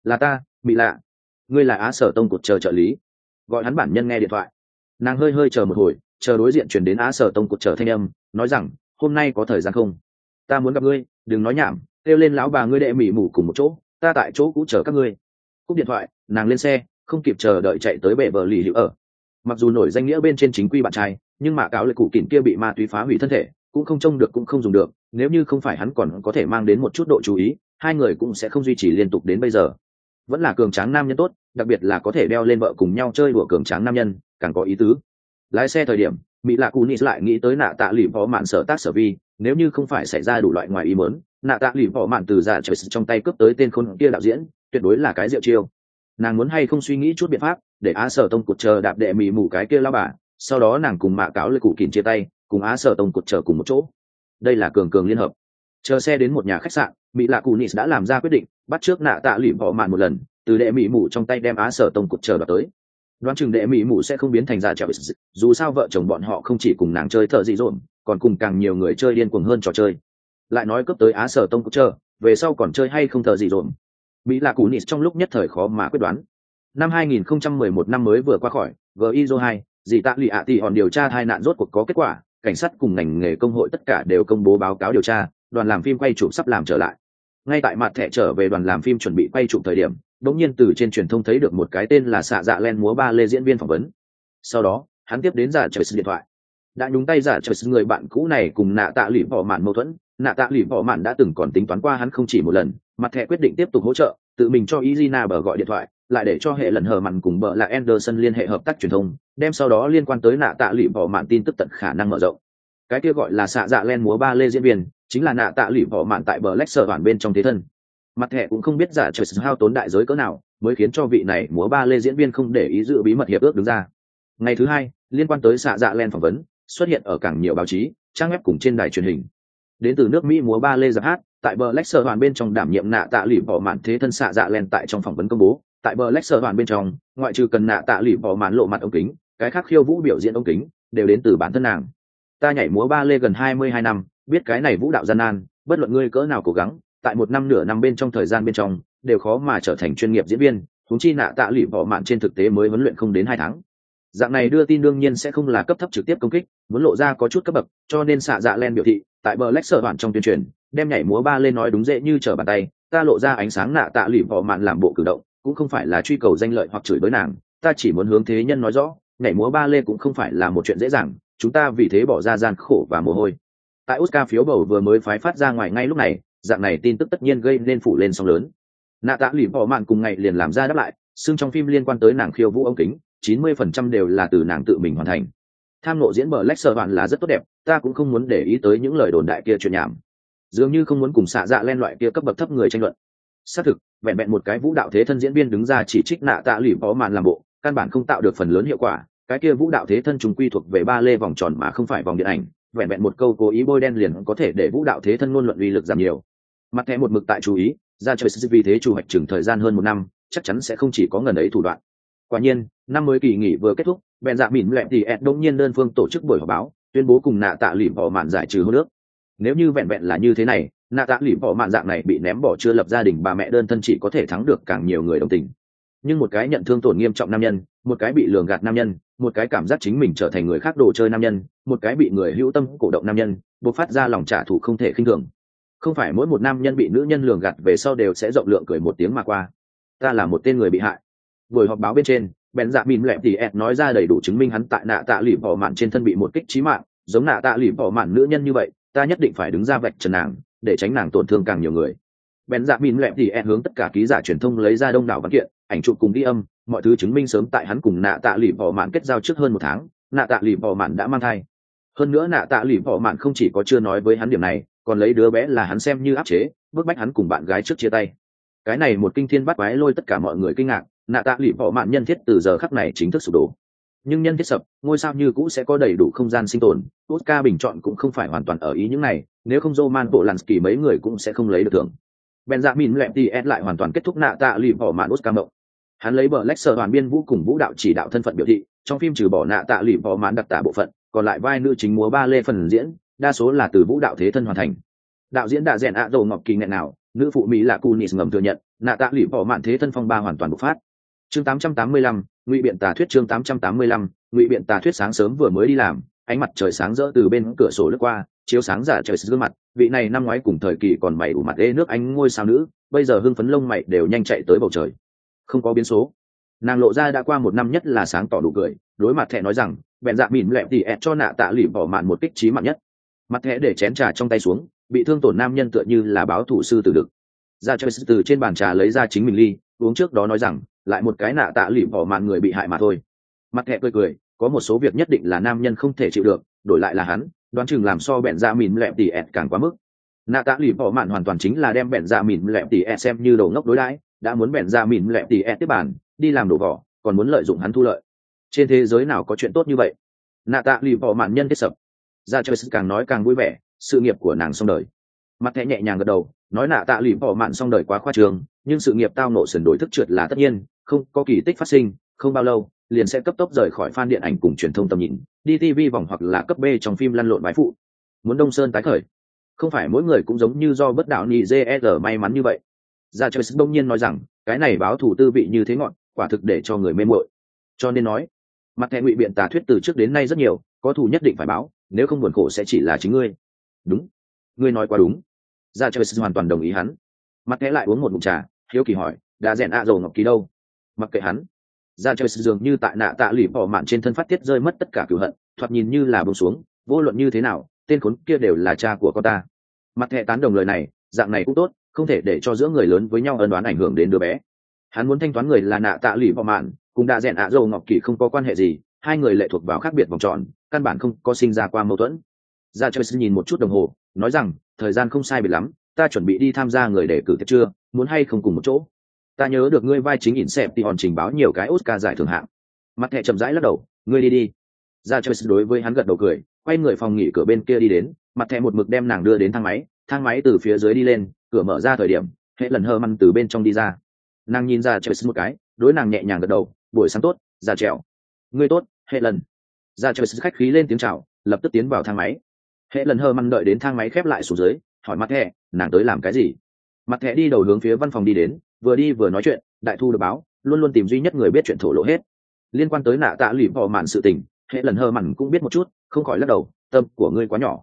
Là ta, mỹ lạ. Ngươi là á sở tông cột chờ trợ lý. Gọi hắn bản nhân nghe điện thoại nàng hơi hơi chờ một hồi, chờ đối diện chuyển đến á sở tông cột chờ thanh âm, nói rằng, hôm nay có thời gian không? Ta muốn gặp ngươi, đừng nói nhảm, kêu lên lão bà ngươi đệ mỉ mủ cùng một chỗ, ta tại chỗ cũ chờ các ngươi. Cúp điện thoại, nàng lên xe, không kịp chờ đợi chạy tới bệ bờ lì hữu ở. Mặc dù nổi danh nghĩa bên trên chính quy bạn trai, nhưng mà cáo lệ cụ kỉn kia bị ma túy phá hủy thân thể, cũng không trông được cũng không dùng được, nếu như không phải hắn còn có thể mang đến một chút độ chú ý, hai người cũng sẽ không duy trì liên tục đến bây giờ. Vẫn là cường tráng nam nhân tốt, đặc biệt là có thể đeo lên vợ cùng nhau chơi đùa cường tráng nam nhân càng có ý tứ. Lái xe thời điểm, mỹ lạ cù lại nghĩ tới nạ tạ lì võ mạn sở tác sở vi, nếu như không phải xảy ra đủ loại ngoài ý mớn nạ tạ lì võ mạn từ giả trời trong tay cướp tới tên khôn kia đạo diễn, tuyệt đối là cái rượu chiêu. Nàng muốn hay không suy nghĩ chút biện pháp, để á sở tông cụt chờ đạp đệ mì mù cái kia lao bà, sau đó nàng cùng mạ cáo lời cụ kìn chia tay, cùng á sở tông cụt chờ cùng một chỗ. Đây là cường cường liên hợp. Chờ xe đến một nhà khách sạn, mỹ lạ cù đã làm ra quyết định, bắt trước nạ tạ lụy bỏ mạn một lần, từ đệ mỹ mụ trong tay đem á sở tông cột chờ đợt tới đoán chừng đệ mỹ mụ sẽ không biến thành giả trèo. Dù sao vợ chồng bọn họ không chỉ cùng nàng chơi thợ dị dộn, còn cùng càng nhiều người chơi điên cuồng hơn trò chơi. Lại nói cấp tới á sở tông cũng chờ về sau còn chơi hay không thợ dị dộn? Mỹ là cú nis trong lúc nhất thời khó mà quyết đoán. Năm 2011 năm mới vừa qua khỏi gizo 2 dị tạ lụy ạ thì hòn điều tra tai nạn rốt cuộc có kết quả. Cảnh sát cùng ngành nghề công hội tất cả đều công bố báo cáo điều tra, đoàn làm phim quay chụp sắp làm trở lại. Ngay tại mặt thẻ trở về đoàn làm phim chuẩn bị quay chụp thời điểm đống nhiên từ trên truyền thông thấy được một cái tên là xạ dạ len múa ba lê diễn viên phỏng vấn. Sau đó, hắn tiếp đến giả trời điện thoại. Đã nhúng tay giả trời người bạn cũ này cùng nạ tạ lụy bỏ mạn mâu thuẫn. Nạ tạ lụy bỏ mạn đã từng còn tính toán qua hắn không chỉ một lần, mặt thẻ quyết định tiếp tục hỗ trợ, tự mình cho izina bờ gọi điện thoại, lại để cho hệ lần hờ mặn cùng bờ là anderson liên hệ hợp tác truyền thông, đem sau đó liên quan tới nạ tạ lụy bỏ mạn tin tức tận khả năng mở rộng. Cái kia gọi là xạ dạ len múa ba lê diễn viên, chính là nạ tạ lụy bỏ mạn tại bờ lách sở bản bên trong thế thân mặt thẻ cũng không biết giả trời hao tốn đại giới cỡ nào, mới khiến cho vị này múa ba lê diễn viên không để ý giữ bí mật hiệp ước đứng ra. Ngày thứ hai, liên quan tới xạ dạ len phỏng vấn, xuất hiện ở càng nhiều báo chí, trang web cùng trên đài truyền hình. Đến từ nước mỹ múa ba lê giáp hát, tại bờ lách sở hoàn bên trong đảm nhiệm nạ tạ lụy bỏ mạn thế thân xạ dạ len tại trong phỏng vấn công bố. Tại bờ lách sở hoàn bên trong, ngoại trừ cần nạ tạ lụy bỏ mạn lộ mặt ống kính, cái khác khiêu vũ biểu diễn ống kính, đều đến từ bản thân nàng. Ta nhảy múa ba lê gần hai mươi hai năm, biết cái này vũ đạo gian nan, bất luận ngươi cỡ nào cố gắng tại một năm nửa năm bên trong thời gian bên trong, đều khó mà trở thành chuyên nghiệp diễn viên thúng chi nạ tạ lụy bỏ mạn trên thực tế mới huấn luyện không đến hai tháng. Dạng này đưa tin đương nhiên sẽ không là cấp thấp trực tiếp công kích, muốn lộ ra có chút cấp bậc, cho nên xạ dạ len biểu thị, tại bờ lách sở đoạn trong tuyên truyền, đem nhảy múa ba lên nói đúng dễ như trở bàn tay, ta lộ ra ánh sáng nạ tạ lụy bỏ mạn làm bộ cử động, cũng không phải là truy cầu danh lợi hoặc chửi bới nàng, ta chỉ muốn hướng thế nhân nói rõ, nhảy múa ba lê cũng không phải là một chuyện dễ dàng, chúng ta vì thế bỏ ra gian khổ và mồ hôi. Tại oscar phiếu bầu vừa mới phái phát ra ngoài ngay lúc này dạng này tin tức tất nhiên gây nên phủ lên sóng lớn. Nạ tạ lụy bỏ mạn cùng ngày liền làm ra đáp lại, xưng trong phim liên quan tới nàng khiêu vũ ống kính, chín mươi phần trăm đều là từ nàng tự mình hoàn thành. Tham nộ diễn bờ lách sơ bạn là rất tốt đẹp, ta cũng không muốn để ý tới những lời đồn đại kia chuyện nhảm. Dường như không muốn cùng xạ dạ len loại kia cấp bậc thấp người tranh luận. Xác thực, vẹn vẹn một cái vũ đạo thế thân diễn viên đứng ra chỉ trích nạ tạ lụy bỏ mạn làm bộ, căn bản không tạo được phần lớn hiệu quả, cái kia vũ đạo thế thân trùng quy thuộc về ba lê vòng tròn mà không phải vòng điện ảnh, vẹn vẹn một câu cố ý bôi đen liền có thể để vũ đạo thế thân ngôn luận uy lực giảm nhiều mặt thẻ một mực tại chú ý, ra chơi vì thế chủ hoạch chừng thời gian hơn một năm, chắc chắn sẽ không chỉ có ngần ấy thủ đoạn. Quả nhiên, năm mới kỳ nghỉ vừa kết thúc, bèn dạ mỉm lẹm thì ed đông nhiên đơn phương tổ chức buổi họp báo, tuyên bố cùng nạ tạ lỉm bỏ mạn giải trừ hô nước nếu như vẹn vẹn là như thế này, nạ tạ lỉm bỏ mạn dạng này bị ném bỏ chưa lập gia đình bà mẹ đơn thân chỉ có thể thắng được càng nhiều người đồng tình. Nhưng một cái nhận thương tổn nghiêm trọng nam nhân, một cái bị lường gạt nam nhân, một cái cảm giác chính mình trở thành người khác đồ chơi nam nhân, một cái bị người hữu tâm cổ động nam nhân buộc phát ra lòng trả thù không thể khinh thường không phải mỗi một nam nhân bị nữ nhân lường gạt về sau đều sẽ rộng lượng cười một tiếng mà qua. Ta là một tên người bị hại. Buổi họp báo bên trên, bèn dạ mìn lẹp tỉ ẹt nói ra đầy đủ chứng minh hắn tại nạ tạ lụy bỏ mạn trên thân bị một kích trí mạng. Giống nạ tạ lụy bỏ mạn nữ nhân như vậy, ta nhất định phải đứng ra vạch trần nàng, để tránh nàng tổn thương càng nhiều người. Bèn dạ mìn lẹp tỉ ẹt hướng tất cả ký giả truyền thông lấy ra đông đảo văn kiện, ảnh chụp cùng ghi âm, mọi thứ chứng minh sớm tại hắn cùng nạ tạ lụy bỏ mạn kết giao trước hơn một tháng, nạ tạ lụy bỏ mạn đã mang thai. Hơn nữa nạ tạ lụy bỏ mạn không chỉ có chưa nói với hắn điểm này còn lấy đứa bé là hắn xem như áp chế, bức bách hắn cùng bạn gái trước chia tay. Cái này một kinh thiên bắt quái lôi tất cả mọi người kinh ngạc, nạ tạ lụy bỏ mạn nhân thiết từ giờ khắc này chính thức sụp đổ. Nhưng nhân thiết sập, ngôi sao như cũ sẽ có đầy đủ không gian sinh tồn, oscar bình chọn cũng không phải hoàn toàn ở ý những này, nếu không roman bộ lansky mấy người cũng sẽ không lấy được thưởng. Benjamin lệm ts lại hoàn toàn kết thúc nạ tạ lụy bỏ mạn oscar mộng. Hắn lấy bờ Lexer hoàn biên vũ cùng vũ đạo chỉ đạo thân phận biểu thị, trong phim trừ bỏ nạ tạ lụy bỏ mạn đặc tả bộ phận, còn lại vai nữ chính múa ba lê phần diễn đa số là từ vũ đạo thế thân hoàn thành. Đạo diễn đã rèn ạ đầu ngọc kỳ nghẹn nào nữ phụ mỹ là cunis ngầm thừa nhận nạ tạ lụy bỏ mạn thế thân phong ba hoàn toàn bộc phát. Chương 885, ngụy biện tà thuyết chương 885, ngụy biện tà thuyết sáng sớm vừa mới đi làm ánh mặt trời sáng rỡ từ bên cửa sổ lướt qua chiếu sáng giả trời gương mặt vị này năm ngoái cùng thời kỳ còn mày ủ mặt ê nước anh ngôi sao nữ bây giờ hưng phấn lông mày đều nhanh chạy tới bầu trời. Không có biến số. Nàng lộ ra đã qua một năm nhất là sáng tỏ đủ cười đối mặt thẻ nói rằng bèn dạ mỉm lẹp tỉ ẹt cho nạ tạ lỉ bỏ mạn một kích trí mạng nhất mặt thẻ để chén trà trong tay xuống, bị thương tổn nam nhân tựa như là báo thủ sư từ đực. Ra chơi từ trên bàn trà lấy ra chính mình ly, uống trước đó nói rằng, lại một cái nạ tạ lụy bỏ mạng người bị hại mà thôi. Mặt thẻ cười cười, có một số việc nhất định là nam nhân không thể chịu được, đổi lại là hắn, đoán chừng làm so bẹn dạ mỉm lẹp tỉ ẹt càng quá mức. Nạ tạ lụy bỏ mạn hoàn toàn chính là đem bẹn dạ mỉm lẹp tỉ ẹt xem như đầu ngốc đối đãi, đã muốn bẹn dạ mỉm lẹp tỉ ẹt tiếp bản đi làm đổ vỏ, còn muốn lợi dụng hắn thu lợi. Trên thế giới nào có chuyện tốt như vậy? Nạ tạ lụy bỏ mạn nhân kết sập ra chơi càng nói càng vui vẻ, sự nghiệp của nàng xong đời. Mặt thẻ nhẹ nhàng gật đầu, nói nạ tạ lụy bỏ mạn xong đời quá khoa trường, nhưng sự nghiệp tao nộ sườn đổi thức trượt là tất nhiên, không có kỳ tích phát sinh, không bao lâu, liền sẽ cấp tốc rời khỏi fan điện ảnh cùng truyền thông tầm nhìn, đi tv vòng hoặc là cấp b trong phim lăn lộn bái phụ. Muốn đông sơn tái khởi. Không phải mỗi người cũng giống như do bất đạo nị jr e may mắn như vậy. Ra chơi đông nhiên nói rằng, cái này báo thủ tư vị như thế ngọn, quả thực để cho người mê mội cho nên nói, mặt thẻ ngụy biện tà thuyết từ trước đến nay rất nhiều có thù nhất định phải báo, nếu không buồn khổ sẽ chỉ là chính ngươi. Đúng. Ngươi nói quá đúng. Ra chơi hoàn toàn đồng ý hắn. Mặt thẻ lại uống một mụn trà, hiếu kỳ hỏi, đã rèn ạ dầu ngọc ký đâu? Mặc kệ hắn. Ra chơi dường như tại nạ tạ lụy bỏ mạn trên thân phát tiết rơi mất tất cả cửu hận, thoạt nhìn như là bông xuống, vô luận như thế nào, tên khốn kia đều là cha của con ta. Mặt thẻ tán đồng lời này, dạng này cũng tốt, không thể để cho giữa người lớn với nhau ân đoán ảnh hưởng đến đứa bé. Hắn muốn thanh toán người là nạ tạ lụy bỏ mạn cùng đã rèn ạ dầu ngọc kỳ không có quan hệ gì, hai người lệ thuộc vào khác biệt vòng tròn căn bản không có sinh ra qua mâu thuẫn. Ra chơi nhìn một chút đồng hồ, nói rằng, thời gian không sai biệt lắm, ta chuẩn bị đi tham gia người đề cử tiệc chưa muốn hay không cùng một chỗ. Ta nhớ được ngươi vai chính ỉn xẹp thì hòn trình báo nhiều cái oscar giải thưởng hạng. Mặt hệ chậm rãi lắc đầu, ngươi đi đi. Ra chơi đối với hắn gật đầu cười, quay người phòng nghỉ cửa bên kia đi đến, mặt hệ một mực đem nàng đưa đến thang máy thang máy từ phía dưới đi lên, cửa mở ra thời điểm, hệ lần hơ măn từ bên trong đi ra. Nàng nhìn ra chơi một cái, đối nàng nhẹ nhàng gật đầu, buổi sáng tốt ra trèo ngươi tốt, hệ lần ra cho khách khí lên tiếng chào, lập tức tiến vào thang máy. Hệ lần hơ măng đợi đến thang máy khép lại xuống dưới, hỏi mặt thẻ nàng tới làm cái gì? Mặt thẻ đi đầu hướng phía văn phòng đi đến, vừa đi vừa nói chuyện, đại thu được báo, luôn luôn tìm duy nhất người biết chuyện thổ lộ hết. Liên quan tới nạ tạ lụy bỏ mạn sự tình, hệ lần hơ mặn cũng biết một chút, không khỏi lắc đầu, tâm của ngươi quá nhỏ.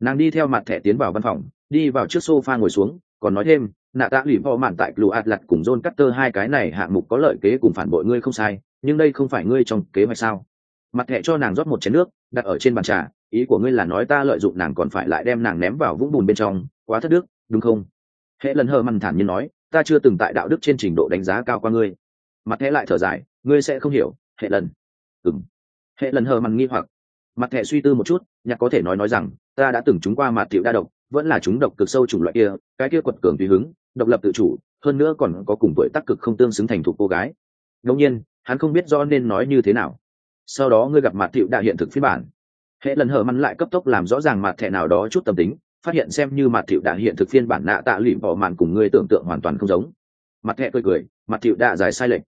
Nàng đi theo mặt thẻ tiến vào văn phòng, đi vào trước sofa ngồi xuống, còn nói thêm, nạ tạ lụy bỏ mạn tại lụ ạt lặt cùng john cutter hai cái này hạng mục có lợi kế cùng phản bội ngươi không sai, nhưng đây không phải ngươi trong kế hoạch sao? Mặt hệ cho nàng rót một chén nước, đặt ở trên bàn trà. Ý của ngươi là nói ta lợi dụng nàng còn phải lại đem nàng ném vào vũng bùn bên trong. Quá thất đức, đúng không? Hệ lần hờ mằn thản nhiên nói, ta chưa từng tại đạo đức trên trình độ đánh giá cao qua ngươi. Mặt hệ lại thở dài, ngươi sẽ không hiểu, hệ lần. Ừng hệ lần hờ mằn nghi hoặc. Mặt hệ suy tư một chút, nhạc có thể nói nói rằng, ta đã từng trúng qua mạt tiểu đa độc, vẫn là chúng độc cực sâu chủng loại kia, cái kia quật cường tùy hứng, độc lập tự chủ, hơn nữa còn có cùng tuổi tác cực không tương xứng thành thục cô gái. Ngẫu nhiên, hắn không biết do nên nói như thế nào sau đó ngươi gặp mặt thiệu đã hiện thực phiên bản. Hệ lần hở măn lại cấp tốc làm rõ ràng mặt thẻ nào đó chút tâm tính, phát hiện xem như mặt thiệu đã hiện thực phiên bản nạ tạ lụy bỏ màn cùng ngươi tưởng tượng hoàn toàn không giống. Mặt thẻ cười cười, mặt thiệu đã giải sai lệch.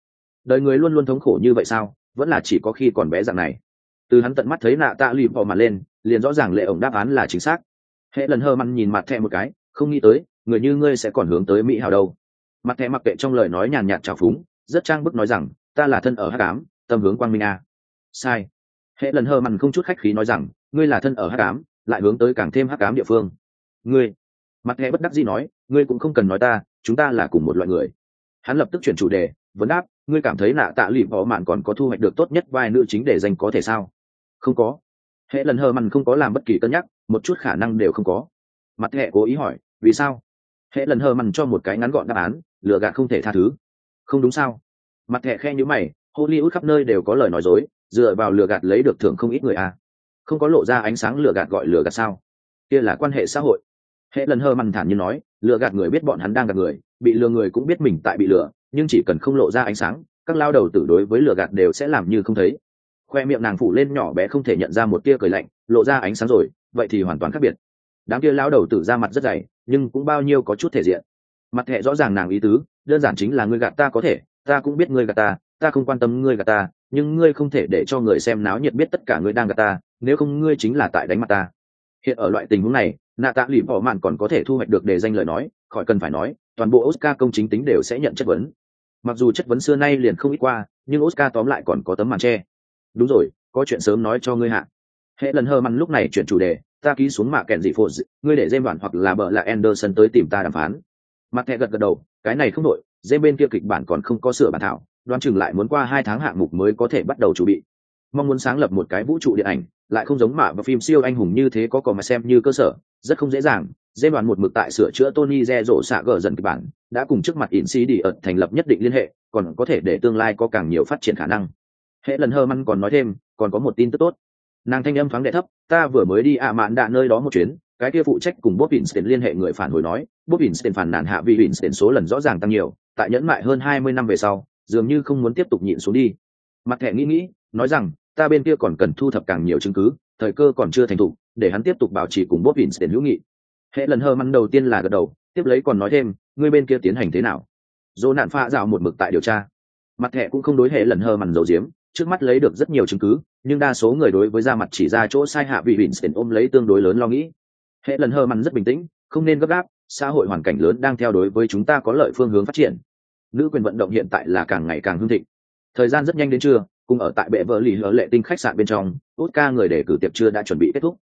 Đời người luôn luôn thống khổ như vậy sao? Vẫn là chỉ có khi còn bé dạng này. Từ hắn tận mắt thấy nạ tạ lụy bỏ màn lên, liền rõ ràng lệ ổng đáp án là chính xác. Hệ lần hơ măn nhìn mặt thẻ một cái, không nghĩ tới, người như ngươi sẽ còn hướng tới mỹ hào đâu. Mặt thẻ mặc kệ trong lời nói nhàn nhạt trào phúng, rất trang bức nói rằng, ta là thân ở hắc ám, tâm hướng quang minh a sai. Hệ lần hờ mằn không chút khách khí nói rằng, ngươi là thân ở hắc ám, lại hướng tới càng thêm hắc ám địa phương. Ngươi. Mặt hệ bất đắc dĩ nói, ngươi cũng không cần nói ta, chúng ta là cùng một loại người. Hắn lập tức chuyển chủ đề, vấn đáp, ngươi cảm thấy nạ tạ lụy võ mạn còn có thu hoạch được tốt nhất vai nữ chính để danh có thể sao? Không có. Hệ lần hờ mằn không có làm bất kỳ cân nhắc, một chút khả năng đều không có. Mặt hệ cố ý hỏi, vì sao? Hệ lần hờ mằn cho một cái ngắn gọn đáp án lựa gạt không thể tha thứ. Không đúng sao? Mặt hệ khe nhữ mày, hollywood khắp nơi đều có lời nói dối dựa vào lừa gạt lấy được thưởng không ít người à. không có lộ ra ánh sáng lừa gạt gọi lừa gạt sao? Kia là quan hệ xã hội. Hệ lần hơ mằn thản như nói, lừa gạt người biết bọn hắn đang gạt người, bị lừa người cũng biết mình tại bị lừa, nhưng chỉ cần không lộ ra ánh sáng, các lao đầu tử đối với lừa gạt đều sẽ làm như không thấy. Khoe miệng nàng phủ lên nhỏ bé không thể nhận ra một tia cười lạnh, lộ ra ánh sáng rồi, vậy thì hoàn toàn khác biệt. Đám kia lao đầu tử ra mặt rất dày, nhưng cũng bao nhiêu có chút thể diện. Mặt hệ rõ ràng nàng ý tứ, đơn giản chính là ngươi gạt ta có thể, ta cũng biết ngươi gạt ta ta không quan tâm ngươi gạt ta, nhưng ngươi không thể để cho người xem náo nhiệt biết tất cả ngươi đang gạt ta, nếu không ngươi chính là tại đánh mặt ta. Hiện ở loại tình huống này, nạ tạ lụy bỏ mạn còn có thể thu hoạch được đề danh lời nói, khỏi cần phải nói, toàn bộ oscar công chính tính đều sẽ nhận chất vấn. Mặc dù chất vấn xưa nay liền không ít qua, nhưng oscar tóm lại còn có tấm màn tre đúng rồi, có chuyện sớm nói cho ngươi hạ. Hệ lần hơ mặn lúc này chuyển chủ đề, ta ký xuống mạ kèn dị phụ ngươi để dêm bản hoặc là bợ là anderson tới tìm ta đàm phán. Mặt thẹ gật gật đầu, cái này không đội dêm bên kia kịch bản còn không có sửa bản thảo đoán chừng lại muốn qua hai tháng hạng mục mới có thể bắt đầu chuẩn bị. Mong muốn sáng lập một cái vũ trụ điện ảnh lại không giống mạ và phim siêu anh hùng như thế có còn mà xem như cơ sở rất không dễ dàng. Dê đoàn một mực tại sửa chữa tony re rộ xạ gờ dần kịch bản đã cùng trước mặt in si đi ợt thành lập nhất định liên hệ còn có thể để tương lai có càng nhiều phát triển khả năng. Hệ lần hơ măn còn nói thêm còn có một tin tức tốt. Nàng thanh âm thoáng đệ thấp ta vừa mới đi ạ mạn đạ nơi đó một chuyến cái kia phụ trách cùng Bob Winston liên hệ người phản hồi nói, Bob Winston phản nàn hạ vì Winston số lần rõ ràng tăng nhiều, tại nhẫn mại hơn 20 năm về sau, dường như không muốn tiếp tục nhịn xuống đi. Mặt thẻ nghĩ nghĩ, nói rằng, ta bên kia còn cần thu thập càng nhiều chứng cứ, thời cơ còn chưa thành thục, để hắn tiếp tục bảo trì cùng bốt vịn tiền hữu nghị. Hệ lần hơ măn đầu tiên là gật đầu, tiếp lấy còn nói thêm, ngươi bên kia tiến hành thế nào? Dỗ nạn pha dạo một mực tại điều tra. Mặt thẻ cũng không đối hệ lần hơ mằn dầu diếm trước mắt lấy được rất nhiều chứng cứ, nhưng đa số người đối với da mặt chỉ ra chỗ sai hạ vị Winston ôm lấy tương đối lớn lo nghĩ. Hệ lần hơ mằn rất bình tĩnh, không nên gấp gáp, xã hội hoàn cảnh lớn đang theo đối với chúng ta có lợi phương hướng phát triển nữ quyền vận động hiện tại là càng ngày càng hưng thịnh. Thời gian rất nhanh đến trưa, cùng ở tại bệ vợ lì hứa lệ tinh khách sạn bên trong, út ca người để cử tiệc trưa đã chuẩn bị kết thúc.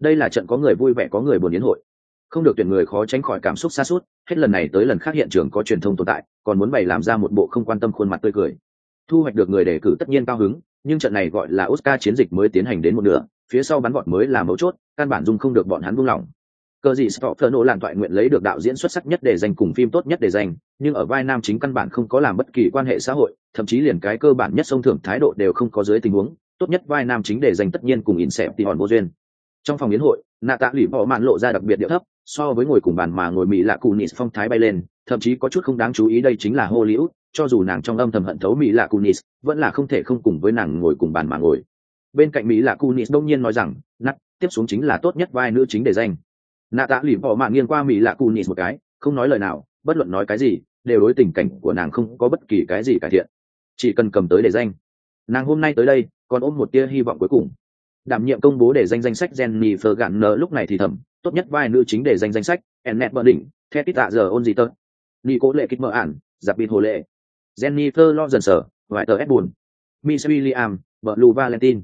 Đây là trận có người vui vẻ, có người buồn yến hội. Không được tuyển người khó tránh khỏi cảm xúc xa suốt hết lần này tới lần khác hiện trường có truyền thông tồn tại, còn muốn bày làm ra một bộ không quan tâm khuôn mặt tươi cười. Thu hoạch được người đề cử tất nhiên cao hứng, nhưng trận này gọi là oscar chiến dịch mới tiến hành đến một nửa, phía sau bắn vọt mới là mấu chốt, căn bản dung không được bọn hắn buông lỏng cờ gì Stoffer nổ làn thoại nguyện lấy được đạo diễn xuất sắc nhất để dành cùng phim tốt nhất để dành nhưng ở vai nam chính căn bản không có làm bất kỳ quan hệ xã hội, thậm chí liền cái cơ bản nhất sông thưởng thái độ đều không có dưới tình huống, tốt nhất vai nam chính để dành tất nhiên cùng in xẹp thì hòn vô duyên. Trong phòng biến hội, nạ tạ lụy bỏ mạn lộ ra đặc biệt điệu thấp, so với ngồi cùng bàn mà ngồi mỹ lạ cù nis phong thái bay lên, thậm chí có chút không đáng chú ý đây chính là Hollywood, cho dù nàng trong âm thầm hận thấu mỹ lạ cù nis vẫn là không thể không cùng với nàng ngồi cùng bàn mà ngồi. Bên cạnh mỹ lạ cù nis đông nhiên nói rằng, nắt tiếp xuống chính là tốt nhất vai nữ chính để danh nạ tạ lìm bỏ mạng nghiêng qua mỹ lạ cù nhịt một cái không nói lời nào bất luận nói cái gì đều đối tình cảnh của nàng không có bất kỳ cái gì cải thiện chỉ cần cầm tới để danh nàng hôm nay tới đây còn ôm một tia hy vọng cuối cùng đảm nhiệm công bố để danh danh sách Jenny Fergan lúc này thì thầm, tốt nhất vai nữ chính để danh danh sách, Ennet đỉnh. Thét Tạ giờ ôn gì tơ. Nico lệ kích mở ản, giặc bịt hồ lệ. Jennifer sở ngoại tờ Edbun. Miss William, Blue Valentine.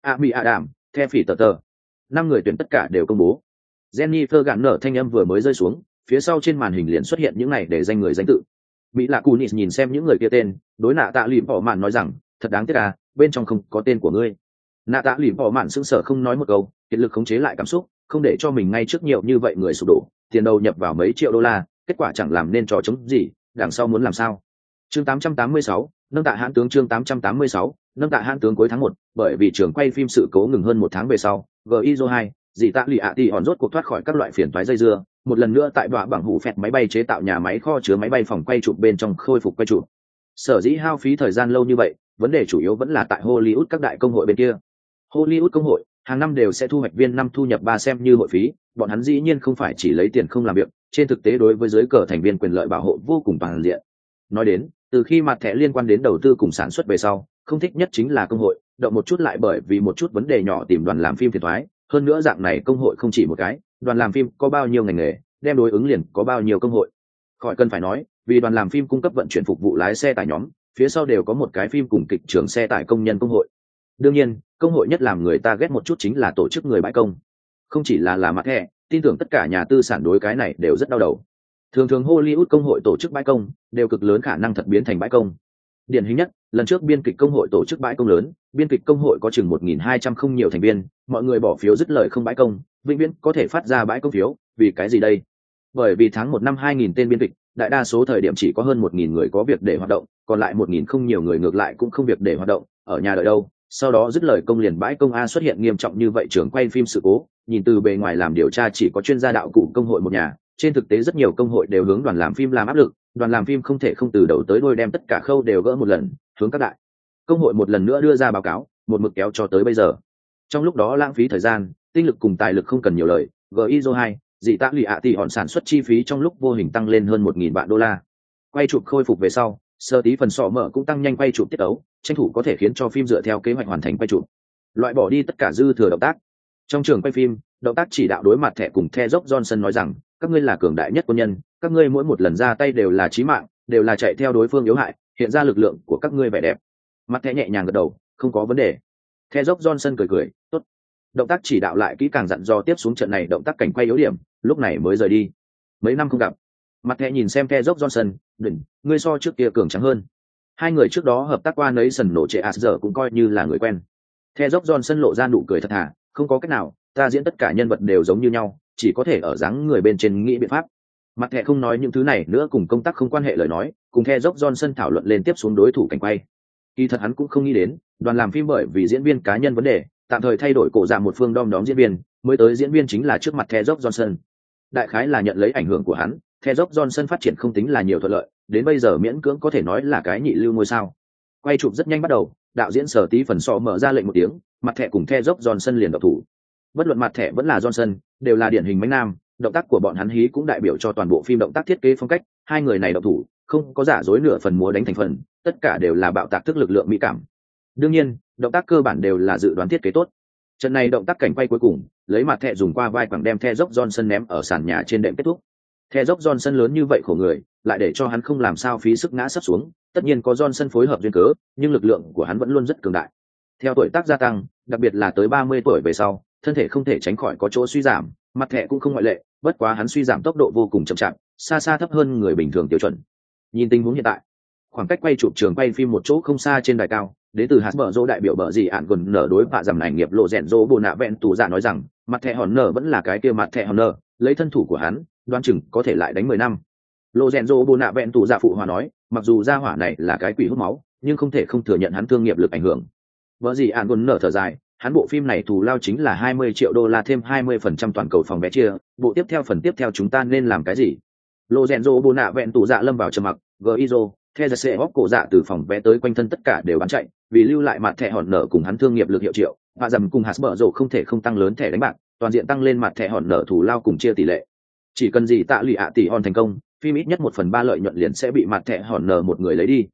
Ami Adam, The Phỉ tờ tờ. Năm người tuyển tất cả đều công bố. Jennifer gạn nở thanh âm vừa mới rơi xuống, phía sau trên màn hình liền xuất hiện những này để danh người danh tự. Mỹ lạc Cunis nhìn xem những người kia tên, đối nạ tạ lìm bỏ mạn nói rằng, thật đáng tiếc à, bên trong không có tên của ngươi. Nạ tạ lìm bỏ mạn sững sờ không nói một câu, kiệt lực khống chế lại cảm xúc, không để cho mình ngay trước nhiều như vậy người sụp đổ, tiền đầu nhập vào mấy triệu đô la, kết quả chẳng làm nên trò chống gì, đằng sau muốn làm sao? Chương 886, nâng tạ hãn tướng chương 886, nâng tạ hãn tướng cuối tháng 1, bởi vì trường quay phim sự cố ngừng hơn một tháng về sau, GIZO 2, dì tạ lì ạ tì hòn rốt cuộc thoát khỏi các loại phiền toái dây dưa, một lần nữa tại đọa bằng hủ phẹt máy bay chế tạo nhà máy kho chứa máy bay phòng quay chụp bên trong khôi phục quay chụp. Sở dĩ hao phí thời gian lâu như vậy, vấn đề chủ yếu vẫn là tại hollywood các đại công hội bên kia. Hollywood công hội, hàng năm đều sẽ thu hoạch viên năm thu nhập ba xem như hội phí, bọn hắn dĩ nhiên không phải chỉ lấy tiền không làm việc, trên thực tế đối với giới cờ thành viên quyền lợi bảo hộ vô cùng toàn diện. Nói đến, từ khi mặt thẻ liên quan đến đầu tư cùng sản xuất về sau, không thích nhất chính là công hội, động một chút lại bởi vì một chút vấn đề nhỏ tìm đoàn làm phim thiệt thoái hơn nữa dạng này công hội không chỉ một cái, đoàn làm phim có bao nhiêu ngành nghề, đem đối ứng liền có bao nhiêu công hội. Khỏi cần phải nói, vì đoàn làm phim cung cấp vận chuyển phục vụ lái xe tải nhóm, phía sau đều có một cái phim cùng kịch trường xe tải công nhân công hội. Đương nhiên, công hội nhất làm người ta ghét một chút chính là tổ chức người bãi công. Không chỉ là là mặt thẻ tin tưởng tất cả nhà tư sản đối cái này đều rất đau đầu. Thường thường hollywood công hội tổ chức bãi công, đều cực lớn khả năng thật biến thành bãi công điển hình nhất, lần trước biên kịch công hội tổ chức bãi công lớn, biên kịch công hội có chừng một nghìn hai trăm không nhiều thành viên, mọi người bỏ phiếu dứt lời không bãi công, vĩnh viễn có thể phát ra bãi công phiếu, vì cái gì đây? Bởi vì tháng một năm hai nghìn tên biên kịch, đại đa số thời điểm chỉ có hơn một nghìn người có việc để hoạt động, còn lại một nghìn không nhiều người ngược lại cũng không việc để hoạt động, ở nhà đợi đâu. Sau đó dứt lời công liền bãi công a xuất hiện nghiêm trọng như vậy trường quay phim sự cố, nhìn từ bề ngoài làm điều tra chỉ có chuyên gia đạo cụ công hội một nhà, trên thực tế rất nhiều công hội đều hướng đoàn làm phim làm áp lực đoàn làm phim không thể không từ đầu tới đôi đem tất cả khâu đều gỡ một lần, hướng các đại. Công hội một lần nữa đưa ra báo cáo, một mực kéo cho tới bây giờ. Trong lúc đó lãng phí thời gian, tinh lực cùng tài lực không cần nhiều lời gizo hai, dị tạ lụy ạ tỷ hòn sản xuất chi phí trong lúc vô hình tăng lên hơn một nghìn vạn đô la. Quay chụp khôi phục về sau, sơ tí phần sọ mở cũng tăng nhanh quay chụp tiết ấu, tranh thủ có thể khiến cho phim dựa theo kế hoạch hoàn thành quay chụp. Loại bỏ đi tất cả dư thừa động tác. Trong trường quay phim, động tác chỉ đạo đối mặt thẻ cùng the dốc johnson nói rằng, các ngươi là cường đại nhất quân nhân các ngươi mỗi một lần ra tay đều là chí mạng, đều là chạy theo đối phương yếu hại, hiện ra lực lượng của các ngươi vẻ đẹp. Mặt thẻ nhẹ nhàng gật đầu, không có vấn đề. The dốc johnson cười cười, tốt. Động tác chỉ đạo lại kỹ càng dặn do tiếp xuống trận này động tác cảnh quay yếu điểm, lúc này mới rời đi. Mấy năm không gặp. Mặt thẻ nhìn xem the dốc johnson, đừng, ngươi so trước kia cường trắng hơn. Hai người trước đó hợp tác qua nấy sần nổ trệ as giờ cũng coi như là người quen. The dốc johnson lộ ra nụ cười thật thà, không có cách nào, ta diễn tất cả nhân vật đều giống như nhau, chỉ có thể ở dáng người bên trên nghĩ biện pháp mặt thẻ không nói những thứ này nữa cùng công tác không quan hệ lời nói, cùng the dốc johnson thảo luận lên tiếp xuống đối thủ cảnh quay. Kỳ thật hắn cũng không nghĩ đến, đoàn làm phim bởi vì diễn viên cá nhân vấn đề, tạm thời thay đổi cổ dạng một phương đom đóm diễn viên, mới tới diễn viên chính là trước mặt the dốc johnson. Đại khái là nhận lấy ảnh hưởng của hắn, the dốc johnson phát triển không tính là nhiều thuận lợi, đến bây giờ miễn cưỡng có thể nói là cái nhị lưu ngôi sao. Quay chụp rất nhanh bắt đầu, đạo diễn sở tí phần sọ mở ra lệnh một tiếng, mặt thẻ cùng the dốc johnson liền độc thủ. Bất luận mặt thẻ vẫn là johnson, đều là điển hình mánh nam động tác của bọn hắn hí cũng đại biểu cho toàn bộ phim động tác thiết kế phong cách, hai người này độc thủ, không có giả dối nửa phần múa đánh thành phần, tất cả đều là bạo tạc thức lực lượng mỹ cảm. Đương nhiên, động tác cơ bản đều là dự đoán thiết kế tốt. Trận này động tác cảnh quay cuối cùng, lấy mặt thẹ dùng qua vai quẳng đem the dốc johnson ném ở sàn nhà trên đệm kết thúc. The dốc johnson lớn như vậy khổ người, lại để cho hắn không làm sao phí sức ngã sấp xuống, tất nhiên có johnson phối hợp duyên cớ, nhưng lực lượng của hắn vẫn luôn rất cường đại. Theo tuổi tác gia tăng, đặc biệt là tới ba mươi tuổi về sau, thân thể không thể tránh khỏi có chỗ suy giảm mặt thẻ cũng không ngoại lệ, bất quá hắn suy giảm tốc độ vô cùng chậm chạp, xa xa thấp hơn người bình thường tiêu chuẩn. Nhìn tình huống hiện tại, khoảng cách quay chụp trường quay phim một chỗ không xa trên đài cao đến từ hạt bờ rô đại biểu bờ gì ạn gần nở đối bạ giảm ảnh nghiệp lộ rèn rô bồ nạ vẹn tù dạ nói rằng, mặt thẻ hòn nở vẫn là cái kia mặt thẻ hòn nở, lấy thân thủ của hắn đoan chừng có thể lại đánh mười năm. Lộ rèn rô bồ nạ vẹn tù dạ phụ hòa nói, mặc dù gia hỏa này là cái quỷ hút máu, nhưng không thể không thừa nhận hắn thương nghiệp lực ảnh hưởng. Vợ gì ạn gần nở thở dài hắn bộ phim này thù lao chính là hai mươi triệu đô la thêm hai mươi phần trăm toàn cầu phòng vé chia, bộ tiếp theo phần tiếp theo chúng ta nên làm cái gì? Lorenzo Bona nạ vẹn tù dạ lâm vào trầm mặc gizo theo giật hóc cổ dạ từ phòng vé tới quanh thân tất cả đều bán chạy, vì lưu lại mặt thẻ hòn nở cùng hắn thương nghiệp lực hiệu triệu, và dầm cùng hạt bở rổ không thể không tăng lớn thẻ đánh bạc, toàn diện tăng lên mặt thẻ hòn nở thù lao cùng chia tỷ lệ. Chỉ cần gì tạ lụy ạ tỷ hòn thành công, phim ít nhất một phần ba lợi nhuận liền sẽ bị mặt thẻ hòn nở một người lấy đi.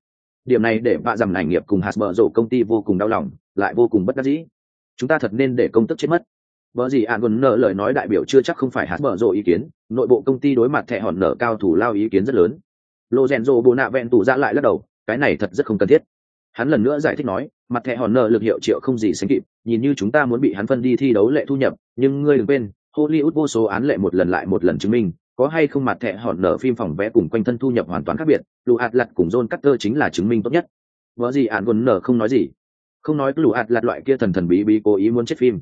Điểm này để bạ dầm ảnh nghiệp cùng hạt bở rổ công ty vô cùng đau lòng, lại vô cùng bất đắc dĩ chúng ta thật nên để công tức chết mất vợ gì ạn gần nở lời nói đại biểu chưa chắc không phải hạt mở rộ ý kiến, nội bộ công ty đối mặt thẻ hòn nở cao thủ lao ý kiến rất lớn. Lô rèn rộ bồ nạ vẹn tủ ra lại lắc đầu, cái này thật rất không cần thiết. Hắn lần nữa giải thích nói, mặt thẻ hòn nở lực hiệu triệu không gì sánh kịp, nhìn như chúng ta muốn bị hắn phân đi thi đấu lệ thu nhập, nhưng ngươi đừng quên, Hollywood vô số án lệ một lần lại một lần chứng minh, có hay không mặt thẻ hòn nở phim phòng vẽ cùng quanh thân thu nhập hoàn toàn khác biệt, lụ hạt lặt cùng John Carter chính là chứng minh tốt nhất. vợ gì ạn gần nở không nói gì, không nói lũ hạt lạt loại kia thần thần bí bí cố ý muốn chết phim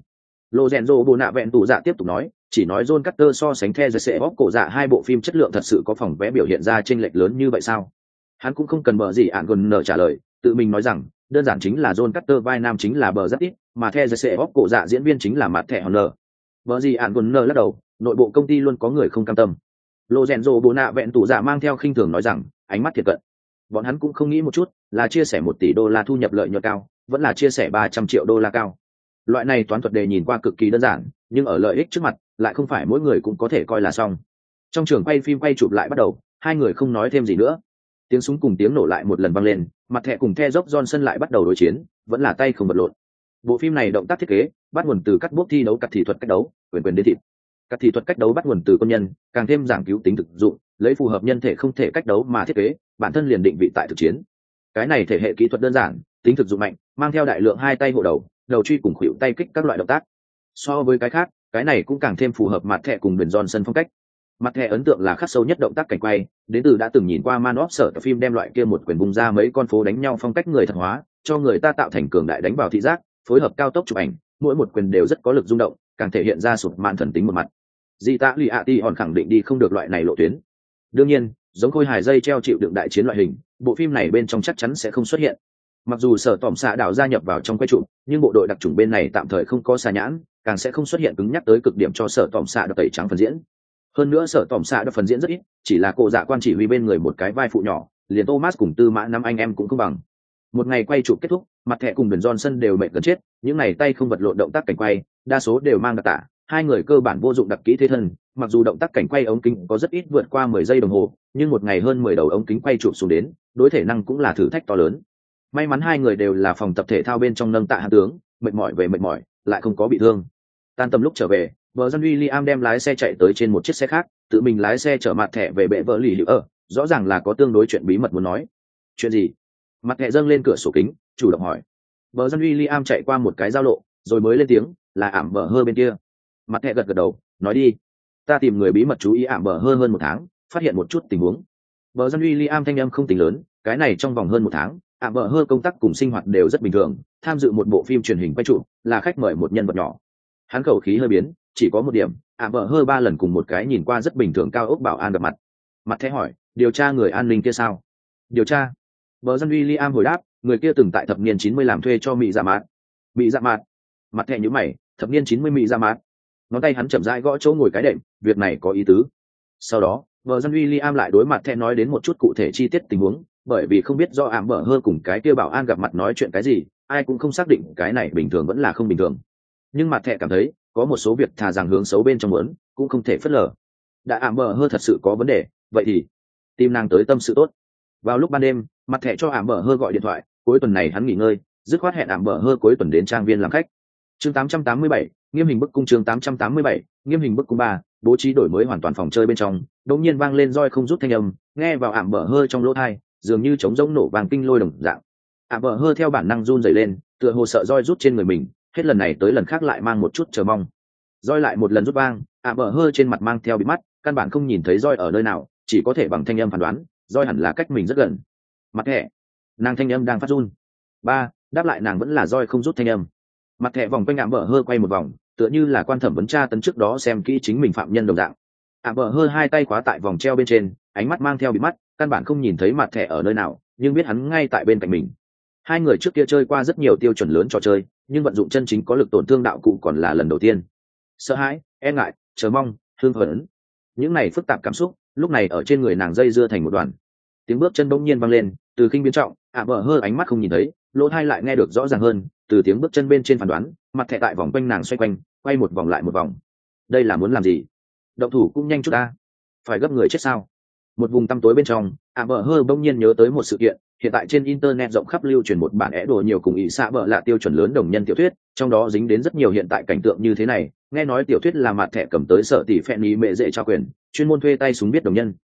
Lô rèn rô bồ nạ vẹn tủ dạ tiếp tục nói, chỉ nói John Carter so sánh The sẽ bóp cổ dạ hai bộ phim chất lượng thật sự có phòng vẽ biểu hiện ra trên lệch lớn như vậy sao? Hắn cũng không cần bờ gì ạn gần nở trả lời, tự mình nói rằng, đơn giản chính là John Carter vai nam chính là bờ rất ít, mà The sẽ bóp cổ dạ diễn viên chính là mặt thẻ hòn nở. Bờ gì ạn gần nở lắc đầu, nội bộ công ty luôn có người không cam tâm. Lô rèn rô bồ nạ vẹn tủ dạ mang theo khinh thường nói rằng, ánh mắt thiệt cận. Bọn hắn cũng không nghĩ một chút, là chia sẻ một tỷ đô la thu nhập lợi nhuận cao, vẫn là chia sẻ ba trăm triệu đô la cao. Loại này toán thuật đề nhìn qua cực kỳ đơn giản, nhưng ở lợi ích trước mặt, lại không phải mỗi người cũng có thể coi là xong. Trong trường quay phim quay chụp lại bắt đầu, hai người không nói thêm gì nữa. Tiếng súng cùng tiếng nổ lại một lần vang lên, mặt thẹ cùng the dốc johnson lại bắt đầu đối chiến, vẫn là tay không vật lộn. Bộ phim này động tác thiết kế, bắt nguồn từ các bước thi đấu cắt thị thuật cách đấu, quyền quyền đến thịt các thị thuật cách đấu bắt nguồn từ quân nhân, càng thêm giảng cứu tính thực dụng, lấy phù hợp nhân thể không thể cách đấu mà thiết kế, bản thân liền định vị tại thực chiến. Cái này thể hệ kỹ thuật đơn giản, tính thực dụng mạnh mang theo đại lượng hai tay hộ đầu đầu truy cùng khuỵu tay kích các loại động tác. So với cái khác, cái này cũng càng thêm phù hợp mặt thẻ cùng biển giòn sân phong cách. Mặt thẻ ấn tượng là khắc sâu nhất động tác cảnh quay, đến từ đã từng nhìn qua man óp sở phim đem loại kia một quyền bung ra mấy con phố đánh nhau phong cách người thật hóa, cho người ta tạo thành cường đại đánh vào thị giác, phối hợp cao tốc chụp ảnh, mỗi một quyền đều rất có lực rung động, càng thể hiện ra sụp mạn thần tính một mặt. Di tạ lì ạ ti hòn khẳng định đi không được loại này lộ tuyến. Đương nhiên, giống khôi hài dây treo chịu đựng đại chiến loại hình, bộ phim này bên trong chắc chắn sẽ không xuất hiện mặc dù sở tỏm xạ đảo gia nhập vào trong quay trụ, nhưng bộ đội đặc trùng bên này tạm thời không có xà nhãn, càng sẽ không xuất hiện cứng nhắc tới cực điểm cho sở tỏm xạ đập tẩy trắng phần diễn. Hơn nữa sở tỏm xạ đập phần diễn rất ít, chỉ là cô dạ quan chỉ huy bên người một cái vai phụ nhỏ, liền thomas cùng tư mã năm anh em cũng không bằng. Một ngày quay trụ kết thúc, mặt thẻ cùng đường johnson đều mệt gần chết, những ngày tay không vật lộn động tác cảnh quay, đa số đều mang đặc tả, hai người cơ bản vô dụng đặc kỹ thế thân, mặc dù động tác cảnh quay ống kính có rất ít vượt qua mười giây đồng hồ, nhưng một ngày hơn mười đầu ống kính quay chụp xuống đến, đối thể năng cũng là thử thách to lớn may mắn hai người đều là phòng tập thể thao bên trong nâng tạ hạ tướng, mệt mỏi về mệt mỏi, lại không có bị thương. Tan tầm lúc trở về, vợ dân William đem lái xe chạy tới trên một chiếc xe khác, tự mình lái xe chở mặt thẻ về bệ vợ lì hữu. Ở rõ ràng là có tương đối chuyện bí mật muốn nói. Chuyện gì? Mặt thẻ dâng lên cửa sổ kính, chủ động hỏi. Vợ dân William chạy qua một cái giao lộ, rồi mới lên tiếng, là ảm bờ hơ bên kia. Mặt thẻ gật gật đầu, nói đi. Ta tìm người bí mật chú ý ảm bờ hơ hơn một tháng, phát hiện một chút tình huống. Vợ dân William thanh âm không tính lớn, cái này trong vòng hơn một tháng ạ vợ hơ công tác cùng sinh hoạt đều rất bình thường, tham dự một bộ phim truyền hình quay trụ là khách mời một nhân vật nhỏ. Hắn khẩu khí hơi biến, chỉ có một điểm, ạ vợ hơ ba lần cùng một cái nhìn qua rất bình thường cao ốc bảo an gặp mặt. Mặt thế hỏi, điều tra người an ninh kia sao? Điều tra? Vợ dân uy liam hồi đáp, người kia từng tại thập niên chín mươi làm thuê cho mỹ dạ mạt mỹ dạ mạt mặt thẹ nhữ mày, thập niên chín mươi mỹ dạ mạt ngón tay hắn chậm rãi gõ chỗ ngồi cái đệm, việc này có ý tứ. Sau đó vợ dân uy liam lại đối mặt thẹ nói đến một chút cụ thể chi tiết tình huống bởi vì không biết do ảm bở hơn cùng cái kia bảo an gặp mặt nói chuyện cái gì ai cũng không xác định cái này bình thường vẫn là không bình thường. Nhưng mặt thẹ cảm thấy có một số việc thà rằng hướng xấu bên trong muốn cũng không thể phớt lờ. Đã ảm bở hơ thật sự có vấn đề vậy thì tim nàng tới tâm sự tốt. Vào lúc ban đêm mặt thẻ cho ảm bở hơ gọi điện thoại cuối tuần này hắn nghỉ ngơi dứt khoát hẹn ảm bở hơ cuối tuần đến trang viên làm khách. Chương 887, nghiêm hình bức cung chương 887, nghiêm hình bức cung ba bố trí đổi mới hoàn toàn phòng chơi bên trong đột nhiên vang lên roi không rút thanh âm nghe vào ảm bở hơ trong lỗ thai dường như trống rỗng nổ vàng kinh lôi đồng dạng. Ạ bờ hơ theo bản năng run dày lên, tựa hồ sợ roi rút trên người mình, hết lần này tới lần khác lại mang một chút chờ mong. Roi lại một lần rút vang, ạ bờ hơ trên mặt mang theo bị mắt, căn bản không nhìn thấy roi ở nơi nào, chỉ có thể bằng thanh âm phán đoán, roi hẳn là cách mình rất gần. Mặt thẻ. Nàng thanh âm đang phát run. Ba, đáp lại nàng vẫn là roi không rút thanh âm. Mặt thẻ vòng quanh ạ bờ hơ quay một vòng, tựa như là quan thẩm vấn tra tấn trước đó xem kỹ chính mình phạm nhân đồng dạng. Ạ bờ hơ hai tay khóa tại vòng treo bên trên, ánh mắt mang theo bị mắt căn bản không nhìn thấy mặt thẻ ở nơi nào, nhưng biết hắn ngay tại bên cạnh mình. Hai người trước kia chơi qua rất nhiều tiêu chuẩn lớn trò chơi, nhưng vận dụng chân chính có lực tổn thương đạo cụ còn là lần đầu tiên. Sợ hãi e ngại, chờ mong thương phấn. Những này phức tạp cảm xúc, lúc này ở trên người nàng dây dưa thành một đoàn. Tiếng bước chân bỗng nhiên vang lên, từ khinh biến trọng, ạ bờ hơ ánh mắt không nhìn thấy, lỗ thai lại nghe được rõ ràng hơn, từ tiếng bước chân bên trên phán đoán, mặt thẹ tại vòng quanh nàng xoay quanh, quay một vòng lại một vòng. Đây là muốn làm gì? Động thủ cũng nhanh chút ta. Phải gấp người chết sao? Một vùng tăm tối bên trong, ạ bờ hơ bỗng nhiên nhớ tới một sự kiện, hiện tại trên internet rộng khắp lưu truyền một bản é đồ nhiều cùng ý xạ bờ là tiêu chuẩn lớn đồng nhân tiểu thuyết, trong đó dính đến rất nhiều hiện tại cảnh tượng như thế này, nghe nói tiểu thuyết là mặt thẻ cầm tới sợ tỷ phen ý mệ dễ trao quyền, chuyên môn thuê tay súng biết đồng nhân.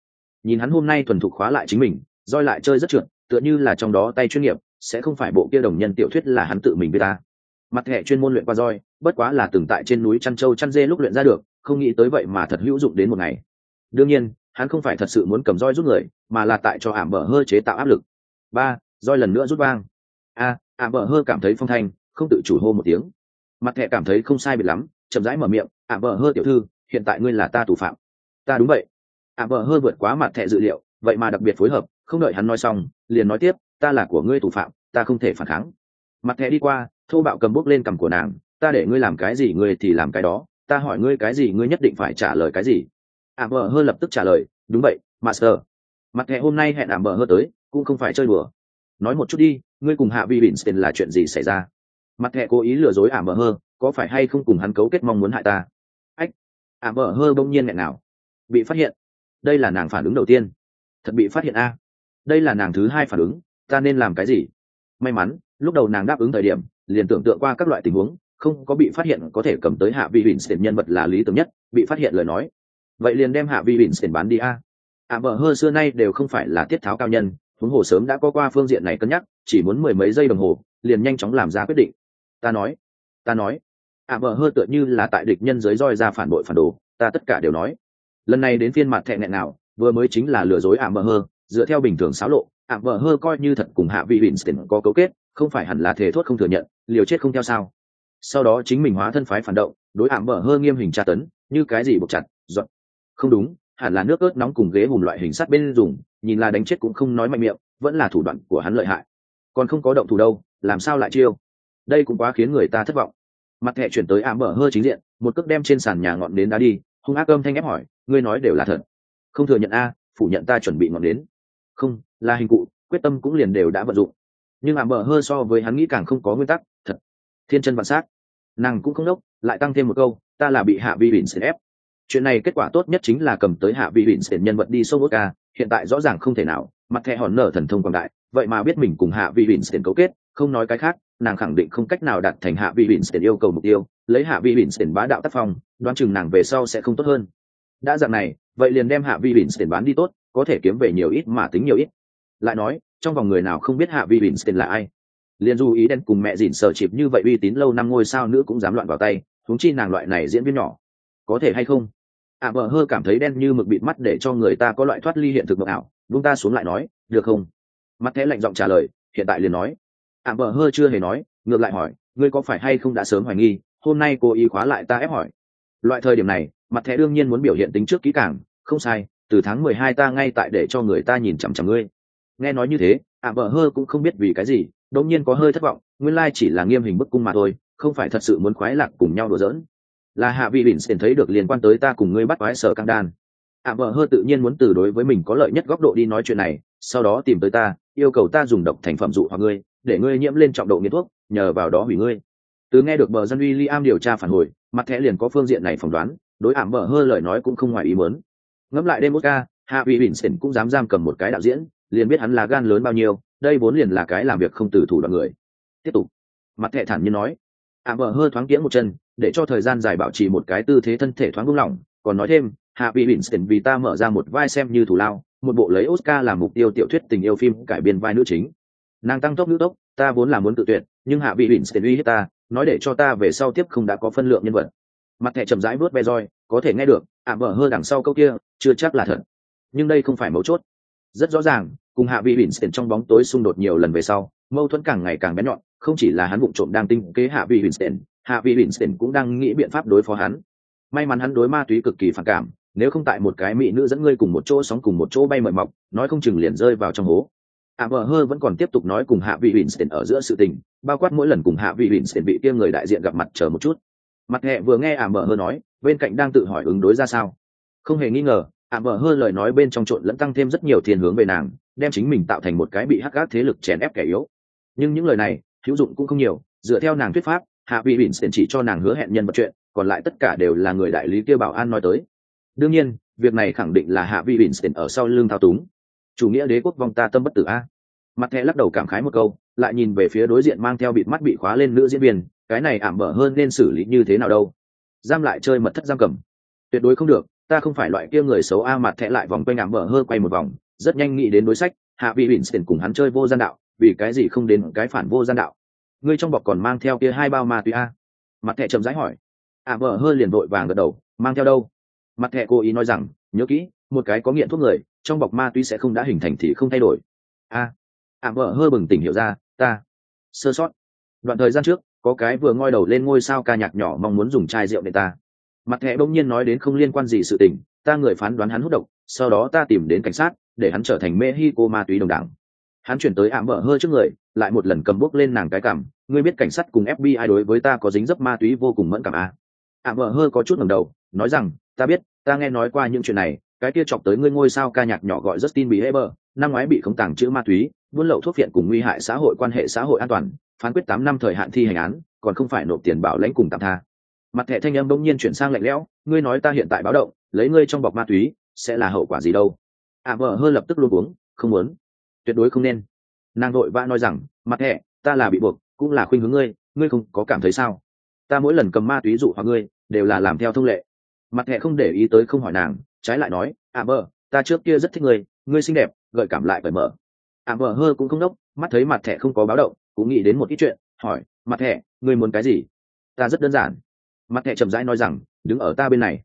Nhìn hắn hôm nay thuần thục khóa lại chính mình, roi lại chơi rất trượt, tựa như là trong đó tay chuyên nghiệp, sẽ không phải bộ kia đồng nhân tiểu thuyết là hắn tự mình biết ta. Mặt thẻ chuyên môn luyện qua roi, bất quá là từng tại trên núi chăn trâu chăn dê lúc luyện ra được, không nghĩ tới vậy mà thật hữu dụng đến một ngày. Đương nhiên hắn không phải thật sự muốn cầm roi rút người, mà là tại cho ảm bờ hơi chế tạo áp lực. Ba, roi lần nữa rút vang. A, ảm bờ hơi cảm thấy phong thanh, không tự chủ hô một tiếng. Mặt thẹ cảm thấy không sai biệt lắm, chậm rãi mở miệng, ảm bờ hơi tiểu thư, hiện tại ngươi là ta tù phạm. Ta đúng vậy. Ảm bờ hơi vượt quá mặt thẹ dự liệu, vậy mà đặc biệt phối hợp, không đợi hắn nói xong, liền nói tiếp, ta là của ngươi tù phạm, ta không thể phản kháng. Mặt thẹ đi qua, thô bạo cầm bút lên cầm của nàng, ta để ngươi làm cái gì ngươi thì làm cái đó, ta hỏi ngươi cái gì ngươi nhất định phải trả lời cái gì ảm bờ hơ lập tức trả lời, đúng vậy, master. Mặt thẻ hôm nay hẹn ảm bờ hơ tới, cũng không phải chơi đùa. Nói một chút đi, ngươi cùng hạ vi Winston là chuyện gì xảy ra? Mặt thẻ cố ý lừa dối ảm bờ hơ, có phải hay không cùng hắn cấu kết mong muốn hại ta? Ách, ảm bờ hơ bỗng nhiên nghẹn nào. Bị phát hiện. Đây là nàng phản ứng đầu tiên. Thật bị phát hiện a. Đây là nàng thứ hai phản ứng, ta nên làm cái gì? May mắn, lúc đầu nàng đáp ứng thời điểm, liền tưởng tượng qua các loại tình huống, không có bị phát hiện có thể cầm tới hạ vi Winston nhân vật là lý tưởng nhất, bị phát hiện lời nói vậy liền đem hạ vi Winston bán đi a. À, ạ vợ hơ xưa nay đều không phải là tiết tháo cao nhân, huống hồ sớm đã có qua phương diện này cân nhắc, chỉ muốn mười mấy giây đồng hồ, liền nhanh chóng làm ra quyết định. Ta nói ta nói. À, ạ vợ hơ tựa như là tại địch nhân giới roi ra phản bội phản đồ, ta tất cả đều nói. Lần này đến phiên mặt thẹn nghẹn nào, vừa mới chính là lừa dối à, ạ vợ hơ, dựa theo bình thường xáo lộ ạ vợ hơ coi như thật cùng hạ vị Winston có cấu kết, không phải hẳn là thể thốt không thừa nhận, liều chết không theo sao. Sau đó chính mình hóa thân phái phản động, đối ảm vợ hơ nghiêm hình tra tấn, như cái gì buộc chặt dọn không đúng hẳn là nước ớt nóng cùng ghế hùm loại hình sắt bên dùng nhìn là đánh chết cũng không nói mạnh miệng vẫn là thủ đoạn của hắn lợi hại. Còn không có động thủ đâu làm sao lại chiêu? Đây cũng quá khiến người ta thất vọng. Mặt thẹ chuyển tới ám bờ hơ chính diện một cước đem trên sàn nhà ngọn nến đá đi hung ác âm thanh ép hỏi ngươi nói đều là thật? Không thừa nhận a phủ nhận ta chuẩn bị ngọn nến. Không là hình cụ quyết tâm cũng liền đều đã vận dụng. Nhưng ảm bờ hơ so với hắn nghĩ càng không có nguyên tắc thật. Thiên chân vạn sát, nàng cũng không đốc lại tăng thêm một câu ta là bị hạ vi bỉn xịt ép chuyện này kết quả tốt nhất chính là cầm tới hạ vi huỳnh xển nhân vật đi sâu bước ca hiện tại rõ ràng không thể nào mặt thẻ hòn nở thần thông quảng đại vậy mà biết mình cùng hạ vi huỳnh xển cấu kết không nói cái khác nàng khẳng định không cách nào đạt thành hạ vị Winston yêu cầu mục tiêu, lấy hạ vị Winston bá đạo tác phong, đoán chừng nàng về sau sẽ không tốt hơn. Đã dạng này, vậy liền đem hạ vị Winston bán đi tốt, có thể kiếm về nhiều ít mà tính nhiều ít. Lại nói, trong vòng người nào không biết hạ vị Winston là ai? liền du ý đen cùng mẹ dìn sở chịp như vậy uy tín lâu năm ngôi sao nữa cũng dám loạn vào tay, thúng chi nàng loại này diễn viên nhỏ. Có thể hay không? À vợ hơ cảm thấy đen như mực bịt mắt để cho người ta có loại thoát ly hiện thực mộng ảo, buông ta xuống lại nói, được không? Mắt thế lạnh giọng trả lời, hiện tại liền nói, ảm bờ hơ chưa hề nói ngược lại hỏi ngươi có phải hay không đã sớm hoài nghi hôm nay cô ý khóa lại ta ép hỏi? Loại thời điểm này mặt thẻ đương nhiên muốn biểu hiện tính trước kỹ càng không sai từ tháng mười hai ta ngay tại để cho người ta nhìn chằm chằm ngươi. Nghe nói như thế ảm bờ hơ cũng không biết vì cái gì đột nhiên có hơi thất vọng nguyên lai chỉ là nghiêm hình bức cung mà thôi không phải thật sự muốn khoái lạc cùng nhau đùa giỡn là hạ vị bỉn thấy được liên quan tới ta cùng ngươi bắt quái sở căng đan. Ảm bờ hơ tự nhiên muốn từ đối với mình có lợi nhất góc độ đi nói chuyện này, sau đó tìm tới ta, yêu cầu ta dùng độc thành phẩm dụ hoặc ngươi, để ngươi nhiễm lên trọng độ nghiện thuốc, nhờ vào đó hủy ngươi. Từ nghe được bờ dân uy liam điều tra phản hồi, mặt thẻ liền có phương diện này phỏng đoán, đối ảm bờ hơ lời nói cũng không ngoài ý mớn ngẫm lại đêm oscar hạ vị vincent cũng dám giam cầm một cái đạo diễn, liền biết hắn là gan lớn bao nhiêu, đây vốn liền là cái làm việc không từ thủ đoạn người. Tiếp tục. Mặt thẻ thản như nói ạ mở hơi thoáng kiễng một chân, để cho thời gian dài bảo trì một cái tư thế thân thể thoáng buông lỏng. Còn nói thêm, hạ vị vincent vì ta mở ra một vai xem như thủ lao, một bộ lấy oscar làm mục tiêu tiểu thuyết tình yêu phim cải biên vai nữ chính. Nàng tăng tốc nữ tốc, ta vốn là muốn tự tuyệt, nhưng hạ vị vincent uy hiếp ta, nói để cho ta về sau tiếp không đã có phân lượng nhân vật. Mặt thẻ chậm rãi vớt ve roi, có thể nghe được, ạ mở hơi đằng sau câu kia, chưa chắc là thật. Nhưng đây không phải mấu chốt. Rất rõ ràng, cùng hạ vị xỉn trong bóng tối xung đột nhiều lần về sau, mâu thuẫn càng ngày càng bén nhọn không chỉ là hắn vụng trộm đang tinh kế hạ vị Winston, hạ vị Winston cũng đang nghĩ biện pháp đối phó hắn. May mắn hắn đối ma túy cực kỳ phản cảm nếu không tại một cái mỹ nữ dẫn ngươi cùng một chỗ sóng cùng một chỗ bay mời mọc nói không chừng liền rơi vào trong hố. Ạ vợ hơ vẫn còn tiếp tục nói cùng hạ vị vincent ở giữa sự tình bao quát mỗi lần cùng hạ vị vincent bị kia người đại diện gặp mặt chờ một chút. Mặt hẹ vừa nghe ả mở hơ nói bên cạnh đang tự hỏi ứng đối ra sao. Không hề nghi ngờ ả mở hơ lời nói bên trong trộn lẫn tăng thêm rất nhiều thiên hướng về nàng đem chính mình tạo thành một cái bị hắc gác thế lực chèn ép kẻ yếu. Nhưng những lời này hữu dụng cũng không nhiều, dựa theo nàng thuyết pháp, hạ vị bỉn chỉ cho nàng hứa hẹn nhân vật chuyện, còn lại tất cả đều là người đại lý kia bảo an nói tới. Đương nhiên, việc này khẳng định là hạ vị bỉn ở sau lưng thao túng. Chủ nghĩa đế quốc vong ta tâm bất tử a. Mặt thẹ lắc đầu cảm khái một câu, lại nhìn về phía đối diện mang theo bịt mắt bị khóa lên nữ diễn viên, cái này ảm bở hơn nên xử lý như thế nào đâu. Giam lại chơi mật thất giam cầm. Tuyệt đối không được, ta không phải loại kia người xấu a, mặt thẹ lại vòng quanh ảm bở hơ quay một vòng, rất nhanh nghĩ đến đối sách, hạ vị bỉn cùng hắn chơi vô gian đạo vì cái gì không đến cái phản vô gian đạo? Ngươi trong bọc còn mang theo kia hai bao ma túy a? Mặt thẹ chậm rãi hỏi. Ạ vợ hơi liền vội vàng gật đầu, mang theo đâu? Mặt thẹ cố ý nói rằng, nhớ kỹ, một cái có nghiện thuốc người, trong bọc ma túy sẽ không đã hình thành thì không thay đổi. A ạ vợ hơi bừng tỉnh hiểu ra, ta, sơ sót. Đoạn thời gian trước, có cái vừa ngoi đầu lên ngôi sao ca nhạc nhỏ mong muốn dùng chai rượu để ta. Mặt thẻ bỗng nhiên nói đến không liên quan gì sự tình, ta người phán đoán hắn hút độc, sau đó ta tìm đến cảnh sát, để hắn trở thành mê hi cô ma túy đồng đảng hắn chuyển tới ảm vợ hơi trước người, lại một lần cầm bốc lên nàng cái cảm. Ngươi biết cảnh sát cùng fbi đối với ta có dính dấp ma túy vô cùng mẫn cảm à. ảm vợ hơi có chút ngầm đầu, nói rằng, ta biết, ta nghe nói qua những chuyện này, cái kia chọc tới ngươi ngôi sao ca nhạc nhỏ gọi justin bieber, năm ngoái bị khống tàng chữ ma túy, buôn lậu thuốc phiện cùng nguy hại xã hội quan hệ xã hội an toàn, phán quyết tám năm thời hạn thi hành án, còn không phải nộp tiền bảo lãnh cùng tạm tha. Mặt thẻ thanh âm bỗng nhiên chuyển sang lạnh lẽo, ngươi nói ta hiện tại báo động, lấy ngươi trong bọc ma túy, sẽ là hậu quả gì đâu? À vợ hơi lập tức luôn uống không muốn tuyệt đối không nên. Nàng vội vã nói rằng, mặt hẹ, ta là bị buộc, cũng là khuynh hướng ngươi ngươi không có cảm thấy sao? Ta mỗi lần cầm ma túy dụ hoặc ngươi, đều là làm theo thông lệ. Mặt hẹ không để ý tới không hỏi nàng, trái lại nói à mơ ta trước kia rất thích ngươi ngươi xinh đẹp, gợi cảm lại cởi mở. À mơ hơi cũng không đốc, mắt thấy mặt thẻ không có báo động, cũng nghĩ đến một ít chuyện, hỏi, mặt thẻ ngươi muốn cái gì? Ta rất đơn giản. Mặt thẻ chậm rãi nói rằng, đứng ở ta bên này.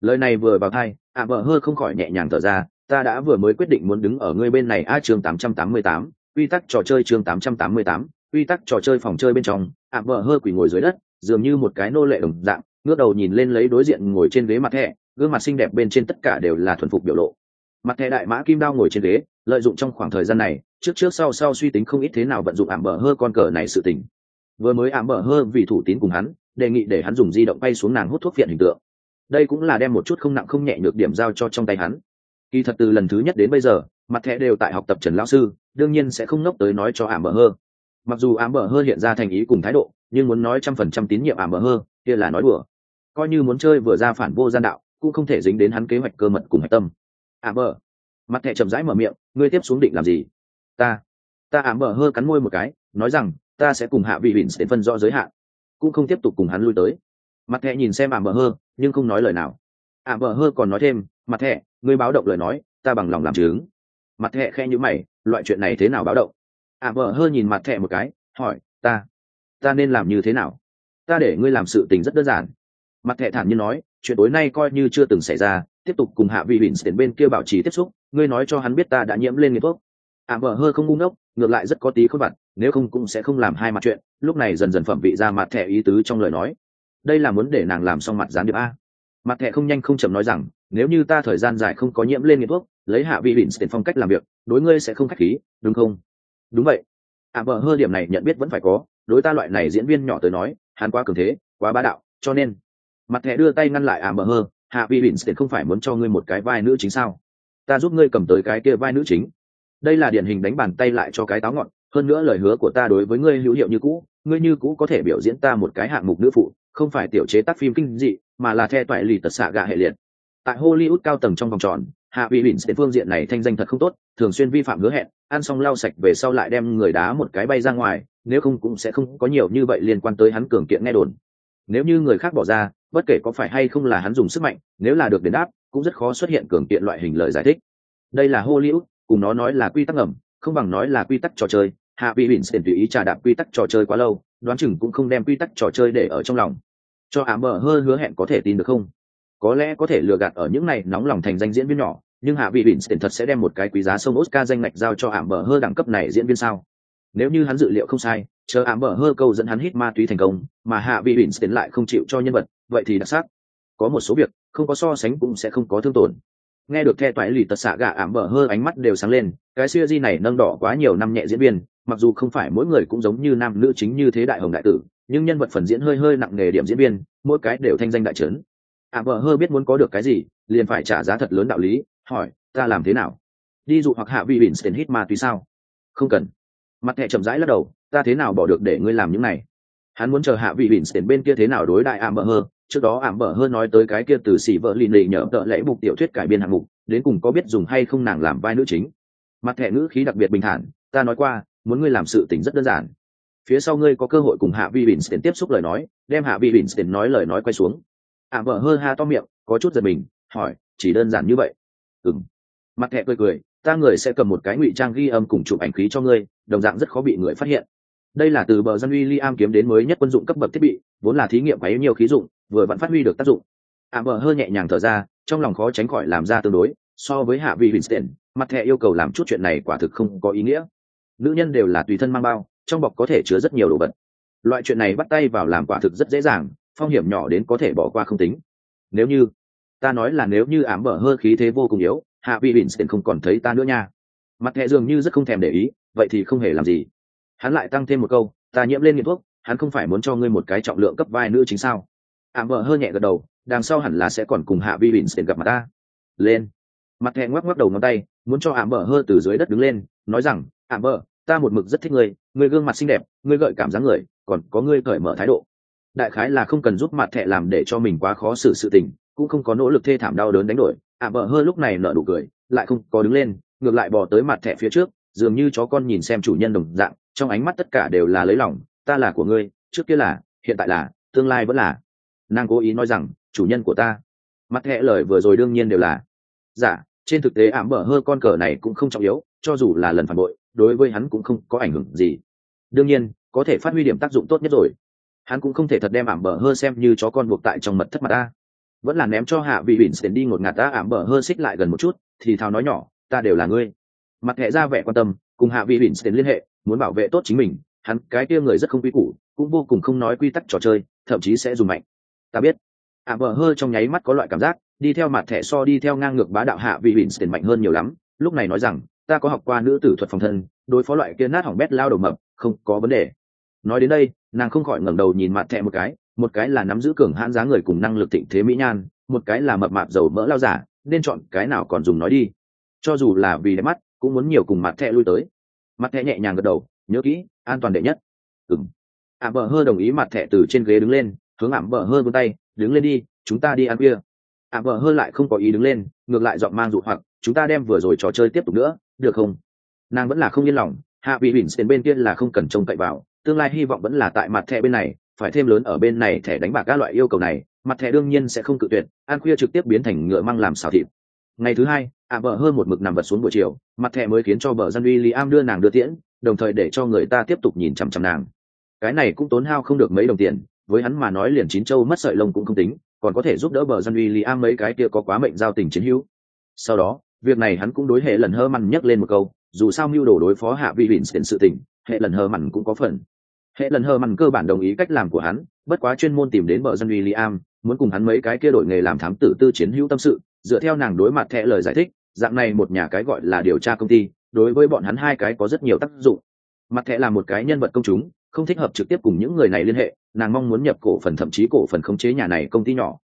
Lời này vừa vào thai ạ à vợ hơi không khỏi nhẹ nhàng thở ra ta đã vừa mới quyết định muốn đứng ở ngươi bên này a chương tám trăm tám mươi tám, quy tắc trò chơi chương tám trăm tám mươi tám, quy tắc trò chơi phòng chơi bên trong, ạ, vợ hơi quỳ ngồi dưới đất, dường như một cái nô lệ đồng dạng, ngước đầu nhìn lên lấy đối diện ngồi trên ghế mặt thẻ, gương mặt xinh đẹp bên trên tất cả đều là thuần phục biểu lộ. Mặt thẻ đại mã kim đao ngồi trên ghế, lợi dụng trong khoảng thời gian này, trước trước sau sau suy tính không ít thế nào vận dụng ảm bờ hơ con cờ này sự tình. Vừa mới ảm bờ hơ vì thủ tín cùng hắn, đề nghị để hắn dùng di động bay xuống nàng hút thuốc viện hình tượng. Đây cũng là đem một chút không nặng không nhẹ được điểm giao cho trong tay hắn kỳ thật từ lần thứ nhất đến bây giờ, mặt thẻ đều tại học tập trần lão sư, đương nhiên sẽ không nốc tới nói cho ảm bờ hơ. Mặc dù ảm bờ hơ hiện ra thành ý cùng thái độ, nhưng muốn nói trăm phần trăm tín nhiệm ảm bờ hơ, kia là nói đùa. Coi như muốn chơi vừa ra phản vô gian đạo, cũng không thể dính đến hắn kế hoạch cơ mật cùng hạch tâm. Ảm bờ, mặt thẻ chậm rãi mở miệng, ngươi tiếp xuống định làm gì? Ta ta ảm bờ hơ cắn môi một cái, nói rằng, ta sẽ cùng hạ vị bỉn đến phân rõ giới hạn, cũng không tiếp tục cùng hắn lui tới. Mặt thẻ nhìn xem ảm bờ hơ, nhưng không nói lời nào. Ảm bờ hơ còn nói thêm, mặt thẻ ngươi báo động lời nói, ta bằng lòng làm chứng. Mặt thẹ khe nhữ mày, loại chuyện này thế nào báo động? Ảm vợ hơi nhìn mặt thẹ một cái, hỏi, ta ta nên làm như thế nào? Ta để ngươi làm sự tình rất đơn giản. Mặt thẹ thản nhiên nói, chuyện tối nay coi như chưa từng xảy ra, tiếp tục cùng hạ vị bỉn đến bên kia bảo trì tiếp xúc, ngươi nói cho hắn biết ta đã nhiễm lên nghiện thuốc. Ảm vợ hơi không ngu ngốc, ngược lại rất có tí khôn vặt nếu không cũng sẽ không làm hai mặt chuyện, lúc này dần dần phẩm vị ra mặt thẻ ý tứ trong lời nói. Đây là muốn để nàng làm xong mặt gián điệp a. Mặt thẻ không nhanh không chậm nói rằng nếu như ta thời gian dài không có nhiễm lên nghiện thuốc, lấy hạ vị bỉn tiền phong cách làm việc, đối ngươi sẽ không khách khí, đúng không? Đúng vậy. À, ảm bờ hơ điểm này nhận biết vẫn phải có, đối ta loại này diễn viên nhỏ tới nói, hắn quá cường thế, quá bá đạo, cho nên. Mặt thẻ đưa tay ngăn lại à, ảm bờ hơ, hạ vị bỉn tiền không phải muốn cho ngươi một cái vai nữ chính sao? Ta giúp ngươi cầm tới cái kia vai nữ chính. Đây là điển hình đánh bàn tay lại cho cái táo ngọn, hơn nữa lời hứa của ta đối với ngươi hữu hiệu như cũ, ngươi như cũ có thể biểu diễn ta một cái hạng mục nữ phụ, không phải tiểu chế tác phim kinh dị, mà là the toại lì tật xạ gạ hệ liệt tại hollywood cao tầng trong vòng tròn, hạ vị bỉn sẽ phương diện này thanh danh thật không tốt, thường xuyên vi phạm hứa hẹn, ăn xong lau sạch về sau lại đem người đá một cái bay ra ngoài, nếu không cũng sẽ không có nhiều như vậy liên quan tới hắn cường kiện nghe đồn. Nếu như người khác bỏ ra, bất kể có phải hay không là hắn dùng sức mạnh, nếu là được đền đáp, cũng rất khó xuất hiện cường kiện loại hình lời giải thích. Đây là hollywood, cùng nó nói là quy tắc ngầm, không bằng nói là quy tắc trò chơi. Hạ vị bỉn tùy ý trà đạp quy tắc trò chơi quá lâu, đoán chừng cũng không đem quy tắc trò chơi để ở trong lòng. Cho ám bờ hơn hứa hẹn có thể tin được không? Có lẽ có thể lừa gạt ở những này nóng lòng thành danh diễn viên nhỏ, nhưng hạ vị bỉn thật sẽ đem một cái quý giá sông oscar danh ngạch giao cho ảm bờ hơ đẳng cấp này diễn viên sao? Nếu như hắn dự liệu không sai, chờ ảm bờ hơ câu dẫn hắn hít ma túy thành công, mà hạ vị bỉn lại không chịu cho nhân vật, vậy thì đặc sắc. Có một số việc, không có so sánh cũng sẽ không có thương tổn. Nghe được the toại lì tật xạ gà ảm bờ hơ ánh mắt đều sáng lên, cái siêu di này nâng đỏ quá nhiều năm nhẹ diễn viên, mặc dù không phải mỗi người cũng giống như nam nữ chính như thế đại hồng đại tử, nhưng nhân vật phần diễn hơi hơi nặng nghề điểm diễn viên, mỗi cái đều thanh danh đại trấn. À, ảm bờ hơ biết muốn có được cái gì, liền phải trả giá thật lớn đạo lý, hỏi, ta làm thế nào? Đi dụ hoặc hạ vị bỉn tiền hít ma túy sao? Không cần. Mặt thẹ chậm rãi lắc đầu, ta thế nào bỏ được để ngươi làm những này? Hắn muốn chờ hạ vị bỉn tiền bên kia thế nào đối đại ảm bờ hơ? Trước đó ảm bờ hơ nói tới cái kia từ xỉ vợ lì lì nhở tợ lễ mục tiểu thuyết cải biên hạng mục, đến cùng có biết dùng hay không nàng làm vai nữ chính. Mặt thẻ ngữ khí đặc biệt bình thản, ta nói qua, muốn ngươi làm sự tình rất đơn giản. Phía sau ngươi có cơ hội cùng hạ vi bỉn tiếp xúc lời nói, đem hạ vi bỉn nói lời nói quay xuống. À, ảm bờ hơ ha to miệng, có chút giật mình, hỏi, chỉ đơn giản như vậy. Ừng mặt thẹ cười cười, ta người sẽ cầm một cái ngụy trang ghi âm cùng chụp ảnh khí cho ngươi, đồng dạng rất khó bị người phát hiện. Đây là từ bờ dân uy liam kiếm đến mới nhất quân dụng cấp bậc thiết bị, vốn là thí nghiệm quá nhiều khí dụng, vừa vẫn phát huy được tác dụng. À, Ạ bờ hơ nhẹ nhàng thở ra, trong lòng khó tránh khỏi làm ra tương đối, so với hạ vị winston, mặt thẹ yêu cầu làm chút chuyện này quả thực không có ý nghĩa. Nữ nhân đều là tùy thân mang bao, trong bọc có thể chứa rất nhiều đồ vật. Loại chuyện này bắt tay vào làm quả thực rất dễ dàng phong hiểm nhỏ đến có thể bỏ qua không tính. Nếu như, ta nói là nếu như ám bờ hơi khí thế vô cùng yếu, hạ vị sẽ không còn thấy ta nữa nha. Mặt hệ dường như rất không thèm để ý, vậy thì không hề làm gì. Hắn lại tăng thêm một câu, ta nhiễm lên nghiện thuốc, hắn không phải muốn cho ngươi một cái trọng lượng cấp vai nữ chính sao? Ảm vợ hơi nhẹ gật đầu, đằng sau hẳn là sẽ còn cùng hạ vi bỉn gặp mặt ta. Lên. Mặt thẹn ngoắc ngoắc đầu ngón tay, muốn cho ảm bờ hơ từ dưới đất đứng lên, nói rằng ảm bờ ta một mực rất thích ngươi ngươi gương mặt xinh đẹp, ngươi gợi cảm giác người, còn có ngươi cởi mở thái độ đại khái là không cần giúp mặt thẹ làm để cho mình quá khó xử sự tình cũng không có nỗ lực thê thảm đau đớn đánh đổi. Ảm bờ hơ lúc này nở nụ cười lại không có đứng lên ngược lại bỏ tới mặt thẹ phía trước dường như chó con nhìn xem chủ nhân đồng dạng trong ánh mắt tất cả đều là lấy lòng ta là của ngươi trước kia là hiện tại là tương lai vẫn là. Nàng cố ý nói rằng chủ nhân của ta. Mặt thẻ lời vừa rồi đương nhiên đều là. Giả dạ, trên thực tế ảm bở hơ con cờ này cũng không trọng yếu cho dù là lần phản bội đối với hắn cũng không có ảnh hưởng gì. Đương nhiên có thể phát huy điểm tác dụng tốt nhất rồi hắn cũng không thể thật đem ảm bờ hơ xem như chó con buộc tại trong mật thất mặt ta. Vẫn là ném cho hạ vị bỉn sến đi ngột ngạt ta, ảm bờ hơ xích lại gần một chút, thì thào nói nhỏ, ta đều là ngươi. Mặt hệ ra vẻ quan tâm, cùng hạ vị bỉn sến liên hệ, muốn bảo vệ tốt chính mình, hắn cái kia người rất không quy củ, cũng vô cùng không nói quy tắc trò chơi, thậm chí sẽ dùng mạnh. Ta biết. Ảm bờ hơ trong nháy mắt có loại cảm giác, đi theo mặt thẻ so đi theo ngang ngược bá đạo hạ vị Winston mạnh hơn nhiều lắm, lúc này nói rằng, ta có học qua nữ tử thuật phòng thân, đối phó loại kia nát hỏng bét lao đầu mập, không có vấn đề nói đến đây, nàng không khỏi ngẩng đầu nhìn mặt thẹ một cái một cái là nắm giữ cường hãn giá người cùng năng lực thịnh thế mỹ nhan, một cái là mập mạp dầu mỡ lao giả, nên chọn cái nào còn dùng nói đi. Cho dù là vì đẹp mắt, cũng muốn nhiều cùng mặt thẹ lui tới. Mặt thẹ nhẹ nhàng gật đầu, nhớ kỹ, an toàn đệ nhất. Ừng ạ vợ hơ đồng ý mặt thẹ từ trên ghế đứng lên, hướng ảm vợ hơ vươn tay, đứng lên đi, chúng ta đi ăn kia. Ảm vợ hơ lại không có ý đứng lên, ngược lại dọn mang dụ hoặc, chúng ta đem vừa rồi trò chơi tiếp tục nữa, được không? Nàng vẫn là không yên lòng, hạ vị bỉn đến bên kia là không cần trông cậy vào tương lai hy vọng vẫn là tại mặt thẻ bên này, phải thêm lớn ở bên này thẻ đánh bạc các loại yêu cầu này, mặt thẻ đương nhiên sẽ không cự tuyệt, ăn khuya trực tiếp biến thành ngựa măng làm xào thịt. Ngày thứ hai, ạ, bờ hơn một mực nằm vật xuống buổi chiều, mặt thẻ mới khiến cho bờ dân uy am đưa nàng đưa tiễn, đồng thời để cho người ta tiếp tục nhìn chằm chằm nàng. Cái này cũng tốn hao không được mấy đồng tiền, với hắn mà nói liền chín châu mất sợi lông cũng không tính, còn có thể giúp đỡ bờ dân uy am mấy cái kia có quá mệnh giao tình chiến hữu. Sau đó, việc này hắn cũng đối hệ lần hơ mằn nhắc lên một câu, dù sao mưu đồ đối phó hạ vi bỉn sự tình, hệ lần hơ mằn cũng có phần hệ lần hơ mặn cơ bản đồng ý cách làm của hắn, bất quá chuyên môn tìm đến vợ dân uy i am muốn cùng hắn mấy cái kia đổi nghề làm thám tử tư chiến hữu tâm sự, dựa theo nàng đối mặt thẹ lời giải thích, dạng này một nhà cái gọi là điều tra công ty, đối với bọn hắn hai cái có rất nhiều tác dụng. Mặt thẹ là một cái nhân vật công chúng, không thích hợp trực tiếp cùng những người này liên hệ, nàng mong muốn nhập cổ phần thậm chí cổ phần khống chế nhà này công ty nhỏ.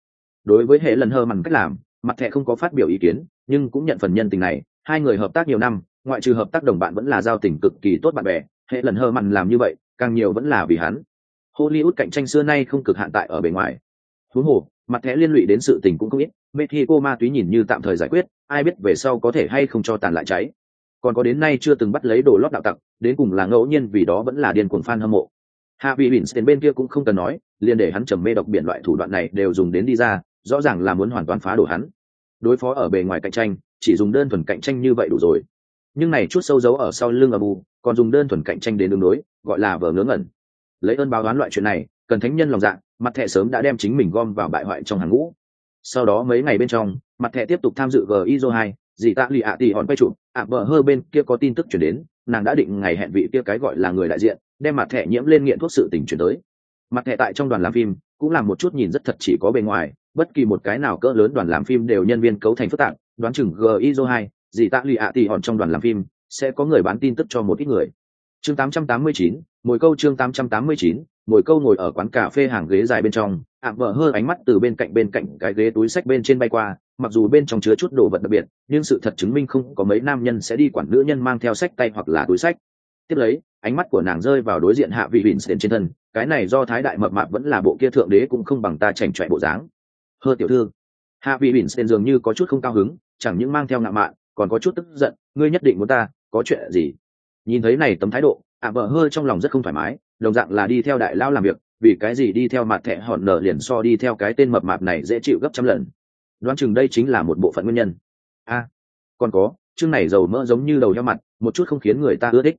Đối với hệ lần hơ mằn cách làm, mặt thẹ không có phát biểu ý kiến, nhưng cũng nhận phần nhân tình này, hai người hợp tác nhiều năm, ngoại trừ hợp tác đồng bạn vẫn là giao tình cực kỳ tốt bạn bè, hệ lần hơ mằn làm như vậy càng nhiều vẫn là vì hắn. Hollywood cạnh tranh xưa nay không cực hạn tại ở bề ngoài. Thú hồ, mặt thẻ liên lụy đến sự tình cũng không ít, mexico ma túy nhìn như tạm thời giải quyết, ai biết về sau có thể hay không cho tàn lại cháy. Còn có đến nay chưa từng bắt lấy đồ lót đạo tặc, đến cùng là ngẫu nhiên vì đó vẫn là điên cuồng fan hâm mộ. Hạ vị bỉn tên bên kia cũng không cần nói, liền để hắn trầm mê độc biển loại thủ đoạn này đều dùng đến đi ra, rõ ràng là muốn hoàn toàn phá đổ hắn. Đối phó ở bề ngoài cạnh tranh, chỉ dùng đơn thuần cạnh tranh như vậy đủ rồi nhưng này chút sâu dấu ở sau lưng abu, còn dùng đơn thuần cạnh tranh đến đường đối, gọi là vờ ngớ ngẩn. Lấy ơn báo đoán loại chuyện này, cần thánh nhân lòng dạ mặt thẻ sớm đã đem chính mình gom vào bại hoại trong hàng ngũ. Sau đó mấy ngày bên trong, mặt thẻ tiếp tục tham dự gizo hai, dì tạ lì ạ tì hòn quay chụp, ạ vợ hơ bên kia có tin tức chuyển đến, nàng đã định ngày hẹn vị kia cái gọi là người đại diện, đem mặt thẻ nhiễm lên nghiện thuốc sự tình chuyển tới. Mặt thẻ tại trong đoàn làm phim, cũng là một chút nhìn rất thật chỉ có bề ngoài, bất kỳ một cái nào cỡ lớn đoàn làm phim đều nhân viên cấu thành phức tạp, đoán chừng gizo hai dì tạ lì ạ tỉ hòn trong đoàn làm phim sẽ có người bán tin tức cho một ít người. Chương 889, mồi câu chương 889, mồi câu ngồi ở quán cà phê hàng ghế dài bên trong. Ạm vợ hơ ánh mắt từ bên cạnh bên cạnh cái ghế túi sách bên trên bay qua mặc dù bên trong chứa chút đồ vật đặc biệt nhưng sự thật chứng minh không có mấy nam nhân sẽ đi quản nữ nhân mang theo sách tay hoặc là túi sách tiếp lấy ánh mắt của nàng rơi vào đối diện hạ vị bỉn trên thân cái này do thái đại mập mạp vẫn là bộ kia thượng đế cũng không bằng ta chảnh chọe bộ dáng. Hơ tiểu thư. Hạ vị bỉn dường như có chút không cao hứng chẳng những mang theo ngạo mạn còn có chút tức giận, ngươi nhất định muốn ta, có chuyện gì? Nhìn thấy này tấm thái độ, ạ vợ hơi trong lòng rất không thoải mái, đồng dạng là đi theo đại lao làm việc, vì cái gì đi theo mặt thẻ hòn nở liền so đi theo cái tên mập mạp này dễ chịu gấp trăm lần. Đoán chừng đây chính là một bộ phận nguyên nhân. A, còn có, chương này dầu mỡ giống như đầu heo mặt, một chút không khiến người ta ưa thích.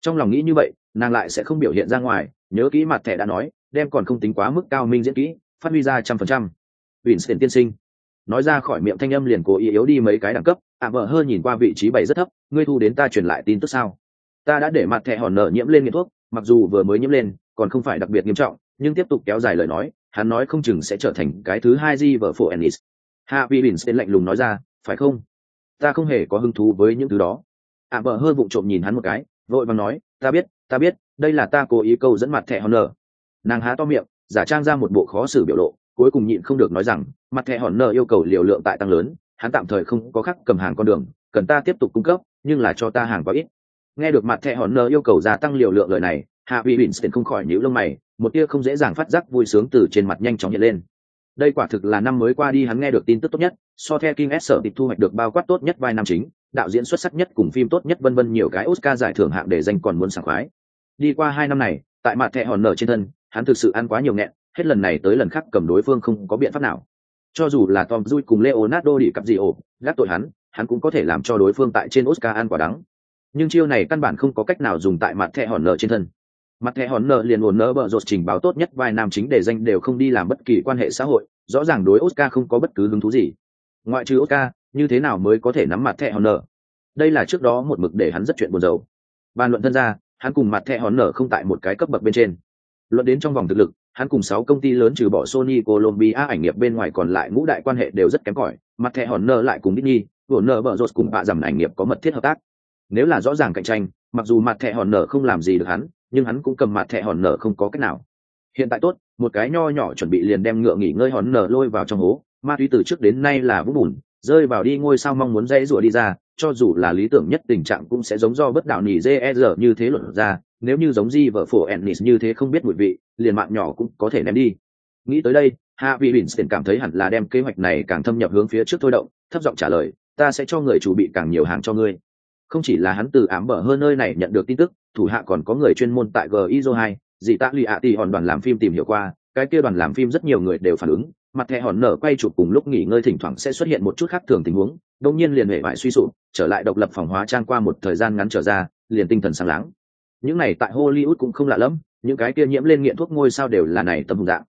Trong lòng nghĩ như vậy, nàng lại sẽ không biểu hiện ra ngoài, nhớ kỹ mặt thẻ đã nói, đem còn không tính quá mức cao minh diễn kỹ, phát huy ra trăm phần trăm. Winston tiên sinh nói ra khỏi miệng thanh âm liền cố ý yếu đi mấy cái đẳng cấp. Ạ vợ hơn nhìn qua vị trí bảy rất thấp, ngươi thu đến ta truyền lại tin tức sao? Ta đã để mặt thẻ hòn nở nhiễm lên nghiện thuốc, mặc dù vừa mới nhiễm lên, còn không phải đặc biệt nghiêm trọng, nhưng tiếp tục kéo dài lời nói, hắn nói không chừng sẽ trở thành cái thứ hai di vợ phổ ennis. Hạ vi bình sẽ lạnh lùng nói ra, phải không? Ta không hề có hứng thú với những thứ đó. Ạ vợ hơn vụng trộm nhìn hắn một cái, vội vàng nói, ta biết ta biết, đây là ta cố ý câu dẫn mặt thẻ hòn nở nàng há to miệng, giả trang ra một bộ khó xử biểu lộ, cuối cùng nhịn không được nói rằng mặt thẻ hòn nợ yêu cầu liều lượng tại tăng lớn, hắn tạm thời không có khắc cầm hàng con đường, cần ta tiếp tục cung cấp, nhưng là cho ta hàng quá ít. Nghe được mặt thẻ hòn nợ yêu cầu gia tăng liều lượng lời này, hạ vị bỉn không khỏi nhíu lông mày, một tia không dễ dàng phát giác vui sướng từ trên mặt nhanh chóng hiện lên. Đây quả thực là năm mới qua đi hắn nghe được tin tức tốt nhất, so theo King S sở tịch thu hoạch được bao quát tốt nhất vai nam chính, đạo diễn xuất sắc nhất cùng phim tốt nhất vân vân nhiều cái Oscar giải thưởng hạng để danh còn muốn sảng khoái. Đi qua hai năm này, tại mặt thẻ hòn nở trên thân, hắn thực sự ăn quá nhiều nghẹn, hết lần này tới lần khác cầm đối phương không có biện pháp nào cho dù là Tom Cruise cùng Leonardo đi cặp gì ổ gác tội hắn hắn cũng có thể làm cho đối phương tại trên Oscar ăn quả đắng. Nhưng chiêu này căn bản không có cách nào dùng tại mặt thẻ hòn nợ trên thân. Mặt thẻ hòn nợ liền ổn nợ bợ rột trình báo tốt nhất vai nam chính để danh đều không đi làm bất kỳ quan hệ xã hội, rõ ràng đối oscar không có bất cứ hứng thú gì. Ngoại trừ oscar, như thế nào mới có thể nắm mặt thẻ hòn nợ? Đây là trước đó một mực để hắn rất chuyện buồn rầu. Bàn luận thân ra, hắn cùng mặt thẻ hòn nợ không tại một cái cấp bậc bên trên. Luận đến trong vòng thực lực hắn cùng sáu công ty lớn trừ bỏ sony colombia ảnh nghiệp bên ngoài còn lại ngũ đại quan hệ đều rất kém cỏi mặt thẻ hòn nợ lại cùng Disney, ổn nợ bợ rột cùng bạ giảm ảnh nghiệp có mật thiết hợp tác. Nếu là rõ ràng cạnh tranh mặc dù mặt thẻ hòn nợ không làm gì được hắn nhưng hắn cũng cầm mặt thẻ hòn nở không có cách nào. Hiện tại tốt một cái nho nhỏ chuẩn bị liền đem ngựa nghỉ ngơi hòn nở lôi vào trong hố ma túy từ trước đến nay là vũng bùn rơi vào đi ngôi sao mong muốn dãy rủa đi ra cho dù là lý tưởng nhất tình trạng cũng sẽ giống do bất đạo nỉ dê e như thế luận ra nếu như giống di vợ phổ ennis như thế không biết mùi vị, liền mạng nhỏ cũng có thể ném đi. Nghĩ tới đây hạ vị bỉn cảm thấy hẳn là đem kế hoạch này càng thâm nhập hướng phía trước thôi động, thấp giọng trả lời, ta sẽ cho người chủ bị càng nhiều hàng cho ngươi. Không chỉ là hắn từ ám bở hơn nơi này nhận được tin tức, thủ hạ còn có người chuyên môn tại gizo hai dị tạ lì ạ tì hòn đoàn làm phim tìm hiểu qua, cái kia đoàn làm phim rất nhiều người đều phản ứng, mặt thẻ hòn nở quay chụp cùng lúc nghỉ ngơi thỉnh thoảng sẽ xuất hiện một chút khác thường tình huống đông nhiên liền hệ vải suy sụp, trở lại độc lập phòng hóa trang qua một thời gian ngắn trở ra, liền tinh thần sáng láng những này tại hollywood cũng không lạ lắm những cái kia nhiễm lên nghiện thuốc ngôi sao đều là này tâm hùng dạng.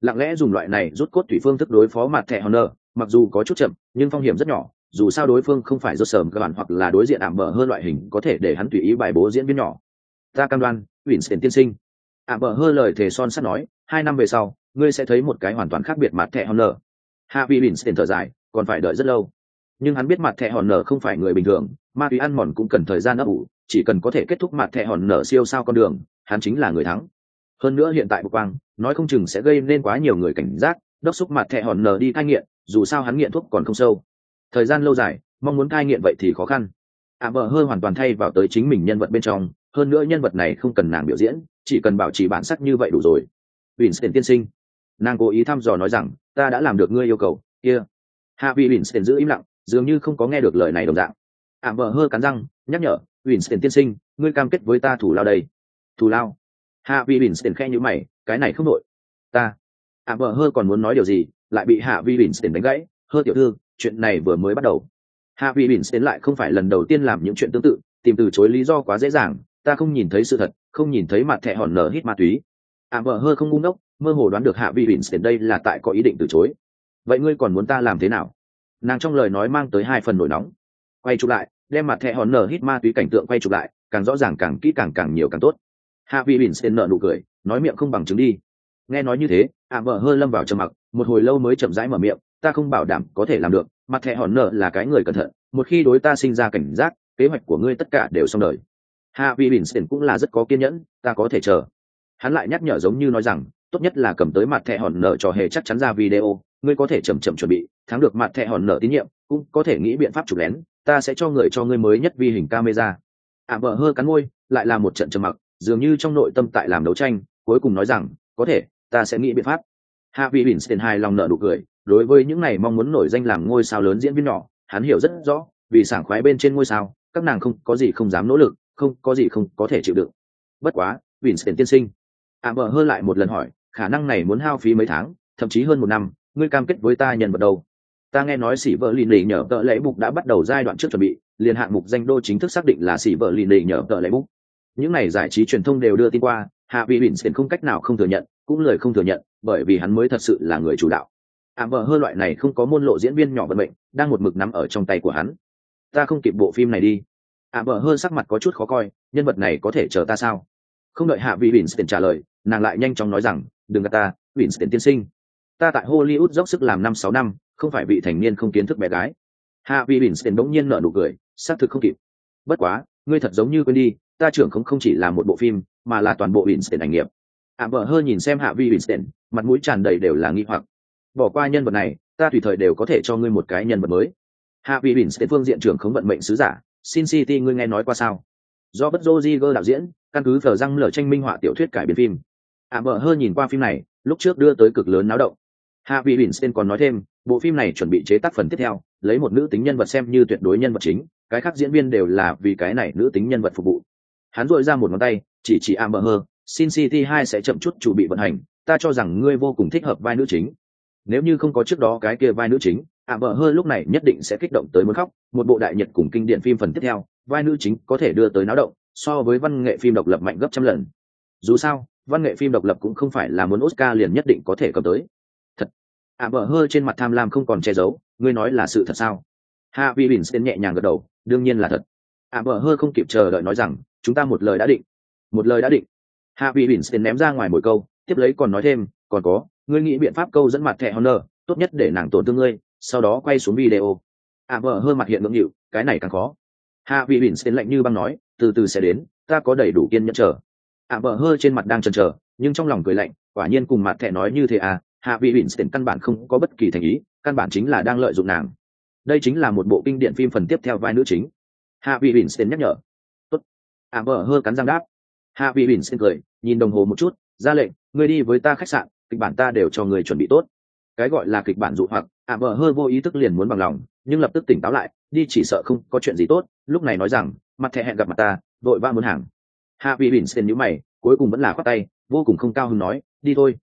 Lặng lẽ dùng loại này rút cốt thủy phương thức đối phó mặt thẻ honor nở mặc dù có chút chậm, nhưng phong hiểm rất nhỏ, dù sao đối phương không phải do sờm cơ bản hoặc là đối diện ảm bờ hơn loại hình có thể để hắn tùy ý bài bố diễn viên nhỏ. Ta cam đoan Winston tiên sinh. Ảm bờ hơi lời thề son sắt nói, hai năm về sau, ngươi sẽ thấy một cái hoàn toàn khác biệt mặt thẻ honor. Nở hạ vị Winston thở dài, còn phải đợi rất lâu. Nhưng hắn biết mặt thẻ honor nở không phải người bình thường ma túy ăn mòn cũng cần thời gian ấp ủ chỉ cần có thể kết thúc mặt thẻ hòn nở siêu sao con đường, hắn chính là người thắng. Hơn nữa hiện tại bục quang, nói không chừng sẽ gây nên quá nhiều người cảnh giác, đốc xúc mặt thẻ hòn nở đi cai nghiện, dù sao hắn nghiện thuốc còn không sâu. Thời gian lâu dài, mong muốn cai nghiện vậy thì khó khăn. Ạ bờ hơi hoàn toàn thay vào tới chính mình nhân vật bên trong, hơn nữa nhân vật này không cần nàng biểu diễn, chỉ cần bảo trì bản sắc như vậy đủ rồi. Winston tiên sinh, nàng cố ý thăm dò nói rằng, ta đã làm được ngươi yêu cầu, kia、yeah. hạ vị winston giữ im lặng, dường như không có nghe được lời này đồng dạng. Ảm bờ hơi cắn răng, nhắc nhở winston tiên sinh, ngươi cam kết với ta thủ lao đây. Thủ lao? Hạ Vi winston khẽ nhíu mày, cái này không đổi. ta. À bờ hơ còn muốn nói điều gì, lại bị hạ Vi winston đánh gãy. Hơ tiểu thư, chuyện này vừa mới bắt đầu. Hạ Vi winston lại không phải lần đầu tiên làm những chuyện tương tự, tìm từ chối lý do quá dễ dàng, ta không nhìn thấy sự thật, không nhìn thấy mặt thẻ hòn nở hít ma túy. À bờ hơ không ngu ngốc, mơ hồ đoán được hạ Vi winston đây là tại có ý định từ chối. Vậy ngươi còn muốn ta làm thế nào? Nàng trong lời nói mang tới hai phần nổi nóng. Quay chụp lại đem mặt thẻ hòn nở hít ma túy cảnh tượng quay chụp lại, càng rõ ràng càng kỹ càng càng nhiều càng tốt. Hạ vị bỉn xen nợ nụ cười, nói miệng không bằng chứng đi. Nghe nói như thế, ạ à, vợ hơi lâm vào trầm mặc, một hồi lâu mới chậm rãi mở miệng, ta không bảo đảm có thể làm được, mặt thẻ hòn nợ là cái người cẩn thận, một khi đối ta sinh ra cảnh giác, kế hoạch của ngươi tất cả đều xong đời. Hạ vị bỉn xen cũng là rất có kiên nhẫn, ta có thể chờ. Hắn lại nhắc nhở giống như nói rằng, tốt nhất là cầm tới mặt thẻ hòn nợ cho hề chắc chắn ra video, ngươi có thể chậm chậm chuẩn bị, thắng được mặt thẻ hòn nợ tín nhiệm, cũng có thể nghĩ biện pháp chụp lén ta sẽ cho người cho ngươi mới nhất vi hình camera. À, ạ vợ hơ cắn môi, lại là một trận trầm mặc, dường như trong nội tâm tại làm đấu tranh, cuối cùng nói rằng, có thể, ta sẽ nghĩ biện pháp. Hạ vị bỉn tiền hài lòng nợ nụ cười, đối với những này mong muốn nổi danh làm ngôi sao lớn diễn viên nhỏ, hắn hiểu rất rõ, vì sảng khoái bên trên ngôi sao, các nàng không có gì không dám nỗ lực, không có gì không có thể chịu đựng. Bất quá bỉn tiền tiên sinh à, ạ vợ hơ lại một lần hỏi, khả năng này muốn hao phí mấy tháng, thậm chí hơn một năm, ngươi cam kết với ta nhận vật đâu? Ta nghe nói sĩ vợ lì lì nhờ tợ lễ bục đã bắt đầu giai đoạn trước chuẩn bị, liền hạng mục danh đô chính thức xác định là sĩ vợ lì lì nhờ tợ lễ bục. Những này giải trí truyền thông đều đưa tin qua, hạ vị bỉn xịn không cách nào không thừa nhận, cũng lời không thừa nhận, bởi vì hắn mới thật sự là người chủ đạo. Ạ vợ hơ loại này không có môn lộ diễn viên nhỏ vận mệnh, đang một mực nắm ở trong tay của hắn. Ta không kịp bộ phim này đi. Ạ vợ hơ sắc mặt có chút khó coi, nhân vật này có thể chờ ta sao? Không đợi hạ vị bỉn xịn trả lời, nàng lại nhanh chóng nói rằng, đừng gạt ta bỉn xịn tiên sinh. Ta tại hollywood dốc sức làm năm sáu năm không phải vị thành niên không kiến thức bé gái. Hạ vị bỉn xịn bỗng nhiên nở nụ cười, xác thực không kịp. Bất quá, ngươi thật giống như quên đi, ta trưởng không không chỉ là một bộ phim, mà là toàn bộ Winston ảnh nghiệp. Ạ vợ hơi nhìn xem hạ vi Winston mặt mũi tràn đầy đều là nghi hoặc. Bỏ qua nhân vật này, ta tùy thời đều có thể cho ngươi một cái nhân vật mới. Hạ vi Winston phương diện trưởng không vận mệnh sứ giả, sin city ngươi nghe nói qua sao? Do bất Roziger đạo diễn, căn cứ thờ răng lở tranh minh họa tiểu thuyết cải biên phim. Ạ vợ hơi nhìn qua phim này, lúc trước đưa tới cực lớn náo động. Hạ vị Winston còn nói thêm bộ phim này chuẩn bị chế tác phần tiếp theo lấy một nữ tính nhân vật xem như tuyệt đối nhân vật chính cái khác diễn viên đều là vì cái này nữ tính nhân vật phục vụ hắn dội ra một ngón tay chỉ chỉ Amber Heard, Sin City 2 sẽ chậm chút chủ bị vận hành, ta cho rằng ngươi vô cùng thích hợp vai nữ chính. Nếu như không có trước đó cái kia vai nữ chính, Amber Heard lúc này nhất định sẽ kích động tới muốn khóc, một bộ đại nhật cùng kinh điển phim phần tiếp theo, vai nữ chính có thể đưa tới náo động, so với văn nghệ phim độc lập mạnh gấp trăm lần. Dù sao, văn nghệ phim độc lập cũng không phải là muốn Oscar liền nhất định có thể cầm tới ạ bờ hơ trên mặt tham lam không còn che giấu, ngươi nói là sự thật sao? Hạ Vi Harvey xen nhẹ nhàng gật đầu, đương nhiên là thật. ạ bờ hơ không kịp chờ đợi nói rằng, chúng ta một lời đã định. Một lời đã định. Hạ Vi bỉn xen ném ra ngoài một câu tiếp lấy còn nói thêm còn có ngươi nghĩ biện pháp câu dẫn mặt thẻ honor tốt nhất để nàng tổn thương ngươi sau đó quay xuống video. Ạ bờ hơi mặt hiện ngưỡng nghịu cái này càng khó. Hạ vị bỉn xen lạnh như băng nói từ từ sẽ đến ta có đầy đủ kiên nhẫn chờ. Ạ bờ hơi trên mặt đang chần chờ nhưng trong lòng cười lạnh quả nhiên cùng mặt thẻ nói như thế à hạ vị Winston căn bản không có bất kỳ thành ý, căn bản chính là đang lợi dụng nàng. Đây chính là một bộ kinh điển phim phần tiếp theo vai nữ chính. Hạ vị Winston nhắc nhở. Ạ vợ hơ cắn răng đáp. Hạ vị Winston cười, nhìn đồng hồ một chút, ra lệnh, ngươi đi với ta khách sạn, kịch bản ta đều cho người chuẩn bị tốt. Cái gọi là kịch bản dụ hoặc ạ vợ hơ vô ý thức liền muốn bằng lòng, nhưng lập tức tỉnh táo lại, đi chỉ sợ không có chuyện gì tốt, lúc này nói rằng, mặt thẻ hẹn gặp mặt ta, vội ba muốn hàng. Hạ vị Winston xin nhíu mày, cuối cùng vẫn là khoát tay, vô cùng không cao hứng nói, đi thôi.